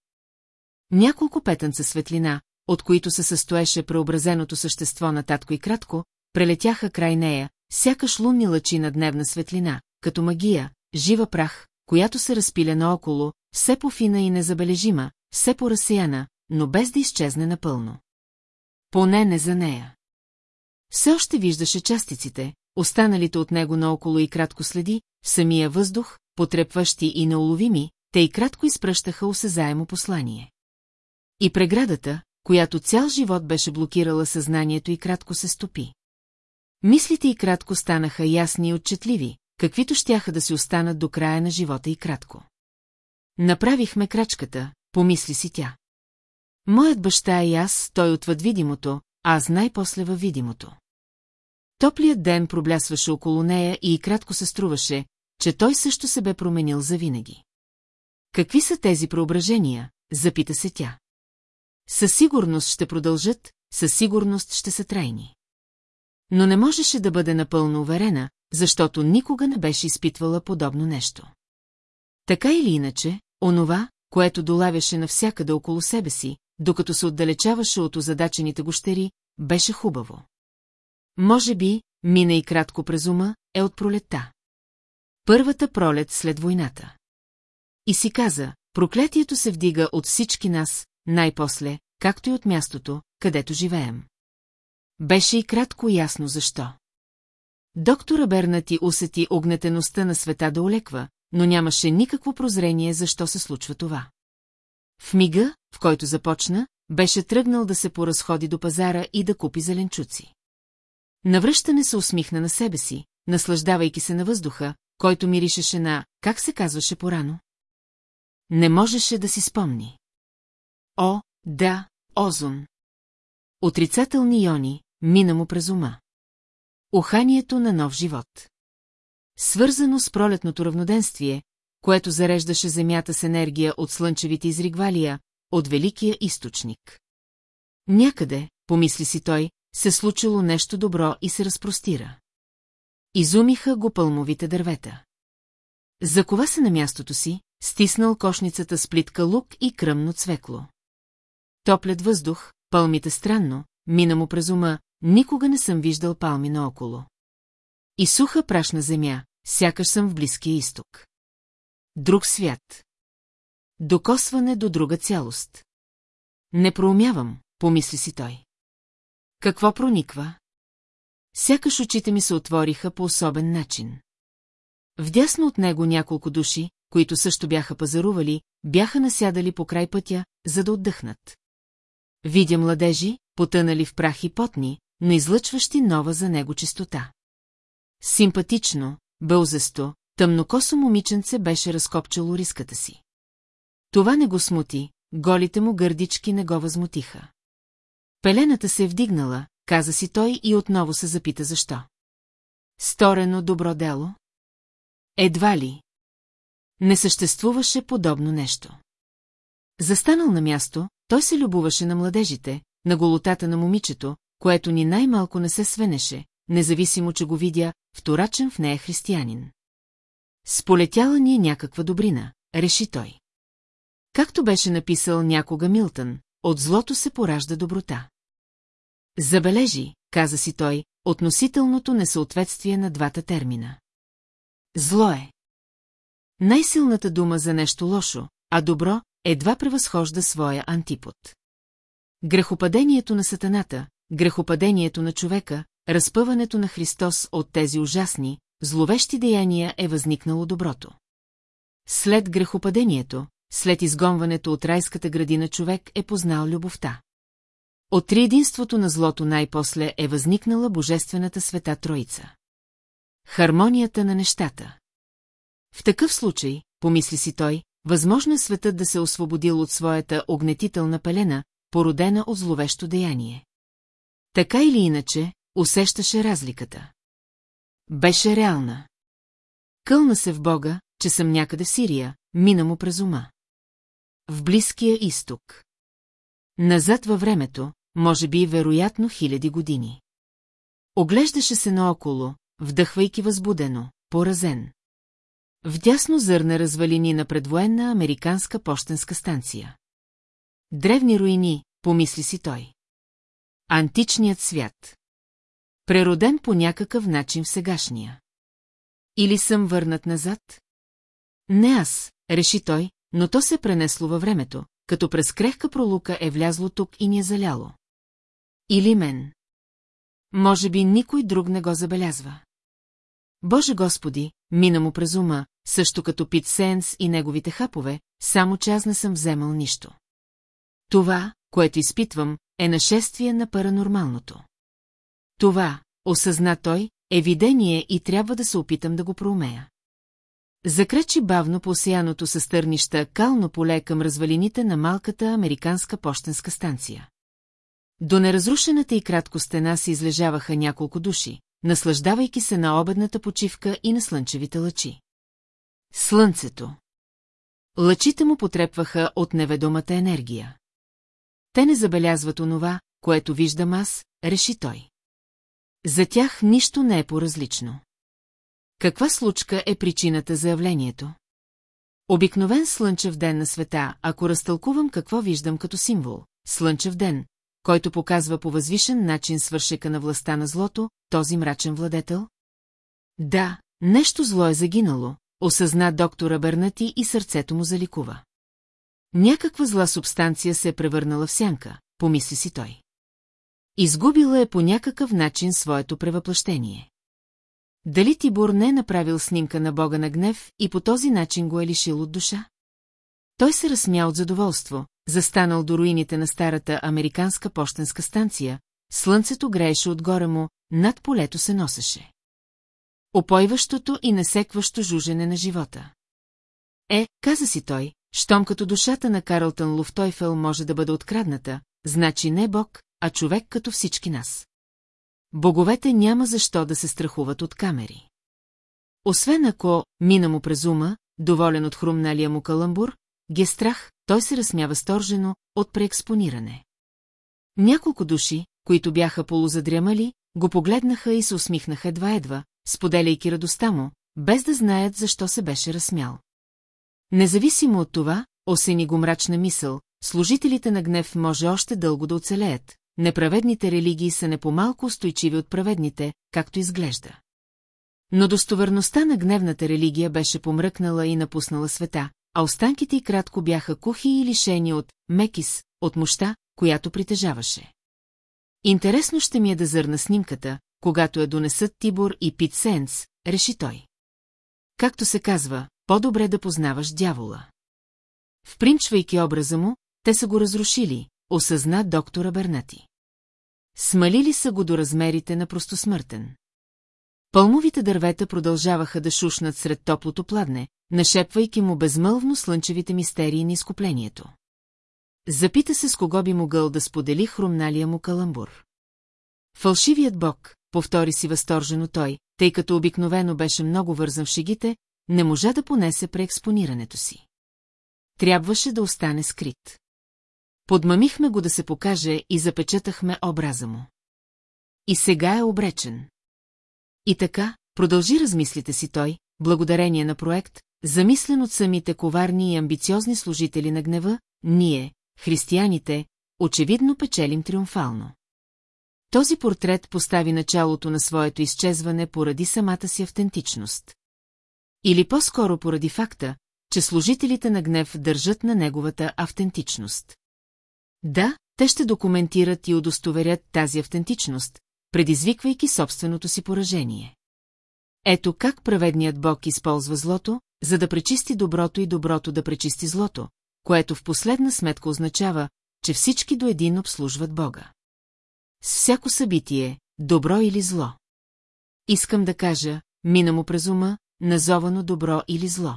Няколко петънца светлина, от които се състоеше преобразеното същество на татко и кратко, прелетяха край нея, сякаш лунни лъчи на дневна светлина, като магия, жива прах, която се разпиля наоколо, все по-фина и незабележима, все по-разсеяна, но без да изчезне напълно. Поне не за нея. Все още виждаше частиците, останалите от него наоколо и кратко следи, самия въздух, потрепващи и неуловими, те и кратко изпръщаха осезаемо послание. И преградата, която цял живот беше блокирала съзнанието и кратко се стопи. Мислите и кратко станаха ясни и отчетливи, каквито щяха да си останат до края на живота и кратко. Направихме крачката, помисли си тя. Моят баща и аз, той отвъд видимото, аз най-после във видимото. Топлият ден проблясваше около нея и кратко се струваше, че той също се бе променил завинаги. Какви са тези преображения, запита се тя. Със сигурност ще продължат, със сигурност ще са трайни. Но не можеше да бъде напълно уверена, защото никога не беше изпитвала подобно нещо. Така или иначе, онова, което долавяше навсякъде около себе си, докато се отдалечаваше от озадачените гощери, беше хубаво. Може би, мина и кратко през ума, е от пролетта. Първата пролет след войната. И си каза, проклятието се вдига от всички нас, най-после, както и от мястото, където живеем. Беше и кратко ясно защо. Доктора Бернати усети огнетеността на света да олеква, но нямаше никакво прозрение защо се случва това. В мига, в който започна, беше тръгнал да се поразходи до пазара и да купи зеленчуци. Навръщане се усмихна на себе си, наслаждавайки се на въздуха, който миришеше на, как се казваше порано. Не можеше да си спомни. О, да, озон. Отрицателни иони, мина му през ума. Уханието на нов живот. Свързано с пролетното равноденствие, което зареждаше Земята с енергия от слънчевите изригвалия, от Великия източник. Някъде, помисли си той, се случило нещо добро и се разпростира. Изумиха го пълмовите дървета. Закова се на мястото си, стиснал кошницата с плитка лук и кръмно цвекло. Топлет въздух, пълмите странно, мина му през ума, никога не съм виждал палми наоколо. И суха прашна земя, сякаш съм в Близкия изток. Друг свят. Докосване до друга цялост. Не проумявам, помисли си той. Какво прониква? Сякаш очите ми се отвориха по особен начин. Вдясно от него няколко души, които също бяха пазарували, бяха насядали по край пътя, за да отдъхнат. Видя младежи, потънали в прах и потни, но излъчващи нова за него чистота. Симпатично, бълзесто, тъмнокосо момиченце беше разкопчало риската си. Това не го смути, голите му гърдички не го възмутиха. Пелената се е вдигнала, каза си той и отново се запита защо. Сторено добро дело? Едва ли? Не съществуваше подобно нещо. Застанал на място, той се любоваше на младежите, на голотата на момичето, което ни най-малко не се свенеше, независимо, че го видя, вторачен в нея християнин. Сполетяла ни е някаква добрина, реши той. Както беше написал някога Милтън, от злото се поражда доброта. Забележи, каза си той, относителното несъответствие на двата термина. Зло е. Най-силната дума за нещо лошо, а добро едва превъзхожда своя антипод. Грехопадението на сатаната, грехопадението на човека, разпъването на Христос от тези ужасни, зловещи деяния е възникнало доброто. След грехопадението, след изгонването от райската градина човек е познал любовта. От триединството на злото най-после е възникнала Божествената света Троица. Хармонията на нещата. В такъв случай, помисли си той, възможно е светът да се освободил от своята огнетителна пелена, породена от зловещо деяние. Така или иначе, усещаше разликата. Беше реална. Кълна се в Бога, че съм някъде в Сирия, мина му през ума. В Близкия изток. Назад във времето, може би вероятно хиляди години. Оглеждаше се наоколо, вдъхвайки възбудено, поразен. Вдясно зърна развалини на предвоенна американска почтенска станция. Древни руини, помисли си той. Античният свят. Прероден по някакъв начин в сегашния. Или съм върнат назад? Не аз, реши той, но то се пренесло във времето, като през крехка пролука е влязло тук и ни е заляло. Или мен. Може би никой друг не го забелязва. Боже Господи, мина му през ума, също като Пит Сенс и неговите хапове, само че аз не съм вземал нищо. Това, което изпитвам, е нашествие на паранормалното. Това, осъзна той, е видение и трябва да се опитам да го проумея. Закречи бавно по осияното със стърнища кално поле към развалините на малката американска почтенска станция. До неразрушената и кратко стена се излежаваха няколко души, наслаждавайки се на обедната почивка и на слънчевите лъчи. Слънцето. Лъчите му потрепваха от неведомата енергия. Те не забелязват онова, което виждам аз, реши той. За тях нищо не е по-различно. Каква случка е причината за явлението? Обикновен слънчев ден на света, ако разтълкувам какво виждам като символ, слънчев ден, който показва по възвишен начин свършека на властта на злото, този мрачен владетел? Да, нещо зло е загинало, осъзна доктора Бърнати и сърцето му заликува. Някаква зла субстанция се е превърнала в сянка, помисли си той. Изгубила е по някакъв начин своето превъплъщение. Дали Тибор не е направил снимка на Бога на гнев и по този начин го е лишил от душа? Той се разсмя от задоволство, застанал до руините на старата американска почтенска станция, слънцето грееше отгоре му, над полето се носеше. Опойващото и насекващо жужене на живота. Е, каза си той, щом като душата на Карлтън Луфтойфел може да бъде открадната, значи не Бог, а човек като всички нас. Боговете няма защо да се страхуват от камери. Освен ако, мина му през ума, доволен от хрумналия му каламбур, ги е страх, той се разсмява сторжено от преекспониране. Няколко души, които бяха полузадрямали, го погледнаха и се усмихнаха едва-едва, споделяйки радостта му, без да знаят защо се беше разсмял. Независимо от това, осени го мрачна мисъл, служителите на гнев може още дълго да оцелеят, неправедните религии са не по-малко устойчиви от праведните, както изглежда. Но достоверността на гневната религия беше помръкнала и напуснала света, а останките й кратко бяха кухи и лишени от мекис, от мощта, която притежаваше. Интересно ще ми е да зърна снимката, когато я донесат Тибор и Пит Сенс, реши той. Както се казва, по-добре да познаваш дявола. Впримчвайки образа му, те са го разрушили, осъзна доктора Бернати. Смалили са го до размерите на простосмъртен. Пълмовите дървета продължаваха да шушнат сред топлото пладне, нашепвайки му безмълвно слънчевите мистерии на изкуплението. Запита се с кого би могъл да сподели хрумналия му каламбур. Фалшивият бог, повтори си възторжено той, тъй като обикновено беше много вързан в шегите, не можа да понесе преекспонирането си. трябваше да остане скрит. Подмамихме го да се покаже и запечатахме образа му. И сега е обречен. И така, продължи размислите си той, благодарение на проект, замислен от самите коварни и амбициозни служители на гнева, ние, християните, очевидно печелим триумфално. Този портрет постави началото на своето изчезване поради самата си автентичност. Или по-скоро поради факта, че служителите на гнев държат на неговата автентичност. Да, те ще документират и удостоверят тази автентичност, предизвиквайки собственото си поражение. Ето как праведният Бог използва злото, за да пречисти доброто и доброто да пречисти злото, което в последна сметка означава, че всички до един обслужват Бога. С всяко събитие, добро или зло. Искам да кажа, мина му през ума, назовано добро или зло.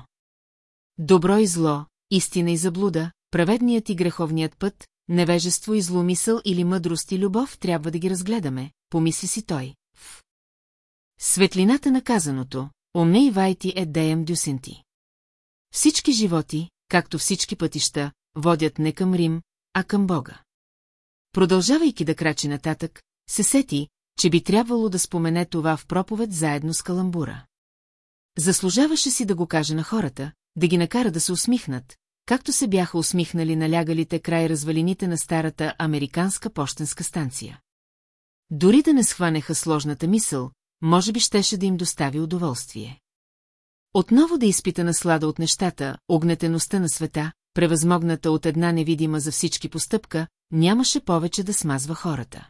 Добро и зло, истина и заблуда, праведният и греховният път, невежество и зломисъл или мъдрост и любов трябва да ги разгледаме, помисли си той. В светлината на казаното, умне и вайти е деем дюсенти. Всички животи, както всички пътища, водят не към Рим, а към Бога. Продължавайки да крачи нататък, се сети, че би трябвало да спомене това в проповед заедно с каламбура. Заслужаваше си да го каже на хората, да ги накара да се усмихнат, както се бяха усмихнали налягалите край развалините на старата американска почтенска станция. Дори да не схванеха сложната мисъл, може би щеше да им достави удоволствие. Отново да изпита наслада от нещата, огнетеността на света, превъзмогната от една невидима за всички постъпка, нямаше повече да смазва хората.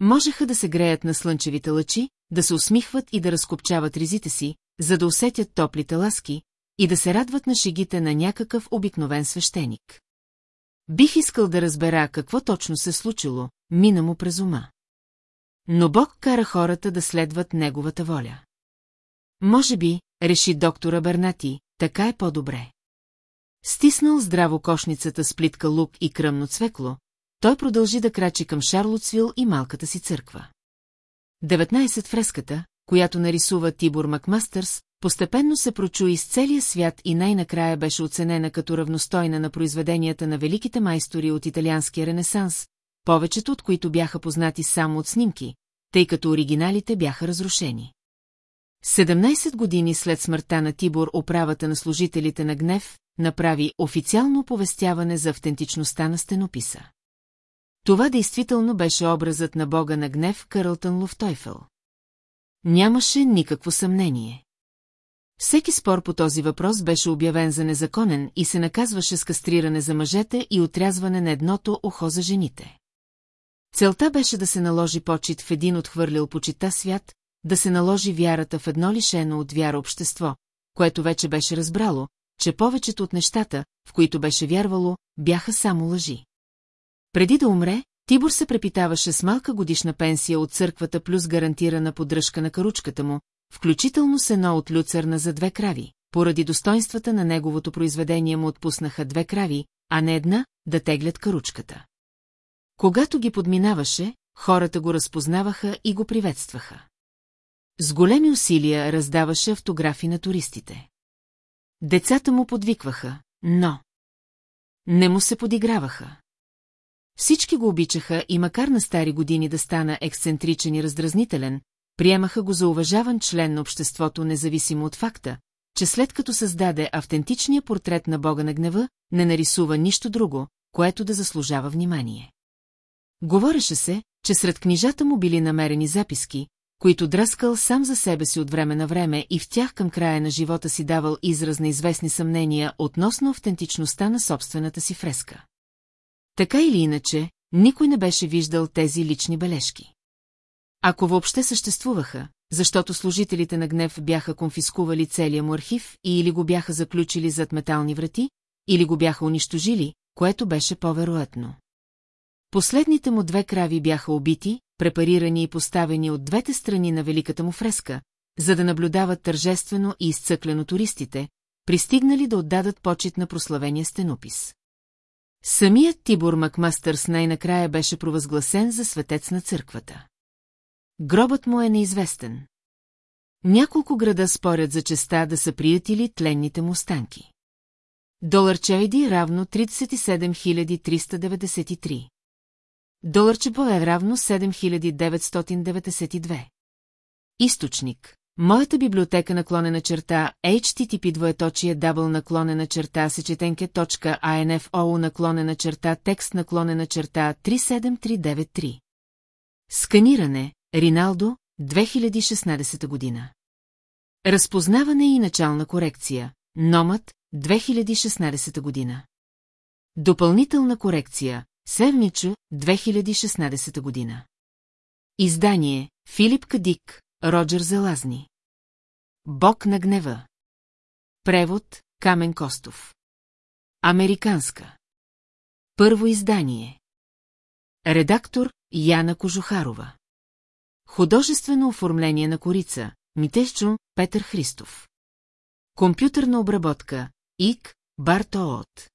Можеха да се греят на слънчевите лъчи, да се усмихват и да разкопчават ризите си, за да усетят топлите ласки, и да се радват на шегите на някакъв обикновен свещеник. Бих искал да разбера какво точно се случило, мина му през ума. Но Бог кара хората да следват неговата воля. Може би, реши доктора Бернати, така е по-добре. Стиснал здраво кошницата с плитка лук и кръмно цвекло, той продължи да крачи към Шарлотсвил и малката си църква. 19 фреската, която нарисува Тибор Макмастърс, постепенно се прочу из целия свят и най-накрая беше оценена като равностойна на произведенията на великите майстори от италианския ренесанс, повечето от които бяха познати само от снимки, тъй като оригиналите бяха разрушени. 17 години след смъртта на Тибор управата на служителите на Гнев направи официално оповестяване за автентичността на стенописа. Това действително беше образът на бога на гнев Карлтън Луфтойфел. Нямаше никакво съмнение. Всеки спор по този въпрос беше обявен за незаконен и се наказваше с кастриране за мъжете и отрязване на едното ухо за жените. Целта беше да се наложи почет в един отхвърлял почита свят, да се наложи вярата в едно лишено от вяра общество, което вече беше разбрало, че повечето от нещата, в които беше вярвало, бяха само лъжи. Преди да умре, Тибор се препитаваше с малка годишна пенсия от църквата плюс гарантирана поддръжка на каручката му, включително с едно от люцерна за две крави. Поради достоинствата на неговото произведение му отпуснаха две крави, а не една, да теглят каручката. Когато ги подминаваше, хората го разпознаваха и го приветстваха. С големи усилия раздаваше автографи на туристите. Децата му подвикваха, но... Не му се подиграваха. Всички го обичаха и макар на стари години да стана ексцентричен и раздразнителен, приемаха го за уважаван член на обществото независимо от факта, че след като създаде автентичния портрет на бога на гнева, не нарисува нищо друго, което да заслужава внимание. Говореше се, че сред книжата му били намерени записки, които дръскал сам за себе си от време на време и в тях към края на живота си давал израз на известни съмнения относно автентичността на собствената си фреска. Така или иначе, никой не беше виждал тези лични бележки. Ако въобще съществуваха, защото служителите на гнев бяха конфискували целия му архив и или го бяха заключили зад метални врати, или го бяха унищожили, което беше по-вероятно. Последните му две крави бяха убити, препарирани и поставени от двете страни на великата му фреска, за да наблюдават тържествено и изцъклено туристите, пристигнали да отдадат почет на прославения стенопис. Самият Тибор Макмастърс най-накрая беше провъзгласен за светец на църквата. Гробът му е неизвестен. Няколко града спорят за честа да са приятели тленните му останки. Доларче ID равно 37393. Доларче Б е равно 7992. Източник. Моята библиотека наклонена черта http двоеточие дабл наклонена черта сечетенке.info наклонена черта текст наклонена черта 37393. Сканиране, Риналдо, 2016 година. Разпознаване и начална корекция, Номът, 2016 година. Допълнителна корекция, Севничо, 2016 година. Издание, Филип Кадик, Роджер Залазни. Бог на гнева. Превод, Камен Костов. Американска. Първо издание. Редактор, Яна Кожухарова. Художествено оформление на корица, Митещо, Петър Христов. Компютърна обработка, ИК, Бартоот.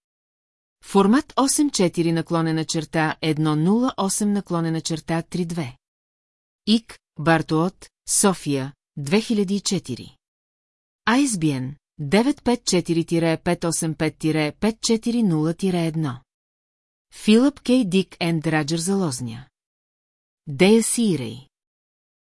Формат 8.4 наклонена черта 1.08 наклонена черта 3.2. ИК, Бартоот, София, 2004. ISBN 954-585-540-1. Филип Кей Дик енд Раджер Залозня. Дея Сирей.